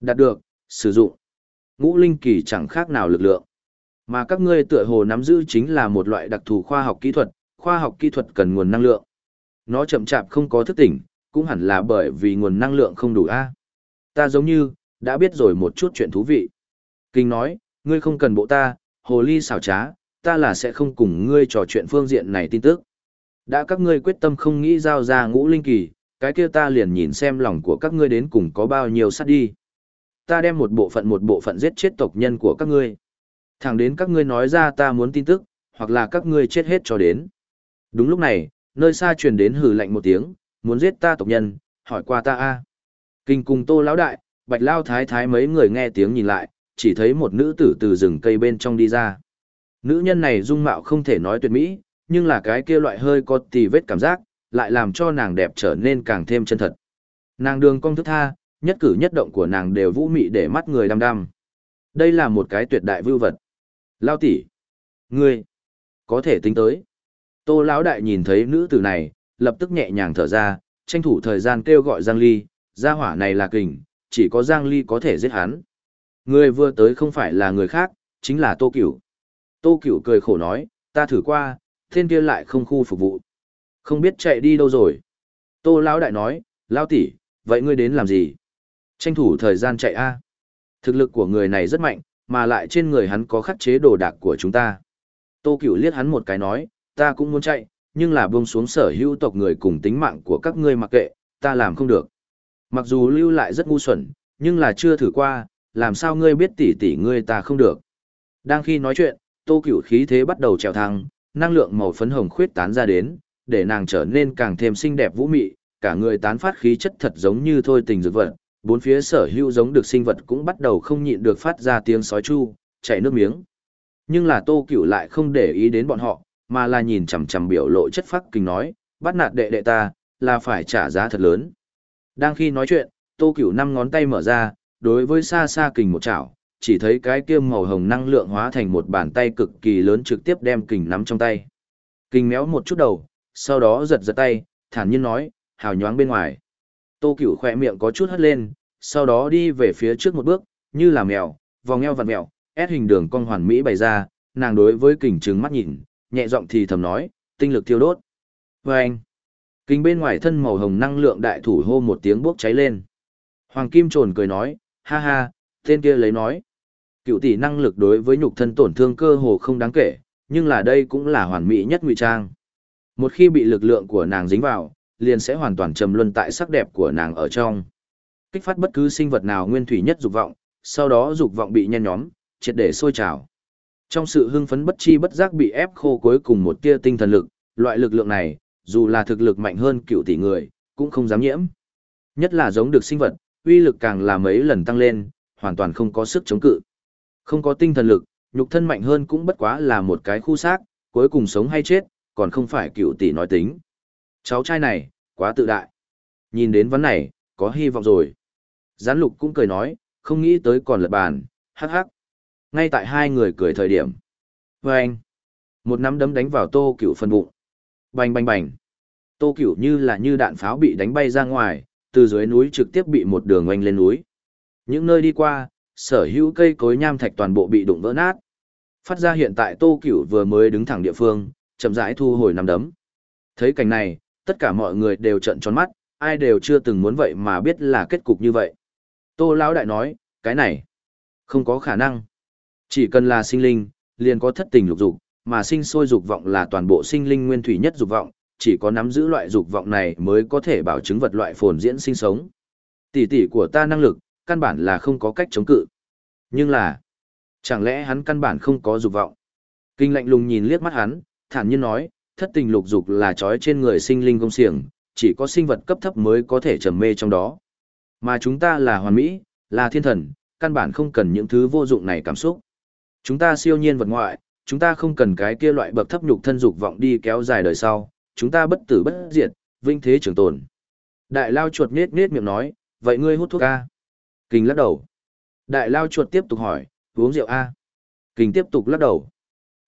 Đạt được, sử dụng. Ngũ linh kỳ chẳng khác nào lực lượng. Mà các ngươi tựa hồ nắm giữ chính là một loại đặc thù khoa học kỹ thuật, khoa học kỹ thuật cần nguồn năng lượng. Nó chậm chạp không có thức tỉnh, cũng hẳn là bởi vì nguồn năng lượng không đủ a. Ta giống như, đã biết rồi một chút chuyện thú vị. Kinh nói, ngươi không cần bộ ta, hồ ly xảo trá, ta là sẽ không cùng ngươi trò chuyện phương diện này tin tức. Đã các ngươi quyết tâm không nghĩ giao ra ngũ linh kỳ, cái kia ta liền nhìn xem lòng của các ngươi đến cùng có bao nhiêu sát đi. Ta đem một bộ phận một bộ phận giết chết tộc nhân của các ngươi. Thẳng đến các ngươi nói ra ta muốn tin tức, hoặc là các ngươi chết hết cho đến. Đúng lúc này, nơi xa truyền đến hử lạnh một tiếng, muốn giết ta tộc nhân, hỏi qua ta a. Kinh cùng Tô lão đại, Bạch Lao thái thái mấy người nghe tiếng nhìn lại, chỉ thấy một nữ tử từ rừng cây bên trong đi ra. Nữ nhân này dung mạo không thể nói tuyệt mỹ, nhưng là cái kia loại hơi có tì vết cảm giác, lại làm cho nàng đẹp trở nên càng thêm chân thật. Nàng đường cong thức tha, nhất cử nhất động của nàng đều vũ mị để mắt người đăm đăm. Đây là một cái tuyệt đại vưu vật. Lao tỷ, ngươi có thể tính tới. Tô lão đại nhìn thấy nữ tử này, lập tức nhẹ nhàng thở ra, tranh thủ thời gian kêu gọi Giang Ly, gia hỏa này là kình, chỉ có Giang Ly có thể giết hắn. Người vừa tới không phải là người khác, chính là Tô Cửu. Tô Cửu cười khổ nói, ta thử qua, thiên kia lại không khu phục vụ. Không biết chạy đi đâu rồi. Tô Lão Đại nói, Lão tỷ, vậy ngươi đến làm gì? Tranh thủ thời gian chạy a. Thực lực của người này rất mạnh, mà lại trên người hắn có khắc chế đồ đạc của chúng ta. Tô Cửu liếc hắn một cái nói, ta cũng muốn chạy, nhưng là buông xuống sở hữu tộc người cùng tính mạng của các ngươi mặc kệ, ta làm không được. Mặc dù lưu lại rất ngu xuẩn, nhưng là chưa thử qua, làm sao ngươi biết tỷ tỷ ngươi ta không được. Đang khi nói chuyện, tô cửu khí thế bắt đầu trèo thăng, năng lượng màu phấn hồng khuyết tán ra đến, để nàng trở nên càng thêm xinh đẹp vũ mị, cả người tán phát khí chất thật giống như thôi tình dược vật, bốn phía sở hữu giống được sinh vật cũng bắt đầu không nhịn được phát ra tiếng sói chu, chảy nước miếng. Nhưng là Tô Cửu lại không để ý đến bọn họ, mà là nhìn chằm chằm biểu lộ chất phác kinh nói, bắt nạt đệ đệ ta, là phải trả giá thật lớn. Đang khi nói chuyện, Tô Cửu năm ngón tay mở ra, đối với xa xa kình một chảo, chỉ thấy cái kia màu hồng năng lượng hóa thành một bàn tay cực kỳ lớn trực tiếp đem kình nắm trong tay. Kình méo một chút đầu, sau đó giật giật tay, thản nhiên nói, hào nhoáng bên ngoài. Tô Cửu khỏe miệng có chút hất lên, sau đó đi về phía trước một bước, như là mèo, vòng eo vặn mèo, ép hình đường cong hoàn mỹ bày ra, nàng đối với kình trừng mắt nhìn, nhẹ giọng thì thầm nói, tinh lực thiêu đốt. Và anh, kính bên ngoài thân màu hồng năng lượng đại thủ hô một tiếng bốc cháy lên. Hoàng Kim trồn cười nói, ha ha, tên kia lấy nói. Cựu tỷ năng lực đối với nhục thân tổn thương cơ hồ không đáng kể, nhưng là đây cũng là hoàn mỹ nhất ngụy trang. Một khi bị lực lượng của nàng dính vào, liền sẽ hoàn toàn trầm luân tại sắc đẹp của nàng ở trong. Kích phát bất cứ sinh vật nào nguyên thủy nhất dục vọng, sau đó dục vọng bị nhen nhóm, triệt để sôi trào. Trong sự hưng phấn bất chi bất giác bị ép khô cuối cùng một tia tinh thần lực, loại lực lượng này, dù là thực lực mạnh hơn cựu tỷ người, cũng không dám nhiễm. Nhất là giống được sinh vật, uy lực càng là mấy lần tăng lên, hoàn toàn không có sức chống cự. Không có tinh thần lực, nhục thân mạnh hơn cũng bất quá là một cái khu xác, cuối cùng sống hay chết, còn không phải cựu tỷ nói tính. Cháu trai này, quá tự đại. Nhìn đến vấn này, có hy vọng rồi. Gián lục cũng cười nói, không nghĩ tới còn lật bàn, hắc hắc. Ngay tại hai người cười thời điểm. Và anh, một nắm đấm đánh vào tô cửu phần bụng. Bành bành bành. Tô cửu như là như đạn pháo bị đánh bay ra ngoài, từ dưới núi trực tiếp bị một đường oanh lên núi. Những nơi đi qua, sở hữu cây cối nham thạch toàn bộ bị đụng vỡ nát. Phát ra hiện tại Tô Cửu vừa mới đứng thẳng địa phương, chậm rãi thu hồi nắm đấm. Thấy cảnh này, tất cả mọi người đều trợn tròn mắt, ai đều chưa từng muốn vậy mà biết là kết cục như vậy. Tô lão đại nói, cái này không có khả năng. Chỉ cần là sinh linh, liền có thất tình lục dục, mà sinh sôi dục vọng là toàn bộ sinh linh nguyên thủy nhất dục vọng, chỉ có nắm giữ loại dục vọng này mới có thể bảo chứng vật loại phồn diễn sinh sống. Tỷ tỷ của ta năng lực, căn bản là không có cách chống cự. Nhưng là, chẳng lẽ hắn căn bản không có dục vọng? Kinh lạnh lùng nhìn liếc mắt hắn, thản nhiên nói, thất tình lục dục là trói trên người sinh linh công xiềng, chỉ có sinh vật cấp thấp mới có thể trầm mê trong đó. Mà chúng ta là hoàn mỹ, là thiên thần, căn bản không cần những thứ vô dụng này cảm xúc. Chúng ta siêu nhiên vật ngoại, chúng ta không cần cái kia loại bậc thấp nhục thân dục vọng đi kéo dài đời sau, chúng ta bất tử bất diệt, vinh thế trường tồn. Đại lao chuột nết nết miệng nói, vậy ngươi hút thuốc a? Kinh lắc đầu. Đại lao chuột tiếp tục hỏi, uống rượu a? Kinh tiếp tục lắc đầu.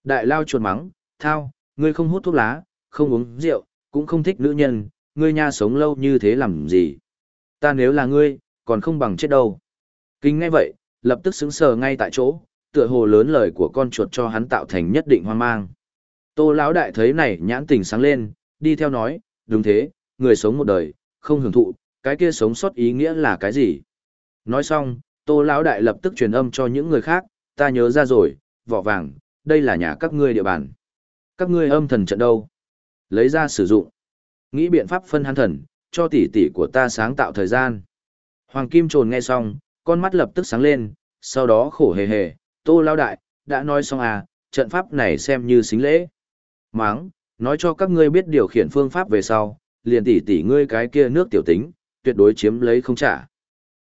Đại lao chuột mắng, thao, ngươi không hút thuốc lá, không uống rượu, cũng không thích nữ nhân, ngươi nha sống lâu như thế làm gì? Ta nếu là ngươi, còn không bằng chết đâu. Kinh ngay vậy, lập tức sững sờ ngay tại chỗ, tựa hồ lớn lời của con chuột cho hắn tạo thành nhất định hoang mang. Tô lão đại thấy này nhãn tình sáng lên, đi theo nói, đúng thế, người sống một đời, không hưởng thụ, cái kia sống sót ý nghĩa là cái gì? Nói xong, Tô lão đại lập tức truyền âm cho những người khác, ta nhớ ra rồi, vỏ vàng, đây là nhà các ngươi địa bàn. Các ngươi âm thần trận đâu? Lấy ra sử dụng. Nghĩ biện pháp phân hắn thần, cho tỷ tỷ của ta sáng tạo thời gian. Hoàng Kim Trồn nghe xong, con mắt lập tức sáng lên, sau đó khổ hề hề, tô lao đại, đã nói xong à, trận pháp này xem như xính lễ. Máng, nói cho các ngươi biết điều khiển phương pháp về sau, liền tỷ tỷ ngươi cái kia nước tiểu tính, tuyệt đối chiếm lấy không trả.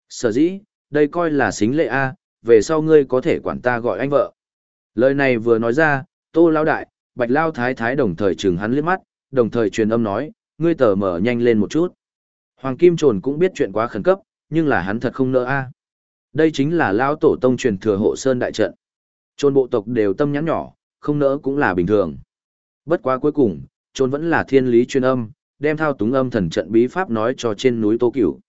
Sở dĩ, đây coi là xính lệ A, à, về sau ngươi có thể quản ta gọi anh vợ. Lời này vừa nói ra, tô lao đại, bạch lao thái thái đồng thời chừng hắn liếc mắt, đồng thời truyền âm nói, ngươi tờ mở nhanh lên một chút. Hoàng Kim Trồn cũng biết chuyện quá khẩn cấp, nhưng là hắn thật không nỡ a. À. Đây chính là lao tổ tông truyền thừa hộ sơn đại trận. Trồn bộ tộc đều tâm nhắn nhỏ, không nỡ cũng là bình thường. Bất quá cuối cùng, trồn vẫn là thiên lý chuyên âm, đem thao túng âm thần trận bí pháp nói cho trên núi Tô Cửu.